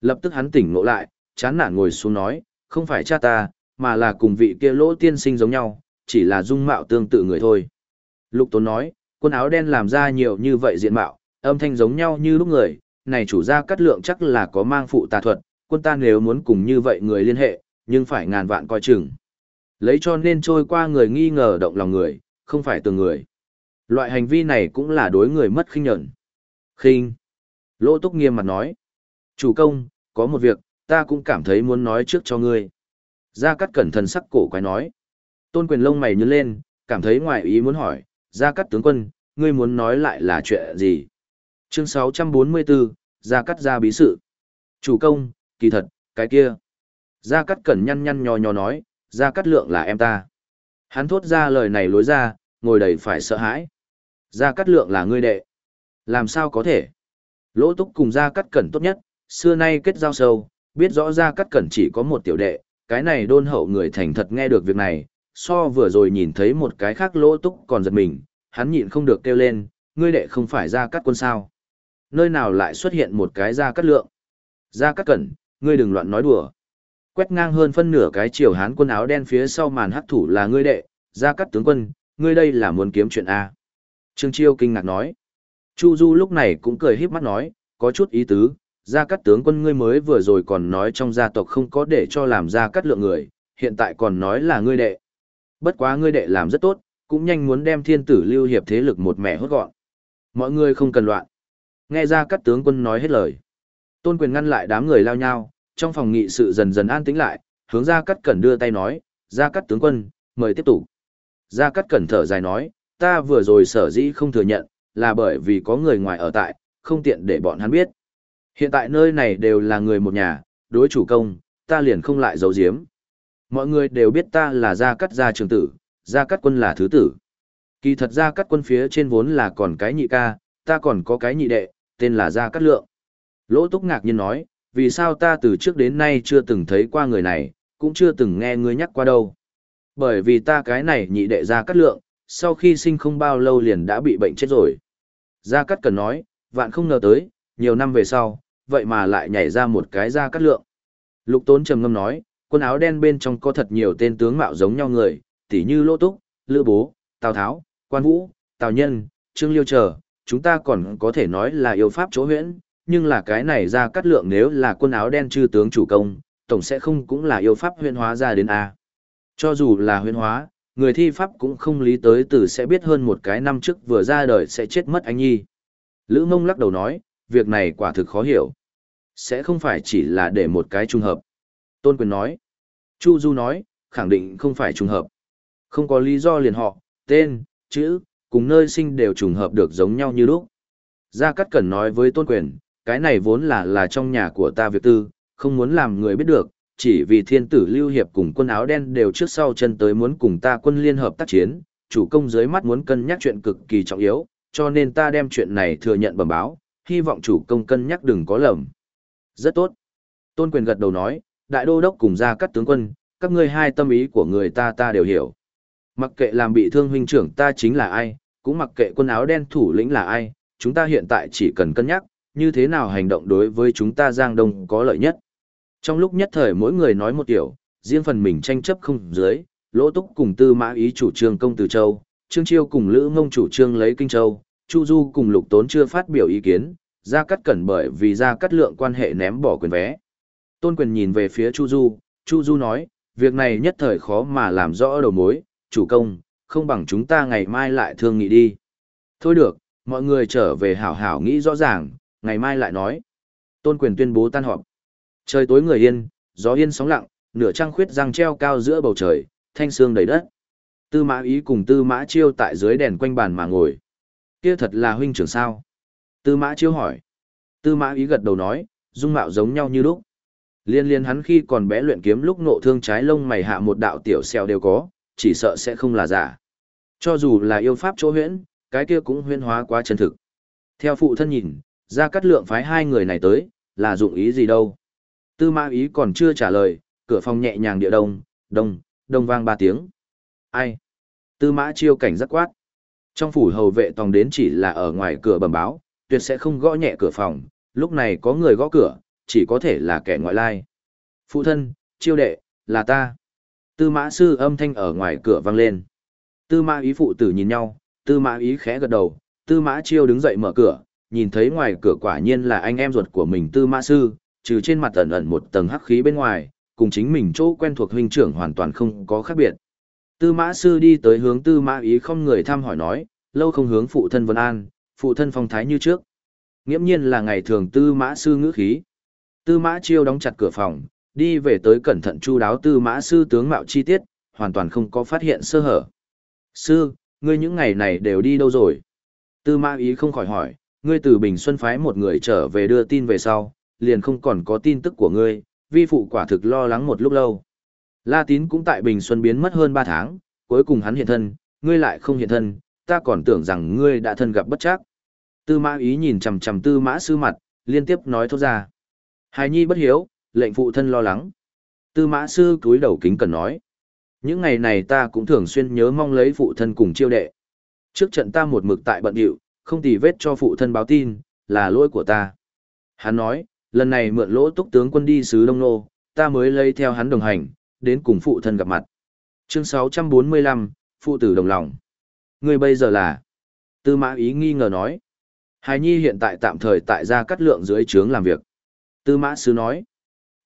Lập tức hắn tỉnh ngộ lại, chán nản ngồi xuống nói, không phải cha ta, mà là cùng vị kia lỗ tiên sinh giống nhau, chỉ là dung mạo tương tự người thôi. Lục Tốn nói, quân áo đen làm ra nhiều như vậy diện mạo, âm thanh giống nhau như lúc người, này chủ gia cắt lượng chắc là có mang phụ tà thuật, quân ta nếu muốn cùng như vậy người liên hệ, nhưng phải ngàn vạn coi chừng. Lấy cho nên trôi qua người nghi ngờ động lòng người, không phải từ người. Loại hành vi này cũng là đối người mất khinh nhẫn. Khinh. Lỗ Túc nghiêm mặt nói. Chủ công, có một việc, ta cũng cảm thấy muốn nói trước cho ngươi. Gia Cát cẩn thận sắc cổ quái nói. Tôn quyền lông mày nhướng lên, cảm thấy ngoài ý muốn hỏi, Gia Cát tướng quân, ngươi muốn nói lại là chuyện gì? Chương 644, Gia Cát ra bí sự. Chủ công, kỳ thật, cái kia. Gia Cát cẩn nhăn nhăn nhò nhò nói, Gia Cát lượng là em ta. Hắn thốt ra lời này lối ra, ngồi đầy phải sợ hãi. Gia Cát lượng là ngươi đệ. Làm sao có thể? Lỗ túc cùng Gia Cát cẩn tốt nhất, xưa nay kết giao sâu, biết rõ ra cắt cẩn chỉ có một tiểu đệ, cái này đôn hậu người thành thật nghe được việc này, so vừa rồi nhìn thấy một cái khác lỗ túc còn giật mình, hắn nhịn không được kêu lên, ngươi đệ không phải ra cắt quân sao. Nơi nào lại xuất hiện một cái ra cắt lượng? ra cắt cẩn, ngươi đừng loạn nói đùa. Quét ngang hơn phân nửa cái chiều hán quân áo đen phía sau màn hắc thủ là ngươi đệ, ra cắt tướng quân, ngươi đây là muốn kiếm chuyện A. Trương Chiêu kinh ngạc nói. Chu Du lúc này cũng cười híp mắt nói, có chút ý tứ, Gia Cát tướng quân ngươi mới vừa rồi còn nói trong gia tộc không có để cho làm Gia Cát lượng người, hiện tại còn nói là ngươi đệ. Bất quá ngươi đệ làm rất tốt, cũng nhanh muốn đem thiên tử lưu hiệp thế lực một mẻ hốt gọn. Mọi người không cần loạn. Nghe Gia Cát tướng quân nói hết lời. Tôn quyền ngăn lại đám người lao nhau, trong phòng nghị sự dần dần an tĩnh lại, hướng Gia Cát cẩn đưa tay nói, Gia Cát tướng quân, mời tiếp tục. Gia Cát cẩn thở dài nói, ta vừa rồi sở dĩ không thừa nhận, là bởi vì có người ngoài ở tại, không tiện để bọn hắn biết. Hiện tại nơi này đều là người một nhà, đối chủ công, ta liền không lại giấu giếm. Mọi người đều biết ta là Gia Cát gia trường tử, Gia Cát quân là thứ tử. Kỳ thật Gia Cát quân phía trên vốn là còn cái nhị ca, ta còn có cái nhị đệ, tên là Gia Cát lượng. Lỗ Túc ngạc nhiên nói, vì sao ta từ trước đến nay chưa từng thấy qua người này, cũng chưa từng nghe ngươi nhắc qua đâu. Bởi vì ta cái này nhị đệ Gia Cát lượng, sau khi sinh không bao lâu liền đã bị bệnh chết rồi. Gia Cát cần nói, vạn không ngờ tới, nhiều năm về sau, vậy mà lại nhảy ra một cái ra cắt lượng. Lục Tốn trầm ngâm nói, quần áo đen bên trong có thật nhiều tên tướng mạo giống nhau người, tỉ như Lô Túc, Lữ Bố, Tào Tháo, Quan Vũ, Tào Nhân, Trương Liêu Trở, chúng ta còn có thể nói là yêu pháp chỗ huyễn, nhưng là cái này ra cắt lượng nếu là quân áo đen chư tướng chủ công, tổng sẽ không cũng là yêu pháp huyễn hóa ra đến A. Cho dù là huyễn hóa, người thi pháp cũng không lý tới từ sẽ biết hơn một cái năm trước vừa ra đời sẽ chết mất anh nhi. Lữ mông lắc đầu nói, việc này quả thực khó hiểu. Sẽ không phải chỉ là để một cái trùng hợp. Tôn quyền nói. Chu Du nói, khẳng định không phải trùng hợp. Không có lý do liền họ, tên, chữ, cùng nơi sinh đều trùng hợp được giống nhau như lúc. Gia Cát Cẩn nói với Tôn Quyền, cái này vốn là là trong nhà của ta việc tư, không muốn làm người biết được, chỉ vì thiên tử lưu hiệp cùng quân áo đen đều trước sau chân tới muốn cùng ta quân liên hợp tác chiến, chủ công dưới mắt muốn cân nhắc chuyện cực kỳ trọng yếu, cho nên ta đem chuyện này thừa nhận bẩm báo, hy vọng chủ công cân nhắc đừng có lầm. Rất tốt. Tôn quyền gật đầu nói, đại đô đốc cùng ra các tướng quân, các ngươi hai tâm ý của người ta ta đều hiểu. Mặc kệ làm bị thương huynh trưởng ta chính là ai, cũng mặc kệ quân áo đen thủ lĩnh là ai, chúng ta hiện tại chỉ cần cân nhắc, như thế nào hành động đối với chúng ta Giang Đông có lợi nhất. Trong lúc nhất thời mỗi người nói một kiểu, riêng phần mình tranh chấp không dưới, Lỗ Túc cùng Tư Mã Ý chủ trương công từ châu, Trương Chiêu cùng Lữ Ngông chủ trương lấy Kinh Châu, Chu Du cùng Lục Tốn chưa phát biểu ý kiến, gia cát cẩn bởi vì gia cát lượng quan hệ ném bỏ quyền vé. Tôn quyền nhìn về phía Chu Du, Chu Du nói, việc này nhất thời khó mà làm rõ đầu mối, chủ công, không bằng chúng ta ngày mai lại thương nghị đi. Thôi được, mọi người trở về hảo hảo nghĩ rõ ràng, ngày mai lại nói. Tôn quyền tuyên bố tan họp. Trời tối người yên, gió yên sóng lặng, nửa trăng khuyết răng treo cao giữa bầu trời, thanh sương đầy đất. Tư mã ý cùng tư mã chiêu tại dưới đèn quanh bàn mà ngồi. Kia thật là huynh trưởng sao? Tư mã chiêu hỏi. Tư mã ý gật đầu nói, dung mạo giống nhau như lúc. Liên liên hắn khi còn bé luyện kiếm lúc nộ thương trái lông mày hạ một đạo tiểu xèo đều có, chỉ sợ sẽ không là giả. Cho dù là yêu pháp chỗ huyễn, cái kia cũng huyễn hóa quá chân thực. Theo phụ thân nhìn, ra cắt lượng phái hai người này tới, là dụng ý gì đâu. Tư mã ý còn chưa trả lời, cửa phòng nhẹ nhàng địa đông, đông, đông vang ba tiếng. Ai? Tư mã chiêu cảnh rất quát. Trong phủ hầu vệ tòng đến chỉ là ở ngoài cửa bẩm báo, tuyệt sẽ không gõ nhẹ cửa phòng, lúc này có người gõ cửa, chỉ có thể là kẻ ngoại lai. Phụ thân, chiêu đệ, là ta. Tư mã sư âm thanh ở ngoài cửa vang lên. Tư mã ý phụ tử nhìn nhau, tư mã ý khẽ gật đầu, tư mã chiêu đứng dậy mở cửa, nhìn thấy ngoài cửa quả nhiên là anh em ruột của mình tư mã sư, trừ trên mặt ẩn ẩn một tầng hắc khí bên ngoài, cùng chính mình chỗ quen thuộc huynh trưởng hoàn toàn không có khác biệt. Tư mã sư đi tới hướng tư mã ý không người thăm hỏi nói, lâu không hướng phụ thân vân an, phụ thân phong thái như trước. Nghiễm nhiên là ngày thường tư mã sư ngữ khí. Tư mã chiêu đóng chặt cửa phòng, đi về tới cẩn thận chu đáo tư mã sư tướng mạo chi tiết, hoàn toàn không có phát hiện sơ hở. Sư, ngươi những ngày này đều đi đâu rồi? Tư mã ý không khỏi hỏi, ngươi từ Bình Xuân phái một người trở về đưa tin về sau, liền không còn có tin tức của ngươi, vi phụ quả thực lo lắng một lúc lâu. La tín cũng tại Bình Xuân biến mất hơn 3 tháng, cuối cùng hắn hiện thân, ngươi lại không hiện thân, ta còn tưởng rằng ngươi đã thân gặp bất chắc. Tư mã ý nhìn chằm chằm tư mã sư mặt, liên tiếp nói thốt ra. Hài nhi bất hiếu, lệnh phụ thân lo lắng. Tư mã sư cúi đầu kính cần nói. Những ngày này ta cũng thường xuyên nhớ mong lấy phụ thân cùng chiêu đệ. Trước trận ta một mực tại bận điệu, không tì vết cho phụ thân báo tin, là lỗi của ta. Hắn nói, lần này mượn lỗ túc tướng quân đi sứ Đông Nô, ta mới lấy theo hắn đồng hành, đến cùng phụ thân gặp mặt. Chương 645, Phụ tử đồng lòng. Người bây giờ là... Tư mã ý nghi ngờ nói. Hài Nhi hiện tại tạm thời tại gia cắt lượng dưới trướng làm việc. Tư mã sứ nói.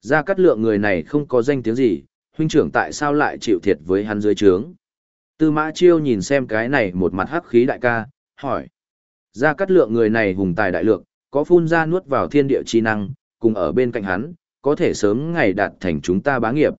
Gia cắt lượng người này không có danh tiếng gì, huynh trưởng tại sao lại chịu thiệt với hắn dưới trướng. Tư mã chiêu nhìn xem cái này một mặt hắc khí đại ca, hỏi. Gia cắt lượng người này hùng tài đại lượng, có phun ra nuốt vào thiên địa chi năng, cùng ở bên cạnh hắn, có thể sớm ngày đạt thành chúng ta bá nghiệp.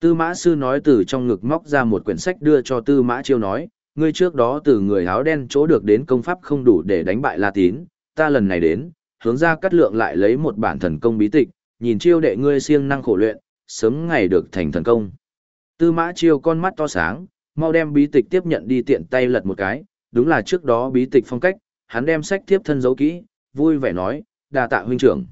Tư mã sư nói từ trong ngực móc ra một quyển sách đưa cho tư mã chiêu nói, ngươi trước đó từ người áo đen chỗ được đến công pháp không đủ để đánh bại La Tín, ta lần này đến, hướng ra cắt lượng lại lấy một bản thần công bí tịch, nhìn chiêu đệ ngươi siêng năng khổ luyện, sớm ngày được thành thần công. Tư mã chiêu con mắt to sáng, mau đem bí tịch tiếp nhận đi tiện tay lật một cái, đúng là trước đó bí tịch phong cách, hắn đem sách tiếp thân giấu kỹ, vui vẻ nói, đà tạ huynh trưởng.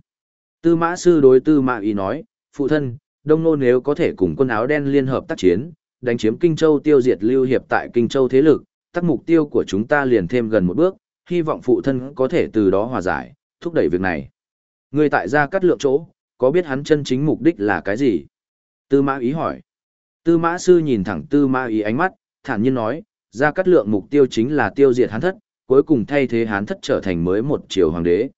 Tư mã sư đối tư mã ý nói, phụ thân, Đông Nô nếu có thể cùng quân áo đen liên hợp tác chiến, đánh chiếm Kinh Châu tiêu diệt lưu hiệp tại Kinh Châu thế lực, tắc mục tiêu của chúng ta liền thêm gần một bước, hy vọng phụ thân có thể từ đó hòa giải, thúc đẩy việc này. Người tại gia cắt lượng chỗ, có biết hắn chân chính mục đích là cái gì? Tư mã ý hỏi. Tư mã sư nhìn thẳng tư mã ý ánh mắt, thản nhiên nói, gia cắt lượng mục tiêu chính là tiêu diệt hắn thất, cuối cùng thay thế hắn thất trở thành mới một triều hoàng đế.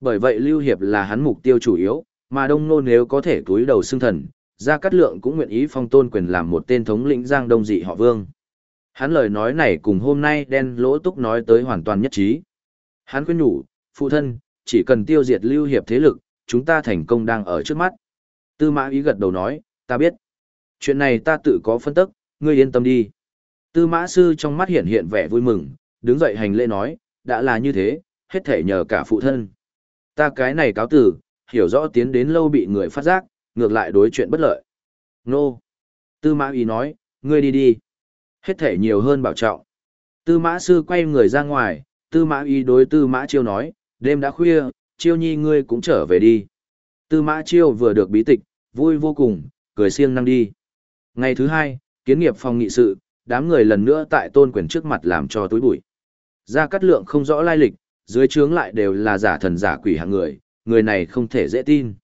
Bởi vậy Lưu Hiệp là hắn mục tiêu chủ yếu, mà Đông Nô nếu có thể túi đầu xương thần, Gia Cát Lượng cũng nguyện ý phong tôn quyền làm một tên thống lĩnh Giang Đông dị họ Vương. Hắn lời nói này cùng hôm nay đen lỗ túc nói tới hoàn toàn nhất trí. Hắn khuyên nhủ, phụ thân, chỉ cần tiêu diệt lưu hiệp thế lực, chúng ta thành công đang ở trước mắt. Tư mã ý gật đầu nói, ta biết. Chuyện này ta tự có phân tức, ngươi yên tâm đi. Tư mã sư trong mắt hiện hiện vẻ vui mừng, đứng dậy hành lễ nói, đã là như thế, hết thể nhờ cả phụ thân. Ta cái này cáo tử, hiểu rõ tiến đến lâu bị người phát giác, ngược lại đối chuyện bất lợi. Nô. Tư mã ý nói, ngươi đi đi. Hết thể nhiều hơn bảo trọng. Tư mã sư quay người ra ngoài, tư mã ý đối tư mã chiêu nói, đêm đã khuya, chiêu nhi ngươi cũng trở về đi. Tư mã chiêu vừa được bí tịch, vui vô cùng, cười siêng năng đi. Ngày thứ hai, kiến nghiệp phòng nghị sự, đám người lần nữa tại tôn quyền trước mặt làm cho túi bụi. Gia Cát Lượng không rõ lai lịch, dưới trướng lại đều là giả thần giả quỷ hạng người, người này không thể dễ tin.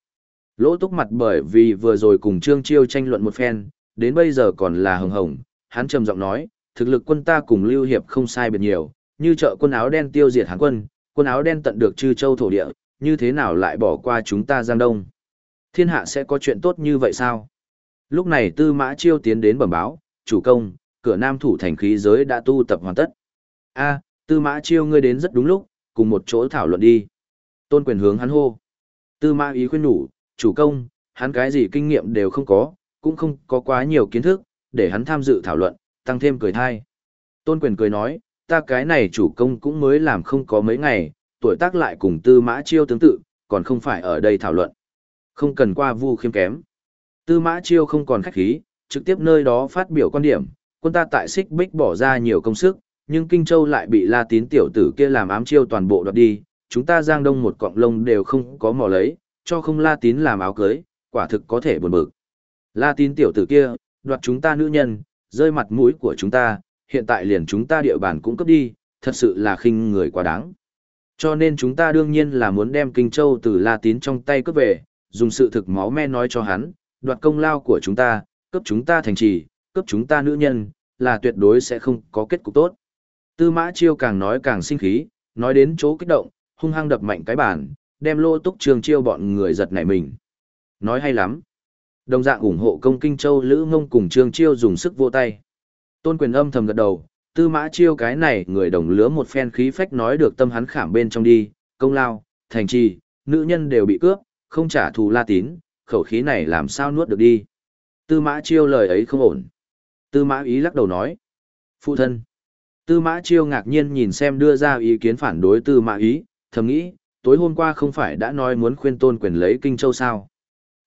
Lỗ túc mặt bởi vì vừa rồi cùng Trương Chiêu tranh luận một phen, đến bây giờ còn là hồng hồng, hắn trầm giọng nói, thực lực quân ta cùng Lưu Hiệp không sai biệt nhiều, như trợ quân áo đen tiêu diệt Hán quân, quân áo đen tận được chư châu thổ địa, như thế nào lại bỏ qua chúng ta Giang Đông? Thiên hạ sẽ có chuyện tốt như vậy sao? Lúc này Tư Mã Chiêu tiến đến bẩm báo, chủ công, cửa nam thủ thành khí giới đã tu tập hoàn tất. A, Tư Mã Chiêu ngươi đến rất đúng lúc, cùng một chỗ thảo luận đi. Tôn quyền hướng hắn hô. Tư mã ý khuyên nhủ, chủ công, hắn cái gì kinh nghiệm đều không có, cũng không có quá nhiều kiến thức, để hắn tham dự thảo luận, tăng thêm cười thai. Tôn quyền cười nói, ta cái này chủ công cũng mới làm không có mấy ngày, tuổi tác lại cùng tư mã chiêu tương tự, còn không phải ở đây thảo luận. Không cần qua vu khiêm kém. Tư mã chiêu không còn khách khí, trực tiếp nơi đó phát biểu quan điểm, quân ta tại xích bích bỏ ra nhiều công sức, nhưng Kinh Châu lại bị La Tín tiểu tử kia làm ám chiêu toàn bộ đoạt đi, chúng ta giang đông một cọng lông đều không có mò lấy, cho không La Tín làm áo cưới, quả thực có thể buồn bực. La Tín tiểu tử kia, đoạt chúng ta nữ nhân, rơi mặt mũi của chúng ta, hiện tại liền chúng ta địa bàn cũng cấp đi, thật sự là khinh người quá đáng. Cho nên chúng ta đương nhiên là muốn đem Kinh Châu từ La Tín trong tay cướp về, dùng sự thực máu me nói cho hắn, đoạt công lao của chúng ta, cướp chúng ta thành trì, cướp chúng ta nữ nhân, là tuyệt đối sẽ không có kết cục tốt. Tư mã chiêu càng nói càng sinh khí, nói đến chỗ kích động, hung hăng đập mạnh cái bàn, đem lô túc trường chiêu bọn người giật nảy mình. Nói hay lắm. Đồng dạng ủng hộ công kinh châu Lữ Ngông cùng Trương Chiêu dùng sức vô tay. Tôn quyền âm thầm gật đầu, tư mã chiêu cái này người đồng lứa một phen khí phách nói được tâm hắn khảm bên trong đi, công lao, thành trì, nữ nhân đều bị cướp, không trả thù la tín, khẩu khí này làm sao nuốt được đi. Tư mã chiêu lời ấy không ổn. Tư mã ý lắc đầu nói. Phụ thân. Tư mã chiêu ngạc nhiên nhìn xem đưa ra ý kiến phản đối tư mã ý, thầm nghĩ, tối hôm qua không phải đã nói muốn khuyên tôn quyền lấy kinh châu sao.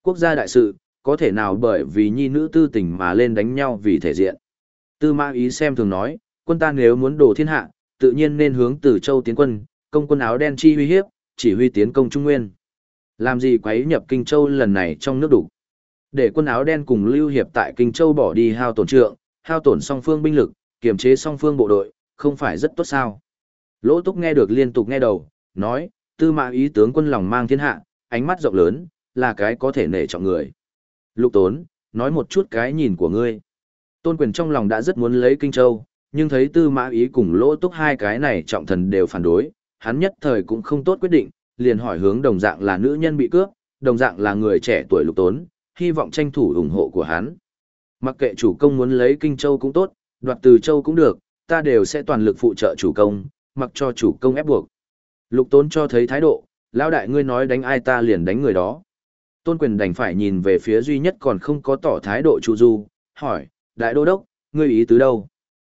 Quốc gia đại sự, có thể nào bởi vì nhi nữ tư tình mà lên đánh nhau vì thể diện. Tư mã ý xem thường nói, quân ta nếu muốn đổ thiên hạ, tự nhiên nên hướng từ châu tiến quân, công quân áo đen chi uy hiếp, chỉ huy tiến công Trung Nguyên. Làm gì quấy nhập Kinh Châu lần này trong nước đủ. Để quân áo đen cùng Lưu Hiệp tại Kinh Châu bỏ đi hao tổn trượng, hao tổn song phương binh lực, kiềm chế song phương bộ đội, không phải rất tốt sao. Lỗ Túc nghe được liên tục nghe đầu, nói, tư mã ý tướng quân lòng mang thiên hạ, ánh mắt rộng lớn, là cái có thể nể trọng người. Lục Tốn, nói một chút cái nhìn của ngươi. Tôn quyền trong lòng đã rất muốn lấy Kinh Châu, nhưng thấy tư mã ý cùng lỗ túc hai cái này trọng thần đều phản đối, hắn nhất thời cũng không tốt quyết định, liền hỏi hướng đồng dạng là nữ nhân bị cướp, đồng dạng là người trẻ tuổi lục tốn, hy vọng tranh thủ ủng hộ của hắn. Mặc kệ chủ công muốn lấy Kinh Châu cũng tốt, đoạt từ Châu cũng được, ta đều sẽ toàn lực phụ trợ chủ công, mặc cho chủ công ép buộc. Lục tốn cho thấy thái độ, lão đại ngươi nói đánh ai ta liền đánh người đó. Tôn quyền đành phải nhìn về phía duy nhất còn không có tỏ thái độ Chu Du, hỏi, đại đô đốc, ngươi ý tứ đâu?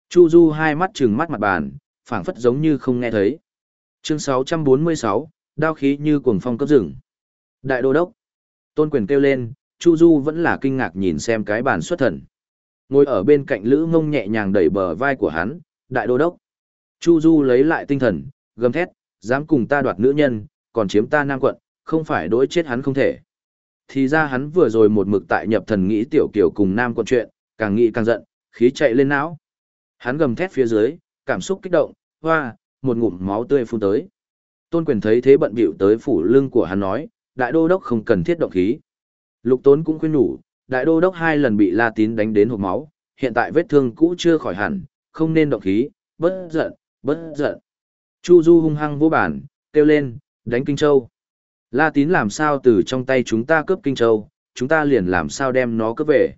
Chu Du hai mắt trừng mắt mặt bàn, phảng phất giống như không nghe thấy. Chương 646, đao khí như cuồng phong cấp rừng. Đại đô đốc. Tôn quyền kêu lên, Chu Du vẫn là kinh ngạc nhìn xem cái bàn xuất thần. Ngồi ở bên cạnh Lữ Ngông nhẹ nhàng đẩy bờ vai của hắn, đại đô đốc. Chu Du lấy lại tinh thần, gầm thét, dám cùng ta đoạt nữ nhân, còn chiếm ta nam quận, không phải đối chết hắn không thể. Thì ra hắn vừa rồi một mực tại nhập thần nghĩ tiểu kiều cùng nam quận chuyện, càng nghĩ càng giận, khí chạy lên não. Hắn gầm thét phía dưới, cảm xúc kích động, hoa, một ngụm máu tươi phun tới. Tôn quyền thấy thế bận bịu tới phủ lưng của hắn nói, đại đô đốc không cần thiết động khí. Lục tốn cũng khuyên nhủ, đại đô đốc hai lần bị La Tín đánh đến hộp máu, hiện tại vết thương cũ chưa khỏi hẳn, không nên động khí, bất giận, bất giận. Chu Du hung hăng vô bản, kêu lên, đánh Kinh Châu. La Tín làm sao từ trong tay chúng ta cướp Kinh Châu, chúng ta liền làm sao đem nó cướp về.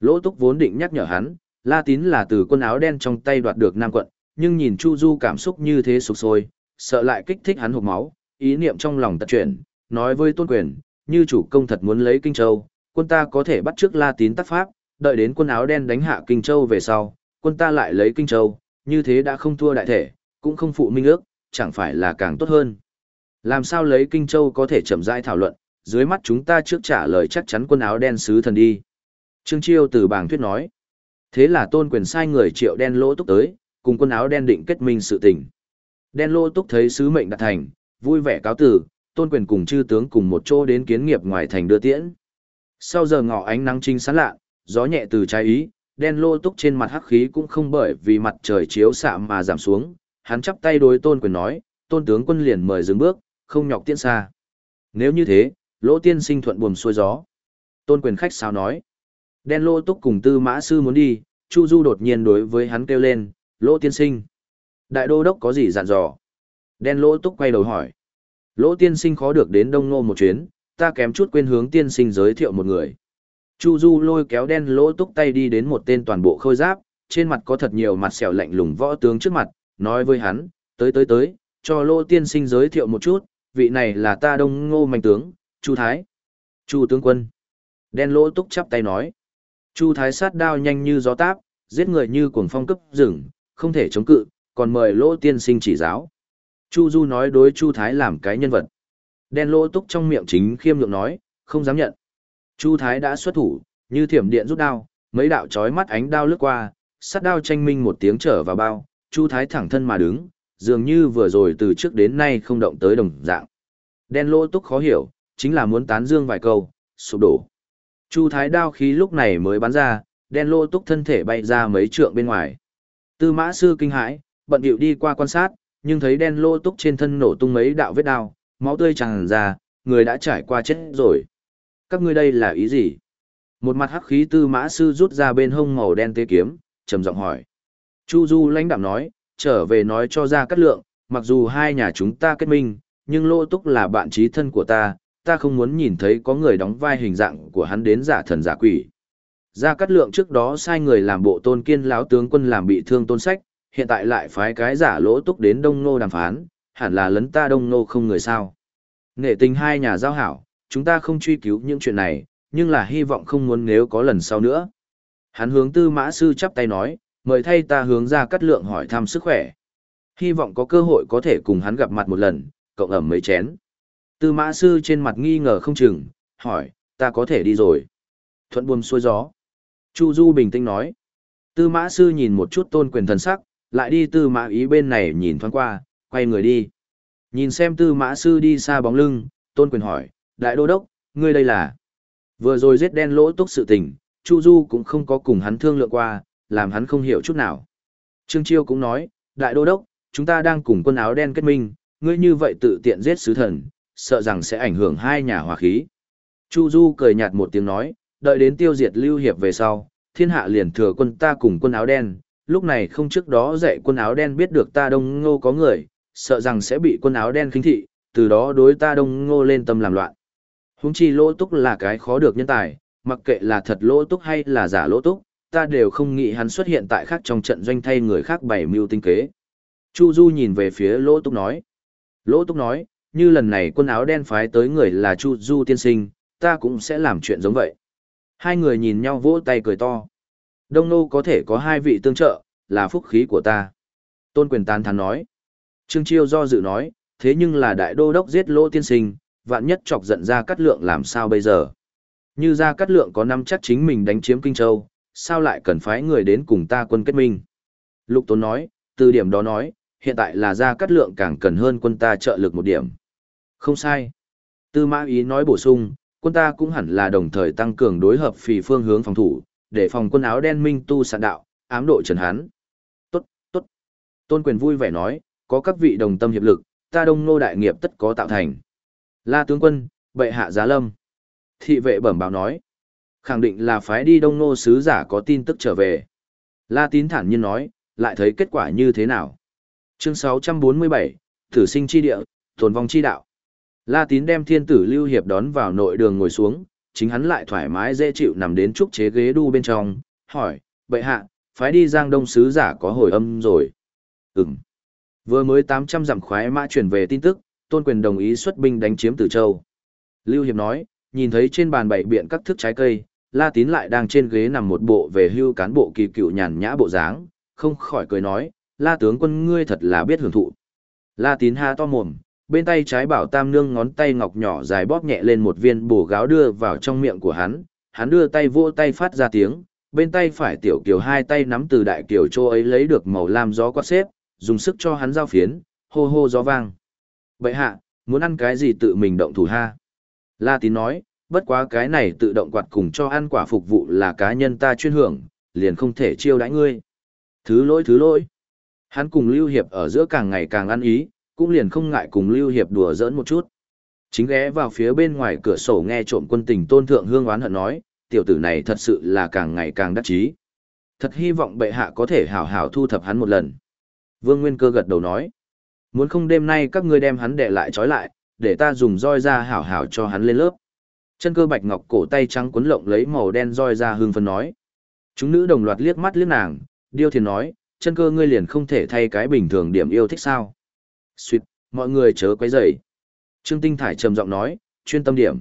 Lỗ Túc vốn định nhắc nhở hắn, La Tín là từ quân áo đen trong tay đoạt được Nam quận, nhưng nhìn Chu Du cảm xúc như thế sụp sôi, sợ lại kích thích hắn hộc máu, ý niệm trong lòng tật chuyển, nói với Tôn Quyền, như chủ công thật muốn lấy Kinh Châu, quân ta có thể bắt trước La Tín tác pháp, đợi đến quân áo đen đánh hạ Kinh Châu về sau, quân ta lại lấy Kinh Châu, như thế đã không thua đại thể, cũng không phụ minh ước, chẳng phải là càng tốt hơn. Làm sao lấy Kinh Châu có thể chậm rãi thảo luận, dưới mắt chúng ta trước trả lời chắc chắn quân áo đen sứ thần đi. Trương Chiêu từ bảng thuyết nói. Thế là tôn quyền sai người triệu đen lỗ túc tới, cùng quân áo đen định kết minh sự tình. Đen lỗ túc thấy sứ mệnh đạt thành, vui vẻ cáo tử, tôn quyền cùng chư tướng cùng một chỗ đến kiến nghiệp ngoài thành đưa tiễn. Sau giờ ngọ ánh nắng trinh sáng lạ, gió nhẹ từ trái ý, đen lô túc trên mặt hắc khí cũng không bởi vì mặt trời chiếu xạ mà giảm xuống, hắn chắp tay đối tôn quyền nói, tôn tướng quân liền mời dừng bước, không nhọc tiễn xa. Nếu như thế, lỗ tiên sinh thuận buồm xuôi gió. Tôn quyền khách sao nói. Đen lô túc cùng tư mã sư muốn đi, Chu Du đột nhiên đối với hắn kêu lên, lỗ tiên sinh. Đại đô đốc có gì dặn dò? Đen lỗ túc quay đầu hỏi. Lỗ tiên sinh khó được đến Đông Nô một chuyến, ta kém chút quên hướng tiên sinh giới thiệu một người. Chu Du lôi kéo đen lỗ túc tay đi đến một tên toàn bộ khôi giáp, trên mặt có thật nhiều mặt sẹo lạnh lùng võ tướng trước mặt, nói với hắn, tới tới tới, cho lô tiên sinh giới thiệu một chút, vị này là ta đông ngô mạnh tướng, Chu Thái. Chu tướng quân. Đen lỗ túc chắp tay nói. Chu Thái sát đao nhanh như gió táp, giết người như cuồng phong cấp rừng, không thể chống cự, còn mời lỗ tiên sinh chỉ giáo. Chu Du nói đối Chu Thái làm cái nhân vật. Đen lỗ túc trong miệng chính khiêm nhượng nói, không dám nhận. Chu Thái đã xuất thủ, như thiểm điện rút đao, mấy đạo chói mắt ánh đao lướt qua, sát đao tranh minh một tiếng trở vào bao, Chu Thái thẳng thân mà đứng, dường như vừa rồi từ trước đến nay không động tới đồng dạng. Đen lỗ túc khó hiểu, chính là muốn tán dương vài câu, sụp đổ. Chu Thái đao khí lúc này mới bắn ra, đen lỗ túc thân thể bay ra mấy trượng bên ngoài. Tư mã sư kinh hãi, bận điệu đi qua quan sát, nhưng thấy đen lỗ túc trên thân nổ tung mấy đạo vết đao, máu tươi tràn ra, người đã trải qua chết rồi. Các ngươi đây là ý gì? Một mặt hắc khí tư mã sư rút ra bên hông màu đen tế kiếm, trầm giọng hỏi. Chu Du lãnh đạm nói, trở về nói cho ra cắt lượng, mặc dù hai nhà chúng ta kết minh, nhưng lỗ túc là bạn trí thân của ta, ta không muốn nhìn thấy có người đóng vai hình dạng của hắn đến giả thần giả quỷ. Gia Cát Lượng trước đó sai người làm bộ tôn kiên lão tướng quân làm bị thương tôn sách, hiện tại lại phái cái giả lỗ túc đến Đông Nô đàm phán, hẳn là lấn ta Đông Nô không người sao. Nghệ tình hai nhà giao hảo, chúng ta không truy cứu những chuyện này, nhưng là hy vọng không muốn nếu có lần sau nữa. Hắn hướng tư mã sư chắp tay nói, mời thay ta hướng ra cắt lượng hỏi thăm sức khỏe. Hy vọng có cơ hội có thể cùng hắn gặp mặt một lần, cộng ẩm mấy chén. Tư mã sư trên mặt nghi ngờ không chừng, hỏi, ta có thể đi rồi. Thuận buồm xuôi gió. Chu Du bình tĩnh nói. Tư mã sư nhìn một chút tôn quyền thần sắc, lại đi tư mã ý bên này nhìn thoáng qua, quay người đi. Nhìn xem tư mã sư đi xa bóng lưng, tôn quyền hỏi, đại đô đốc, ngươi đây là... Vừa rồi giết đen lỗ túc sự tình, Chu Du cũng không có cùng hắn thương lượng qua, làm hắn không hiểu chút nào. Trương Chiêu cũng nói, đại đô đốc, chúng ta đang cùng quân áo đen kết minh, ngươi như vậy tự tiện giết sứ thần, sợ rằng sẽ ảnh hưởng hai nhà hòa khí. Chu Du cười nhạt một tiếng nói, đợi đến tiêu diệt lưu hiệp về sau, thiên hạ liền thừa quân ta cùng quân áo đen, lúc này không trước đó dạy quân áo đen biết được ta đông ngô có người, sợ rằng sẽ bị quân áo đen khinh thị, từ đó đối ta đông ngô lên tâm làm loạn. Húng chi lỗ túc là cái khó được nhân tài, mặc kệ là thật lỗ túc hay là giả lỗ túc, ta đều không nghĩ hắn xuất hiện tại khác trong trận doanh thay người khác bày mưu tinh kế. Chu Du nhìn về phía lỗ túc nói. Lỗ túc nói, như lần này quân áo đen phái tới người là Chu Du tiên sinh, ta cũng sẽ làm chuyện giống vậy. Hai người nhìn nhau vỗ tay cười to. Đông Nô có thể có hai vị tương trợ, là phúc khí của ta. Tôn quyền tán thán nói. Trương Chiêu do dự nói, thế nhưng là đại đô đốc giết lỗ tiên sinh, vạn nhất chọc giận ra cắt lượng làm sao bây giờ. Như ra cắt lượng có năm chắc chính mình đánh chiếm Kinh Châu, sao lại cần phái người đến cùng ta quân kết minh. Lục Tốn nói, từ điểm đó nói, hiện tại là gia cát lượng càng cần hơn quân ta trợ lực một điểm. Không sai. Tư mã ý nói bổ sung, quân ta cũng hẳn là đồng thời tăng cường đối hợp phì phương hướng phòng thủ, để phòng quân áo đen minh tu sạn đạo, ám độ trần hán. Tốt, tốt. Tôn quyền vui vẻ nói, có các vị đồng tâm hiệp lực, ta đông nô đại nghiệp tất có tạo thành. La tướng quân, bệ hạ giá lâm. Thị vệ bẩm báo nói, khẳng định là phái đi đông nô sứ giả có tin tức trở về. La tín thản nhiên nói, lại thấy kết quả như thế nào. Chương 647, Thử sinh chi địa, tồn vong chi đạo. La tín đem thiên tử lưu hiệp đón vào nội đường ngồi xuống, chính hắn lại thoải mái dễ chịu nằm đến trúc chế ghế đu bên trong, hỏi, bệ hạ, phái đi giang đông sứ giả có hồi âm rồi. Ừm. Vừa mới 800 dặm khoái mã chuyển về tin tức, tôn quyền đồng ý xuất binh đánh chiếm Tử Châu. Lưu Hiệp nói, nhìn thấy trên bàn bảy biện các thức trái cây, La Tín lại đang trên ghế nằm một bộ về hưu cán bộ kỳ cựu nhàn nhã bộ dáng, không khỏi cười nói, La tướng quân ngươi thật là biết hưởng thụ. La Tín ha to mồm, bên tay trái bảo tam nương ngón tay ngọc nhỏ dài bóp nhẹ lên một viên bổ gáo đưa vào trong miệng của hắn, hắn đưa tay vỗ tay phát ra tiếng, bên tay phải tiểu kiều hai tay nắm từ đại kiều châu ấy lấy được màu lam gió quát xếp, dùng sức cho hắn giao phiến, hô hô gió vang. Vậy hạ, muốn ăn cái gì tự mình động thủ ha? La tín nói, bất quá cái này tự động quạt cùng cho ăn quả phục vụ là cá nhân ta chuyên hưởng, liền không thể chiêu đãi ngươi. Thứ lỗi thứ lỗi. Hắn cùng Lưu Hiệp ở giữa càng ngày càng ăn ý, cũng liền không ngại cùng Lưu Hiệp đùa giỡn một chút. Chính ghé vào phía bên ngoài cửa sổ nghe trộm quân tình tôn thượng hương oán hận nói, tiểu tử này thật sự là càng ngày càng đắc chí. Thật hy vọng bệ hạ có thể hảo hảo thu thập hắn một lần. Vương Nguyên Cơ gật đầu nói. Muốn không đêm nay các ngươi đem hắn để lại trói lại, để ta dùng roi ra hảo hảo cho hắn lên lớp. Chân cơ bạch ngọc cổ tay trắng cuốn lộng lấy màu đen roi ra hương phân nói. Chúng nữ đồng loạt liếc mắt liếc nàng, điêu thiền nói, chân cơ ngươi liền không thể thay cái bình thường điểm yêu thích sao. Xuyệt, mọi người chớ quấy rầy. Trương Tinh Thải trầm giọng nói, chuyên tâm điểm.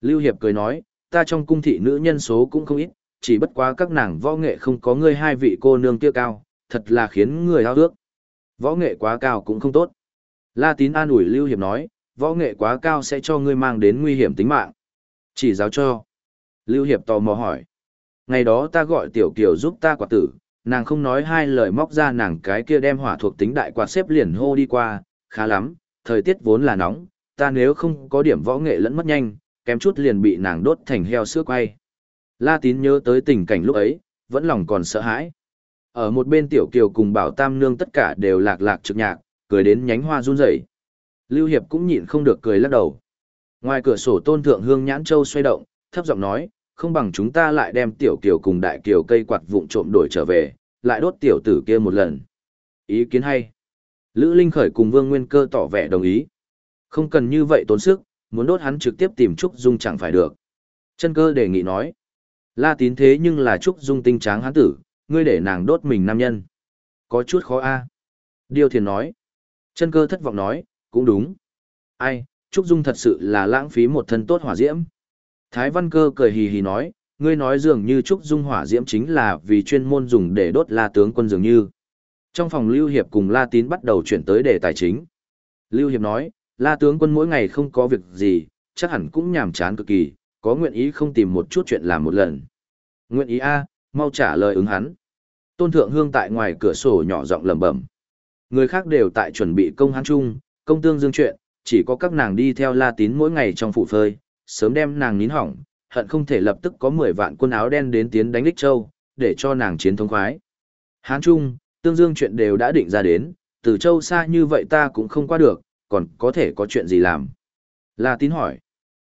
Lưu Hiệp cười nói, ta trong cung thị nữ nhân số cũng không ít, chỉ bất quá các nàng võ nghệ không có ngươi hai vị cô nương kia cao, thật là khiến người hao ước. Võ nghệ quá cao cũng không tốt. La Tín an ủi Lưu Hiệp nói, võ nghệ quá cao sẽ cho ngươi mang đến nguy hiểm tính mạng. Chỉ giáo cho. Lưu Hiệp tò mò hỏi. Ngày đó ta gọi Tiểu Kiều giúp ta quả tử, nàng không nói hai lời móc ra nàng cái kia đem hỏa thuộc tính đại quạt xếp liền hô đi qua, khá lắm, thời tiết vốn là nóng, ta nếu không có điểm võ nghệ lẫn mất nhanh, kém chút liền bị nàng đốt thành heo sữa quay. La Tín nhớ tới tình cảnh lúc ấy, vẫn lòng còn sợ hãi. Ở một bên Tiểu Kiều cùng Bảo Tam Nương tất cả đều lạc lạc trực nhạc, cười đến nhánh hoa run rẩy. Lưu Hiệp cũng nhịn không được cười lắc đầu. Ngoài cửa sổ tôn thượng hương nhãn châu xoay động, thấp giọng nói, không bằng chúng ta lại đem tiểu kiều cùng đại kiều cây quạt vụn trộm đổi trở về, lại đốt tiểu tử kia một lần. Ý kiến hay. Lữ Linh Khởi cùng Vương Nguyên Cơ tỏ vẻ đồng ý. Không cần như vậy tốn sức, muốn đốt hắn trực tiếp tìm Trúc Dung chẳng phải được. Chân cơ đề nghị nói. La tín thế nhưng là Trúc Dung tinh tráng hắn tử, ngươi để nàng đốt mình nam nhân. Có chút khó a. Điều thiền nói. Chân cơ thất vọng nói, cũng đúng. Ai, Trúc Dung thật sự là lãng phí một thân tốt hỏa diễm. Thái Văn Cơ cười hì hì nói, ngươi nói dường như Trúc Dung hỏa diễm chính là vì chuyên môn dùng để đốt la tướng quân dường như. Trong phòng Lưu Hiệp cùng La Tín bắt đầu chuyển tới đề tài chính. Lưu Hiệp nói, la tướng quân mỗi ngày không có việc gì, chắc hẳn cũng nhàm chán cực kỳ, có nguyện ý không tìm một chút chuyện làm một lần. Nguyện ý A, mau trả lời ứng hắn. Tôn Thượng Hương tại ngoài cửa sổ nhỏ giọng lẩm bẩm. Người khác đều tại chuẩn bị công hán chung, công tương dương chuyện, chỉ có các nàng đi theo La Tín mỗi ngày trong phủ phơi, sớm đem nàng nín hỏng, hận không thể lập tức có 10 vạn quân áo đen đến tiến đánh Lích Châu, để cho nàng chiến thống khoái. Hán Trung, Tương Dương chuyện đều đã định ra đến, từ Châu xa như vậy ta cũng không qua được, còn có thể có chuyện gì làm. La Tín hỏi,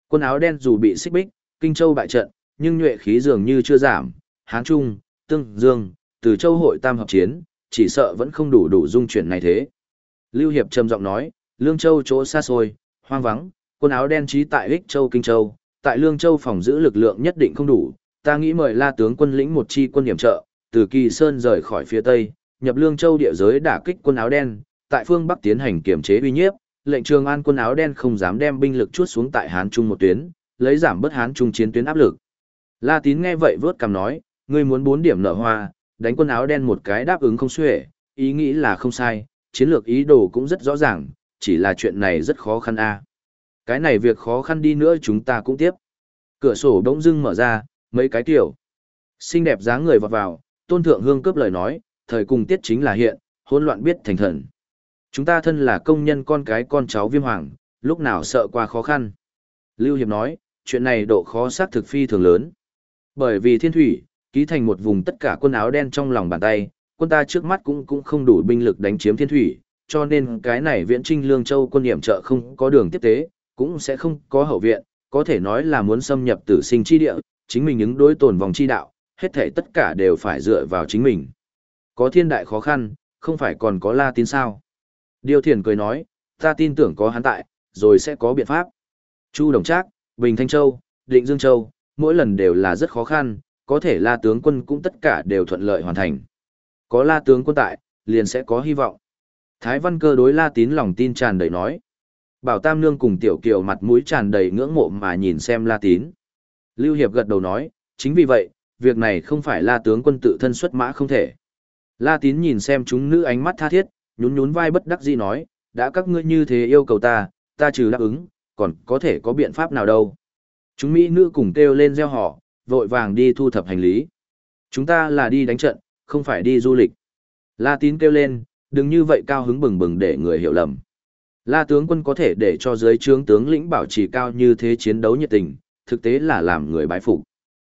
quân áo đen dù bị xích bích, Kinh Châu bại trận, nhưng nhuệ khí dường như chưa giảm, Hán Trung, Tương Dương, từ Châu hội tam hợp chiến, chỉ sợ vẫn không đủ đủ dung chuyển này thế. Lưu Hiệp trầm giọng nói, Lương Châu chỗ xa xôi, hoang vắng, quân áo đen trí tại Ích Châu Kinh Châu, tại Lương Châu phòng giữ lực lượng nhất định không đủ, ta nghĩ mời La tướng quân lĩnh một chi quân điểm trợ, từ Kỳ Sơn rời khỏi phía Tây, nhập Lương Châu địa giới đả kích quân áo đen, tại phương Bắc tiến hành kiểm chế uy nhiếp, lệnh Trường An quân áo đen không dám đem binh lực chuốt xuống tại Hán Trung một tuyến, lấy giảm bớt Hán Trung chiến tuyến áp lực. La Tín nghe vậy vớt cằm nói, ngươi muốn bốn điểm nở hoa, đánh quân áo đen một cái đáp ứng không xuể, ý nghĩ là không sai, chiến lược ý đồ cũng rất rõ ràng, chỉ là chuyện này rất khó khăn a. Cái này việc khó khăn đi nữa chúng ta cũng tiếp. Cửa sổ đống dưng mở ra, mấy cái tiểu. Xinh đẹp dáng người vọt vào, tôn thượng hương cướp lời nói, thời cùng tiết chính là hiện, hỗn loạn biết thành thần. Chúng ta thân là công nhân con cái con cháu viêm hoàng, lúc nào sợ qua khó khăn. Lưu Hiệp nói, chuyện này độ khó xác thực phi thường lớn. Bởi vì thiên thủy, ký thành một vùng tất cả quân áo đen trong lòng bàn tay, quân ta trước mắt cũng cũng không đủ binh lực đánh chiếm thiên thủy, cho nên cái này viễn trinh lương châu quân điểm trợ không có đường tiếp tế, cũng sẽ không có hậu viện, có thể nói là muốn xâm nhập tử sinh chi địa, chính mình những đối tồn vòng chi đạo, hết thể tất cả đều phải dựa vào chính mình. Có thiên đại khó khăn, không phải còn có la tín sao. Điều thiền cười nói, ta tin tưởng có hắn tại, rồi sẽ có biện pháp. Chu Đồng Trác, Bình Thanh Châu, Định Dương Châu, mỗi lần đều là rất khó khăn, có thể la tướng quân cũng tất cả đều thuận lợi hoàn thành. Có la tướng quân tại, liền sẽ có hy vọng. Thái văn cơ đối la tín lòng tin tràn đầy nói. Bảo Tam Nương cùng Tiểu Kiều mặt mũi tràn đầy ngưỡng mộ mà nhìn xem La Tín. Lưu Hiệp gật đầu nói, chính vì vậy, việc này không phải La tướng quân tự thân xuất mã không thể. La Tín nhìn xem chúng nữ ánh mắt tha thiết, nhún nhún vai bất đắc dĩ nói, đã các ngươi như thế yêu cầu ta, ta trừ đáp ứng, còn có thể có biện pháp nào đâu. Chúng Mỹ nữ cùng kêu lên gieo họ, vội vàng đi thu thập hành lý. Chúng ta là đi đánh trận, không phải đi du lịch. La Tín kêu lên, đừng như vậy cao hứng bừng bừng để người hiểu lầm. La tướng quân có thể để cho dưới trướng tướng lĩnh bảo trì cao như thế chiến đấu nhiệt tình, thực tế là làm người bái phục.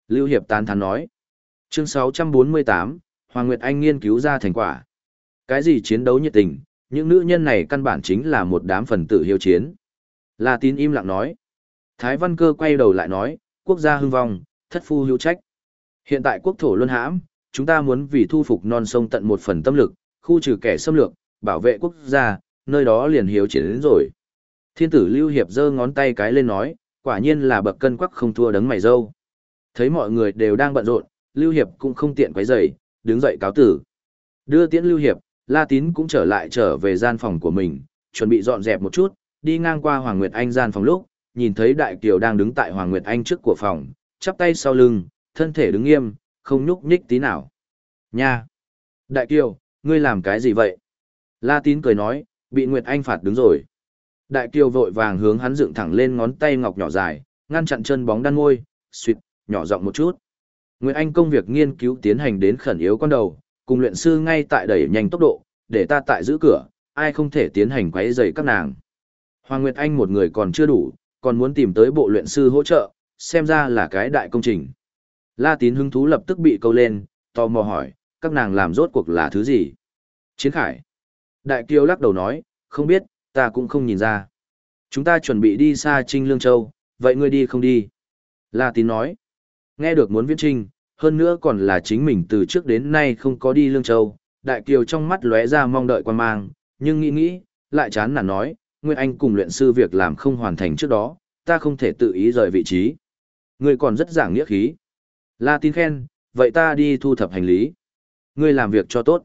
Lưu Hiệp tán thán nói. Chương 648, Hoàng Nguyệt Anh nghiên cứu ra thành quả. Cái gì chiến đấu nhiệt tình, những nữ nhân này căn bản chính là một đám phần tử hiếu chiến. La tín im lặng nói. Thái Văn Cơ quay đầu lại nói, quốc gia hưng vong, thất phu hữu trách. Hiện tại quốc thổ luân hãm, chúng ta muốn vì thu phục non sông tận một phần tâm lực, khu trừ kẻ xâm lược, bảo vệ quốc gia, nơi đó liền hiếu chiến đến rồi. Thiên tử Lưu Hiệp giơ ngón tay cái lên nói, quả nhiên là bậc cân quắc không thua đấng mày dâu. Thấy mọi người đều đang bận rộn, Lưu Hiệp cũng không tiện quấy rầy, đứng dậy cáo tử. Đưa tiễn Lưu Hiệp, La Tín cũng trở lại trở về gian phòng của mình, chuẩn bị dọn dẹp một chút, đi ngang qua Hoàng Nguyệt Anh gian phòng lúc, nhìn thấy Đại Kiều đang đứng tại Hoàng Nguyệt Anh trước của phòng, chắp tay sau lưng, thân thể đứng nghiêm, không nhúc nhích tí nào. Nha! Đại Kiều, ngươi làm cái gì vậy? La Tín cười nói, bị Nguyệt Anh phạt đứng rồi. Đại Kiều vội vàng hướng hắn dựng thẳng lên ngón tay ngọc nhỏ dài, ngăn chặn chân bóng đan ngôi, suýt, nhỏ giọng một chút. Nguyệt Anh công việc nghiên cứu tiến hành đến khẩn yếu con đầu, cùng luyện sư ngay tại đẩy nhanh tốc độ, để ta tại giữ cửa, ai không thể tiến hành quấy rầy các nàng. Hoàng Nguyệt Anh một người còn chưa đủ, còn muốn tìm tới bộ luyện sư hỗ trợ, xem ra là cái đại công trình. La Tín hứng thú lập tức bị câu lên, tò mò hỏi, các nàng làm rốt cuộc là thứ gì? Chiến khải. Đại kiêu lắc đầu nói, không biết, ta cũng không nhìn ra. Chúng ta chuẩn bị đi xa Trinh Lương Châu, vậy ngươi đi không đi? La Tín nói, nghe được muốn viễn trinh, hơn nữa còn là chính mình từ trước đến nay không có đi Lương Châu. Đại Kiều trong mắt lóe ra mong đợi quan mang, nhưng nghĩ nghĩ, lại chán nản nói, Nguyên Anh cùng luyện sư việc làm không hoàn thành trước đó, ta không thể tự ý rời vị trí. Ngươi còn rất giảng nghĩa khí. La Tín khen, vậy ta đi thu thập hành lý. Ngươi làm việc cho tốt.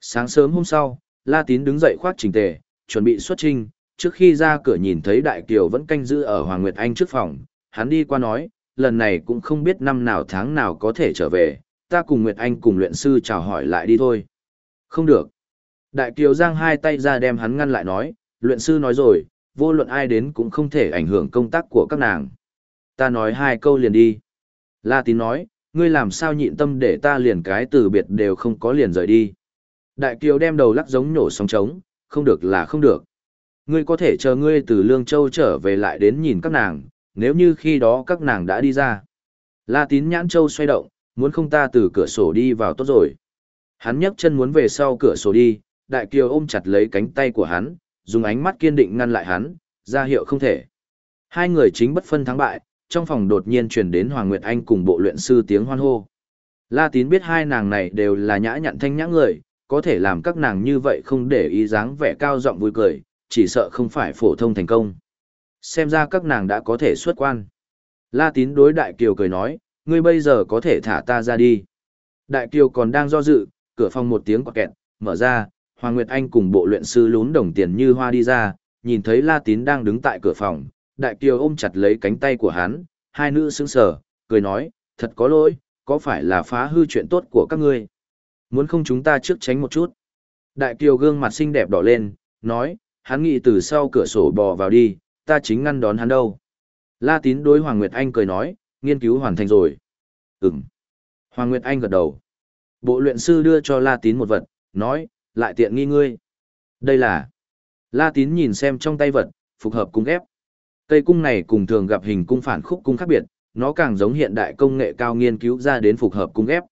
Sáng sớm hôm sau, La Tín đứng dậy khoác chỉnh tề, chuẩn bị xuất trinh, trước khi ra cửa nhìn thấy Đại Kiều vẫn canh giữ ở Hoàng Nguyệt Anh trước phòng, hắn đi qua nói, lần này cũng không biết năm nào tháng nào có thể trở về, ta cùng Nguyệt Anh cùng luyện sư chào hỏi lại đi thôi. Không được. Đại Kiều giang hai tay ra đem hắn ngăn lại nói, luyện sư nói rồi, vô luận ai đến cũng không thể ảnh hưởng công tác của các nàng. Ta nói hai câu liền đi. La Tín nói, ngươi làm sao nhịn tâm để ta liền cái từ biệt đều không có liền rời đi. Đại Kiều đem đầu lắc giống nhổ sóng trống, không được là không được. Ngươi có thể chờ ngươi từ Lương Châu trở về lại đến nhìn các nàng, nếu như khi đó các nàng đã đi ra. La Tín nhãn châu xoay động, muốn không ta từ cửa sổ đi vào tốt rồi. Hắn nhấc chân muốn về sau cửa sổ đi, Đại Kiều ôm chặt lấy cánh tay của hắn, dùng ánh mắt kiên định ngăn lại hắn, ra hiệu không thể. Hai người chính bất phân thắng bại, trong phòng đột nhiên truyền đến Hoàng Nguyệt Anh cùng bộ luyện sư tiếng hoan hô. La Tín biết hai nàng này đều là nhã nhặn thanh nhã người, có thể làm các nàng như vậy không để ý dáng vẻ cao giọng vui cười, chỉ sợ không phải phổ thông thành công. Xem ra các nàng đã có thể xuất quan. La Tín đối Đại Kiều cười nói, ngươi bây giờ có thể thả ta ra đi. Đại Kiều còn đang do dự, cửa phòng một tiếng quạt kẹt, mở ra, Hoàng Nguyệt Anh cùng bộ luyện sư lún đồng tiền như hoa đi ra, nhìn thấy La Tín đang đứng tại cửa phòng, Đại Kiều ôm chặt lấy cánh tay của hắn, hai nữ sững sờ, cười nói, thật có lỗi, có phải là phá hư chuyện tốt của các ngươi? Muốn không chúng ta trước tránh một chút. Đại Kiều gương mặt xinh đẹp đỏ lên, nói, hắn nghĩ từ sau cửa sổ bò vào đi, ta chính ngăn đón hắn đâu. La Tín đối Hoàng Nguyệt Anh cười nói, nghiên cứu hoàn thành rồi. Ừm. Hoàng Nguyệt Anh gật đầu. Bộ luyện sư đưa cho La Tín một vật, nói, lại tiện nghi ngươi. Đây là... La Tín nhìn xem trong tay vật, phục hợp cung ghép. Cây cung này cùng thường gặp hình cung phản khúc cung khác biệt, nó càng giống hiện đại công nghệ cao nghiên cứu ra đến phục hợp cung ghép.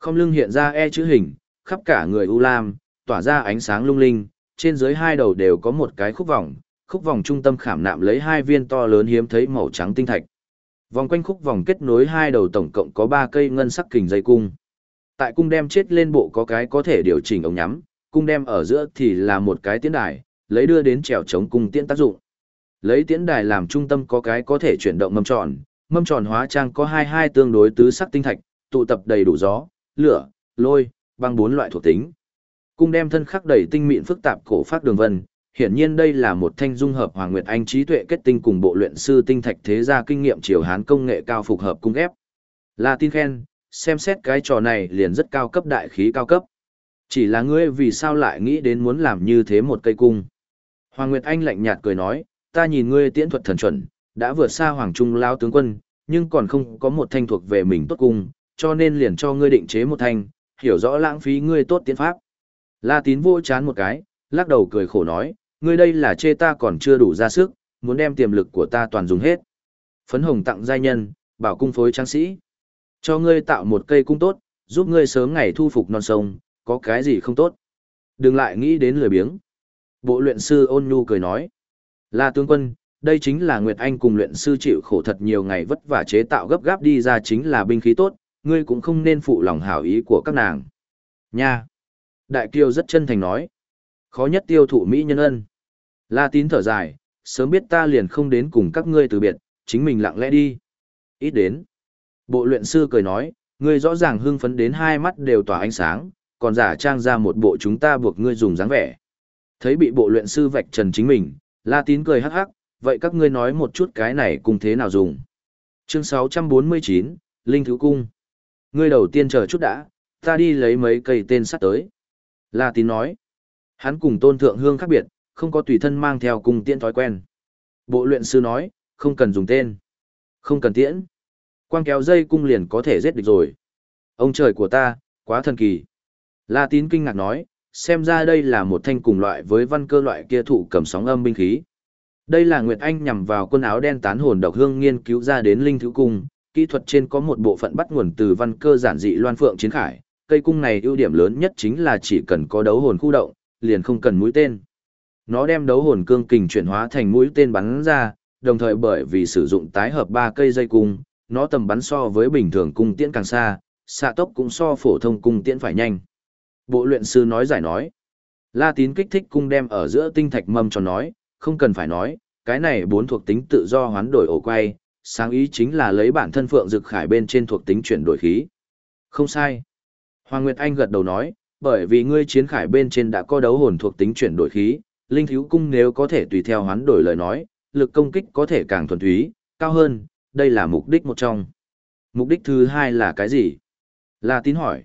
Không lưng hiện ra e chữ hình, khắp cả người u lam, tỏa ra ánh sáng lung linh, trên dưới hai đầu đều có một cái khúc vòng, khúc vòng trung tâm khảm nạm lấy hai viên to lớn hiếm thấy màu trắng tinh thạch. Vòng quanh khúc vòng kết nối hai đầu tổng cộng có ba cây ngân sắc kình dây cung. Tại cung đem chết lên bộ có cái có thể điều chỉnh ống nhắm, cung đem ở giữa thì là một cái tiến đài, lấy đưa đến trèo chống cung tiễn tác dụng. Lấy tiến đài làm trung tâm có cái có thể chuyển động mâm tròn, mâm tròn hóa trang có hai hai tương đối tứ sắc tinh thạch, tụ tập đầy đủ gió, lửa, lôi, băng bốn loại thuộc tính. Cung đem thân khắc đầy tinh mịn phức tạp cổ phát đường vân, hiển nhiên đây là một thanh dung hợp Hoàng Nguyệt Anh trí tuệ kết tinh cùng bộ luyện sư tinh thạch thế gia kinh nghiệm triều hán công nghệ cao phục hợp cung ghép. La tin khen, xem xét cái trò này liền rất cao cấp đại khí cao cấp. Chỉ là ngươi vì sao lại nghĩ đến muốn làm như thế một cây cung. Hoàng Nguyệt Anh lạnh nhạt cười nói, ta nhìn ngươi tiễn thuật thần chuẩn, đã vượt xa Hoàng Trung lao tướng quân, nhưng còn không có một thanh thuộc về mình tốt cung, cho nên liền cho ngươi định chế một thanh, hiểu rõ lãng phí ngươi tốt tiến pháp. La tín vô chán một cái, lắc đầu cười khổ nói, ngươi đây là chê ta còn chưa đủ ra sức, muốn đem tiềm lực của ta toàn dùng hết. Phấn hồng tặng giai nhân, bảo cung phối trang sĩ. Cho ngươi tạo một cây cung tốt, giúp ngươi sớm ngày thu phục non sông, có cái gì không tốt. Đừng lại nghĩ đến lười biếng. Bộ luyện sư ôn nhu cười nói. La tướng quân, đây chính là Nguyệt Anh cùng luyện sư chịu khổ thật nhiều ngày vất vả chế tạo gấp gáp đi ra chính là binh khí tốt, ngươi cũng không nên phụ lòng hảo ý của các nàng. Nha! Đại Kiều rất chân thành nói. Khó nhất tiêu thụ Mỹ nhân ân. La tín thở dài, sớm biết ta liền không đến cùng các ngươi từ biệt, chính mình lặng lẽ đi. Ít đến. Bộ luyện sư cười nói, ngươi rõ ràng hưng phấn đến hai mắt đều tỏa ánh sáng, còn giả trang ra một bộ chúng ta buộc ngươi dùng dáng vẻ. Thấy bị bộ luyện sư vạch trần chính mình, La tín cười hắc hắc, vậy các ngươi nói một chút cái này cùng thế nào dùng. Chương 649, Linh Thứ Cung. Ngươi đầu tiên chờ chút đã, ta đi lấy mấy cây tên sắt tới. La tín nói. Hắn cùng tôn thượng hương khác biệt, không có tùy thân mang theo cùng tiễn thói quen. Bộ luyện sư nói, không cần dùng tên. Không cần tiễn. Quang kéo dây cung liền có thể giết địch rồi. Ông trời của ta, quá thần kỳ. La tín kinh ngạc nói, xem ra đây là một thanh cùng loại với văn cơ loại kia thụ cầm sóng âm binh khí. Đây là Nguyệt Anh nhằm vào quân áo đen tán hồn độc hương nghiên cứu ra đến linh thứ cung, kỹ thuật trên có một bộ phận bắt nguồn từ văn cơ giản dị loan phượng chiến khải. Cây cung này ưu điểm lớn nhất chính là chỉ cần có đấu hồn khu động, liền không cần mũi tên. Nó đem đấu hồn cương kình chuyển hóa thành mũi tên bắn ra, đồng thời bởi vì sử dụng tái hợp ba cây dây cung, nó tầm bắn so với bình thường cung tiễn càng xa, xạ tốc cũng so phổ thông cung tiễn phải nhanh. Bộ luyện sư nói giải nói. La tín kích thích cung đem ở giữa tinh thạch mâm cho nói, không cần phải nói, cái này bốn thuộc tính tự do hoán đổi ổ quay, sáng ý chính là lấy bản thân phượng dực khải bên trên thuộc tính chuyển đổi khí. Không sai. Hoàng Nguyệt Anh gật đầu nói, bởi vì ngươi chiến khải bên trên đã có đấu hồn thuộc tính chuyển đổi khí, linh thiếu cung nếu có thể tùy theo hoán đổi lời nói, lực công kích có thể càng thuần túy, cao hơn, đây là mục đích một trong. Mục đích thứ hai là cái gì? La tín hỏi.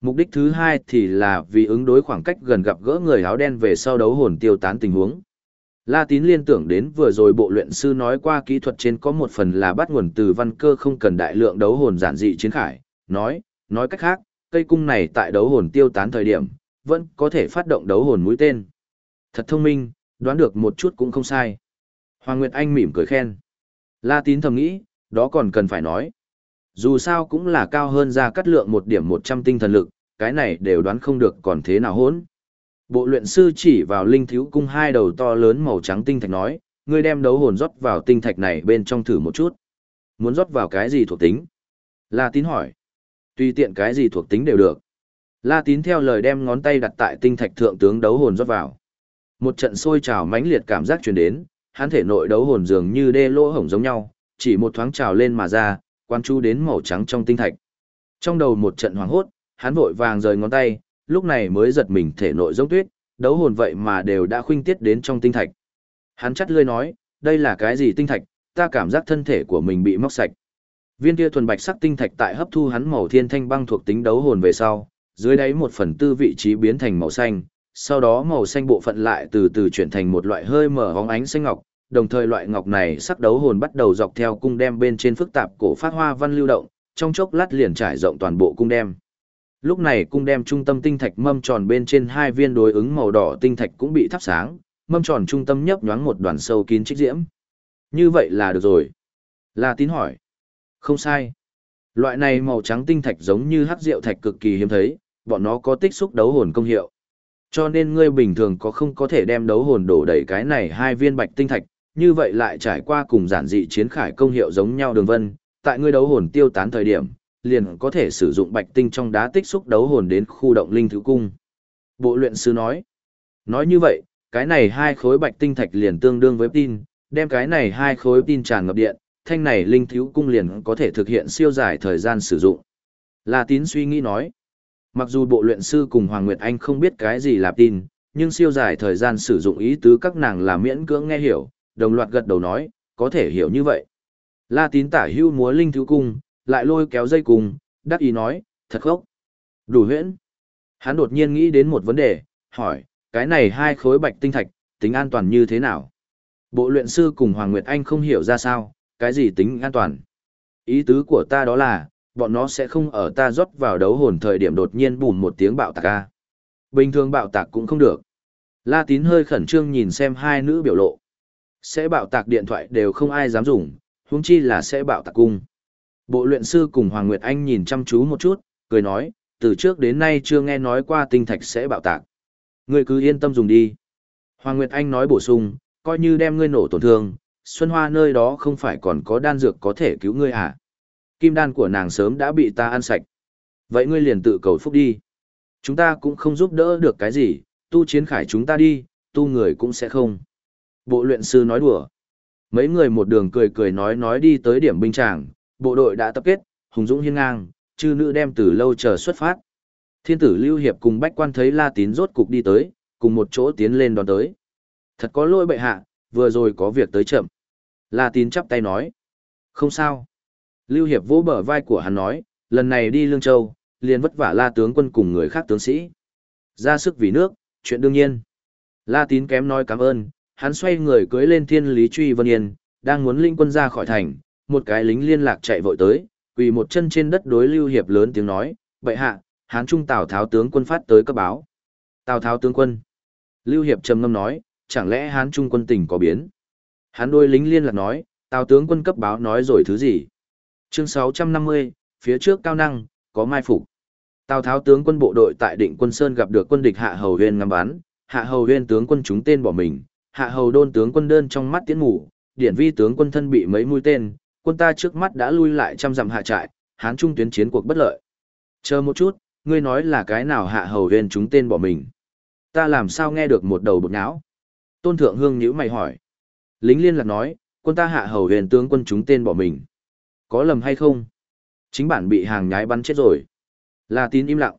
Mục đích thứ hai thì là vì ứng đối khoảng cách gần gặp gỡ người áo đen về sau đấu hồn tiêu tán tình huống. La tín liên tưởng đến vừa rồi bộ luyện sư nói qua kỹ thuật trên có một phần là bắt nguồn từ văn cơ không cần đại lượng đấu hồn giản dị chiến khải, nói, nói cách khác, cây cung này tại đấu hồn tiêu tán thời điểm, vẫn có thể phát động đấu hồn mũi tên. Thật thông minh, đoán được một chút cũng không sai. Hoàng Nguyệt Anh mỉm cười khen. La tín thầm nghĩ, đó còn cần phải nói. Dù sao cũng là cao hơn ra cắt lượng một điểm một trăm tinh thần lực, cái này đều đoán không được còn thế nào hỗn. Bộ luyện sư chỉ vào linh thiếu cung hai đầu to lớn màu trắng tinh thạch nói, ngươi đem đấu hồn rót vào tinh thạch này bên trong thử một chút. Muốn rót vào cái gì thuộc tính? La tín hỏi. Tùy tiện cái gì thuộc tính đều được. La tín theo lời đem ngón tay đặt tại tinh thạch thượng tướng đấu hồn rót vào. Một trận sôi trào mãnh liệt cảm giác truyền đến, hắn thể nội đấu hồn dường như đê lỗ hổng giống nhau, chỉ một thoáng trào lên mà ra, quan chú đến màu trắng trong tinh thạch. Trong đầu một trận hoàng hốt, hắn vội vàng rời ngón tay, lúc này mới giật mình thể nội giống tuyết, đấu hồn vậy mà đều đã khuynh tiết đến trong tinh thạch. Hắn chắt lươi nói, đây là cái gì tinh thạch, ta cảm giác thân thể của mình bị móc sạch. Viên kia thuần bạch sắc tinh thạch tại hấp thu hắn màu thiên thanh băng thuộc tính đấu hồn về sau, dưới đáy một phần tư vị trí biến thành màu xanh, sau đó màu xanh bộ phận lại từ từ chuyển thành một loại hơi mở hóng ánh xanh ngọc, đồng thời loại ngọc này sắc đấu hồn bắt đầu dọc theo cung đem bên trên phức tạp cổ phát hoa văn lưu động, trong chốc lát liền trải rộng toàn bộ cung đem. Lúc này cung đem trung tâm tinh thạch mâm tròn bên trên hai viên đối ứng màu đỏ tinh thạch cũng bị thắp sáng, mâm tròn trung tâm nhấp nhoáng một đoàn sâu kín trích diễm. Như vậy là được rồi. La tín hỏi. Không sai. Loại này màu trắng tinh thạch giống như hắc rượu thạch cực kỳ hiếm thấy, bọn nó có tích xúc đấu hồn công hiệu. Cho nên ngươi bình thường có không có thể đem đấu hồn đổ đầy cái này hai viên bạch tinh thạch, như vậy lại trải qua cùng giản dị chiến khải công hiệu giống nhau đường vân, tại ngươi đấu hồn tiêu tán thời điểm, liền có thể sử dụng bạch tinh trong đá tích xúc đấu hồn đến khu động linh thứ cung. Bộ luyện sư nói, nói như vậy, cái này hai khối bạch tinh thạch liền tương đương với tin, đem cái này hai khối tin tràn ngập điện, thanh này linh thiếu cung liền có thể thực hiện siêu dài thời gian sử dụng. La tín suy nghĩ nói, mặc dù bộ luyện sư cùng Hoàng Nguyệt Anh không biết cái gì là tin, nhưng siêu dài thời gian sử dụng ý tứ các nàng là miễn cưỡng nghe hiểu, đồng loạt gật đầu nói, có thể hiểu như vậy. La tín tả hưu múa linh thiếu cung, lại lôi kéo dây cùng, đắc ý nói, thật khốc. Đủ huyễn. Hắn đột nhiên nghĩ đến một vấn đề, hỏi, cái này hai khối bạch tinh thạch, tính an toàn như thế nào? Bộ luyện sư cùng Hoàng Nguyệt Anh không hiểu ra sao, cái gì tính an toàn? Ý tứ của ta đó là, bọn nó sẽ không ở ta rót vào đấu hồn thời điểm đột nhiên bùn một tiếng bạo tạc ca. Bình thường bạo tạc cũng không được. La tín hơi khẩn trương nhìn xem hai nữ biểu lộ. Sẽ bạo tạc điện thoại đều không ai dám dùng, huống chi là sẽ bạo tạc cung. Bộ luyện sư cùng Hoàng Nguyệt Anh nhìn chăm chú một chút, cười nói, từ trước đến nay chưa nghe nói qua tinh thạch sẽ bạo tạc. Ngươi cứ yên tâm dùng đi. Hoàng Nguyệt Anh nói bổ sung, coi như đem ngươi nổ tổn thương, Xuân Hoa nơi đó không phải còn có đan dược có thể cứu ngươi à. Kim đan của nàng sớm đã bị ta ăn sạch. Vậy ngươi liền tự cầu phúc đi. Chúng ta cũng không giúp đỡ được cái gì, tu chiến khải chúng ta đi, tu người cũng sẽ không. Bộ luyện sư nói đùa. Mấy người một đường cười cười nói nói đi tới điểm binh tràng, bộ đội đã tập kết, hùng dũng hiên ngang, chư nữ đem từ lâu chờ xuất phát. Thiên tử Lưu Hiệp cùng bách quan thấy La Tín rốt cục đi tới, cùng một chỗ tiến lên đón tới. Thật có lỗi bệ hạ, vừa rồi có việc tới chậm. La Tín chắp tay nói. Không sao. Lưu Hiệp vỗ bờ vai của hắn nói, lần này đi Lương Châu, liền vất vả La tướng quân cùng người khác tướng sĩ. Ra sức vì nước, chuyện đương nhiên. La Tín kém nói cảm ơn, hắn xoay người cưới lên thiên lý truy vân yên, đang muốn linh quân ra khỏi thành, một cái lính liên lạc chạy vội tới, quỳ một chân trên đất đối Lưu Hiệp lớn tiếng nói, bệ hạ, hán trung Tào Tháo tướng quân phát tới cấp báo. Tào Tháo tướng quân. Lưu Hiệp trầm ngâm nói, chẳng lẽ hán trung quân tình có biến? hán đôi lính liên lạc nói, Tào tướng quân cấp báo nói rồi thứ gì? Chương 650, phía trước cao năng, có mai phục. Tào Tháo tướng quân bộ đội tại Định Quân Sơn gặp được quân địch Hạ Hầu Huyên ngắm bắn, Hạ Hầu Huyên tướng quân chúng tên bỏ mình, Hạ Hầu Đôn tướng quân đơn trong mắt tiến ngủ, điển vi tướng quân thân bị mấy mũi tên, quân ta trước mắt đã lui lại trăm dặm hạ trại, hán trung tuyến chiến cuộc bất lợi. Chờ một chút, ngươi nói là cái nào Hạ Hầu Huyên chúng tên bỏ mình? Ta làm sao nghe được một đầu bột não? Tôn Thượng Hương nhữ mày hỏi. Lính liên lạc nói, quân ta Hạ Hầu huyền tướng quân chúng tên bỏ mình. Có lầm hay không? Chính bản bị hàng nhái bắn chết rồi. La tín im lặng.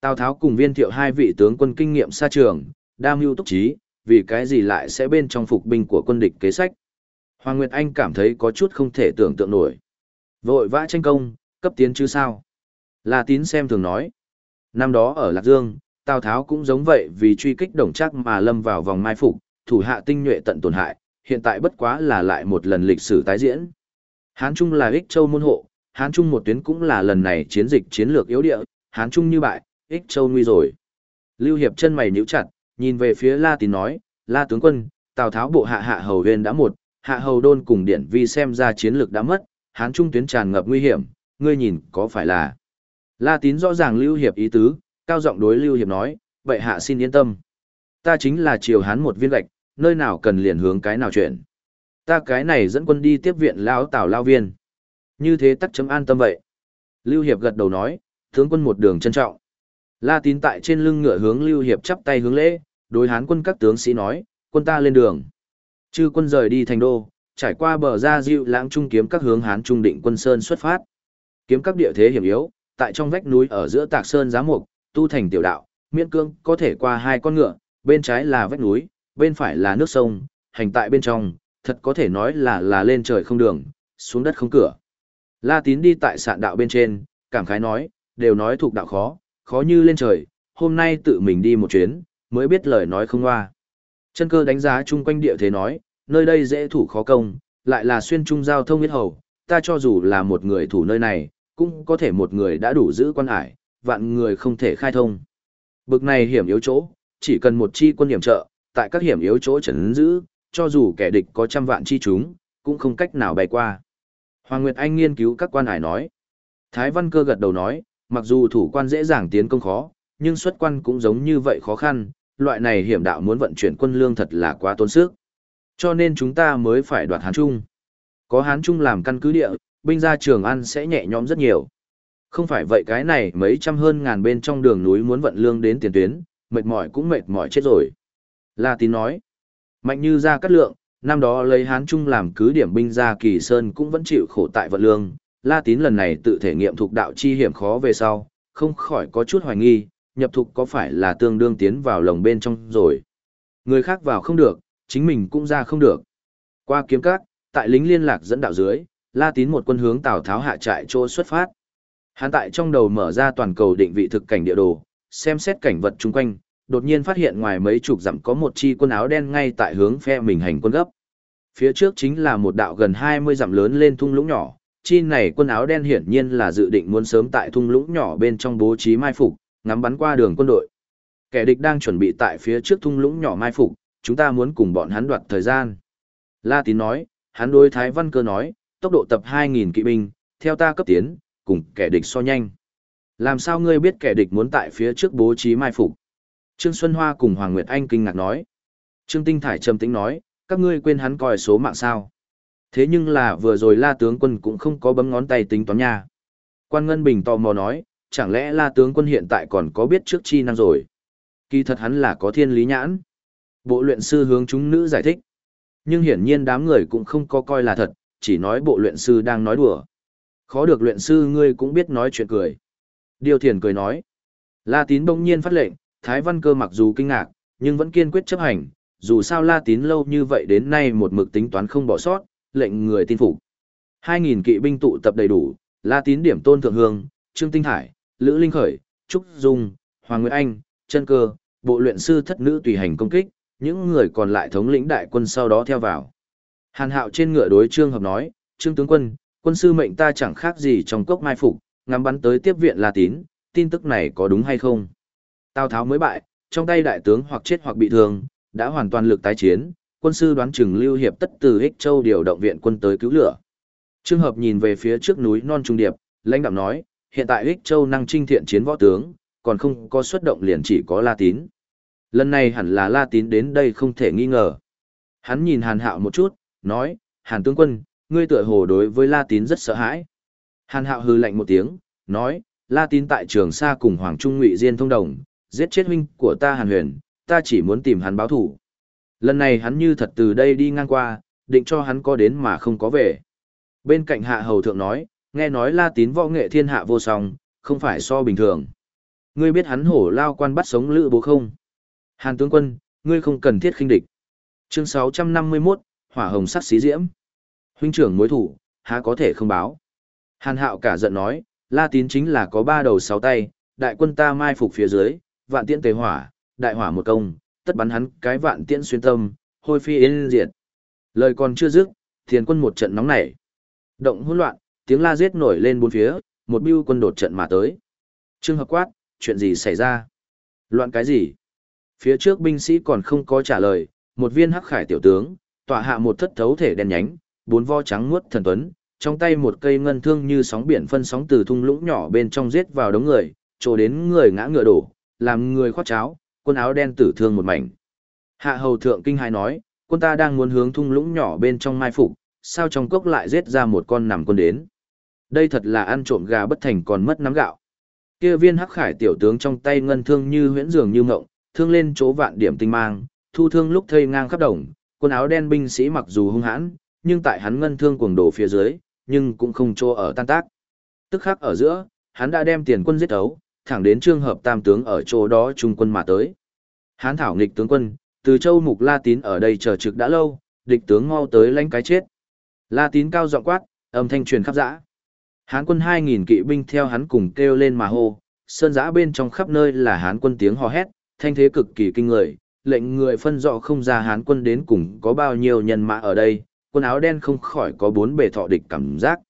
Tào Tháo cùng viên thiệu hai vị tướng quân kinh nghiệm xa trường, đam mưu túc trí, vì cái gì lại sẽ bên trong phục binh của quân địch kế sách. Hoàng Nguyệt Anh cảm thấy có chút không thể tưởng tượng nổi. Vội vã tranh công, cấp tiến chứ sao? La tín xem thường nói. Năm đó ở Lạc Dương, Tào Tháo cũng giống vậy vì truy kích đồng chắc mà lâm vào vòng mai phục, thủ hạ tinh nhuệ tận tổn hại, hiện tại bất quá là lại một lần lịch sử tái diễn. Hán Trung là ích châu môn hộ, Hán Trung một tuyến cũng là lần này chiến dịch chiến lược yếu địa, Hán Trung như bại, ích châu nguy rồi. Lưu Hiệp chân mày nhíu chặt, nhìn về phía La Tín nói, La tướng quân, Tào Tháo bộ hạ hạ hầu huyền đã một, hạ hầu đôn cùng điển vi xem ra chiến lược đã mất, Hán Trung tuyến tràn ngập nguy hiểm, ngươi nhìn có phải là. La Tín rõ ràng Lưu Hiệp ý tứ, cao giọng đối Lưu Hiệp nói, vậy hạ xin yên tâm. Ta chính là triều Hán một viên gạch, nơi nào cần liền hướng cái nào chuyển, Ta cái này dẫn quân đi tiếp viện lão Tào lao viên. Như thế tắc chấm an tâm vậy. Lưu Hiệp gật đầu nói, tướng quân một đường trân trọng. La tín tại trên lưng ngựa hướng Lưu Hiệp chắp tay hướng lễ, đối hán quân các tướng sĩ nói, quân ta lên đường. Chư quân rời đi thành đô, trải qua bờ ra dịu lãng trung kiếm các hướng hán trung định quân sơn xuất phát. Kiếm các địa thế hiểm yếu, tại trong vách núi ở giữa tạc sơn giá mục, tu thành tiểu đạo, miễn cương có thể qua hai con ngựa, bên trái là vách núi, bên phải là nước sông, hành tại bên trong, thật có thể nói là là lên trời không đường, xuống đất không cửa. La tín đi tại sạn đạo bên trên, cảm khái nói, đều nói thuộc đạo khó, khó như lên trời, hôm nay tự mình đi một chuyến, mới biết lời nói không hoa. Chân cơ đánh giá chung quanh địa thế nói, nơi đây dễ thủ khó công, lại là xuyên trung giao thông huyết hầu, ta cho dù là một người thủ nơi này, cũng có thể một người đã đủ giữ quan hải, vạn người không thể khai thông. Bực này hiểm yếu chỗ, chỉ cần một chi quân hiểm trợ, tại các hiểm yếu chỗ trấn giữ, cho dù kẻ địch có trăm vạn chi chúng, cũng không cách nào bay qua. Hoàng Nguyệt Anh nghiên cứu các quan hải nói. Thái Văn Cơ gật đầu nói, mặc dù thủ quan dễ dàng tiến công khó, nhưng xuất quan cũng giống như vậy khó khăn, loại này hiểm đạo muốn vận chuyển quân lương thật là quá tốn sức. Cho nên chúng ta mới phải đoạt Hán Trung. Có Hán Trung làm căn cứ địa, binh ra Trường An sẽ nhẹ nhõm rất nhiều. Không phải vậy cái này mấy trăm hơn ngàn bên trong đường núi muốn vận lương đến tiền tuyến, mệt mỏi cũng mệt mỏi chết rồi. La Tín nói, mạnh như ra cắt lượng, năm đó lấy Hán Trung làm cứ điểm binh ra Kỳ Sơn cũng vẫn chịu khổ tại vận lương, La Tín lần này tự thể nghiệm thuộc đạo chi hiểm khó về sau, không khỏi có chút hoài nghi, nhập thục có phải là tương đương tiến vào lồng bên trong rồi. Người khác vào không được, chính mình cũng ra không được. Qua kiếm các, tại lính liên lạc dẫn đạo dưới, La Tín một quân hướng Tào Tháo hạ trại chỗ xuất phát. Hắn tại trong đầu mở ra toàn cầu định vị thực cảnh địa đồ, xem xét cảnh vật chung quanh, đột nhiên phát hiện ngoài mấy chục dặm có một chi quân áo đen ngay tại hướng phe mình hành quân gấp. Phía trước chính là một đạo gần 20 dặm lớn lên thung lũng nhỏ, chi này quân áo đen hiển nhiên là dự định muốn sớm tại thung lũng nhỏ bên trong bố trí mai phục, ngắm bắn qua đường quân đội. Kẻ địch đang chuẩn bị tại phía trước thung lũng nhỏ mai phục, chúng ta muốn cùng bọn hắn đoạt thời gian. La Tín nói, hắn đối Thái Văn Cơ nói, tốc độ tập 2.000 kỵ binh, theo ta cấp tiến, cùng kẻ địch so nhanh. Làm sao ngươi biết kẻ địch muốn tại phía trước bố trí mai phục? Trương Xuân Hoa cùng Hoàng Nguyệt Anh kinh ngạc nói. Trương Tinh Thải trầm tĩnh nói, các ngươi quên hắn coi số mạng sao. Thế nhưng là vừa rồi la tướng quân cũng không có bấm ngón tay tính toán nha. Quan Ngân Bình tò mò nói, chẳng lẽ la tướng quân hiện tại còn có biết trước chi năng rồi. Kỳ thật hắn là có thiên lý nhãn. Bộ luyện sư hướng chúng nữ giải thích. Nhưng hiển nhiên đám người cũng không có coi là thật, chỉ nói bộ luyện sư đang nói đùa. Khó được luyện sư ngươi cũng biết nói chuyện cười. Điều thiền cười nói. La tín bỗng nhiên phát lệnh, Thái Văn Cơ mặc dù kinh ngạc, nhưng vẫn kiên quyết chấp hành, dù sao La Tín lâu như vậy đến nay một mực tính toán không bỏ sót, lệnh người tin phục. 2.000 kỵ binh tụ tập đầy đủ, La Tín điểm tôn thượng hương, Trương Tinh Hải, Lữ Linh Khởi, Trúc Dung, Hoàng Nguyệt Anh, Chân Cơ, bộ luyện sư thất nữ tùy hành công kích, những người còn lại thống lĩnh đại quân sau đó theo vào. Hàn Hạo trên ngựa đối Trương Hợp nói, Trương tướng quân, quân sư mệnh ta chẳng khác gì trong cốc mai phục, ngắm bắn tới tiếp viện La Tín, tin tức này có đúng hay không? Tào Tháo mới bại, trong tay đại tướng hoặc chết hoặc bị thương, đã hoàn toàn lực tái chiến, quân sư đoán chừng lưu hiệp tất từ Ích Châu điều động viện quân tới cứu lửa. Trương Hợp nhìn về phía trước núi non trung điệp, lãnh đạo nói, hiện tại Ích Châu năng trinh thiện chiến võ tướng, còn không có xuất động liền chỉ có La Tín. Lần này hẳn là La Tín đến đây không thể nghi ngờ. Hắn nhìn Hàn Hạo một chút, nói, Hàn tướng quân, ngươi tựa hồ đối với La Tín rất sợ hãi. Hàn Hạo hư lạnh một tiếng, nói, La Tín tại trường Sa cùng Hoàng Trung Ngụy Diên thông đồng, giết chết huynh của ta Hàn Huyền, ta chỉ muốn tìm hắn báo thủ. Lần này hắn như thật từ đây đi ngang qua, định cho hắn có đến mà không có về. Bên cạnh Hạ Hầu Thượng nói, nghe nói La Tín võ nghệ thiên hạ vô song, không phải so bình thường. Ngươi biết hắn hổ lao quan bắt sống lữ bố không? Hàn tướng quân, ngươi không cần thiết khinh địch. Chương 651, Hỏa hồng sắc xí diễm. Huynh trưởng mối thủ, há có thể không báo. Hàn hạo cả giận nói, La Tín chính là có ba đầu sáu tay, đại quân ta mai phục phía dưới, vạn tiễn tề hỏa, đại hỏa một công, tất bắn hắn cái vạn tiễn xuyên tâm, hôi phi yên diệt. Lời còn chưa dứt, thiền quân một trận nóng nảy. Động hỗn loạn, tiếng la giết nổi lên bốn phía, một bưu quân đột trận mà tới. Trương hợp quát, chuyện gì xảy ra? Loạn cái gì? Phía trước binh sĩ còn không có trả lời, một viên hắc khải tiểu tướng, tỏa hạ một thất thấu thể đen nhánh, bốn vo trắng muốt thần tuấn, trong tay một cây ngân thương như sóng biển phân sóng từ thung lũng nhỏ bên trong giết vào đống người, trồ đến người ngã ngựa đổ, làm người khoát cháo, quần áo đen tử thương một mảnh. Hạ hầu thượng kinh hai nói, quân ta đang muốn hướng thung lũng nhỏ bên trong mai phục, sao trong cốc lại giết ra một con nằm quân đến. Đây thật là ăn trộm gà bất thành còn mất nắm gạo. Kia viên hắc khải tiểu tướng trong tay ngân thương như huyễn dường như ngộng, thương lên chỗ vạn điểm tinh mang, thu thương lúc thây ngang khắp đồng, quần áo đen binh sĩ mặc dù hung hãn, nhưng tại hắn ngân thương cuồng đổ phía dưới, nhưng cũng không cho ở tan tác. Tức khắc ở giữa, hắn đã đem tiền quân giết ấu, thẳng đến trường hợp tam tướng ở chỗ đó trung quân mà tới. Hán thảo nghịch tướng quân, từ châu mục La Tín ở đây chờ trực đã lâu, địch tướng mau tới lãnh cái chết. La Tín cao giọng quát, âm thanh truyền khắp dã. Hán quân 2000 kỵ binh theo hắn cùng kêu lên mà hô, sơn giã bên trong khắp nơi là hán quân tiếng hò hét, thanh thế cực kỳ kinh người, lệnh người phân rõ không ra hán quân đến cùng có bao nhiêu nhân mã ở đây, quân áo đen không khỏi có bốn bề thọ địch cảm giác.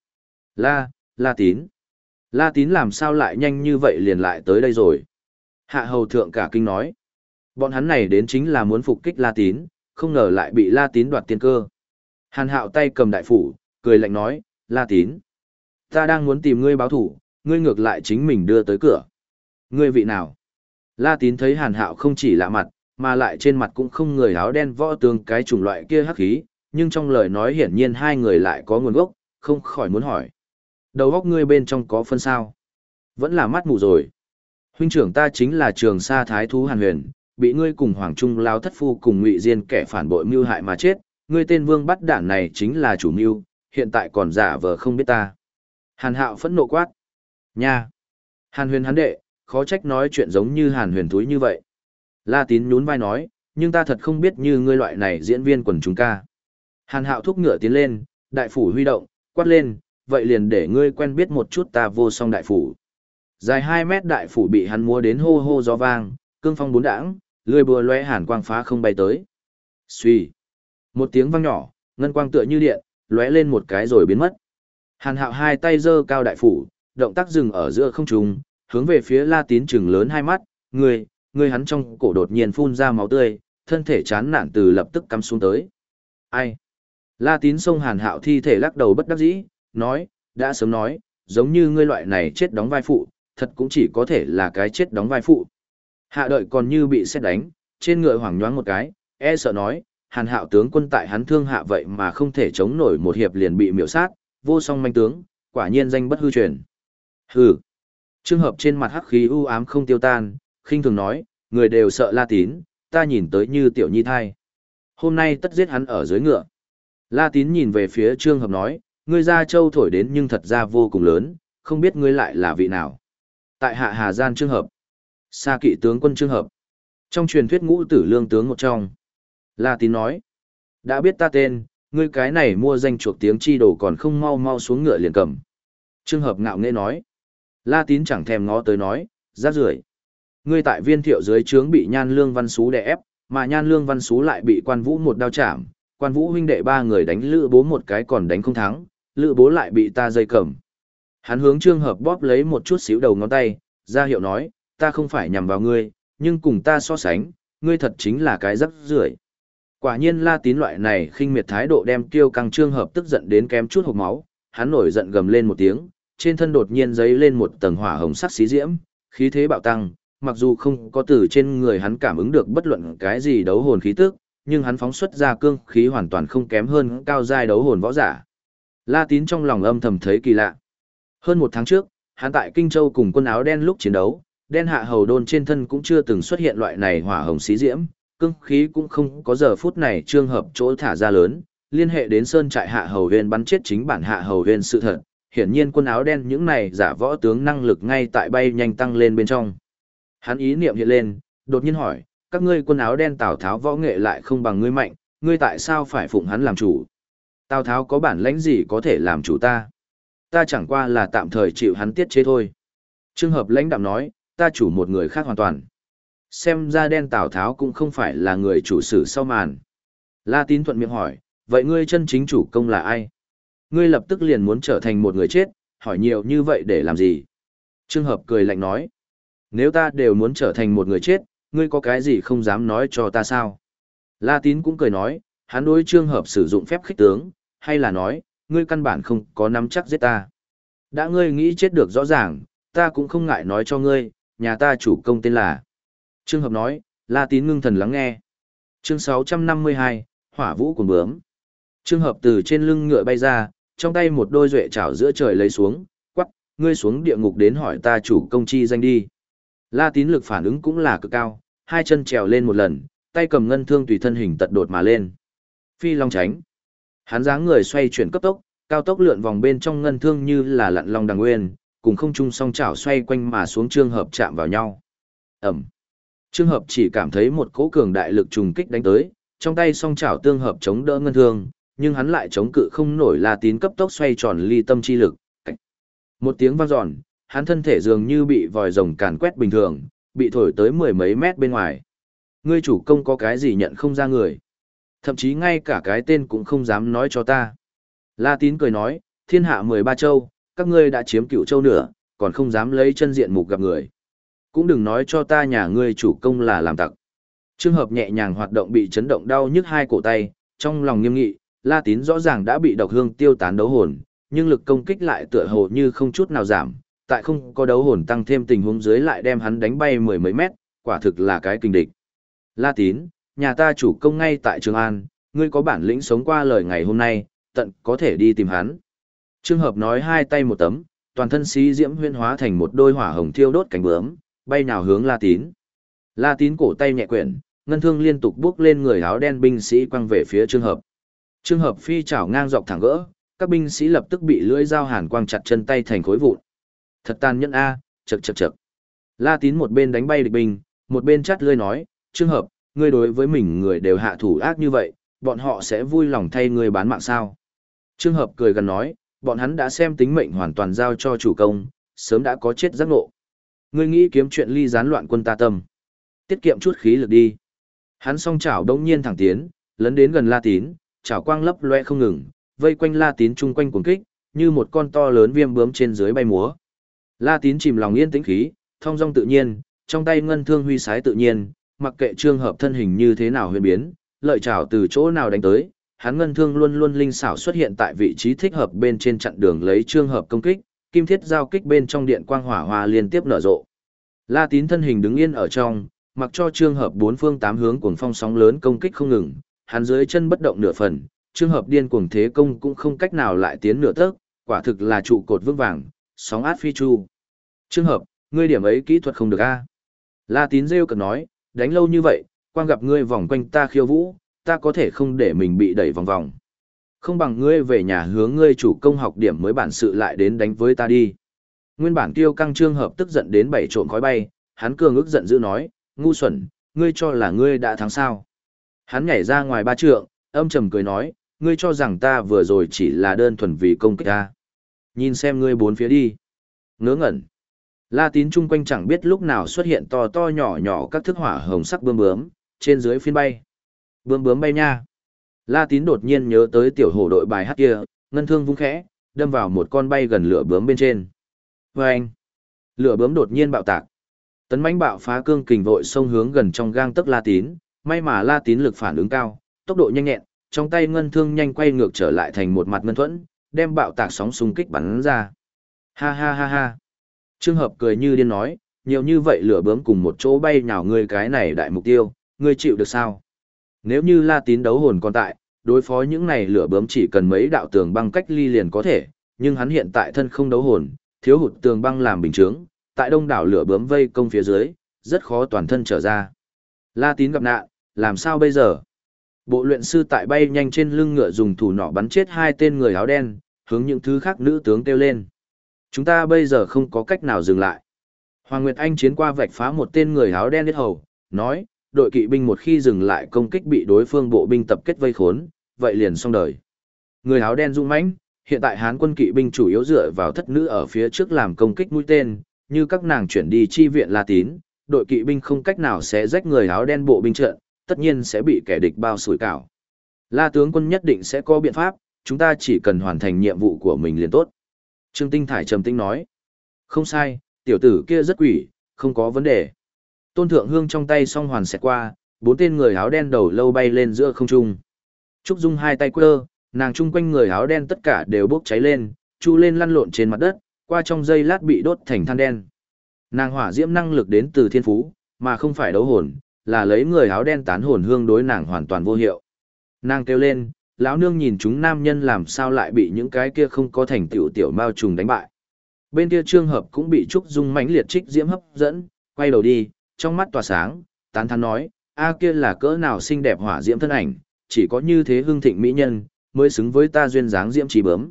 La, La Tín. La Tín làm sao lại nhanh như vậy liền lại tới đây rồi? Hạ hầu thượng cả kinh nói. Bọn hắn này đến chính là muốn phục kích La Tín, không ngờ lại bị La Tín đoạt tiên cơ. Hàn hạo tay cầm đại phủ, cười lạnh nói, La Tín. Ta đang muốn tìm ngươi báo thủ, ngươi ngược lại chính mình đưa tới cửa. Ngươi vị nào? La Tín thấy Hàn Hạo không chỉ lạ mặt, mà lại trên mặt cũng không người áo đen võ tướng cái chủng loại kia hắc khí, nhưng trong lời nói hiển nhiên hai người lại có nguồn gốc, không khỏi muốn hỏi. Đầu góc ngươi bên trong có phân sao? Vẫn là mắt mù rồi. Huynh trưởng ta chính là trường sa thái thú Hàn Huyền, bị ngươi cùng Hoàng Trung lao thất phu cùng ngụy Diên kẻ phản bội mưu hại mà chết, ngươi tên vương bắt đản này chính là chủ mưu, hiện tại còn giả vờ không biết ta. Hàn Hạo phẫn nộ quát. Nha! Hàn Huyền hắn đệ, khó trách nói chuyện giống như Hàn Huyền Thúi như vậy. La Tín nhún vai nói, nhưng ta thật không biết như ngươi loại này diễn viên quần chúng ca. Hàn Hạo thúc ngựa tiến lên, đại phủ huy động, quát lên, vậy liền để ngươi quen biết một chút ta vô song đại phủ. Dài 2 mét đại phủ bị hắn múa đến hô hô gió vang, cương phong bốn đảng, lười bùa lóe hàn quang phá không bay tới. Xuy. Một tiếng vang nhỏ, ngân quang tựa như điện, lóe lên một cái rồi biến mất. Hàn Hạo hai tay giơ cao đại phủ, động tác dừng ở giữa không trung, hướng về phía La Tín chừng lớn hai mắt, người, người hắn trong cổ đột nhiên phun ra máu tươi, thân thể chán nản từ lập tức cắm xuống tới. Ai? La Tín xông Hàn Hạo thi thể lắc đầu bất đắc dĩ, nói, đã sớm nói, giống như ngươi loại này chết đóng vai phụ, thật cũng chỉ có thể là cái chết đóng vai phụ. Hạ đợi còn như bị xét đánh, trên ngựa hoảng nhoáng một cái, e sợ nói, Hàn Hạo tướng quân tại hắn thương hạ vậy mà không thể chống nổi một hiệp liền bị miểu sát, vô song manh tướng, quả nhiên danh bất hư truyền. Hừ. Trường hợp trên mặt hắc khí u ám không tiêu tan, khinh thường nói, người đều sợ La Tín, ta nhìn tới như tiểu nhi thai. Hôm nay tất giết hắn ở dưới ngựa. La Tín nhìn về phía Trương Hợp nói, ngươi ra châu thổi đến nhưng thật ra vô cùng lớn, không biết ngươi lại là vị nào. Tại hạ Hà Gian Trương Hợp, xa kỵ tướng quân Trương Hợp, trong truyền thuyết ngũ tử lương tướng một trong. La tín nói, đã biết ta tên, ngươi cái này mua danh chuộc tiếng chi đồ còn không mau mau xuống ngựa liền cầm. Trương hợp ngạo nghễ nói, La tín chẳng thèm ngó tới nói, rác rưởi. Ngươi tại viên thiệu dưới trướng bị nhan lương văn xú đè ép, mà nhan lương văn xú lại bị quan vũ một đao chạm, quan vũ huynh đệ ba người đánh lữ bố một cái còn đánh không thắng, lữ bố lại bị ta dây cầm. Hắn hướng trương hợp bóp lấy một chút xíu đầu ngón tay, ra hiệu nói, ta không phải nhằm vào ngươi, nhưng cùng ta so sánh, ngươi thật chính là cái rắc rưởi. Quả nhiên la tín loại này khinh miệt thái độ đem tiêu căng trương hợp tức giận đến kém chút hộc máu, hắn nổi giận gầm lên một tiếng, trên thân đột nhiên dấy lên một tầng hỏa hồng sắc xí diễm, khí thế bạo tăng, mặc dù không có từ trên người hắn cảm ứng được bất luận cái gì đấu hồn khí tức, nhưng hắn phóng xuất ra cương khí hoàn toàn không kém hơn cao giai đấu hồn võ giả. La Tín trong lòng âm thầm thấy kỳ lạ. Hơn một tháng trước, hắn tại Kinh Châu cùng quân áo đen lúc chiến đấu, đen hạ hầu đôn trên thân cũng chưa từng xuất hiện loại này hỏa hồng xí diễm, cương khí cũng không có giờ phút này trường hợp chỗ thả ra lớn, liên hệ đến sơn trại hạ hầu huyền bắn chết chính bản hạ hầu huyền sự thật. Hiển nhiên quân áo đen những này giả võ tướng năng lực ngay tại bay nhanh tăng lên bên trong. Hắn ý niệm hiện lên, đột nhiên hỏi, các ngươi quân áo đen Tào Tháo võ nghệ lại không bằng ngươi mạnh, ngươi tại sao phải phụng hắn làm chủ? Tào Tháo có bản lãnh gì có thể làm chủ ta? Ta chẳng qua là tạm thời chịu hắn tiết chế thôi. Trường hợp lãnh đạm nói, ta chủ một người khác hoàn toàn. Xem ra đen Tào Tháo cũng không phải là người chủ sử sau màn. La tín thuận miệng hỏi, vậy ngươi chân chính chủ công là ai? Ngươi lập tức liền muốn trở thành một người chết, hỏi nhiều như vậy để làm gì? Trương hợp cười lạnh nói, nếu ta đều muốn trở thành một người chết, ngươi có cái gì không dám nói cho ta sao? La tín cũng cười nói, hắn đối Trương hợp sử dụng phép khích tướng, hay là nói, ngươi căn bản không có nắm chắc giết ta. Đã ngươi nghĩ chết được rõ ràng, ta cũng không ngại nói cho ngươi, nhà ta chủ công tên là. Trương Hợp nói, La Tín ngưng thần lắng nghe. Chương 652, Hỏa Vũ cùng bướm. Trương Hợp từ trên lưng ngựa bay ra, trong tay một đôi duệ chảo giữa trời lấy xuống, quắc, ngươi xuống địa ngục đến hỏi ta chủ công chi danh đi. La Tín lực phản ứng cũng là cực cao, hai chân trèo lên một lần, tay cầm ngân thương tùy thân hình tật đột mà lên. Phi long tránh. Hắn dáng người xoay chuyển cấp tốc, cao tốc lượn vòng bên trong ngân thương như là lặn long đằng nguyên, cùng không trung song chảo xoay quanh mà xuống trường hợp chạm vào nhau. Ẩm. Trường hợp chỉ cảm thấy một cỗ cường đại lực trùng kích đánh tới, trong tay song chảo tương hợp chống đỡ ngân thương, nhưng hắn lại chống cự không nổi La Tín cấp tốc xoay tròn ly tâm chi lực. Một tiếng vang giòn, hắn thân thể dường như bị vòi rồng càn quét bình thường, bị thổi tới mười mấy mét bên ngoài. Ngươi chủ công có cái gì nhận không ra người. Thậm chí ngay cả cái tên cũng không dám nói cho ta. La tín cười nói, thiên hạ mười ba châu, các ngươi đã chiếm cựu châu nửa, còn không dám lấy chân diện mục gặp người. Cũng đừng nói cho ta nhà ngươi chủ công là làm tặc. Trường hợp nhẹ nhàng hoạt động bị chấn động đau nhức hai cổ tay, trong lòng nghiêm nghị, La Tín rõ ràng đã bị độc hương tiêu tán đấu hồn, nhưng lực công kích lại tựa hồ như không chút nào giảm, tại không có đấu hồn tăng thêm tình huống dưới lại đem hắn đánh bay mười mấy mét, quả thực là cái kinh địch. La Tín, nhà ta chủ công ngay tại Trường An, ngươi có bản lĩnh sống qua lời ngày hôm nay, tận có thể đi tìm hắn. Trương Hợp nói hai tay một tấm, toàn thân xí diễm huyên hóa thành một đôi hỏa hồng thiêu đốt cánh bướm, bay nào hướng La Tín. La Tín cổ tay nhẹ quyển, ngân thương liên tục bước lên người áo đen binh sĩ quăng về phía Trương Hợp. Trường Hợp phi chảo ngang dọc thẳng gỡ, các binh sĩ lập tức bị lưỡi dao hàn quang chặt chân tay thành khối vụn. Thật tàn nhẫn a, chậc chậc chậc. La Tín một bên đánh bay địch binh, một bên chắt lưỡi nói, Trường Hợp, ngươi đối với mình người đều hạ thủ ác như vậy, bọn họ sẽ vui lòng thay ngươi bán mạng sao?" Trường Hợp cười gần nói, bọn hắn đã xem tính mệnh hoàn toàn giao cho chủ công, sớm đã có chết giác ngộ. Ngươi nghĩ kiếm chuyện ly gián loạn quân ta tâm. Tiết kiệm chút khí lực đi. Hắn song chảo đông nhiên thẳng tiến, lấn đến gần La Tín, chảo quang lấp loe không ngừng, vây quanh La Tín chung quanh cuồng kích, như một con to lớn viêm bướm trên dưới bay múa. La Tín chìm lòng yên tĩnh khí, thông dong tự nhiên, trong tay ngân thương huy sái tự nhiên, mặc kệ trường hợp thân hình như thế nào huyền biến, lợi chảo từ chỗ nào đánh tới, hắn ngân thương luôn luôn linh xảo xuất hiện tại vị trí thích hợp bên trên chặn đường lấy trường hợp công kích, kim thiết giao kích bên trong điện quang hỏa hoa liên tiếp nở rộ. La Tín thân hình đứng yên ở trong, mặc cho trường hợp bốn phương tám hướng cuồng phong sóng lớn công kích không ngừng, hắn dưới chân bất động nửa phần, trường hợp điên cuồng thế công cũng không cách nào lại tiến nửa tấc, quả thực là trụ cột vững vàng, sóng át phi chu. Trường hợp, ngươi điểm ấy kỹ thuật không được a. La Tín rêu cần nói, đánh lâu như vậy, quan gặp ngươi vòng quanh ta khiêu vũ, ta có thể không để mình bị đẩy vòng vòng. Không bằng ngươi về nhà hướng ngươi chủ công học điểm mới bản sự lại đến đánh với ta đi. Nguyên bản tiêu căng trương hợp tức giận đến bảy trộn khói bay, hắn cường ức giận dữ nói, ngu xuẩn, ngươi cho là ngươi đã thắng sao. Hắn nhảy ra ngoài ba trượng, âm trầm cười nói, ngươi cho rằng ta vừa rồi chỉ là đơn thuần vì công kích ta. Nhìn xem ngươi bốn phía đi. Ngớ ngẩn. La tín chung quanh chẳng biết lúc nào xuất hiện to to nhỏ nhỏ các thức hỏa hồng sắc bươm bướm, trên dưới phiên bay. Bươm bướm bay nha. La tín đột nhiên nhớ tới tiểu hổ đội bài hát kia, ngân thương vung khẽ, đâm vào một con bay gần lửa bướm bên trên. Vâng! Lửa bướm đột nhiên bạo tạc. Tấn mãnh bạo phá cương kình vội xông hướng gần trong gang tấc La tín, may mà La tín lực phản ứng cao, tốc độ nhanh nhẹn, trong tay ngân thương nhanh quay ngược trở lại thành một mặt ngân thuẫn, đem bạo tạc sóng xung kích bắn ra. Ha ha ha ha. Trương Hợp cười như điên nói, nhiều như vậy lửa bướm cùng một chỗ bay nhào ngươi cái này đại mục tiêu, ngươi chịu được sao? Nếu như La Tín đấu hồn còn tại, đối phó những này lửa bướm chỉ cần mấy đạo tường băng cách ly liền có thể, nhưng hắn hiện tại thân không đấu hồn, thiếu hụt tường băng làm bình chướng, tại đông đảo lửa bướm vây công phía dưới, rất khó toàn thân trở ra. La Tín gặp nạn, làm sao bây giờ? Bộ luyện sư tại bay nhanh trên lưng ngựa dùng thủ nỏ bắn chết hai tên người áo đen, hướng những thứ khác nữ tướng kêu lên. Chúng ta bây giờ không có cách nào dừng lại. Hoàng Nguyệt Anh chiến qua vạch phá một tên người áo đen hết hầu, nói, đội kỵ binh một khi dừng lại công kích bị đối phương bộ binh tập kết vây khốn, vậy liền xong đời. Người áo đen rung mãnh, hiện tại Hán quân kỵ binh chủ yếu dựa vào thất nữ ở phía trước làm công kích mũi tên, như các nàng chuyển đi chi viện La Tín, đội kỵ binh không cách nào sẽ rách người áo đen bộ binh trận, tất nhiên sẽ bị kẻ địch bao sủi cảo. La tướng quân nhất định sẽ có biện pháp, chúng ta chỉ cần hoàn thành nhiệm vụ của mình liền tốt. Trương Tinh Thải trầm tĩnh nói. Không sai, tiểu tử kia rất quỷ, không có vấn đề. Tôn Thượng Hương trong tay song hoàn xẹt qua, bốn tên người áo đen đầu lâu bay lên giữa không trung. Trúc Dung hai tay quơ, nàng chung quanh người áo đen tất cả đều bốc cháy lên, chu lên lăn lộn trên mặt đất, qua trong giây lát bị đốt thành than đen. Nàng hỏa diễm năng lực đến từ thiên phú, mà không phải đấu hồn, là lấy người áo đen tán hồn hương đối nàng hoàn toàn vô hiệu. Nàng kêu lên, lão nương nhìn chúng nam nhân làm sao lại bị những cái kia không có thành tựu tiểu mao trùng đánh bại. Bên kia trương hợp cũng bị Trúc Dung mãnh liệt trích diễm hấp dẫn, quay đầu đi, trong mắt tỏa sáng, tán thán nói, a kia là cỡ nào xinh đẹp hỏa diễm thân ảnh, chỉ có như thế hương thịnh mỹ nhân, mới xứng với ta duyên dáng diễm trí bướm.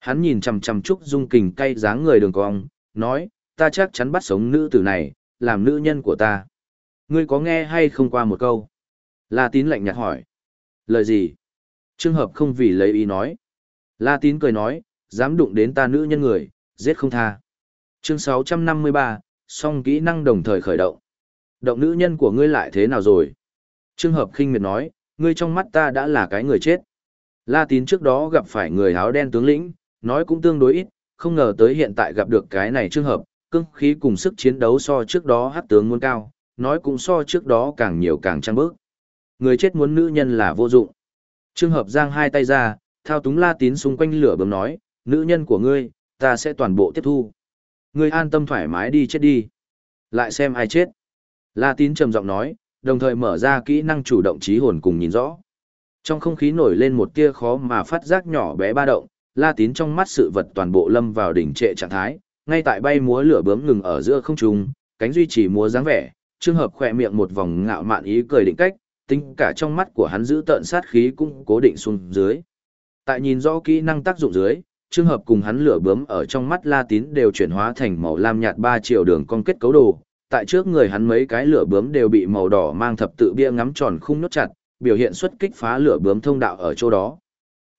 Hắn nhìn chằm chằm Trúc Dung kình cay dáng người đường cong, nói, ta chắc chắn bắt sống nữ tử này, làm nữ nhân của ta. Ngươi có nghe hay không qua một câu? La tín lạnh nhạt hỏi. Lời gì? Trương hợp không vì lấy ý nói. La tín cười nói, dám đụng đến ta nữ nhân người, giết không tha. Chương 653, song kỹ năng đồng thời khởi động. Động nữ nhân của ngươi lại thế nào rồi? Trương hợp khinh miệt nói, ngươi trong mắt ta đã là cái người chết. La tín trước đó gặp phải người áo đen tướng lĩnh, nói cũng tương đối ít, không ngờ tới hiện tại gặp được cái này trường hợp, cưng khí cùng sức chiến đấu so trước đó hát tướng muốn cao, nói cũng so trước đó càng nhiều càng trăng bước. Người chết muốn nữ nhân là vô dụng. Trường hợp giang hai tay ra, thao túng la tín xung quanh lửa bấm nói, nữ nhân của ngươi, ta sẽ toàn bộ tiếp thu. Ngươi an tâm thoải mái đi chết đi. Lại xem ai chết. La tín trầm giọng nói, đồng thời mở ra kỹ năng chủ động trí hồn cùng nhìn rõ. Trong không khí nổi lên một tia khó mà phát giác nhỏ bé ba động, la tín trong mắt sự vật toàn bộ lâm vào đỉnh trệ trạng thái, ngay tại bay múa lửa bướm ngừng ở giữa không trung, cánh duy trì múa dáng vẻ, trường hợp khỏe miệng một vòng ngạo mạn ý cười định cách, tính cả trong mắt của hắn giữ tợn sát khí cũng cố định xuống dưới. Tại nhìn rõ kỹ năng tác dụng dưới, trường hợp cùng hắn lửa bướm ở trong mắt La Tín đều chuyển hóa thành màu lam nhạt ba triệu đường con kết cấu đồ. Tại trước người hắn mấy cái lửa bướm đều bị màu đỏ mang thập tự bia ngắm tròn khung nốt chặt, biểu hiện xuất kích phá lửa bướm thông đạo ở chỗ đó.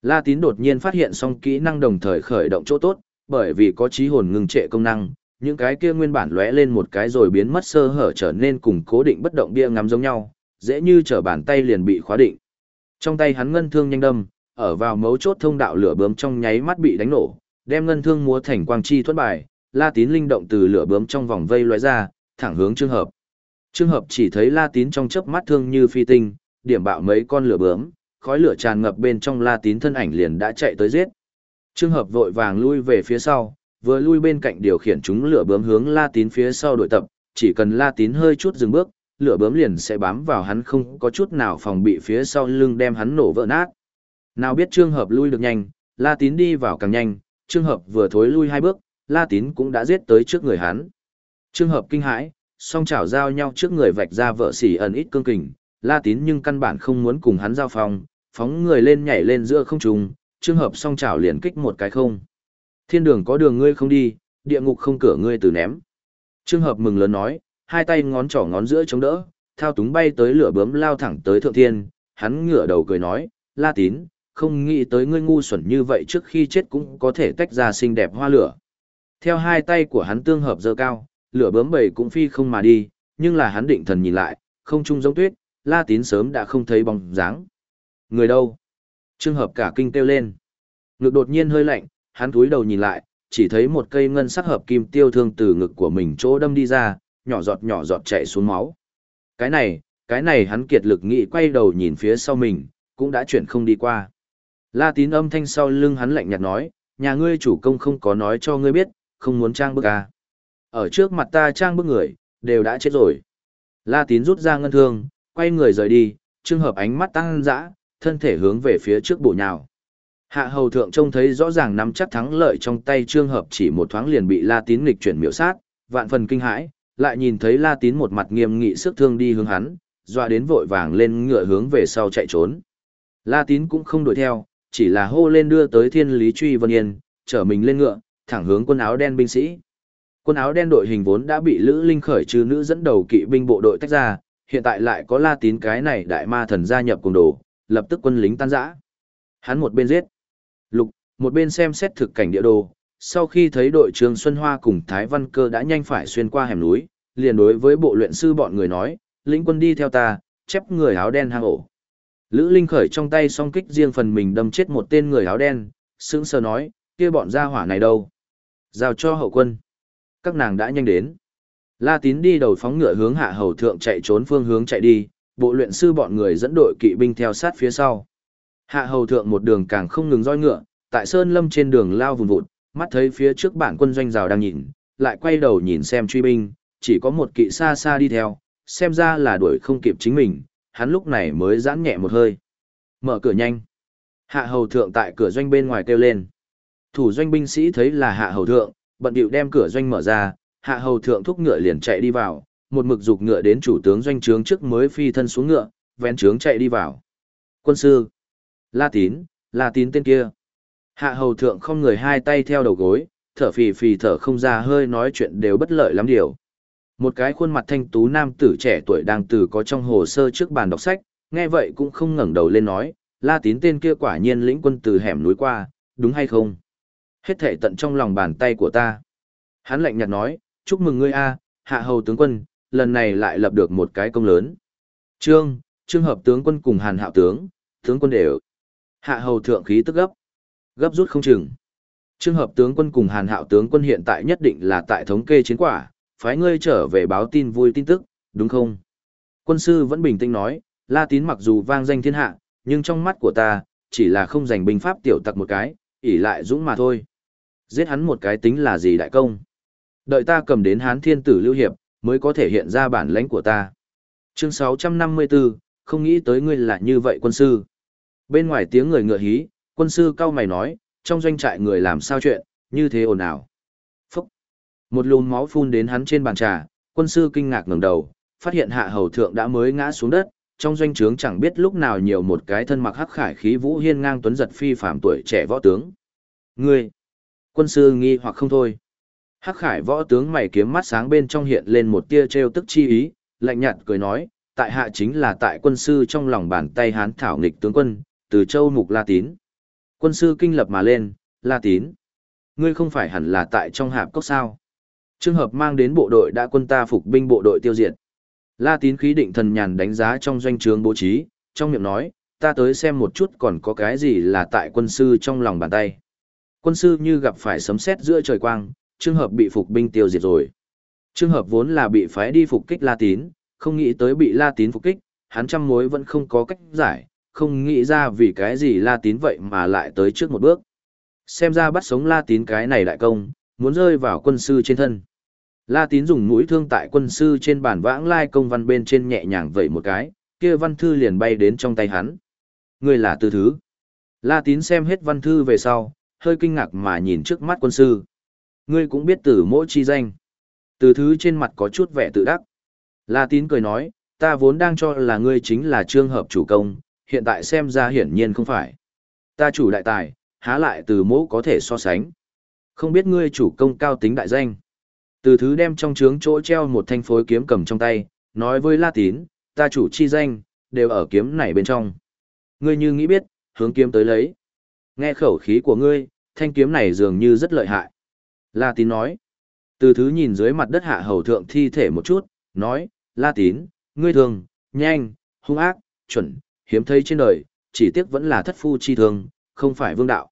La Tín đột nhiên phát hiện xong kỹ năng đồng thời khởi động chỗ tốt, bởi vì có trí hồn ngừng trệ công năng, những cái kia nguyên bản lóe lên một cái rồi biến mất sơ hở trở nên cùng cố định bất động bia ngắm giống nhau, dễ như trở bàn tay liền bị khóa định. Trong tay hắn ngân thương nhanh đâm, ở vào mấu chốt thông đạo lửa bướm trong nháy mắt bị đánh nổ, đem ngân thương múa thành quang chi thuẫn bài, La Tín linh động từ lửa bướm trong vòng vây lóe ra, thẳng hướng Trương Hợp. Trương Hợp chỉ thấy La Tín trong chớp mắt thương như phi tinh, điểm bạo mấy con lửa bướm, khói lửa tràn ngập bên trong La Tín thân ảnh liền đã chạy tới giết. Trương Hợp vội vàng lui về phía sau, vừa lui bên cạnh điều khiển chúng lửa bướm hướng La Tín phía sau đội tập, chỉ cần La Tín hơi chút dừng bước, lửa bướm liền sẽ bám vào hắn không có chút nào phòng bị phía sau lưng đem hắn nổ vỡ nát. Nào biết Trương Hợp lui được nhanh, La Tín đi vào càng nhanh, Trương Hợp vừa thối lui hai bước, La Tín cũng đã giết tới trước người hắn. Trương Hợp kinh hãi, song chảo giao nhau trước người vạch ra vợ xỉ ẩn ít cương kình, La Tín nhưng căn bản không muốn cùng hắn giao phòng, phóng người lên nhảy lên giữa không trung, Trương Hợp song chảo liền kích một cái không. Thiên đường có đường ngươi không đi, địa ngục không cửa ngươi từ ném. Trương Hợp mừng lớn nói, hai tay ngón trỏ ngón giữa chống đỡ, thao túng bay tới lửa bướm lao thẳng tới thượng thiên, hắn ngửa đầu cười nói, La Tín, không nghĩ tới ngươi ngu xuẩn như vậy trước khi chết cũng có thể tách ra xinh đẹp hoa lửa. Theo hai tay của hắn tương hợp dơ cao, lửa bướm bầy cũng phi không mà đi, nhưng là hắn định thần nhìn lại, không trung giống tuyết, La Tín sớm đã không thấy bóng dáng. Người đâu? Trường hợp cả kinh kêu lên. Ngực đột nhiên hơi lạnh, hắn cúi đầu nhìn lại, chỉ thấy một cây ngân sắc hợp kim tiêu thương từ ngực của mình chỗ đâm đi ra, nhỏ giọt nhỏ giọt chạy xuống máu. Cái này, cái này hắn kiệt lực nghĩ quay đầu nhìn phía sau mình, cũng đã chuyển không đi qua. La tín âm thanh sau lưng hắn lạnh nhạt nói, nhà ngươi chủ công không có nói cho ngươi biết, không muốn trang bức à. Ở trước mặt ta trang bức người, đều đã chết rồi. La tín rút ra ngân thương, quay người rời đi, trường hợp ánh mắt tăng dã, thân thể hướng về phía trước bổ nhào. Hạ hầu thượng trông thấy rõ ràng nắm chắc thắng lợi trong tay trương hợp chỉ một thoáng liền bị La tín nghịch chuyển miểu sát, vạn phần kinh hãi, lại nhìn thấy La tín một mặt nghiêm nghị sức thương đi hướng hắn, dọa đến vội vàng lên ngựa hướng về sau chạy trốn. La tín cũng không đuổi theo, chỉ là hô lên đưa tới thiên lý truy vân yên, chở mình lên ngựa, thẳng hướng quân áo đen binh sĩ. Quân áo đen đội hình vốn đã bị Lữ Linh khởi trừ nữ dẫn đầu kỵ binh bộ đội tách ra, hiện tại lại có La Tín cái này đại ma thần gia nhập cùng đồ, lập tức quân lính tan rã. Hắn một bên giết, lục, một bên xem xét thực cảnh địa đồ. Sau khi thấy đội trường Xuân Hoa cùng Thái Văn Cơ đã nhanh phải xuyên qua hẻm núi, liền đối với bộ luyện sư bọn người nói, lĩnh quân đi theo ta, chép người áo đen hang ổ. Lữ Linh khởi trong tay song kích riêng phần mình đâm chết một tên người áo đen, sững sờ nói, kia bọn gia hỏa này đâu? Giao cho hậu quân. Các nàng đã nhanh đến. La Tín đi đầu phóng ngựa hướng hạ hầu thượng chạy trốn phương hướng chạy đi, bộ luyện sư bọn người dẫn đội kỵ binh theo sát phía sau. Hạ hầu thượng một đường càng không ngừng roi ngựa, tại sơn lâm trên đường lao vùng vụt, mắt thấy phía trước bản quân doanh rào đang nhìn, lại quay đầu nhìn xem truy binh, chỉ có một kỵ xa xa đi theo, xem ra là đuổi không kịp chính mình, hắn lúc này mới giãn nhẹ một hơi. Mở cửa nhanh. Hạ hầu thượng tại cửa doanh bên ngoài kêu lên. Thủ doanh binh sĩ thấy là hạ hầu thượng, bận điệu đem cửa doanh mở ra, hạ hầu thượng thúc ngựa liền chạy đi vào, một mực dục ngựa đến chủ tướng doanh trướng trước mới phi thân xuống ngựa, vén trướng chạy đi vào. Quân sư. La tín, la tín tên kia. Hạ hầu thượng không người hai tay theo đầu gối, thở phì phì thở không ra hơi nói chuyện đều bất lợi lắm điều. Một cái khuôn mặt thanh tú nam tử trẻ tuổi đang từ có trong hồ sơ trước bàn đọc sách, nghe vậy cũng không ngẩng đầu lên nói, La Tín tên kia quả nhiên lĩnh quân từ hẻm núi qua, đúng hay không? Hết thể tận trong lòng bàn tay của ta. Hắn lạnh nhạt nói, chúc mừng ngươi a, hạ hầu tướng quân, lần này lại lập được một cái công lớn. Trương, trương hợp tướng quân cùng hàn hạo tướng, tướng quân đều. Hạ hầu thượng khí tức gấp. Gấp rút không chừng. Trương hợp tướng quân cùng hàn hạo tướng quân hiện tại nhất định là tại thống kê chiến quả, phái ngươi trở về báo tin vui tin tức, đúng không? Quân sư vẫn bình tĩnh nói, La Tín mặc dù vang danh thiên hạ, nhưng trong mắt của ta, chỉ là không giành binh pháp tiểu tặc một cái, ỷ lại dũng mà thôi. Giết hắn một cái tính là gì đại công? Đợi ta cầm đến hán thiên tử lưu hiệp, mới có thể hiện ra bản lãnh của ta. Chương 654, không nghĩ tới ngươi là như vậy quân sư. Bên ngoài tiếng người ngựa hí, quân sư cao mày nói, trong doanh trại người làm sao chuyện, như thế ồn ào. Một lùm máu phun đến hắn trên bàn trà, quân sư kinh ngạc ngẩng đầu, phát hiện hạ hầu thượng đã mới ngã xuống đất, trong doanh trướng chẳng biết lúc nào nhiều một cái thân mặc hắc khải khí vũ hiên ngang tuấn giật phi phàm tuổi trẻ võ tướng. Ngươi! Quân sư nghi hoặc không thôi. Hắc khải võ tướng mày kiếm mắt sáng bên trong hiện lên một tia trêu tức chi ý, lạnh nhạt cười nói, tại hạ chính là tại quân sư trong lòng bàn tay hán thảo nghịch tướng quân, từ châu mục La Tín. Quân sư kinh lập mà lên, La Tín. Ngươi không phải hẳn là tại trong hạp cốc sao? Trường hợp mang đến bộ đội đã quân ta phục binh bộ đội tiêu diệt. La tín khí định thần nhàn đánh giá trong doanh trướng bố trí, trong miệng nói, ta tới xem một chút còn có cái gì là tại quân sư trong lòng bàn tay. Quân sư như gặp phải sấm sét giữa trời quang, trường hợp bị phục binh tiêu diệt rồi. Trường hợp vốn là bị phái đi phục kích La tín, không nghĩ tới bị La tín phục kích, hắn trăm mối vẫn không có cách giải, không nghĩ ra vì cái gì La tín vậy mà lại tới trước một bước. Xem ra bắt sống La tín cái này đại công, muốn rơi vào quân sư trên thân. La Tín dùng mũi thương tại quân sư trên bản vãng lai công văn bên trên nhẹ nhàng vẩy một cái, kia văn thư liền bay đến trong tay hắn. Người là tư thứ. La Tín xem hết văn thư về sau, hơi kinh ngạc mà nhìn trước mắt quân sư. Ngươi cũng biết tử mỗi chi danh. Từ thứ trên mặt có chút vẻ tự đắc. La Tín cười nói, ta vốn đang cho là ngươi chính là trương hợp chủ công, hiện tại xem ra hiển nhiên không phải. Ta chủ đại tài, há lại từ mỗ có thể so sánh. Không biết ngươi chủ công cao tính đại danh. Từ thứ đem trong trướng chỗ treo một thanh phối kiếm cầm trong tay, nói với La Tín, ta chủ chi danh, đều ở kiếm này bên trong. Ngươi như nghĩ biết, hướng kiếm tới lấy. Nghe khẩu khí của ngươi, thanh kiếm này dường như rất lợi hại. La tín nói. Từ thứ nhìn dưới mặt đất hạ hầu thượng thi thể một chút, nói, La tín, ngươi thường, nhanh, hung ác, chuẩn, hiếm thấy trên đời, chỉ tiếc vẫn là thất phu chi thường, không phải vương đạo.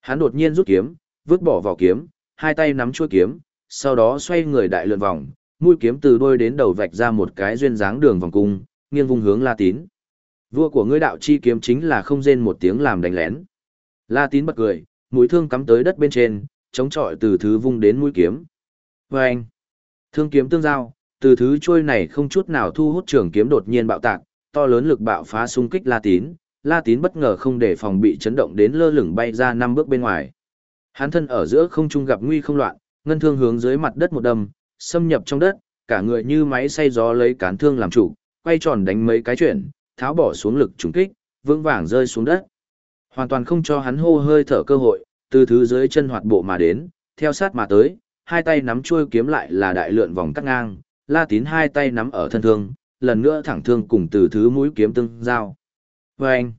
Hắn đột nhiên rút kiếm, vứt bỏ vào kiếm, hai tay nắm chuôi kiếm, sau đó xoay người đại lượn vòng, mũi kiếm từ đôi đến đầu vạch ra một cái duyên dáng đường vòng cung, nghiêng vùng hướng La Tín. Vua của ngươi đạo chi kiếm chính là không rên một tiếng làm đánh lén. La Tín bật cười, mũi thương cắm tới đất bên trên, chống chọi từ thứ vung đến mũi kiếm. Và anh, thương kiếm tương giao, từ thứ trôi này không chút nào thu hút trường kiếm đột nhiên bạo tạc, to lớn lực bạo phá xung kích La Tín, La Tín bất ngờ không để phòng bị chấn động đến lơ lửng bay ra năm bước bên ngoài. Hắn thân ở giữa không trung gặp nguy không loạn, ngân thương hướng dưới mặt đất một đâm, xâm nhập trong đất, cả người như máy xay gió lấy cán thương làm chủ, quay tròn đánh mấy cái chuyển, tháo bỏ xuống lực trùng kích, vững vàng rơi xuống đất. Hoàn toàn không cho hắn hô hơi thở cơ hội, từ thứ dưới chân hoạt bộ mà đến, theo sát mà tới, hai tay nắm chuôi kiếm lại là đại lượn vòng cắt ngang, La Tín hai tay nắm ở thân thương, lần nữa thẳng thương cùng từ thứ mũi kiếm tương giao. Và anh,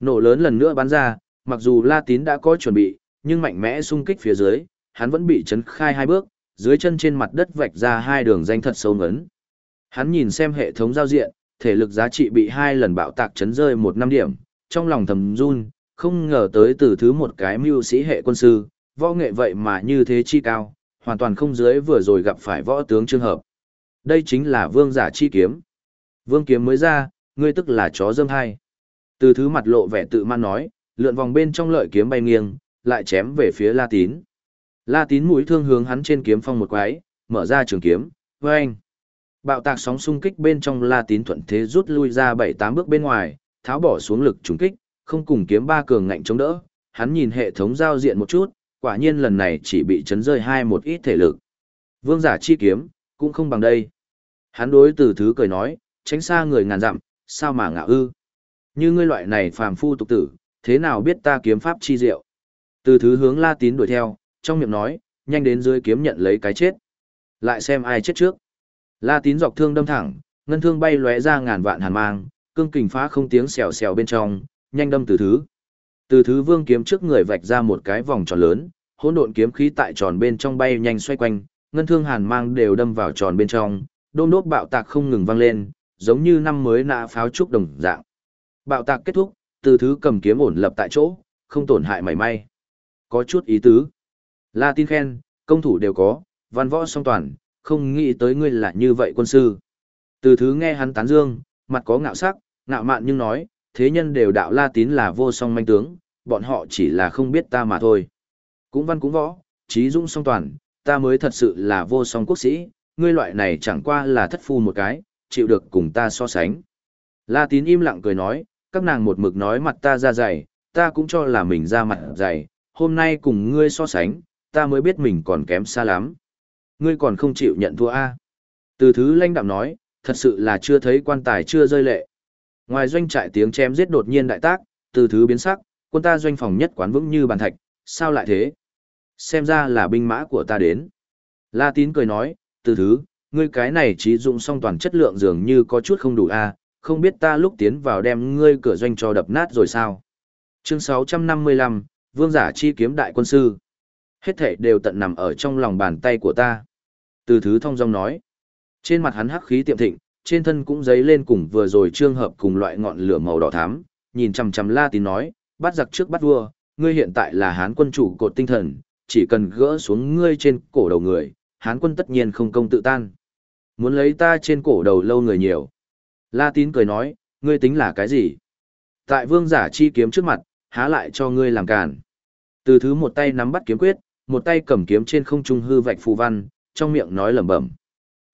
nổ lớn lần nữa bắn ra, mặc dù La Tín đã có chuẩn bị, nhưng mạnh mẽ xung kích phía dưới, hắn vẫn bị chấn khai hai bước, dưới chân trên mặt đất vạch ra hai đường danh thật sâu ngấn. Hắn nhìn xem hệ thống giao diện, thể lực giá trị bị hai lần bạo tạc chấn rơi một năm điểm, trong lòng thầm run, không ngờ tới từ thứ một cái mưu sĩ hệ quân sư, võ nghệ vậy mà như thế chi cao, hoàn toàn không dưới vừa rồi gặp phải võ tướng trường hợp. Đây chính là vương giả chi kiếm. Vương kiếm mới ra, ngươi tức là chó dâm hai. Từ thứ mặt lộ vẻ tự man nói, lượn vòng bên trong lợi kiếm bay nghiêng, lại chém về phía La Tín. La Tín mũi thương hướng hắn trên kiếm phong một quái, mở ra trường kiếm, vâng. Bạo tạc sóng xung kích bên trong La Tín thuận thế rút lui ra bảy tám bước bên ngoài, tháo bỏ xuống lực trùng kích, không cùng kiếm ba cường ngạnh chống đỡ. Hắn nhìn hệ thống giao diện một chút, quả nhiên lần này chỉ bị chấn rơi hai một ít thể lực. Vương giả chi kiếm, cũng không bằng đây. Hắn đối từ thứ cười nói, tránh xa người ngàn dặm, sao mà ngạo ư. Như ngươi loại này phàm phu tục tử, thế nào biết ta kiếm pháp chi diệu. Từ thứ hướng La Tín đuổi theo, trong miệng nói, nhanh đến dưới kiếm nhận lấy cái chết. Lại xem ai chết trước. La Tín dọc thương đâm thẳng, ngân thương bay lóe ra ngàn vạn hàn mang, cương kình phá không tiếng xèo xèo bên trong, nhanh đâm từ thứ. Từ thứ vương kiếm trước người vạch ra một cái vòng tròn lớn, hỗn độn kiếm khí tại tròn bên trong bay nhanh xoay quanh, ngân thương hàn mang đều đâm vào tròn bên trong, đôm đốt bạo tạc không ngừng vang lên, giống như năm mới nã pháo trúc đồng dạng. Bạo tạc kết thúc, từ thứ cầm kiếm ổn lập tại chỗ, không tổn hại mảy may. Có chút ý tứ. La tin khen, công thủ đều có, văn võ song toàn, không nghĩ tới ngươi là như vậy quân sư. Từ thứ nghe hắn tán dương, mặt có ngạo sắc, ngạo mạn nhưng nói, thế nhân đều đạo La tín là vô song manh tướng, bọn họ chỉ là không biết ta mà thôi. Cũng văn cũng võ, trí dung song toàn, ta mới thật sự là vô song quốc sĩ, ngươi loại này chẳng qua là thất phu một cái, chịu được cùng ta so sánh. La tín im lặng cười nói, các nàng một mực nói mặt ta ra dày, ta cũng cho là mình ra mặt dày, hôm nay cùng ngươi so sánh, ta mới biết mình còn kém xa lắm. Ngươi còn không chịu nhận thua a? Từ thứ lãnh đạm nói, thật sự là chưa thấy quan tài chưa rơi lệ. Ngoài doanh trại tiếng chém giết đột nhiên đại tác, từ thứ biến sắc, quân ta doanh phòng nhất quán vững như bàn thạch, sao lại thế? Xem ra là binh mã của ta đến. La tín cười nói, từ thứ, ngươi cái này trí dụng song toàn chất lượng dường như có chút không đủ a, không biết ta lúc tiến vào đem ngươi cửa doanh cho đập nát rồi sao? Chương 655, Vương giả chi kiếm đại quân sư. Hết thệ đều tận nằm ở trong lòng bàn tay của ta. Từ thứ thông dong nói. Trên mặt hắn hắc khí tiệm thịnh, trên thân cũng dấy lên cùng vừa rồi trương hợp cùng loại ngọn lửa màu đỏ thắm, nhìn chằm chằm La Tín nói, bắt giặc trước bắt vua, ngươi hiện tại là hán quân chủ cột tinh thần, chỉ cần gỡ xuống ngươi trên cổ đầu người, hán quân tất nhiên không công tự tan. Muốn lấy ta trên cổ đầu lâu người nhiều. La Tín cười nói, ngươi tính là cái gì? Tại vương giả chi kiếm trước mặt, há lại cho ngươi làm càn. Từ thứ một tay nắm bắt kiếm quyết, một tay cầm kiếm trên không trung hư vạch phù văn, trong miệng nói lẩm bẩm.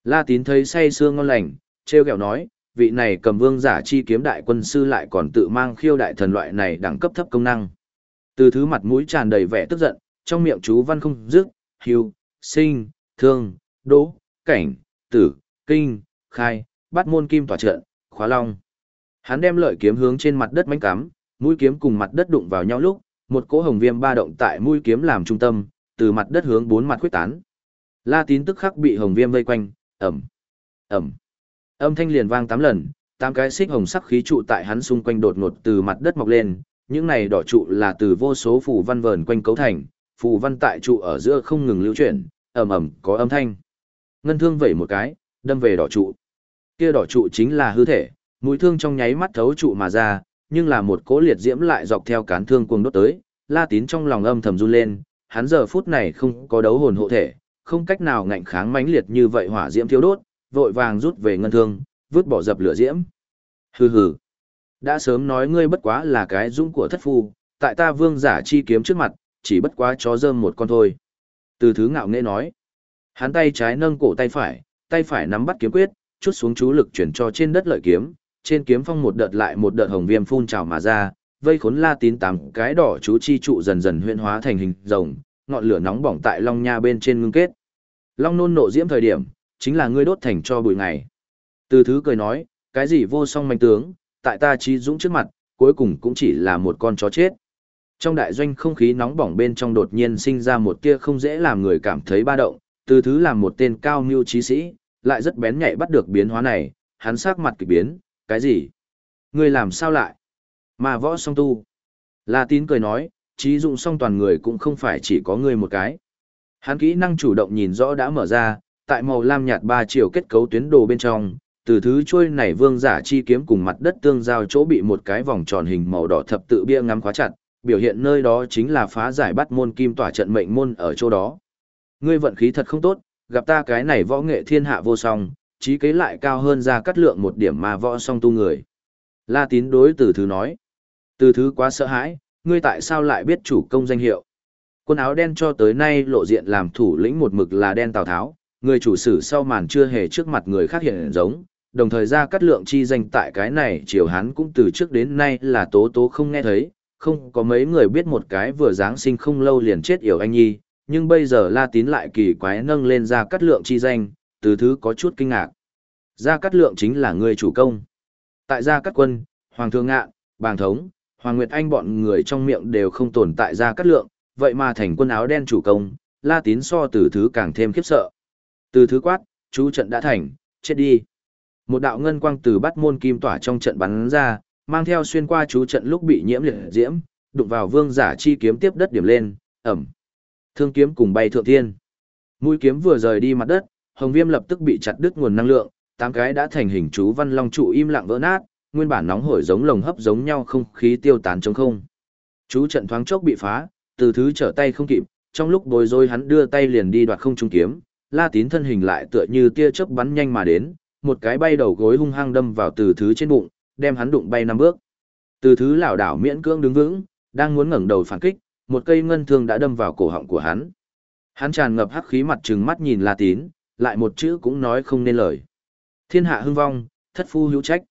La Tín thấy say sương ngon lành, treo kẹo nói, vị này cầm vương giả chi kiếm đại quân sư lại còn tự mang khiêu đại thần loại này đẳng cấp thấp công năng. Từ thứ mặt mũi tràn đầy vẻ tức giận, trong miệng chú văn không dứt, hưu, sinh, thương, đỗ, cảnh, tử, kinh, khai, bắt môn kim tỏa trận, khóa long. Hắn đem lợi kiếm hướng trên mặt đất mánh cắm, mũi kiếm cùng mặt đất đụng vào nhau lúc, một cỗ hồng viêm ba động tại mũi kiếm làm trung tâm, từ mặt đất hướng bốn mặt khuyết tán. La Tín tức khắc bị hồng viêm vây quanh, ầm, ầm. Âm thanh liền vang tám lần, tám cái xích hồng sắc khí trụ tại hắn xung quanh đột ngột từ mặt đất mọc lên, những này đỏ trụ là từ vô số phù văn vờn quanh cấu thành, phù văn tại trụ ở giữa không ngừng lưu chuyển, ầm ầm có âm thanh. Ngân thương vẩy một cái, đâm về đỏ trụ. Kia đỏ trụ chính là hư thể, mũi thương trong nháy mắt thấu trụ mà ra, nhưng là một cỗ liệt diễm lại dọc theo cán thương cuồng đốt tới, La Tín trong lòng âm thầm run lên, hắn giờ phút này không có đấu hồn hộ thể, không cách nào ngạnh kháng mãnh liệt như vậy hỏa diễm thiêu đốt, vội vàng rút về ngân thương, vứt bỏ dập lửa diễm. Hừ hừ. Đã sớm nói ngươi bất quá là cái dũng của thất phu, tại ta vương giả chi kiếm trước mặt, chỉ bất quá chó dơm một con thôi. Từ thứ ngạo nghễ nói. Hắn tay trái nâng cổ tay phải, tay phải nắm bắt kiếm quyết, chút xuống chú lực chuyển cho trên đất lợi kiếm, trên kiếm phong một đợt lại một đợt hồng viêm phun trào mà ra, vây khốn la tín tám cái đỏ chú chi trụ dần dần huyễn hóa thành hình rồng, ngọn lửa nóng bỏng tại long nha bên trên ngưng kết. Long nôn nộ diễm thời điểm, chính là ngươi đốt thành cho bụi ngày. Từ thứ cười nói, cái gì vô song manh tướng, tại ta trí dũng trước mặt, cuối cùng cũng chỉ là một con chó chết. Trong đại doanh không khí nóng bỏng bên trong đột nhiên sinh ra một tia không dễ làm người cảm thấy ba động, từ thứ làm một tên cao mưu trí sĩ, lại rất bén nhạy bắt được biến hóa này, hắn sắc mặt kỳ biến, cái gì? Ngươi làm sao lại? Mà võ song tu. La tín cười nói, trí dụng song toàn người cũng không phải chỉ có ngươi một cái. Hắn kỹ năng chủ động nhìn rõ đã mở ra, tại màu lam nhạt ba chiều kết cấu tuyến đồ bên trong, từ thứ trôi này vương giả chi kiếm cùng mặt đất tương giao chỗ bị một cái vòng tròn hình màu đỏ thập tự bia ngắm khóa chặt, biểu hiện nơi đó chính là phá giải bắt môn kim tỏa trận mệnh môn ở chỗ đó. Ngươi vận khí thật không tốt, gặp ta cái này võ nghệ thiên hạ vô song, trí kế lại cao hơn ra cắt lượng một điểm mà võ song tu người. La tín đối từ thứ nói. Từ thứ quá sợ hãi, ngươi tại sao lại biết chủ công danh hiệu? Quân áo đen cho tới nay lộ diện làm thủ lĩnh một mực là đen Tào Tháo, người chủ sử sau màn chưa hề trước mặt người khác hiện giống, đồng thời ra cắt lượng chi danh tại cái này triều hán cũng từ trước đến nay là tố tố không nghe thấy, không có mấy người biết một cái vừa Giáng sinh không lâu liền chết yểu anh nhi, nhưng bây giờ La Tín lại kỳ quái nâng lên ra cắt lượng chi danh, từ thứ có chút kinh ngạc. Gia Cát Lượng chính là người chủ công. Tại Gia Cát Quân, Hoàng Thượng Ngạn, Bàng Thống, Hoàng Nguyệt Anh bọn người trong miệng đều không tồn tại Gia Cát Lượng, vậy mà thành quân áo đen chủ công, La Tín so từ thứ càng thêm khiếp sợ. Từ thứ quát, chú trận đã thành, chết đi. Một đạo ngân quang từ bắt môn kim tỏa trong trận bắn ra, mang theo xuyên qua chú trận lúc bị nhiễm liệt diễm, đụng vào vương giả chi kiếm tiếp đất điểm lên, ẩm. Thương kiếm cùng bay thượng thiên. Mũi kiếm vừa rời đi mặt đất, Hồng Viêm lập tức bị chặt đứt nguồn năng lượng, tám cái đã thành hình chú văn long trụ im lặng vỡ nát, nguyên bản nóng hổi giống lồng hấp giống nhau không khí tiêu tán trong không. Chú trận thoáng chốc bị phá, từ thứ trở tay không kịp, trong lúc bối rối hắn đưa tay liền đi đoạt không trung kiếm, La Tín thân hình lại tựa như tia chớp bắn nhanh mà đến, một cái bay đầu gối hung hăng đâm vào từ thứ trên bụng, đem hắn đụng bay năm bước. Từ thứ lảo đảo miễn cưỡng đứng vững, đang muốn ngẩng đầu phản kích, một cây ngân thương đã đâm vào cổ họng của hắn. Hắn tràn ngập hắc khí mặt trừng mắt nhìn La Tín, lại một chữ cũng nói không nên lời. Thiên hạ hưng vong, thất phu hữu trách.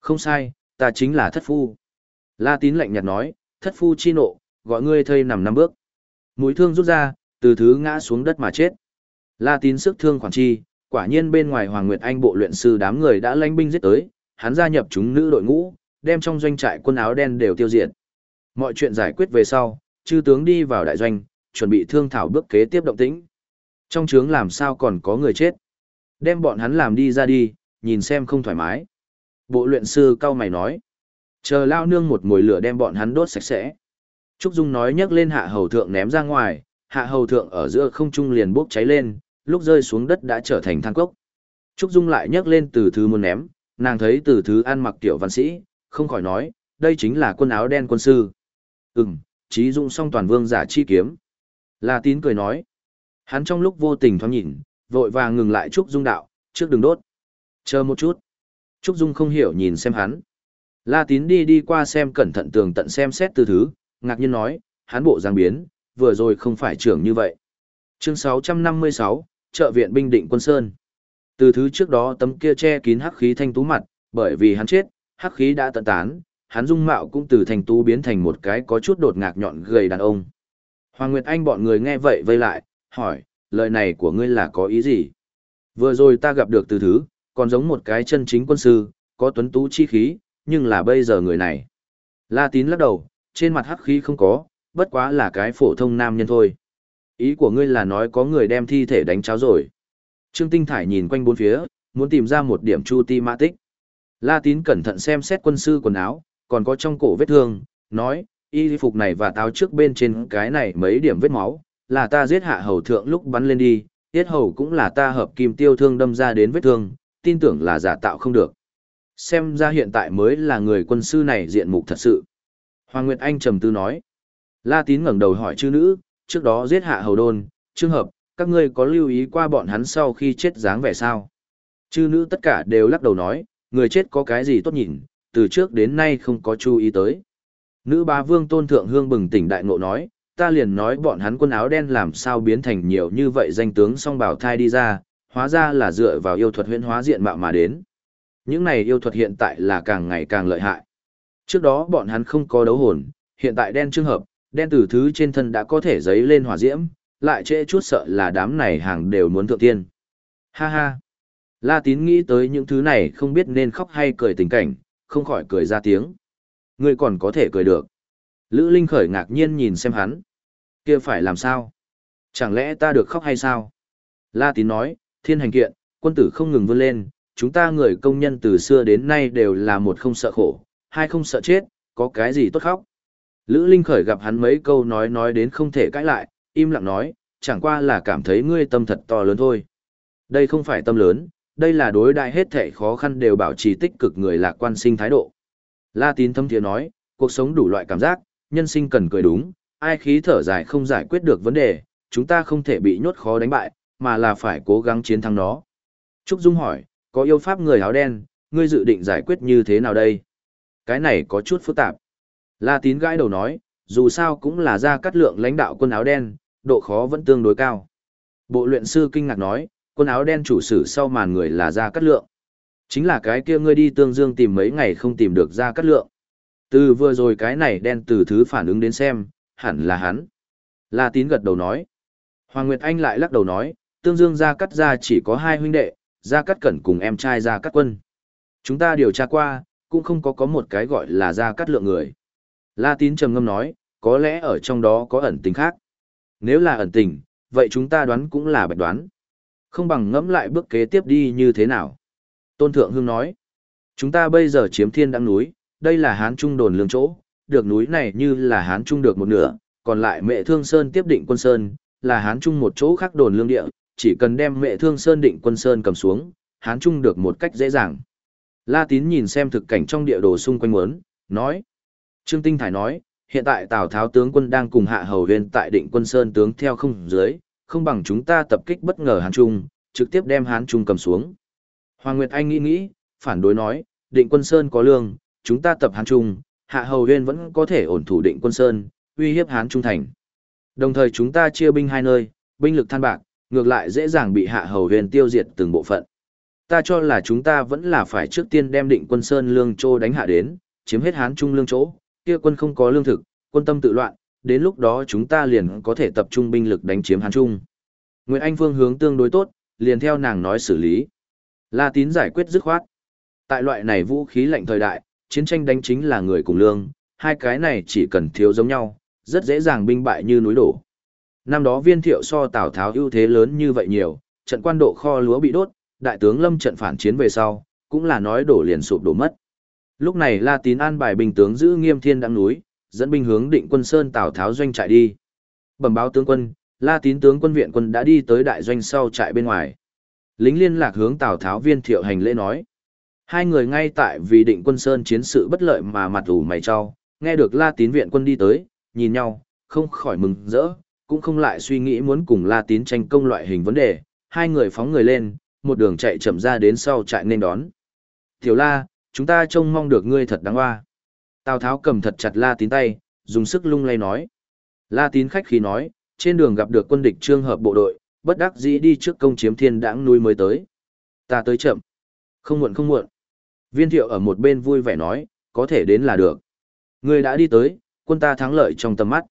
Không sai, ta chính là thất phu. La tín lạnh nhạt nói, thất phu chi nộ, gọi ngươi thây nằm năm bước. Mũi thương rút ra, từ thứ ngã xuống đất mà chết. La tín sức thương khoản chi, quả nhiên bên ngoài Hoàng Nguyệt Anh bộ luyện sư đám người đã lãnh binh giết tới, hắn gia nhập chúng nữ đội ngũ, đem trong doanh trại quân áo đen đều tiêu diệt. Mọi chuyện giải quyết về sau, chư tướng đi vào đại doanh, chuẩn bị thương thảo bước kế tiếp động tĩnh. Trong trướng làm sao còn có người chết. Đem bọn hắn làm đi ra đi, nhìn xem không thoải mái. Bộ luyện sư cao mày nói. Chờ lao nương một mùi lửa đem bọn hắn đốt sạch sẽ. Trúc Dung nói nhấc lên hạ hầu thượng ném ra ngoài, hạ hầu thượng ở giữa không trung liền bốc cháy lên, lúc rơi xuống đất đã trở thành than cốc. Trúc Dung lại nhấc lên từ thứ muốn ném, nàng thấy từ thứ ăn mặc tiểu văn sĩ, không khỏi nói, đây chính là quân áo đen quân sư. Ừm, trí dụng song toàn vương giả chi kiếm. La tín cười nói. Hắn trong lúc vô tình thoáng nhìn, vội vàng ngừng lại Trúc Dung đạo, trước đừng đốt. Chờ một chút. Trúc Dung không hiểu nhìn xem hắn. La Tín đi đi qua xem cẩn thận tường tận xem xét từ thứ, ngạc nhiên nói, hắn bộ giang biến, vừa rồi không phải trưởng như vậy. Chương 656, trợ viện binh định quân sơn. Từ thứ trước đó tấm kia che kín hắc khí thanh tú mặt, bởi vì hắn chết, hắc khí đã tận tán, hắn dung mạo cũng từ thành tú biến thành một cái có chút đột ngạc nhọn gầy đàn ông. Hoàng Nguyệt Anh bọn người nghe vậy vây lại, hỏi, lời này của ngươi là có ý gì? Vừa rồi ta gặp được từ thứ, còn giống một cái chân chính quân sư, có tuấn tú chi khí, nhưng là bây giờ người này. La tín lắc đầu, trên mặt hắc khí không có, bất quá là cái phổ thông nam nhân thôi. Ý của ngươi là nói có người đem thi thể đánh cháo rồi. Trương Tinh Thải nhìn quanh bốn phía, muốn tìm ra một điểm chu ti mã tích. La Tín cẩn thận xem xét quân sư quần áo, còn có trong cổ vết thương, nói, y phục này và táo trước bên trên cái này mấy điểm vết máu, là ta giết hạ hầu thượng lúc bắn lên đi, tiết hầu cũng là ta hợp kim tiêu thương đâm ra đến vết thương, tin tưởng là giả tạo không được. Xem ra hiện tại mới là người quân sư này diện mục thật sự. Hoàng Nguyệt Anh trầm tư nói. La Tín ngẩng đầu hỏi chư nữ, trước đó giết hạ hầu đôn, trường hợp, các ngươi có lưu ý qua bọn hắn sau khi chết dáng vẻ sao? Chư nữ tất cả đều lắc đầu nói, người chết có cái gì tốt nhìn, từ trước đến nay không có chú ý tới. Nữ bá vương tôn thượng hương bừng tỉnh đại ngộ nói, ta liền nói bọn hắn quân áo đen làm sao biến thành nhiều như vậy danh tướng song bảo thai đi ra, hóa ra là dựa vào yêu thuật huyễn hóa diện mạo mà đến. Những này yêu thuật hiện tại là càng ngày càng lợi hại. Trước đó bọn hắn không có đấu hồn, hiện tại đen trường hợp, đen tử thứ trên thân đã có thể giấy lên hỏa diễm, lại trễ chút sợ là đám này hàng đều muốn thượng tiên. Ha ha. La tín nghĩ tới những thứ này không biết nên khóc hay cười tình cảnh, không khỏi cười ra tiếng. Ngươi còn có thể cười được. Lữ Linh khởi ngạc nhiên nhìn xem hắn. kia phải làm sao? Chẳng lẽ ta được khóc hay sao? La tín nói, thiên hành kiện, quân tử không ngừng vươn lên, chúng ta người công nhân từ xưa đến nay đều là một không sợ khổ, hai không sợ chết, có cái gì tốt khóc. Lữ Linh khởi gặp hắn mấy câu nói nói đến không thể cãi lại, im lặng nói, chẳng qua là cảm thấy ngươi tâm thật to lớn thôi. Đây không phải tâm lớn, đây là đối đại hết thể khó khăn đều bảo trì tích cực người lạc quan sinh thái độ. La tín thâm thiện nói, cuộc sống đủ loại cảm giác, nhân sinh cần cười đúng, ai khí thở dài không giải quyết được vấn đề, chúng ta không thể bị nhốt khó đánh bại, mà là phải cố gắng chiến thắng nó. Trúc Dung hỏi, có yêu pháp người áo đen, ngươi dự định giải quyết như thế nào đây? Cái này có chút phức tạp. La tín gãi đầu nói, dù sao cũng là ra cắt lượng lãnh đạo quân áo đen, độ khó vẫn tương đối cao. Bộ luyện sư kinh ngạc nói, quân áo đen chủ sử sau màn người là gia cát lượng. Chính là cái kia ngươi đi tương dương tìm mấy ngày không tìm được gia cát lượng. Từ vừa rồi cái này đen từ thứ phản ứng đến xem, hẳn là hắn. La tín gật đầu nói. Hoàng Nguyệt Anh lại lắc đầu nói, tương dương gia cát gia chỉ có hai huynh đệ, gia cát cẩn cùng em trai gia cát quân. Chúng ta điều tra qua, cũng không có có một cái gọi là gia cát lượng người. La tín trầm ngâm nói, có lẽ ở trong đó có ẩn tình khác. Nếu là ẩn tình, vậy chúng ta đoán cũng là bạch đoán. Không bằng ngẫm lại bước kế tiếp đi như thế nào. Tôn Thượng Hương nói, chúng ta bây giờ chiếm thiên đăng núi, đây là Hán Trung đồn lương chỗ, được núi này như là Hán Trung được một nửa, còn lại mẹ Thương Sơn tiếp định quân Sơn, là Hán Trung một chỗ khác đồn lương địa, chỉ cần đem mẹ Thương Sơn định quân Sơn cầm xuống, Hán Trung được một cách dễ dàng. La Tín nhìn xem thực cảnh trong địa đồ xung quanh muốn, nói. Trương Tinh Thải nói, hiện tại Tào Tháo tướng quân đang cùng Hạ Hầu Huyền tại định quân Sơn tướng theo không dưới, không bằng chúng ta tập kích bất ngờ Hán Trung, trực tiếp đem Hán Trung cầm xuống. Hoàng Nguyệt Anh nghĩ nghĩ, phản đối nói, định quân Sơn có lương, chúng ta tập Hán Trung, Hạ Hầu Huyên vẫn có thể ổn thủ định quân Sơn, uy hiếp Hán Trung thành. Đồng thời chúng ta chia binh hai nơi, binh lực than bạc, ngược lại dễ dàng bị Hạ Hầu Huyên tiêu diệt từng bộ phận. Ta cho là chúng ta vẫn là phải trước tiên đem định quân Sơn lương châu đánh hạ đến, chiếm hết Hán Trung lương chỗ, kia quân không có lương thực, quân tâm tự loạn, đến lúc đó chúng ta liền có thể tập trung binh lực đánh chiếm Hán Trung. Nguyễn Anh phương hướng tương đối tốt, liền theo nàng nói xử lý. La Tín giải quyết dứt khoát. Tại loại này vũ khí lạnh thời đại, chiến tranh đánh chính là người cùng lương, hai cái này chỉ cần thiếu giống nhau, rất dễ dàng binh bại như núi đổ. Năm đó viên thiệu so Tào Tháo ưu thế lớn như vậy nhiều, trận quan độ kho lúa bị đốt, đại tướng lâm trận phản chiến về sau, cũng là nói đổ liền sụp đổ mất. Lúc này La Tín an bài binh tướng giữ nghiêm thiên đăng núi, dẫn binh hướng định quân Sơn Tào Tháo doanh trại đi. Bẩm báo tướng quân, La Tín tướng quân viện quân đã đi tới đại doanh sau trại bên ngoài. Lính liên lạc hướng Tào Tháo viên thiệu hành lễ nói. Hai người ngay tại vì định quân Sơn chiến sự bất lợi mà mặt ủ mày cho, nghe được La Tín viện quân đi tới, nhìn nhau, không khỏi mừng rỡ, cũng không lại suy nghĩ muốn cùng La Tín tranh công loại hình vấn đề, hai người phóng người lên, một đường chạy chậm ra đến sau trại nên đón. Tiểu La, chúng ta trông mong được ngươi thật đáng hoa. Tào Tháo cầm thật chặt La Tín tay, dùng sức lung lay nói. La Tín khách khí nói, trên đường gặp được quân địch trương hợp bộ đội, bất đắc dĩ đi trước công chiếm thiên đãng núi mới tới. Ta tới chậm. Không muộn không muộn. Viên thiệu ở một bên vui vẻ nói, có thể đến là được. Ngươi đã đi tới, quân ta thắng lợi trong tầm mắt.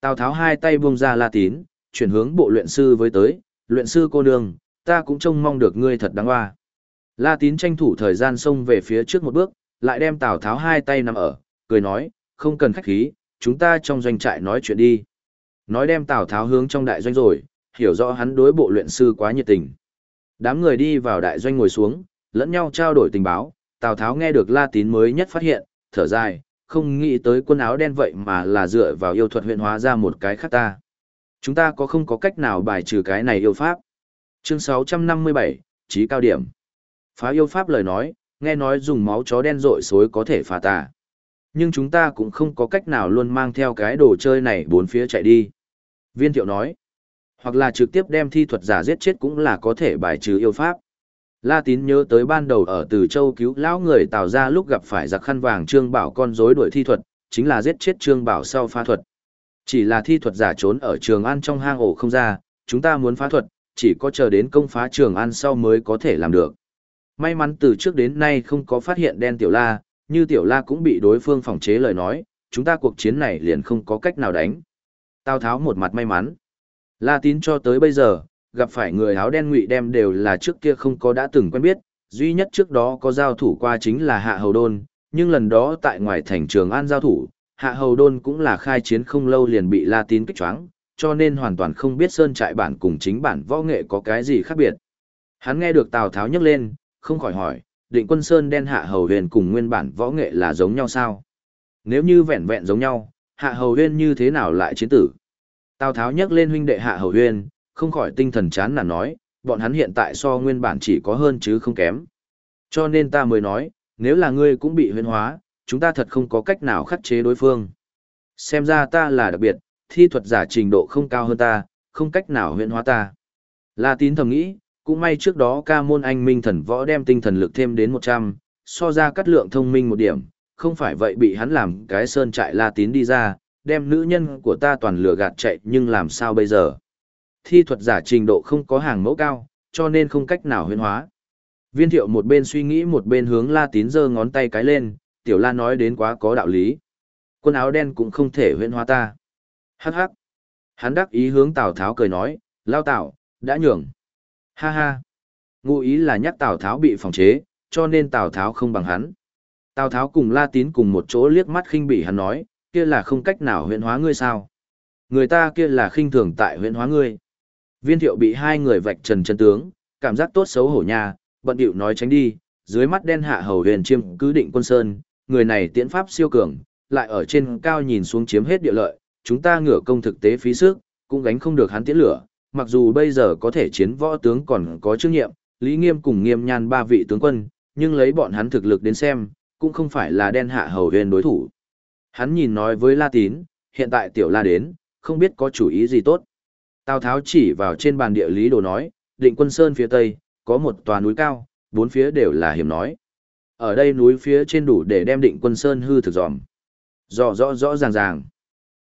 Tào Tháo hai tay buông ra La Tín, chuyển hướng bộ luyện sư với tới, luyện sư cô nương, ta cũng trông mong được ngươi thật đáng hoa. La Tín tranh thủ thời gian xông về phía trước một bước, lại đem Tào Tháo hai tay nằm ở, cười nói, không cần khách khí, chúng ta trong doanh trại nói chuyện đi. Nói đem Tào Tháo hướng trong đại doanh rồi, hiểu rõ hắn đối bộ luyện sư quá nhiệt tình. Đám người đi vào đại doanh ngồi xuống, lẫn nhau trao đổi tình báo, Tào Tháo nghe được La Tín mới nhất phát hiện, thở dài, không nghĩ tới quân áo đen vậy mà là dựa vào yêu thuật huyện hóa ra một cái khác ta. Chúng ta có không có cách nào bài trừ cái này yêu pháp? Chương 657, trí cao điểm. Phá yêu pháp lời nói, nghe nói dùng máu chó đen rội xối có thể phá tà. Nhưng chúng ta cũng không có cách nào luôn mang theo cái đồ chơi này bốn phía chạy đi. Viên thiệu nói, hoặc là trực tiếp đem thi thuật giả giết chết cũng là có thể bài trừ yêu pháp. La Tín nhớ tới ban đầu ở Từ Châu cứu lão người Tào ra lúc gặp phải giặc khăn vàng Trương Bảo con rối đuổi thi thuật, chính là giết chết Trương Bảo sau phá thuật. Chỉ là thi thuật giả trốn ở Trường An trong hang ổ không ra, chúng ta muốn phá thuật, chỉ có chờ đến công phá Trường An sau mới có thể làm được. May mắn từ trước đến nay không có phát hiện đen tiểu la, như tiểu la cũng bị đối phương phòng chế lời nói, chúng ta cuộc chiến này liền không có cách nào đánh. Tào Tháo một mặt may mắn. La Tín cho tới bây giờ, gặp phải người áo đen ngụy đem đều là trước kia không có đã từng quen biết, duy nhất trước đó có giao thủ qua chính là Hạ Hầu Đôn, nhưng lần đó tại ngoài thành trường An giao thủ, Hạ Hầu Đôn cũng là khai chiến không lâu liền bị La Tín kích choáng, cho nên hoàn toàn không biết sơn trại bản cùng chính bản võ nghệ có cái gì khác biệt. Hắn nghe được Tào Tháo nhắc lên, không khỏi hỏi, định quân sơn đen Hạ Hầu Huyền cùng nguyên bản võ nghệ là giống nhau sao? Nếu như vẹn vẹn giống nhau, Hạ Hầu Huyền như thế nào lại chiến tử? Tào Tháo nhắc lên huynh đệ Hạ Hầu Huyền, không khỏi tinh thần chán nản nói, bọn hắn hiện tại so nguyên bản chỉ có hơn chứ không kém. Cho nên ta mới nói, nếu là ngươi cũng bị huyền hóa, chúng ta thật không có cách nào khắc chế đối phương. Xem ra ta là đặc biệt, thi thuật giả trình độ không cao hơn ta, không cách nào huyền hóa ta. La tín thầm nghĩ, cũng may trước đó ca môn anh minh thần võ đem tinh thần lực thêm đến 100, so ra cắt lượng thông minh một điểm, không phải vậy bị hắn làm cái sơn trại la tín đi ra, đem nữ nhân của ta toàn lừa gạt chạy nhưng làm sao bây giờ thi thuật giả trình độ không có hàng mẫu cao, cho nên không cách nào huyên hóa. Viên thiệu một bên suy nghĩ một bên hướng la tín giơ ngón tay cái lên, tiểu la nói đến quá có đạo lý. Quân áo đen cũng không thể huyên hóa ta. Hắc hắc. Hắn đắc ý hướng Tào Tháo cười nói, lao Tào, đã nhường. Ha ha. Ngụ ý là nhắc Tào Tháo bị phòng chế, cho nên Tào Tháo không bằng hắn. Tào Tháo cùng La Tín cùng một chỗ liếc mắt khinh bỉ hắn nói, kia là không cách nào huyện hóa ngươi sao? Người ta kia là khinh thường tại huyện hóa ngươi. Viên thiệu bị hai người vạch trần chân tướng, cảm giác tốt xấu hổ nha, bận điệu nói tránh đi, dưới mắt đen hạ hầu huyền chiêm cứ định quân sơn, người này tiễn pháp siêu cường, lại ở trên cao nhìn xuống chiếm hết địa lợi, chúng ta ngửa công thực tế phí sức, cũng gánh không được hắn tiễn lửa, mặc dù bây giờ có thể chiến võ tướng còn có chức nhiệm, Lý Nghiêm cùng Nghiêm Nhan ba vị tướng quân, nhưng lấy bọn hắn thực lực đến xem, cũng không phải là đen hạ hầu huyền đối thủ. Hắn nhìn nói với La Tín, hiện tại tiểu La đến, không biết có chủ ý gì tốt. Tào Tháo chỉ vào trên bàn địa lý đồ nói, định quân sơn phía tây, có một tòa núi cao, bốn phía đều là hiểm nói. Ở đây núi phía trên đủ để đem định quân sơn hư thực dòm. Rõ rõ rõ ràng ràng.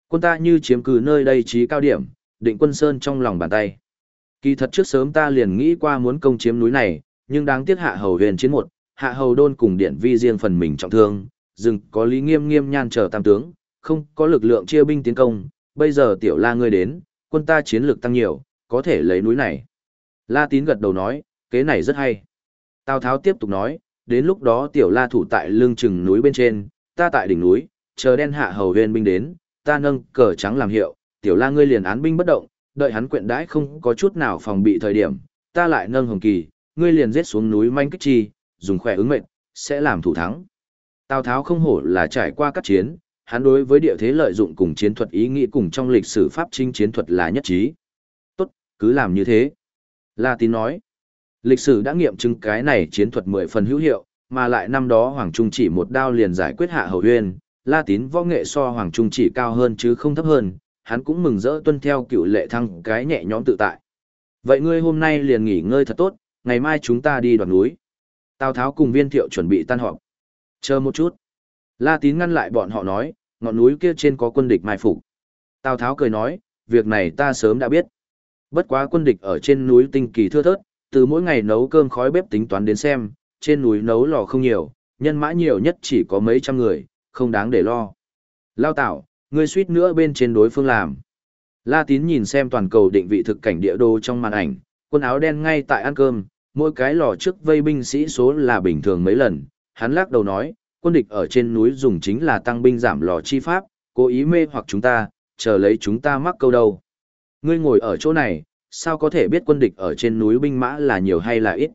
Quân ta như chiếm cứ nơi đây trí cao điểm, định quân sơn trong lòng bàn tay. Kỳ thật trước sớm ta liền nghĩ qua muốn công chiếm núi này, nhưng đáng tiếc hạ hầu huyền chiến một, hạ hầu đôn cùng điện vi riêng phần mình trọng thương, dừng có lý nghiêm nghiêm nhan chờ tam tướng, không có lực lượng chia binh tiến công, bây giờ tiểu la ngươi đến, quân ta chiến lược tăng nhiều, có thể lấy núi này. La tín gật đầu nói, kế này rất hay. Tào Tháo tiếp tục nói, đến lúc đó tiểu la thủ tại lương chừng núi bên trên, ta tại đỉnh núi, chờ đen hạ hầu huyền binh đến, ta nâng cờ trắng làm hiệu, tiểu la ngươi liền án binh bất động, đợi hắn quyện đãi không có chút nào phòng bị thời điểm, ta lại nâng hồng kỳ, ngươi liền giết xuống núi manh kích chi, dùng khỏe ứng mệnh, sẽ làm thủ thắng. Tào Tháo không hổ là trải qua các chiến, hắn đối với địa thế lợi dụng cùng chiến thuật ý nghĩ cùng trong lịch sử pháp chính chiến thuật là nhất trí. Tốt, cứ làm như thế. La Tín nói, lịch sử đã nghiệm chứng cái này chiến thuật mười phần hữu hiệu, mà lại năm đó Hoàng Trung chỉ một đao liền giải quyết hạ hầu huyên, La Tín võ nghệ so Hoàng Trung chỉ cao hơn chứ không thấp hơn, hắn cũng mừng rỡ tuân theo cựu lệ thăng cái nhẹ nhõm tự tại. Vậy ngươi hôm nay liền nghỉ ngơi thật tốt, ngày mai chúng ta đi đoạn núi. Tào Tháo cùng viên thiệu chuẩn bị tan họp. Chờ một chút. La Tín ngăn lại bọn họ nói, ngọn núi kia trên có quân địch mai phục. Tào Tháo cười nói, việc này ta sớm đã biết. Bất quá quân địch ở trên núi tinh kỳ thưa thớt, từ mỗi ngày nấu cơm khói bếp tính toán đến xem, trên núi nấu lò không nhiều, nhân mã nhiều nhất chỉ có mấy trăm người, không đáng để lo. Lao Tảo, ngươi suýt nữa bên trên đối phương làm. La Tín nhìn xem toàn cầu định vị thực cảnh địa đồ trong màn ảnh, quần áo đen ngay tại ăn cơm, mỗi cái lò trước vây binh sĩ số là bình thường mấy lần, hắn lắc đầu nói, quân địch ở trên núi dùng chính là tăng binh giảm lò chi pháp, cố ý mê hoặc chúng ta, chờ lấy chúng ta mắc câu đâu. Ngươi ngồi ở chỗ này, sao có thể biết quân địch ở trên núi binh mã là nhiều hay là ít?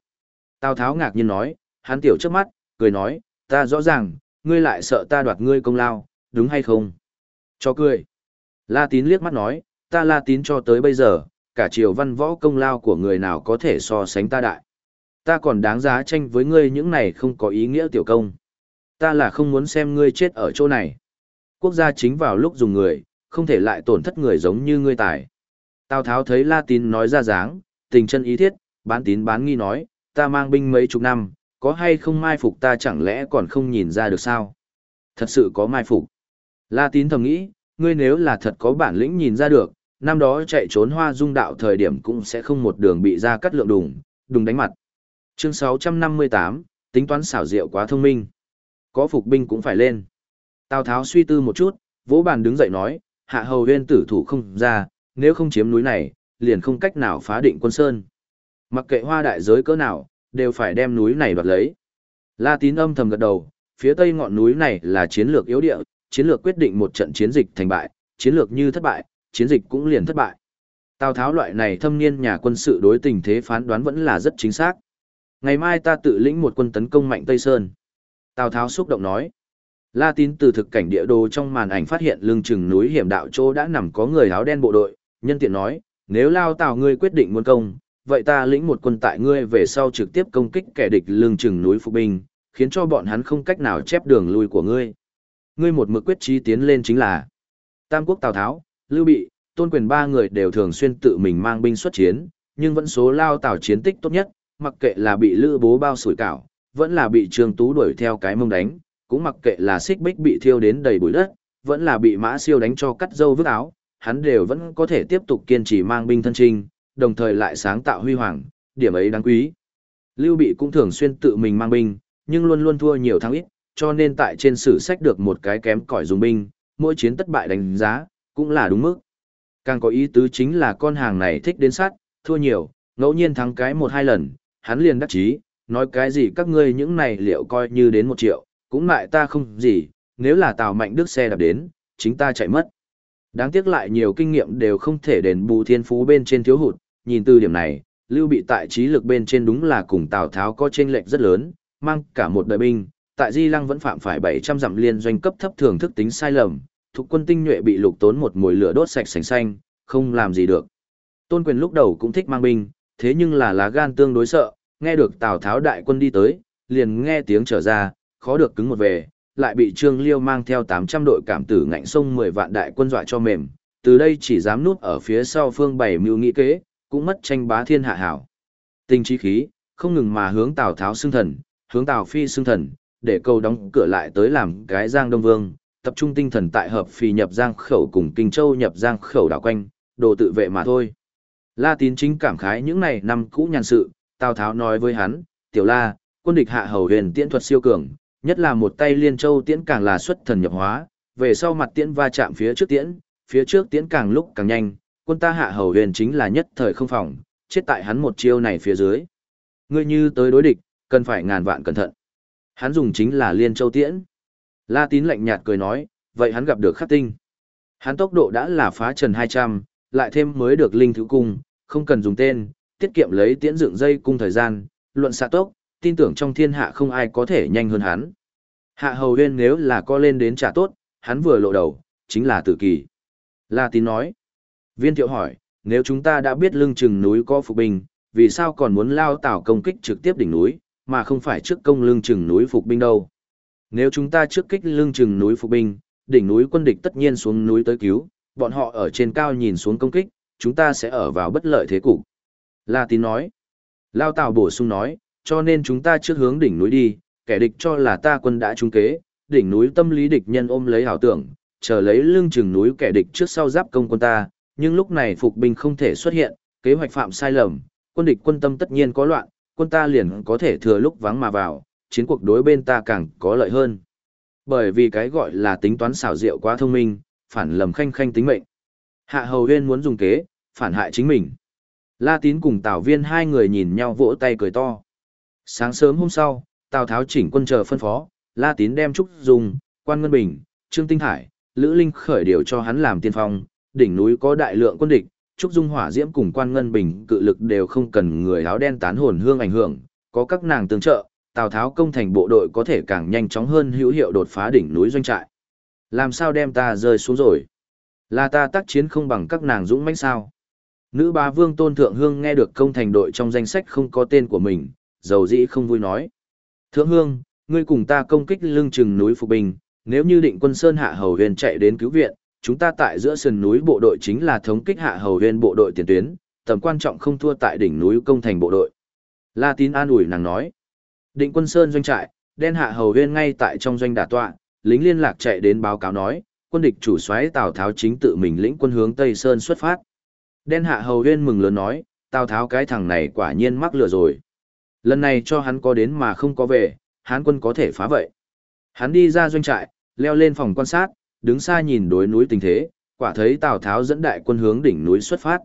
Tào Tháo ngạc nhiên nói, hắn tiểu trước mắt, cười nói, ta rõ ràng, ngươi lại sợ ta đoạt ngươi công lao, đúng hay không? Cho cười. La tín liếc mắt nói, ta la tín cho tới bây giờ, cả triều văn võ công lao của người nào có thể so sánh ta đại. Ta còn đáng giá tranh với ngươi những này không có ý nghĩa tiểu công. Ta là không muốn xem ngươi chết ở chỗ này. Quốc gia chính vào lúc dùng người, không thể lại tổn thất người giống như ngươi tài. Tào Tháo thấy La Tín nói ra dáng, tình chân ý thiết, bán tín bán nghi nói, ta mang binh mấy chục năm, có hay không mai phục ta chẳng lẽ còn không nhìn ra được sao? Thật sự có mai phục. La Tín thầm nghĩ, ngươi nếu là thật có bản lĩnh nhìn ra được, năm đó chạy trốn hoa dung đạo thời điểm cũng sẽ không một đường bị ra cắt lượng đùng, đùng đánh mặt. Chương 658, tính toán xảo diệu quá thông minh. Có phục binh cũng phải lên. Tào Tháo suy tư một chút, vỗ bàn đứng dậy nói, hạ hầu huyên tử thủ không ra, nếu không chiếm núi này, liền không cách nào phá định quân sơn. Mặc kệ hoa đại giới cỡ nào, đều phải đem núi này đoạt lấy. La tín âm thầm gật đầu, phía tây ngọn núi này là chiến lược yếu địa, chiến lược quyết định một trận chiến dịch thành bại, chiến lược như thất bại, chiến dịch cũng liền thất bại. Tào Tháo loại này thâm niên nhà quân sự đối tình thế phán đoán vẫn là rất chính xác. Ngày mai ta tự lĩnh một quân tấn công mạnh Tây Sơn. Tào Tháo xúc động nói. La tín từ thực cảnh địa đồ trong màn ảnh phát hiện lưng chừng núi hiểm đạo chỗ đã nằm có người áo đen bộ đội, nhân tiện nói, nếu lao tào ngươi quyết định muốn công, vậy ta lĩnh một quân tại ngươi về sau trực tiếp công kích kẻ địch lưng chừng núi phục binh, khiến cho bọn hắn không cách nào chép đường lui của ngươi. Ngươi một mực quyết chí tiến lên chính là Tam quốc Tào Tháo, Lưu Bị, Tôn Quyền ba người đều thường xuyên tự mình mang binh xuất chiến, nhưng vẫn số lao tào chiến tích tốt nhất, mặc kệ là bị Lữ Bố bao sủi cảo, vẫn là bị Trương Tú đuổi theo cái mông đánh, cũng mặc kệ là xích bích bị thiêu đến đầy bụi đất, vẫn là bị mã siêu đánh cho cắt dâu vứt áo, hắn đều vẫn có thể tiếp tục kiên trì mang binh thân trinh, đồng thời lại sáng tạo huy hoàng, điểm ấy đáng quý. Lưu Bị cũng thường xuyên tự mình mang binh, nhưng luôn luôn thua nhiều thắng ít, cho nên tại trên sử sách được một cái kém cỏi dùng binh, mỗi chiến thất bại đánh giá, cũng là đúng mức. Càng có ý tứ chính là con hàng này thích đến sát, thua nhiều, ngẫu nhiên thắng cái một hai lần, hắn liền đắc chí, nói cái gì các ngươi những này liệu coi như đến một triệu, cũng lại ta không gì, nếu là Tào Mạnh Đức xe đạp đến, chính ta chạy mất. Đáng tiếc lại nhiều kinh nghiệm đều không thể đền bù thiên phú bên trên thiếu hụt, nhìn từ điểm này, Lưu Bị tại trí lực bên trên đúng là cùng Tào Tháo có chênh lệch rất lớn, mang cả một đời binh, tại Di Lăng vẫn phạm phải 700 dặm liên doanh cấp thấp thường thức tính sai lầm, thuộc quân tinh nhuệ bị lục tốn một mùi lửa đốt sạch sành xanh, không làm gì được. Tôn Quyền lúc đầu cũng thích mang binh, thế nhưng là lá gan tương đối sợ, nghe được Tào Tháo đại quân đi tới, liền nghe tiếng trở ra, khó được cứng một về, lại bị Trương Liêu mang theo 800 đội cảm tử ngạnh sông 10 vạn đại quân dọa cho mềm, từ đây chỉ dám núp ở phía sau phương bảy mưu nghị kế, cũng mất tranh bá thiên hạ hảo. Tình trí khí, không ngừng mà hướng Tào Tháo xưng thần, hướng Tào Phi xưng thần, để câu đóng cửa lại tới làm cái Giang Đông Vương, tập trung tinh thần tại hợp phi nhập Giang khẩu cùng Kinh Châu nhập Giang khẩu đảo quanh, đồ tự vệ mà thôi. La Tín chính cảm khái những này năm cũ nhàn sự, Tào Tháo nói với hắn, Tiểu La, quân địch hạ hầu huyền tiễn thuật siêu cường, nhất là một tay liên châu tiễn càng là xuất thần nhập hóa, về sau mặt tiễn va chạm phía trước tiễn, phía trước tiễn càng lúc càng nhanh, quân ta hạ hầu huyền chính là nhất thời không phòng, chết tại hắn một chiêu này phía dưới. Ngươi như tới đối địch, cần phải ngàn vạn cẩn thận. Hắn dùng chính là liên châu tiễn. La tín lạnh nhạt cười nói, vậy hắn gặp được khắc tinh. Hắn tốc độ đã là phá trần 200, lại thêm mới được linh thứ cung, không cần dùng tên, tiết kiệm lấy tiễn dựng dây cung thời gian, luận xạ tốc, tin tưởng trong thiên hạ không ai có thể nhanh hơn hắn. Hạ hầu huyên nếu là co lên đến trả tốt, hắn vừa lộ đầu, chính là tử kỳ. La tín nói. Viên thiệu hỏi, nếu chúng ta đã biết lưng chừng núi có phục bình, vì sao còn muốn lao tảo công kích trực tiếp đỉnh núi, mà không phải trước công lương chừng núi phục binh đâu? Nếu chúng ta trước kích lương chừng núi phục binh, đỉnh núi quân địch tất nhiên xuống núi tới cứu, bọn họ ở trên cao nhìn xuống công kích, chúng ta sẽ ở vào bất lợi thế cục. La tín nói. Lao tào bổ sung nói, cho nên chúng ta trước hướng đỉnh núi đi, kẻ địch cho là ta quân đã trung kế, đỉnh núi tâm lý địch nhân ôm lấy hảo tưởng, chờ lấy lưng chừng núi kẻ địch trước sau giáp công quân ta, nhưng lúc này phục binh không thể xuất hiện, kế hoạch phạm sai lầm, quân địch quân tâm tất nhiên có loạn, quân ta liền có thể thừa lúc vắng mà vào, chiến cuộc đối bên ta càng có lợi hơn. Bởi vì cái gọi là tính toán xảo diệu quá thông minh, phản lầm khanh khanh tính mệnh. Hạ hầu huyên muốn dùng kế, phản hại chính mình. La tín cùng Tào viên hai người nhìn nhau vỗ tay cười to. Sáng sớm hôm sau, Tào Tháo chỉnh quân chờ phân phó, La Tín đem Trúc Dung, Quan Ngân Bình, Trương Tinh Hải, Lữ Linh khởi điều cho hắn làm tiên phong, đỉnh núi có đại lượng quân địch, Trúc Dung hỏa diễm cùng Quan Ngân Bình cự lực đều không cần người áo đen tán hồn hương ảnh hưởng, có các nàng tương trợ, Tào Tháo công thành bộ đội có thể càng nhanh chóng hơn hữu hiệu đột phá đỉnh núi doanh trại. Làm sao đem ta rơi xuống rồi? Là ta tác chiến không bằng các nàng dũng mãnh sao? Nữ bá vương tôn thượng hương nghe được công thành đội trong danh sách không có tên của mình, dầu dĩ không vui nói. Thượng hương, ngươi cùng ta công kích lưng chừng núi Phục Bình, nếu như định quân Sơn Hạ Hầu Huyền chạy đến cứu viện, chúng ta tại giữa sườn núi bộ đội chính là thống kích Hạ Hầu huyên bộ đội tiền tuyến, tầm quan trọng không thua tại đỉnh núi công thành bộ đội. La Tín an ủi nàng nói. Định quân Sơn doanh trại, đen Hạ Hầu huyên ngay tại trong doanh đả tọa, lính liên lạc chạy đến báo cáo nói, quân địch chủ soái Tào Tháo chính tự mình lĩnh quân hướng Tây Sơn xuất phát. Đen Hạ Hầu huyên mừng lớn nói, Tào Tháo cái thằng này quả nhiên mắc lừa rồi. Lần này cho hắn có đến mà không có về, hán quân có thể phá vậy. Hắn đi ra doanh trại, leo lên phòng quan sát, đứng xa nhìn đối núi tình thế, quả thấy Tào Tháo dẫn đại quân hướng đỉnh núi xuất phát.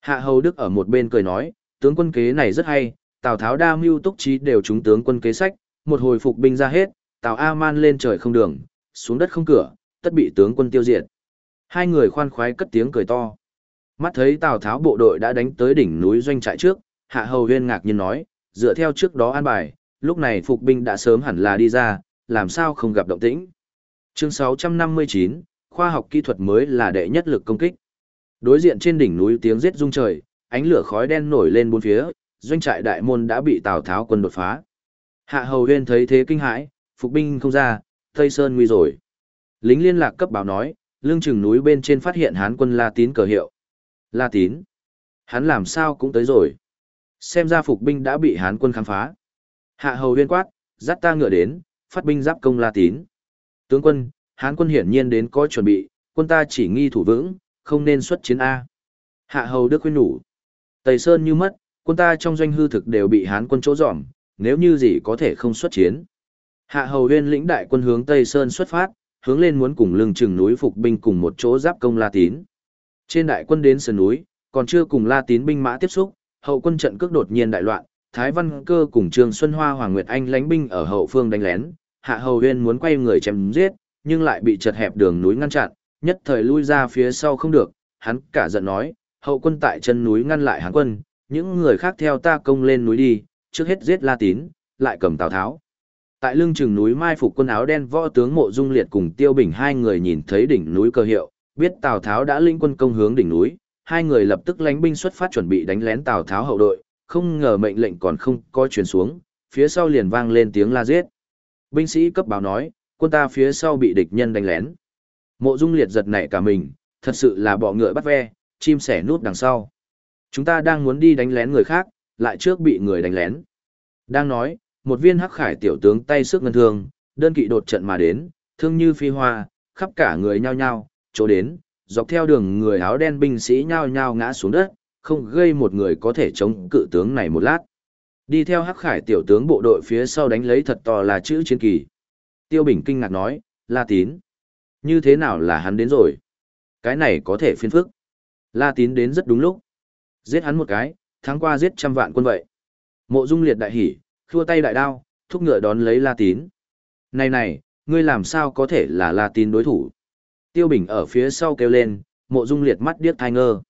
Hạ Hầu Đức ở một bên cười nói, tướng quân kế này rất hay, Tào Tháo đa mưu túc trí đều chúng tướng quân kế sách, một hồi phục binh ra hết, Tào A-man lên trời không đường, xuống đất không cửa, tất bị tướng quân tiêu diệt. Hai người khoan khoái cất tiếng cười to. Mắt thấy Tào Tháo bộ đội đã đánh tới đỉnh núi doanh trại trước, Hạ Hầu Huyên ngạc nhiên nói, dựa theo trước đó an bài, lúc này phục binh đã sớm hẳn là đi ra, làm sao không gặp động tĩnh. Chương 659, khoa học kỹ thuật mới là đệ nhất lực công kích. Đối diện trên đỉnh núi tiếng giết rung trời, ánh lửa khói đen nổi lên bốn phía, doanh trại đại môn đã bị Tào Tháo quân đột phá. Hạ Hầu Huyên thấy thế kinh hãi, phục binh không ra, Tây Sơn nguy rồi. Lính liên lạc cấp báo nói, lương chừng núi bên trên phát hiện Hán quân La Tín cờ hiệu. La Tín? Hắn làm sao cũng tới rồi. Xem ra phục binh đã bị Hán quân khám phá. Hạ hầu huyên quát, dắt ta ngựa đến, phát binh giáp công La Tín. Tướng quân, Hán quân hiển nhiên đến có chuẩn bị, quân ta chỉ nghi thủ vững, không nên xuất chiến A. Hạ hầu đức khuyên nhủ. Tây Sơn như mất, quân ta trong doanh hư thực đều bị Hán quân chỗ dỏm, nếu như gì có thể không xuất chiến. Hạ hầu huyên lĩnh đại quân hướng Tây Sơn xuất phát, hướng lên muốn cùng lưng chừng núi phục binh cùng một chỗ giáp công La Tín. Trên đại quân đến sườn núi, còn chưa cùng La Tín binh mã tiếp xúc, hậu quân trận cước đột nhiên đại loạn, Thái Văn Cơ cùng Trương Xuân Hoa Hoàng Nguyệt Anh lánh binh ở hậu phương đánh lén, Hạ Hầu Huyên muốn quay người chém giết, nhưng lại bị chật hẹp đường núi ngăn chặn, nhất thời lui ra phía sau không được, hắn cả giận nói, hậu quân tại chân núi ngăn lại hắn quân, những người khác theo ta công lên núi đi, trước hết giết La Tín, lại cầm Tào Tháo. Tại lưng chừng núi mai phục quân áo đen võ tướng Mộ Dung Liệt cùng Tiêu Bình hai người nhìn thấy đỉnh núi cơ hiệu, biết Tào Tháo đã linh quân công hướng đỉnh núi, hai người lập tức lánh binh xuất phát chuẩn bị đánh lén Tào Tháo hậu đội, không ngờ mệnh lệnh còn không có truyền xuống, phía sau liền vang lên tiếng la giết. Binh sĩ cấp báo nói, quân ta phía sau bị địch nhân đánh lén. Mộ Dung Liệt giật nảy cả mình, thật sự là bọ ngựa bắt ve, chim sẻ nút đằng sau. Chúng ta đang muốn đi đánh lén người khác, lại trước bị người đánh lén. Đang nói, một viên hắc khải tiểu tướng tay sức ngân thương, đơn kỵ đột trận mà đến, thương như phi hoa, khắp cả người nhao nhao, chỗ đến, dọc theo đường người áo đen binh sĩ nhao nhao ngã xuống đất, không gây một người có thể chống cự tướng này một lát. Đi theo hắc khải tiểu tướng bộ đội phía sau đánh lấy thật to là chữ chiến kỳ. Tiêu Bình kinh ngạc nói, La Tín. Như thế nào là hắn đến rồi? Cái này có thể phiên phức. La Tín đến rất đúng lúc. Giết hắn một cái, tháng qua giết trăm vạn quân vậy. Mộ Dung liệt đại hỉ, khua tay đại đao, thúc ngựa đón lấy La Tín. Này này, ngươi làm sao có thể là La Tín đối thủ? Tiêu Bình ở phía sau kêu lên, mộ Dung liệt mắt điếc thai ngơ.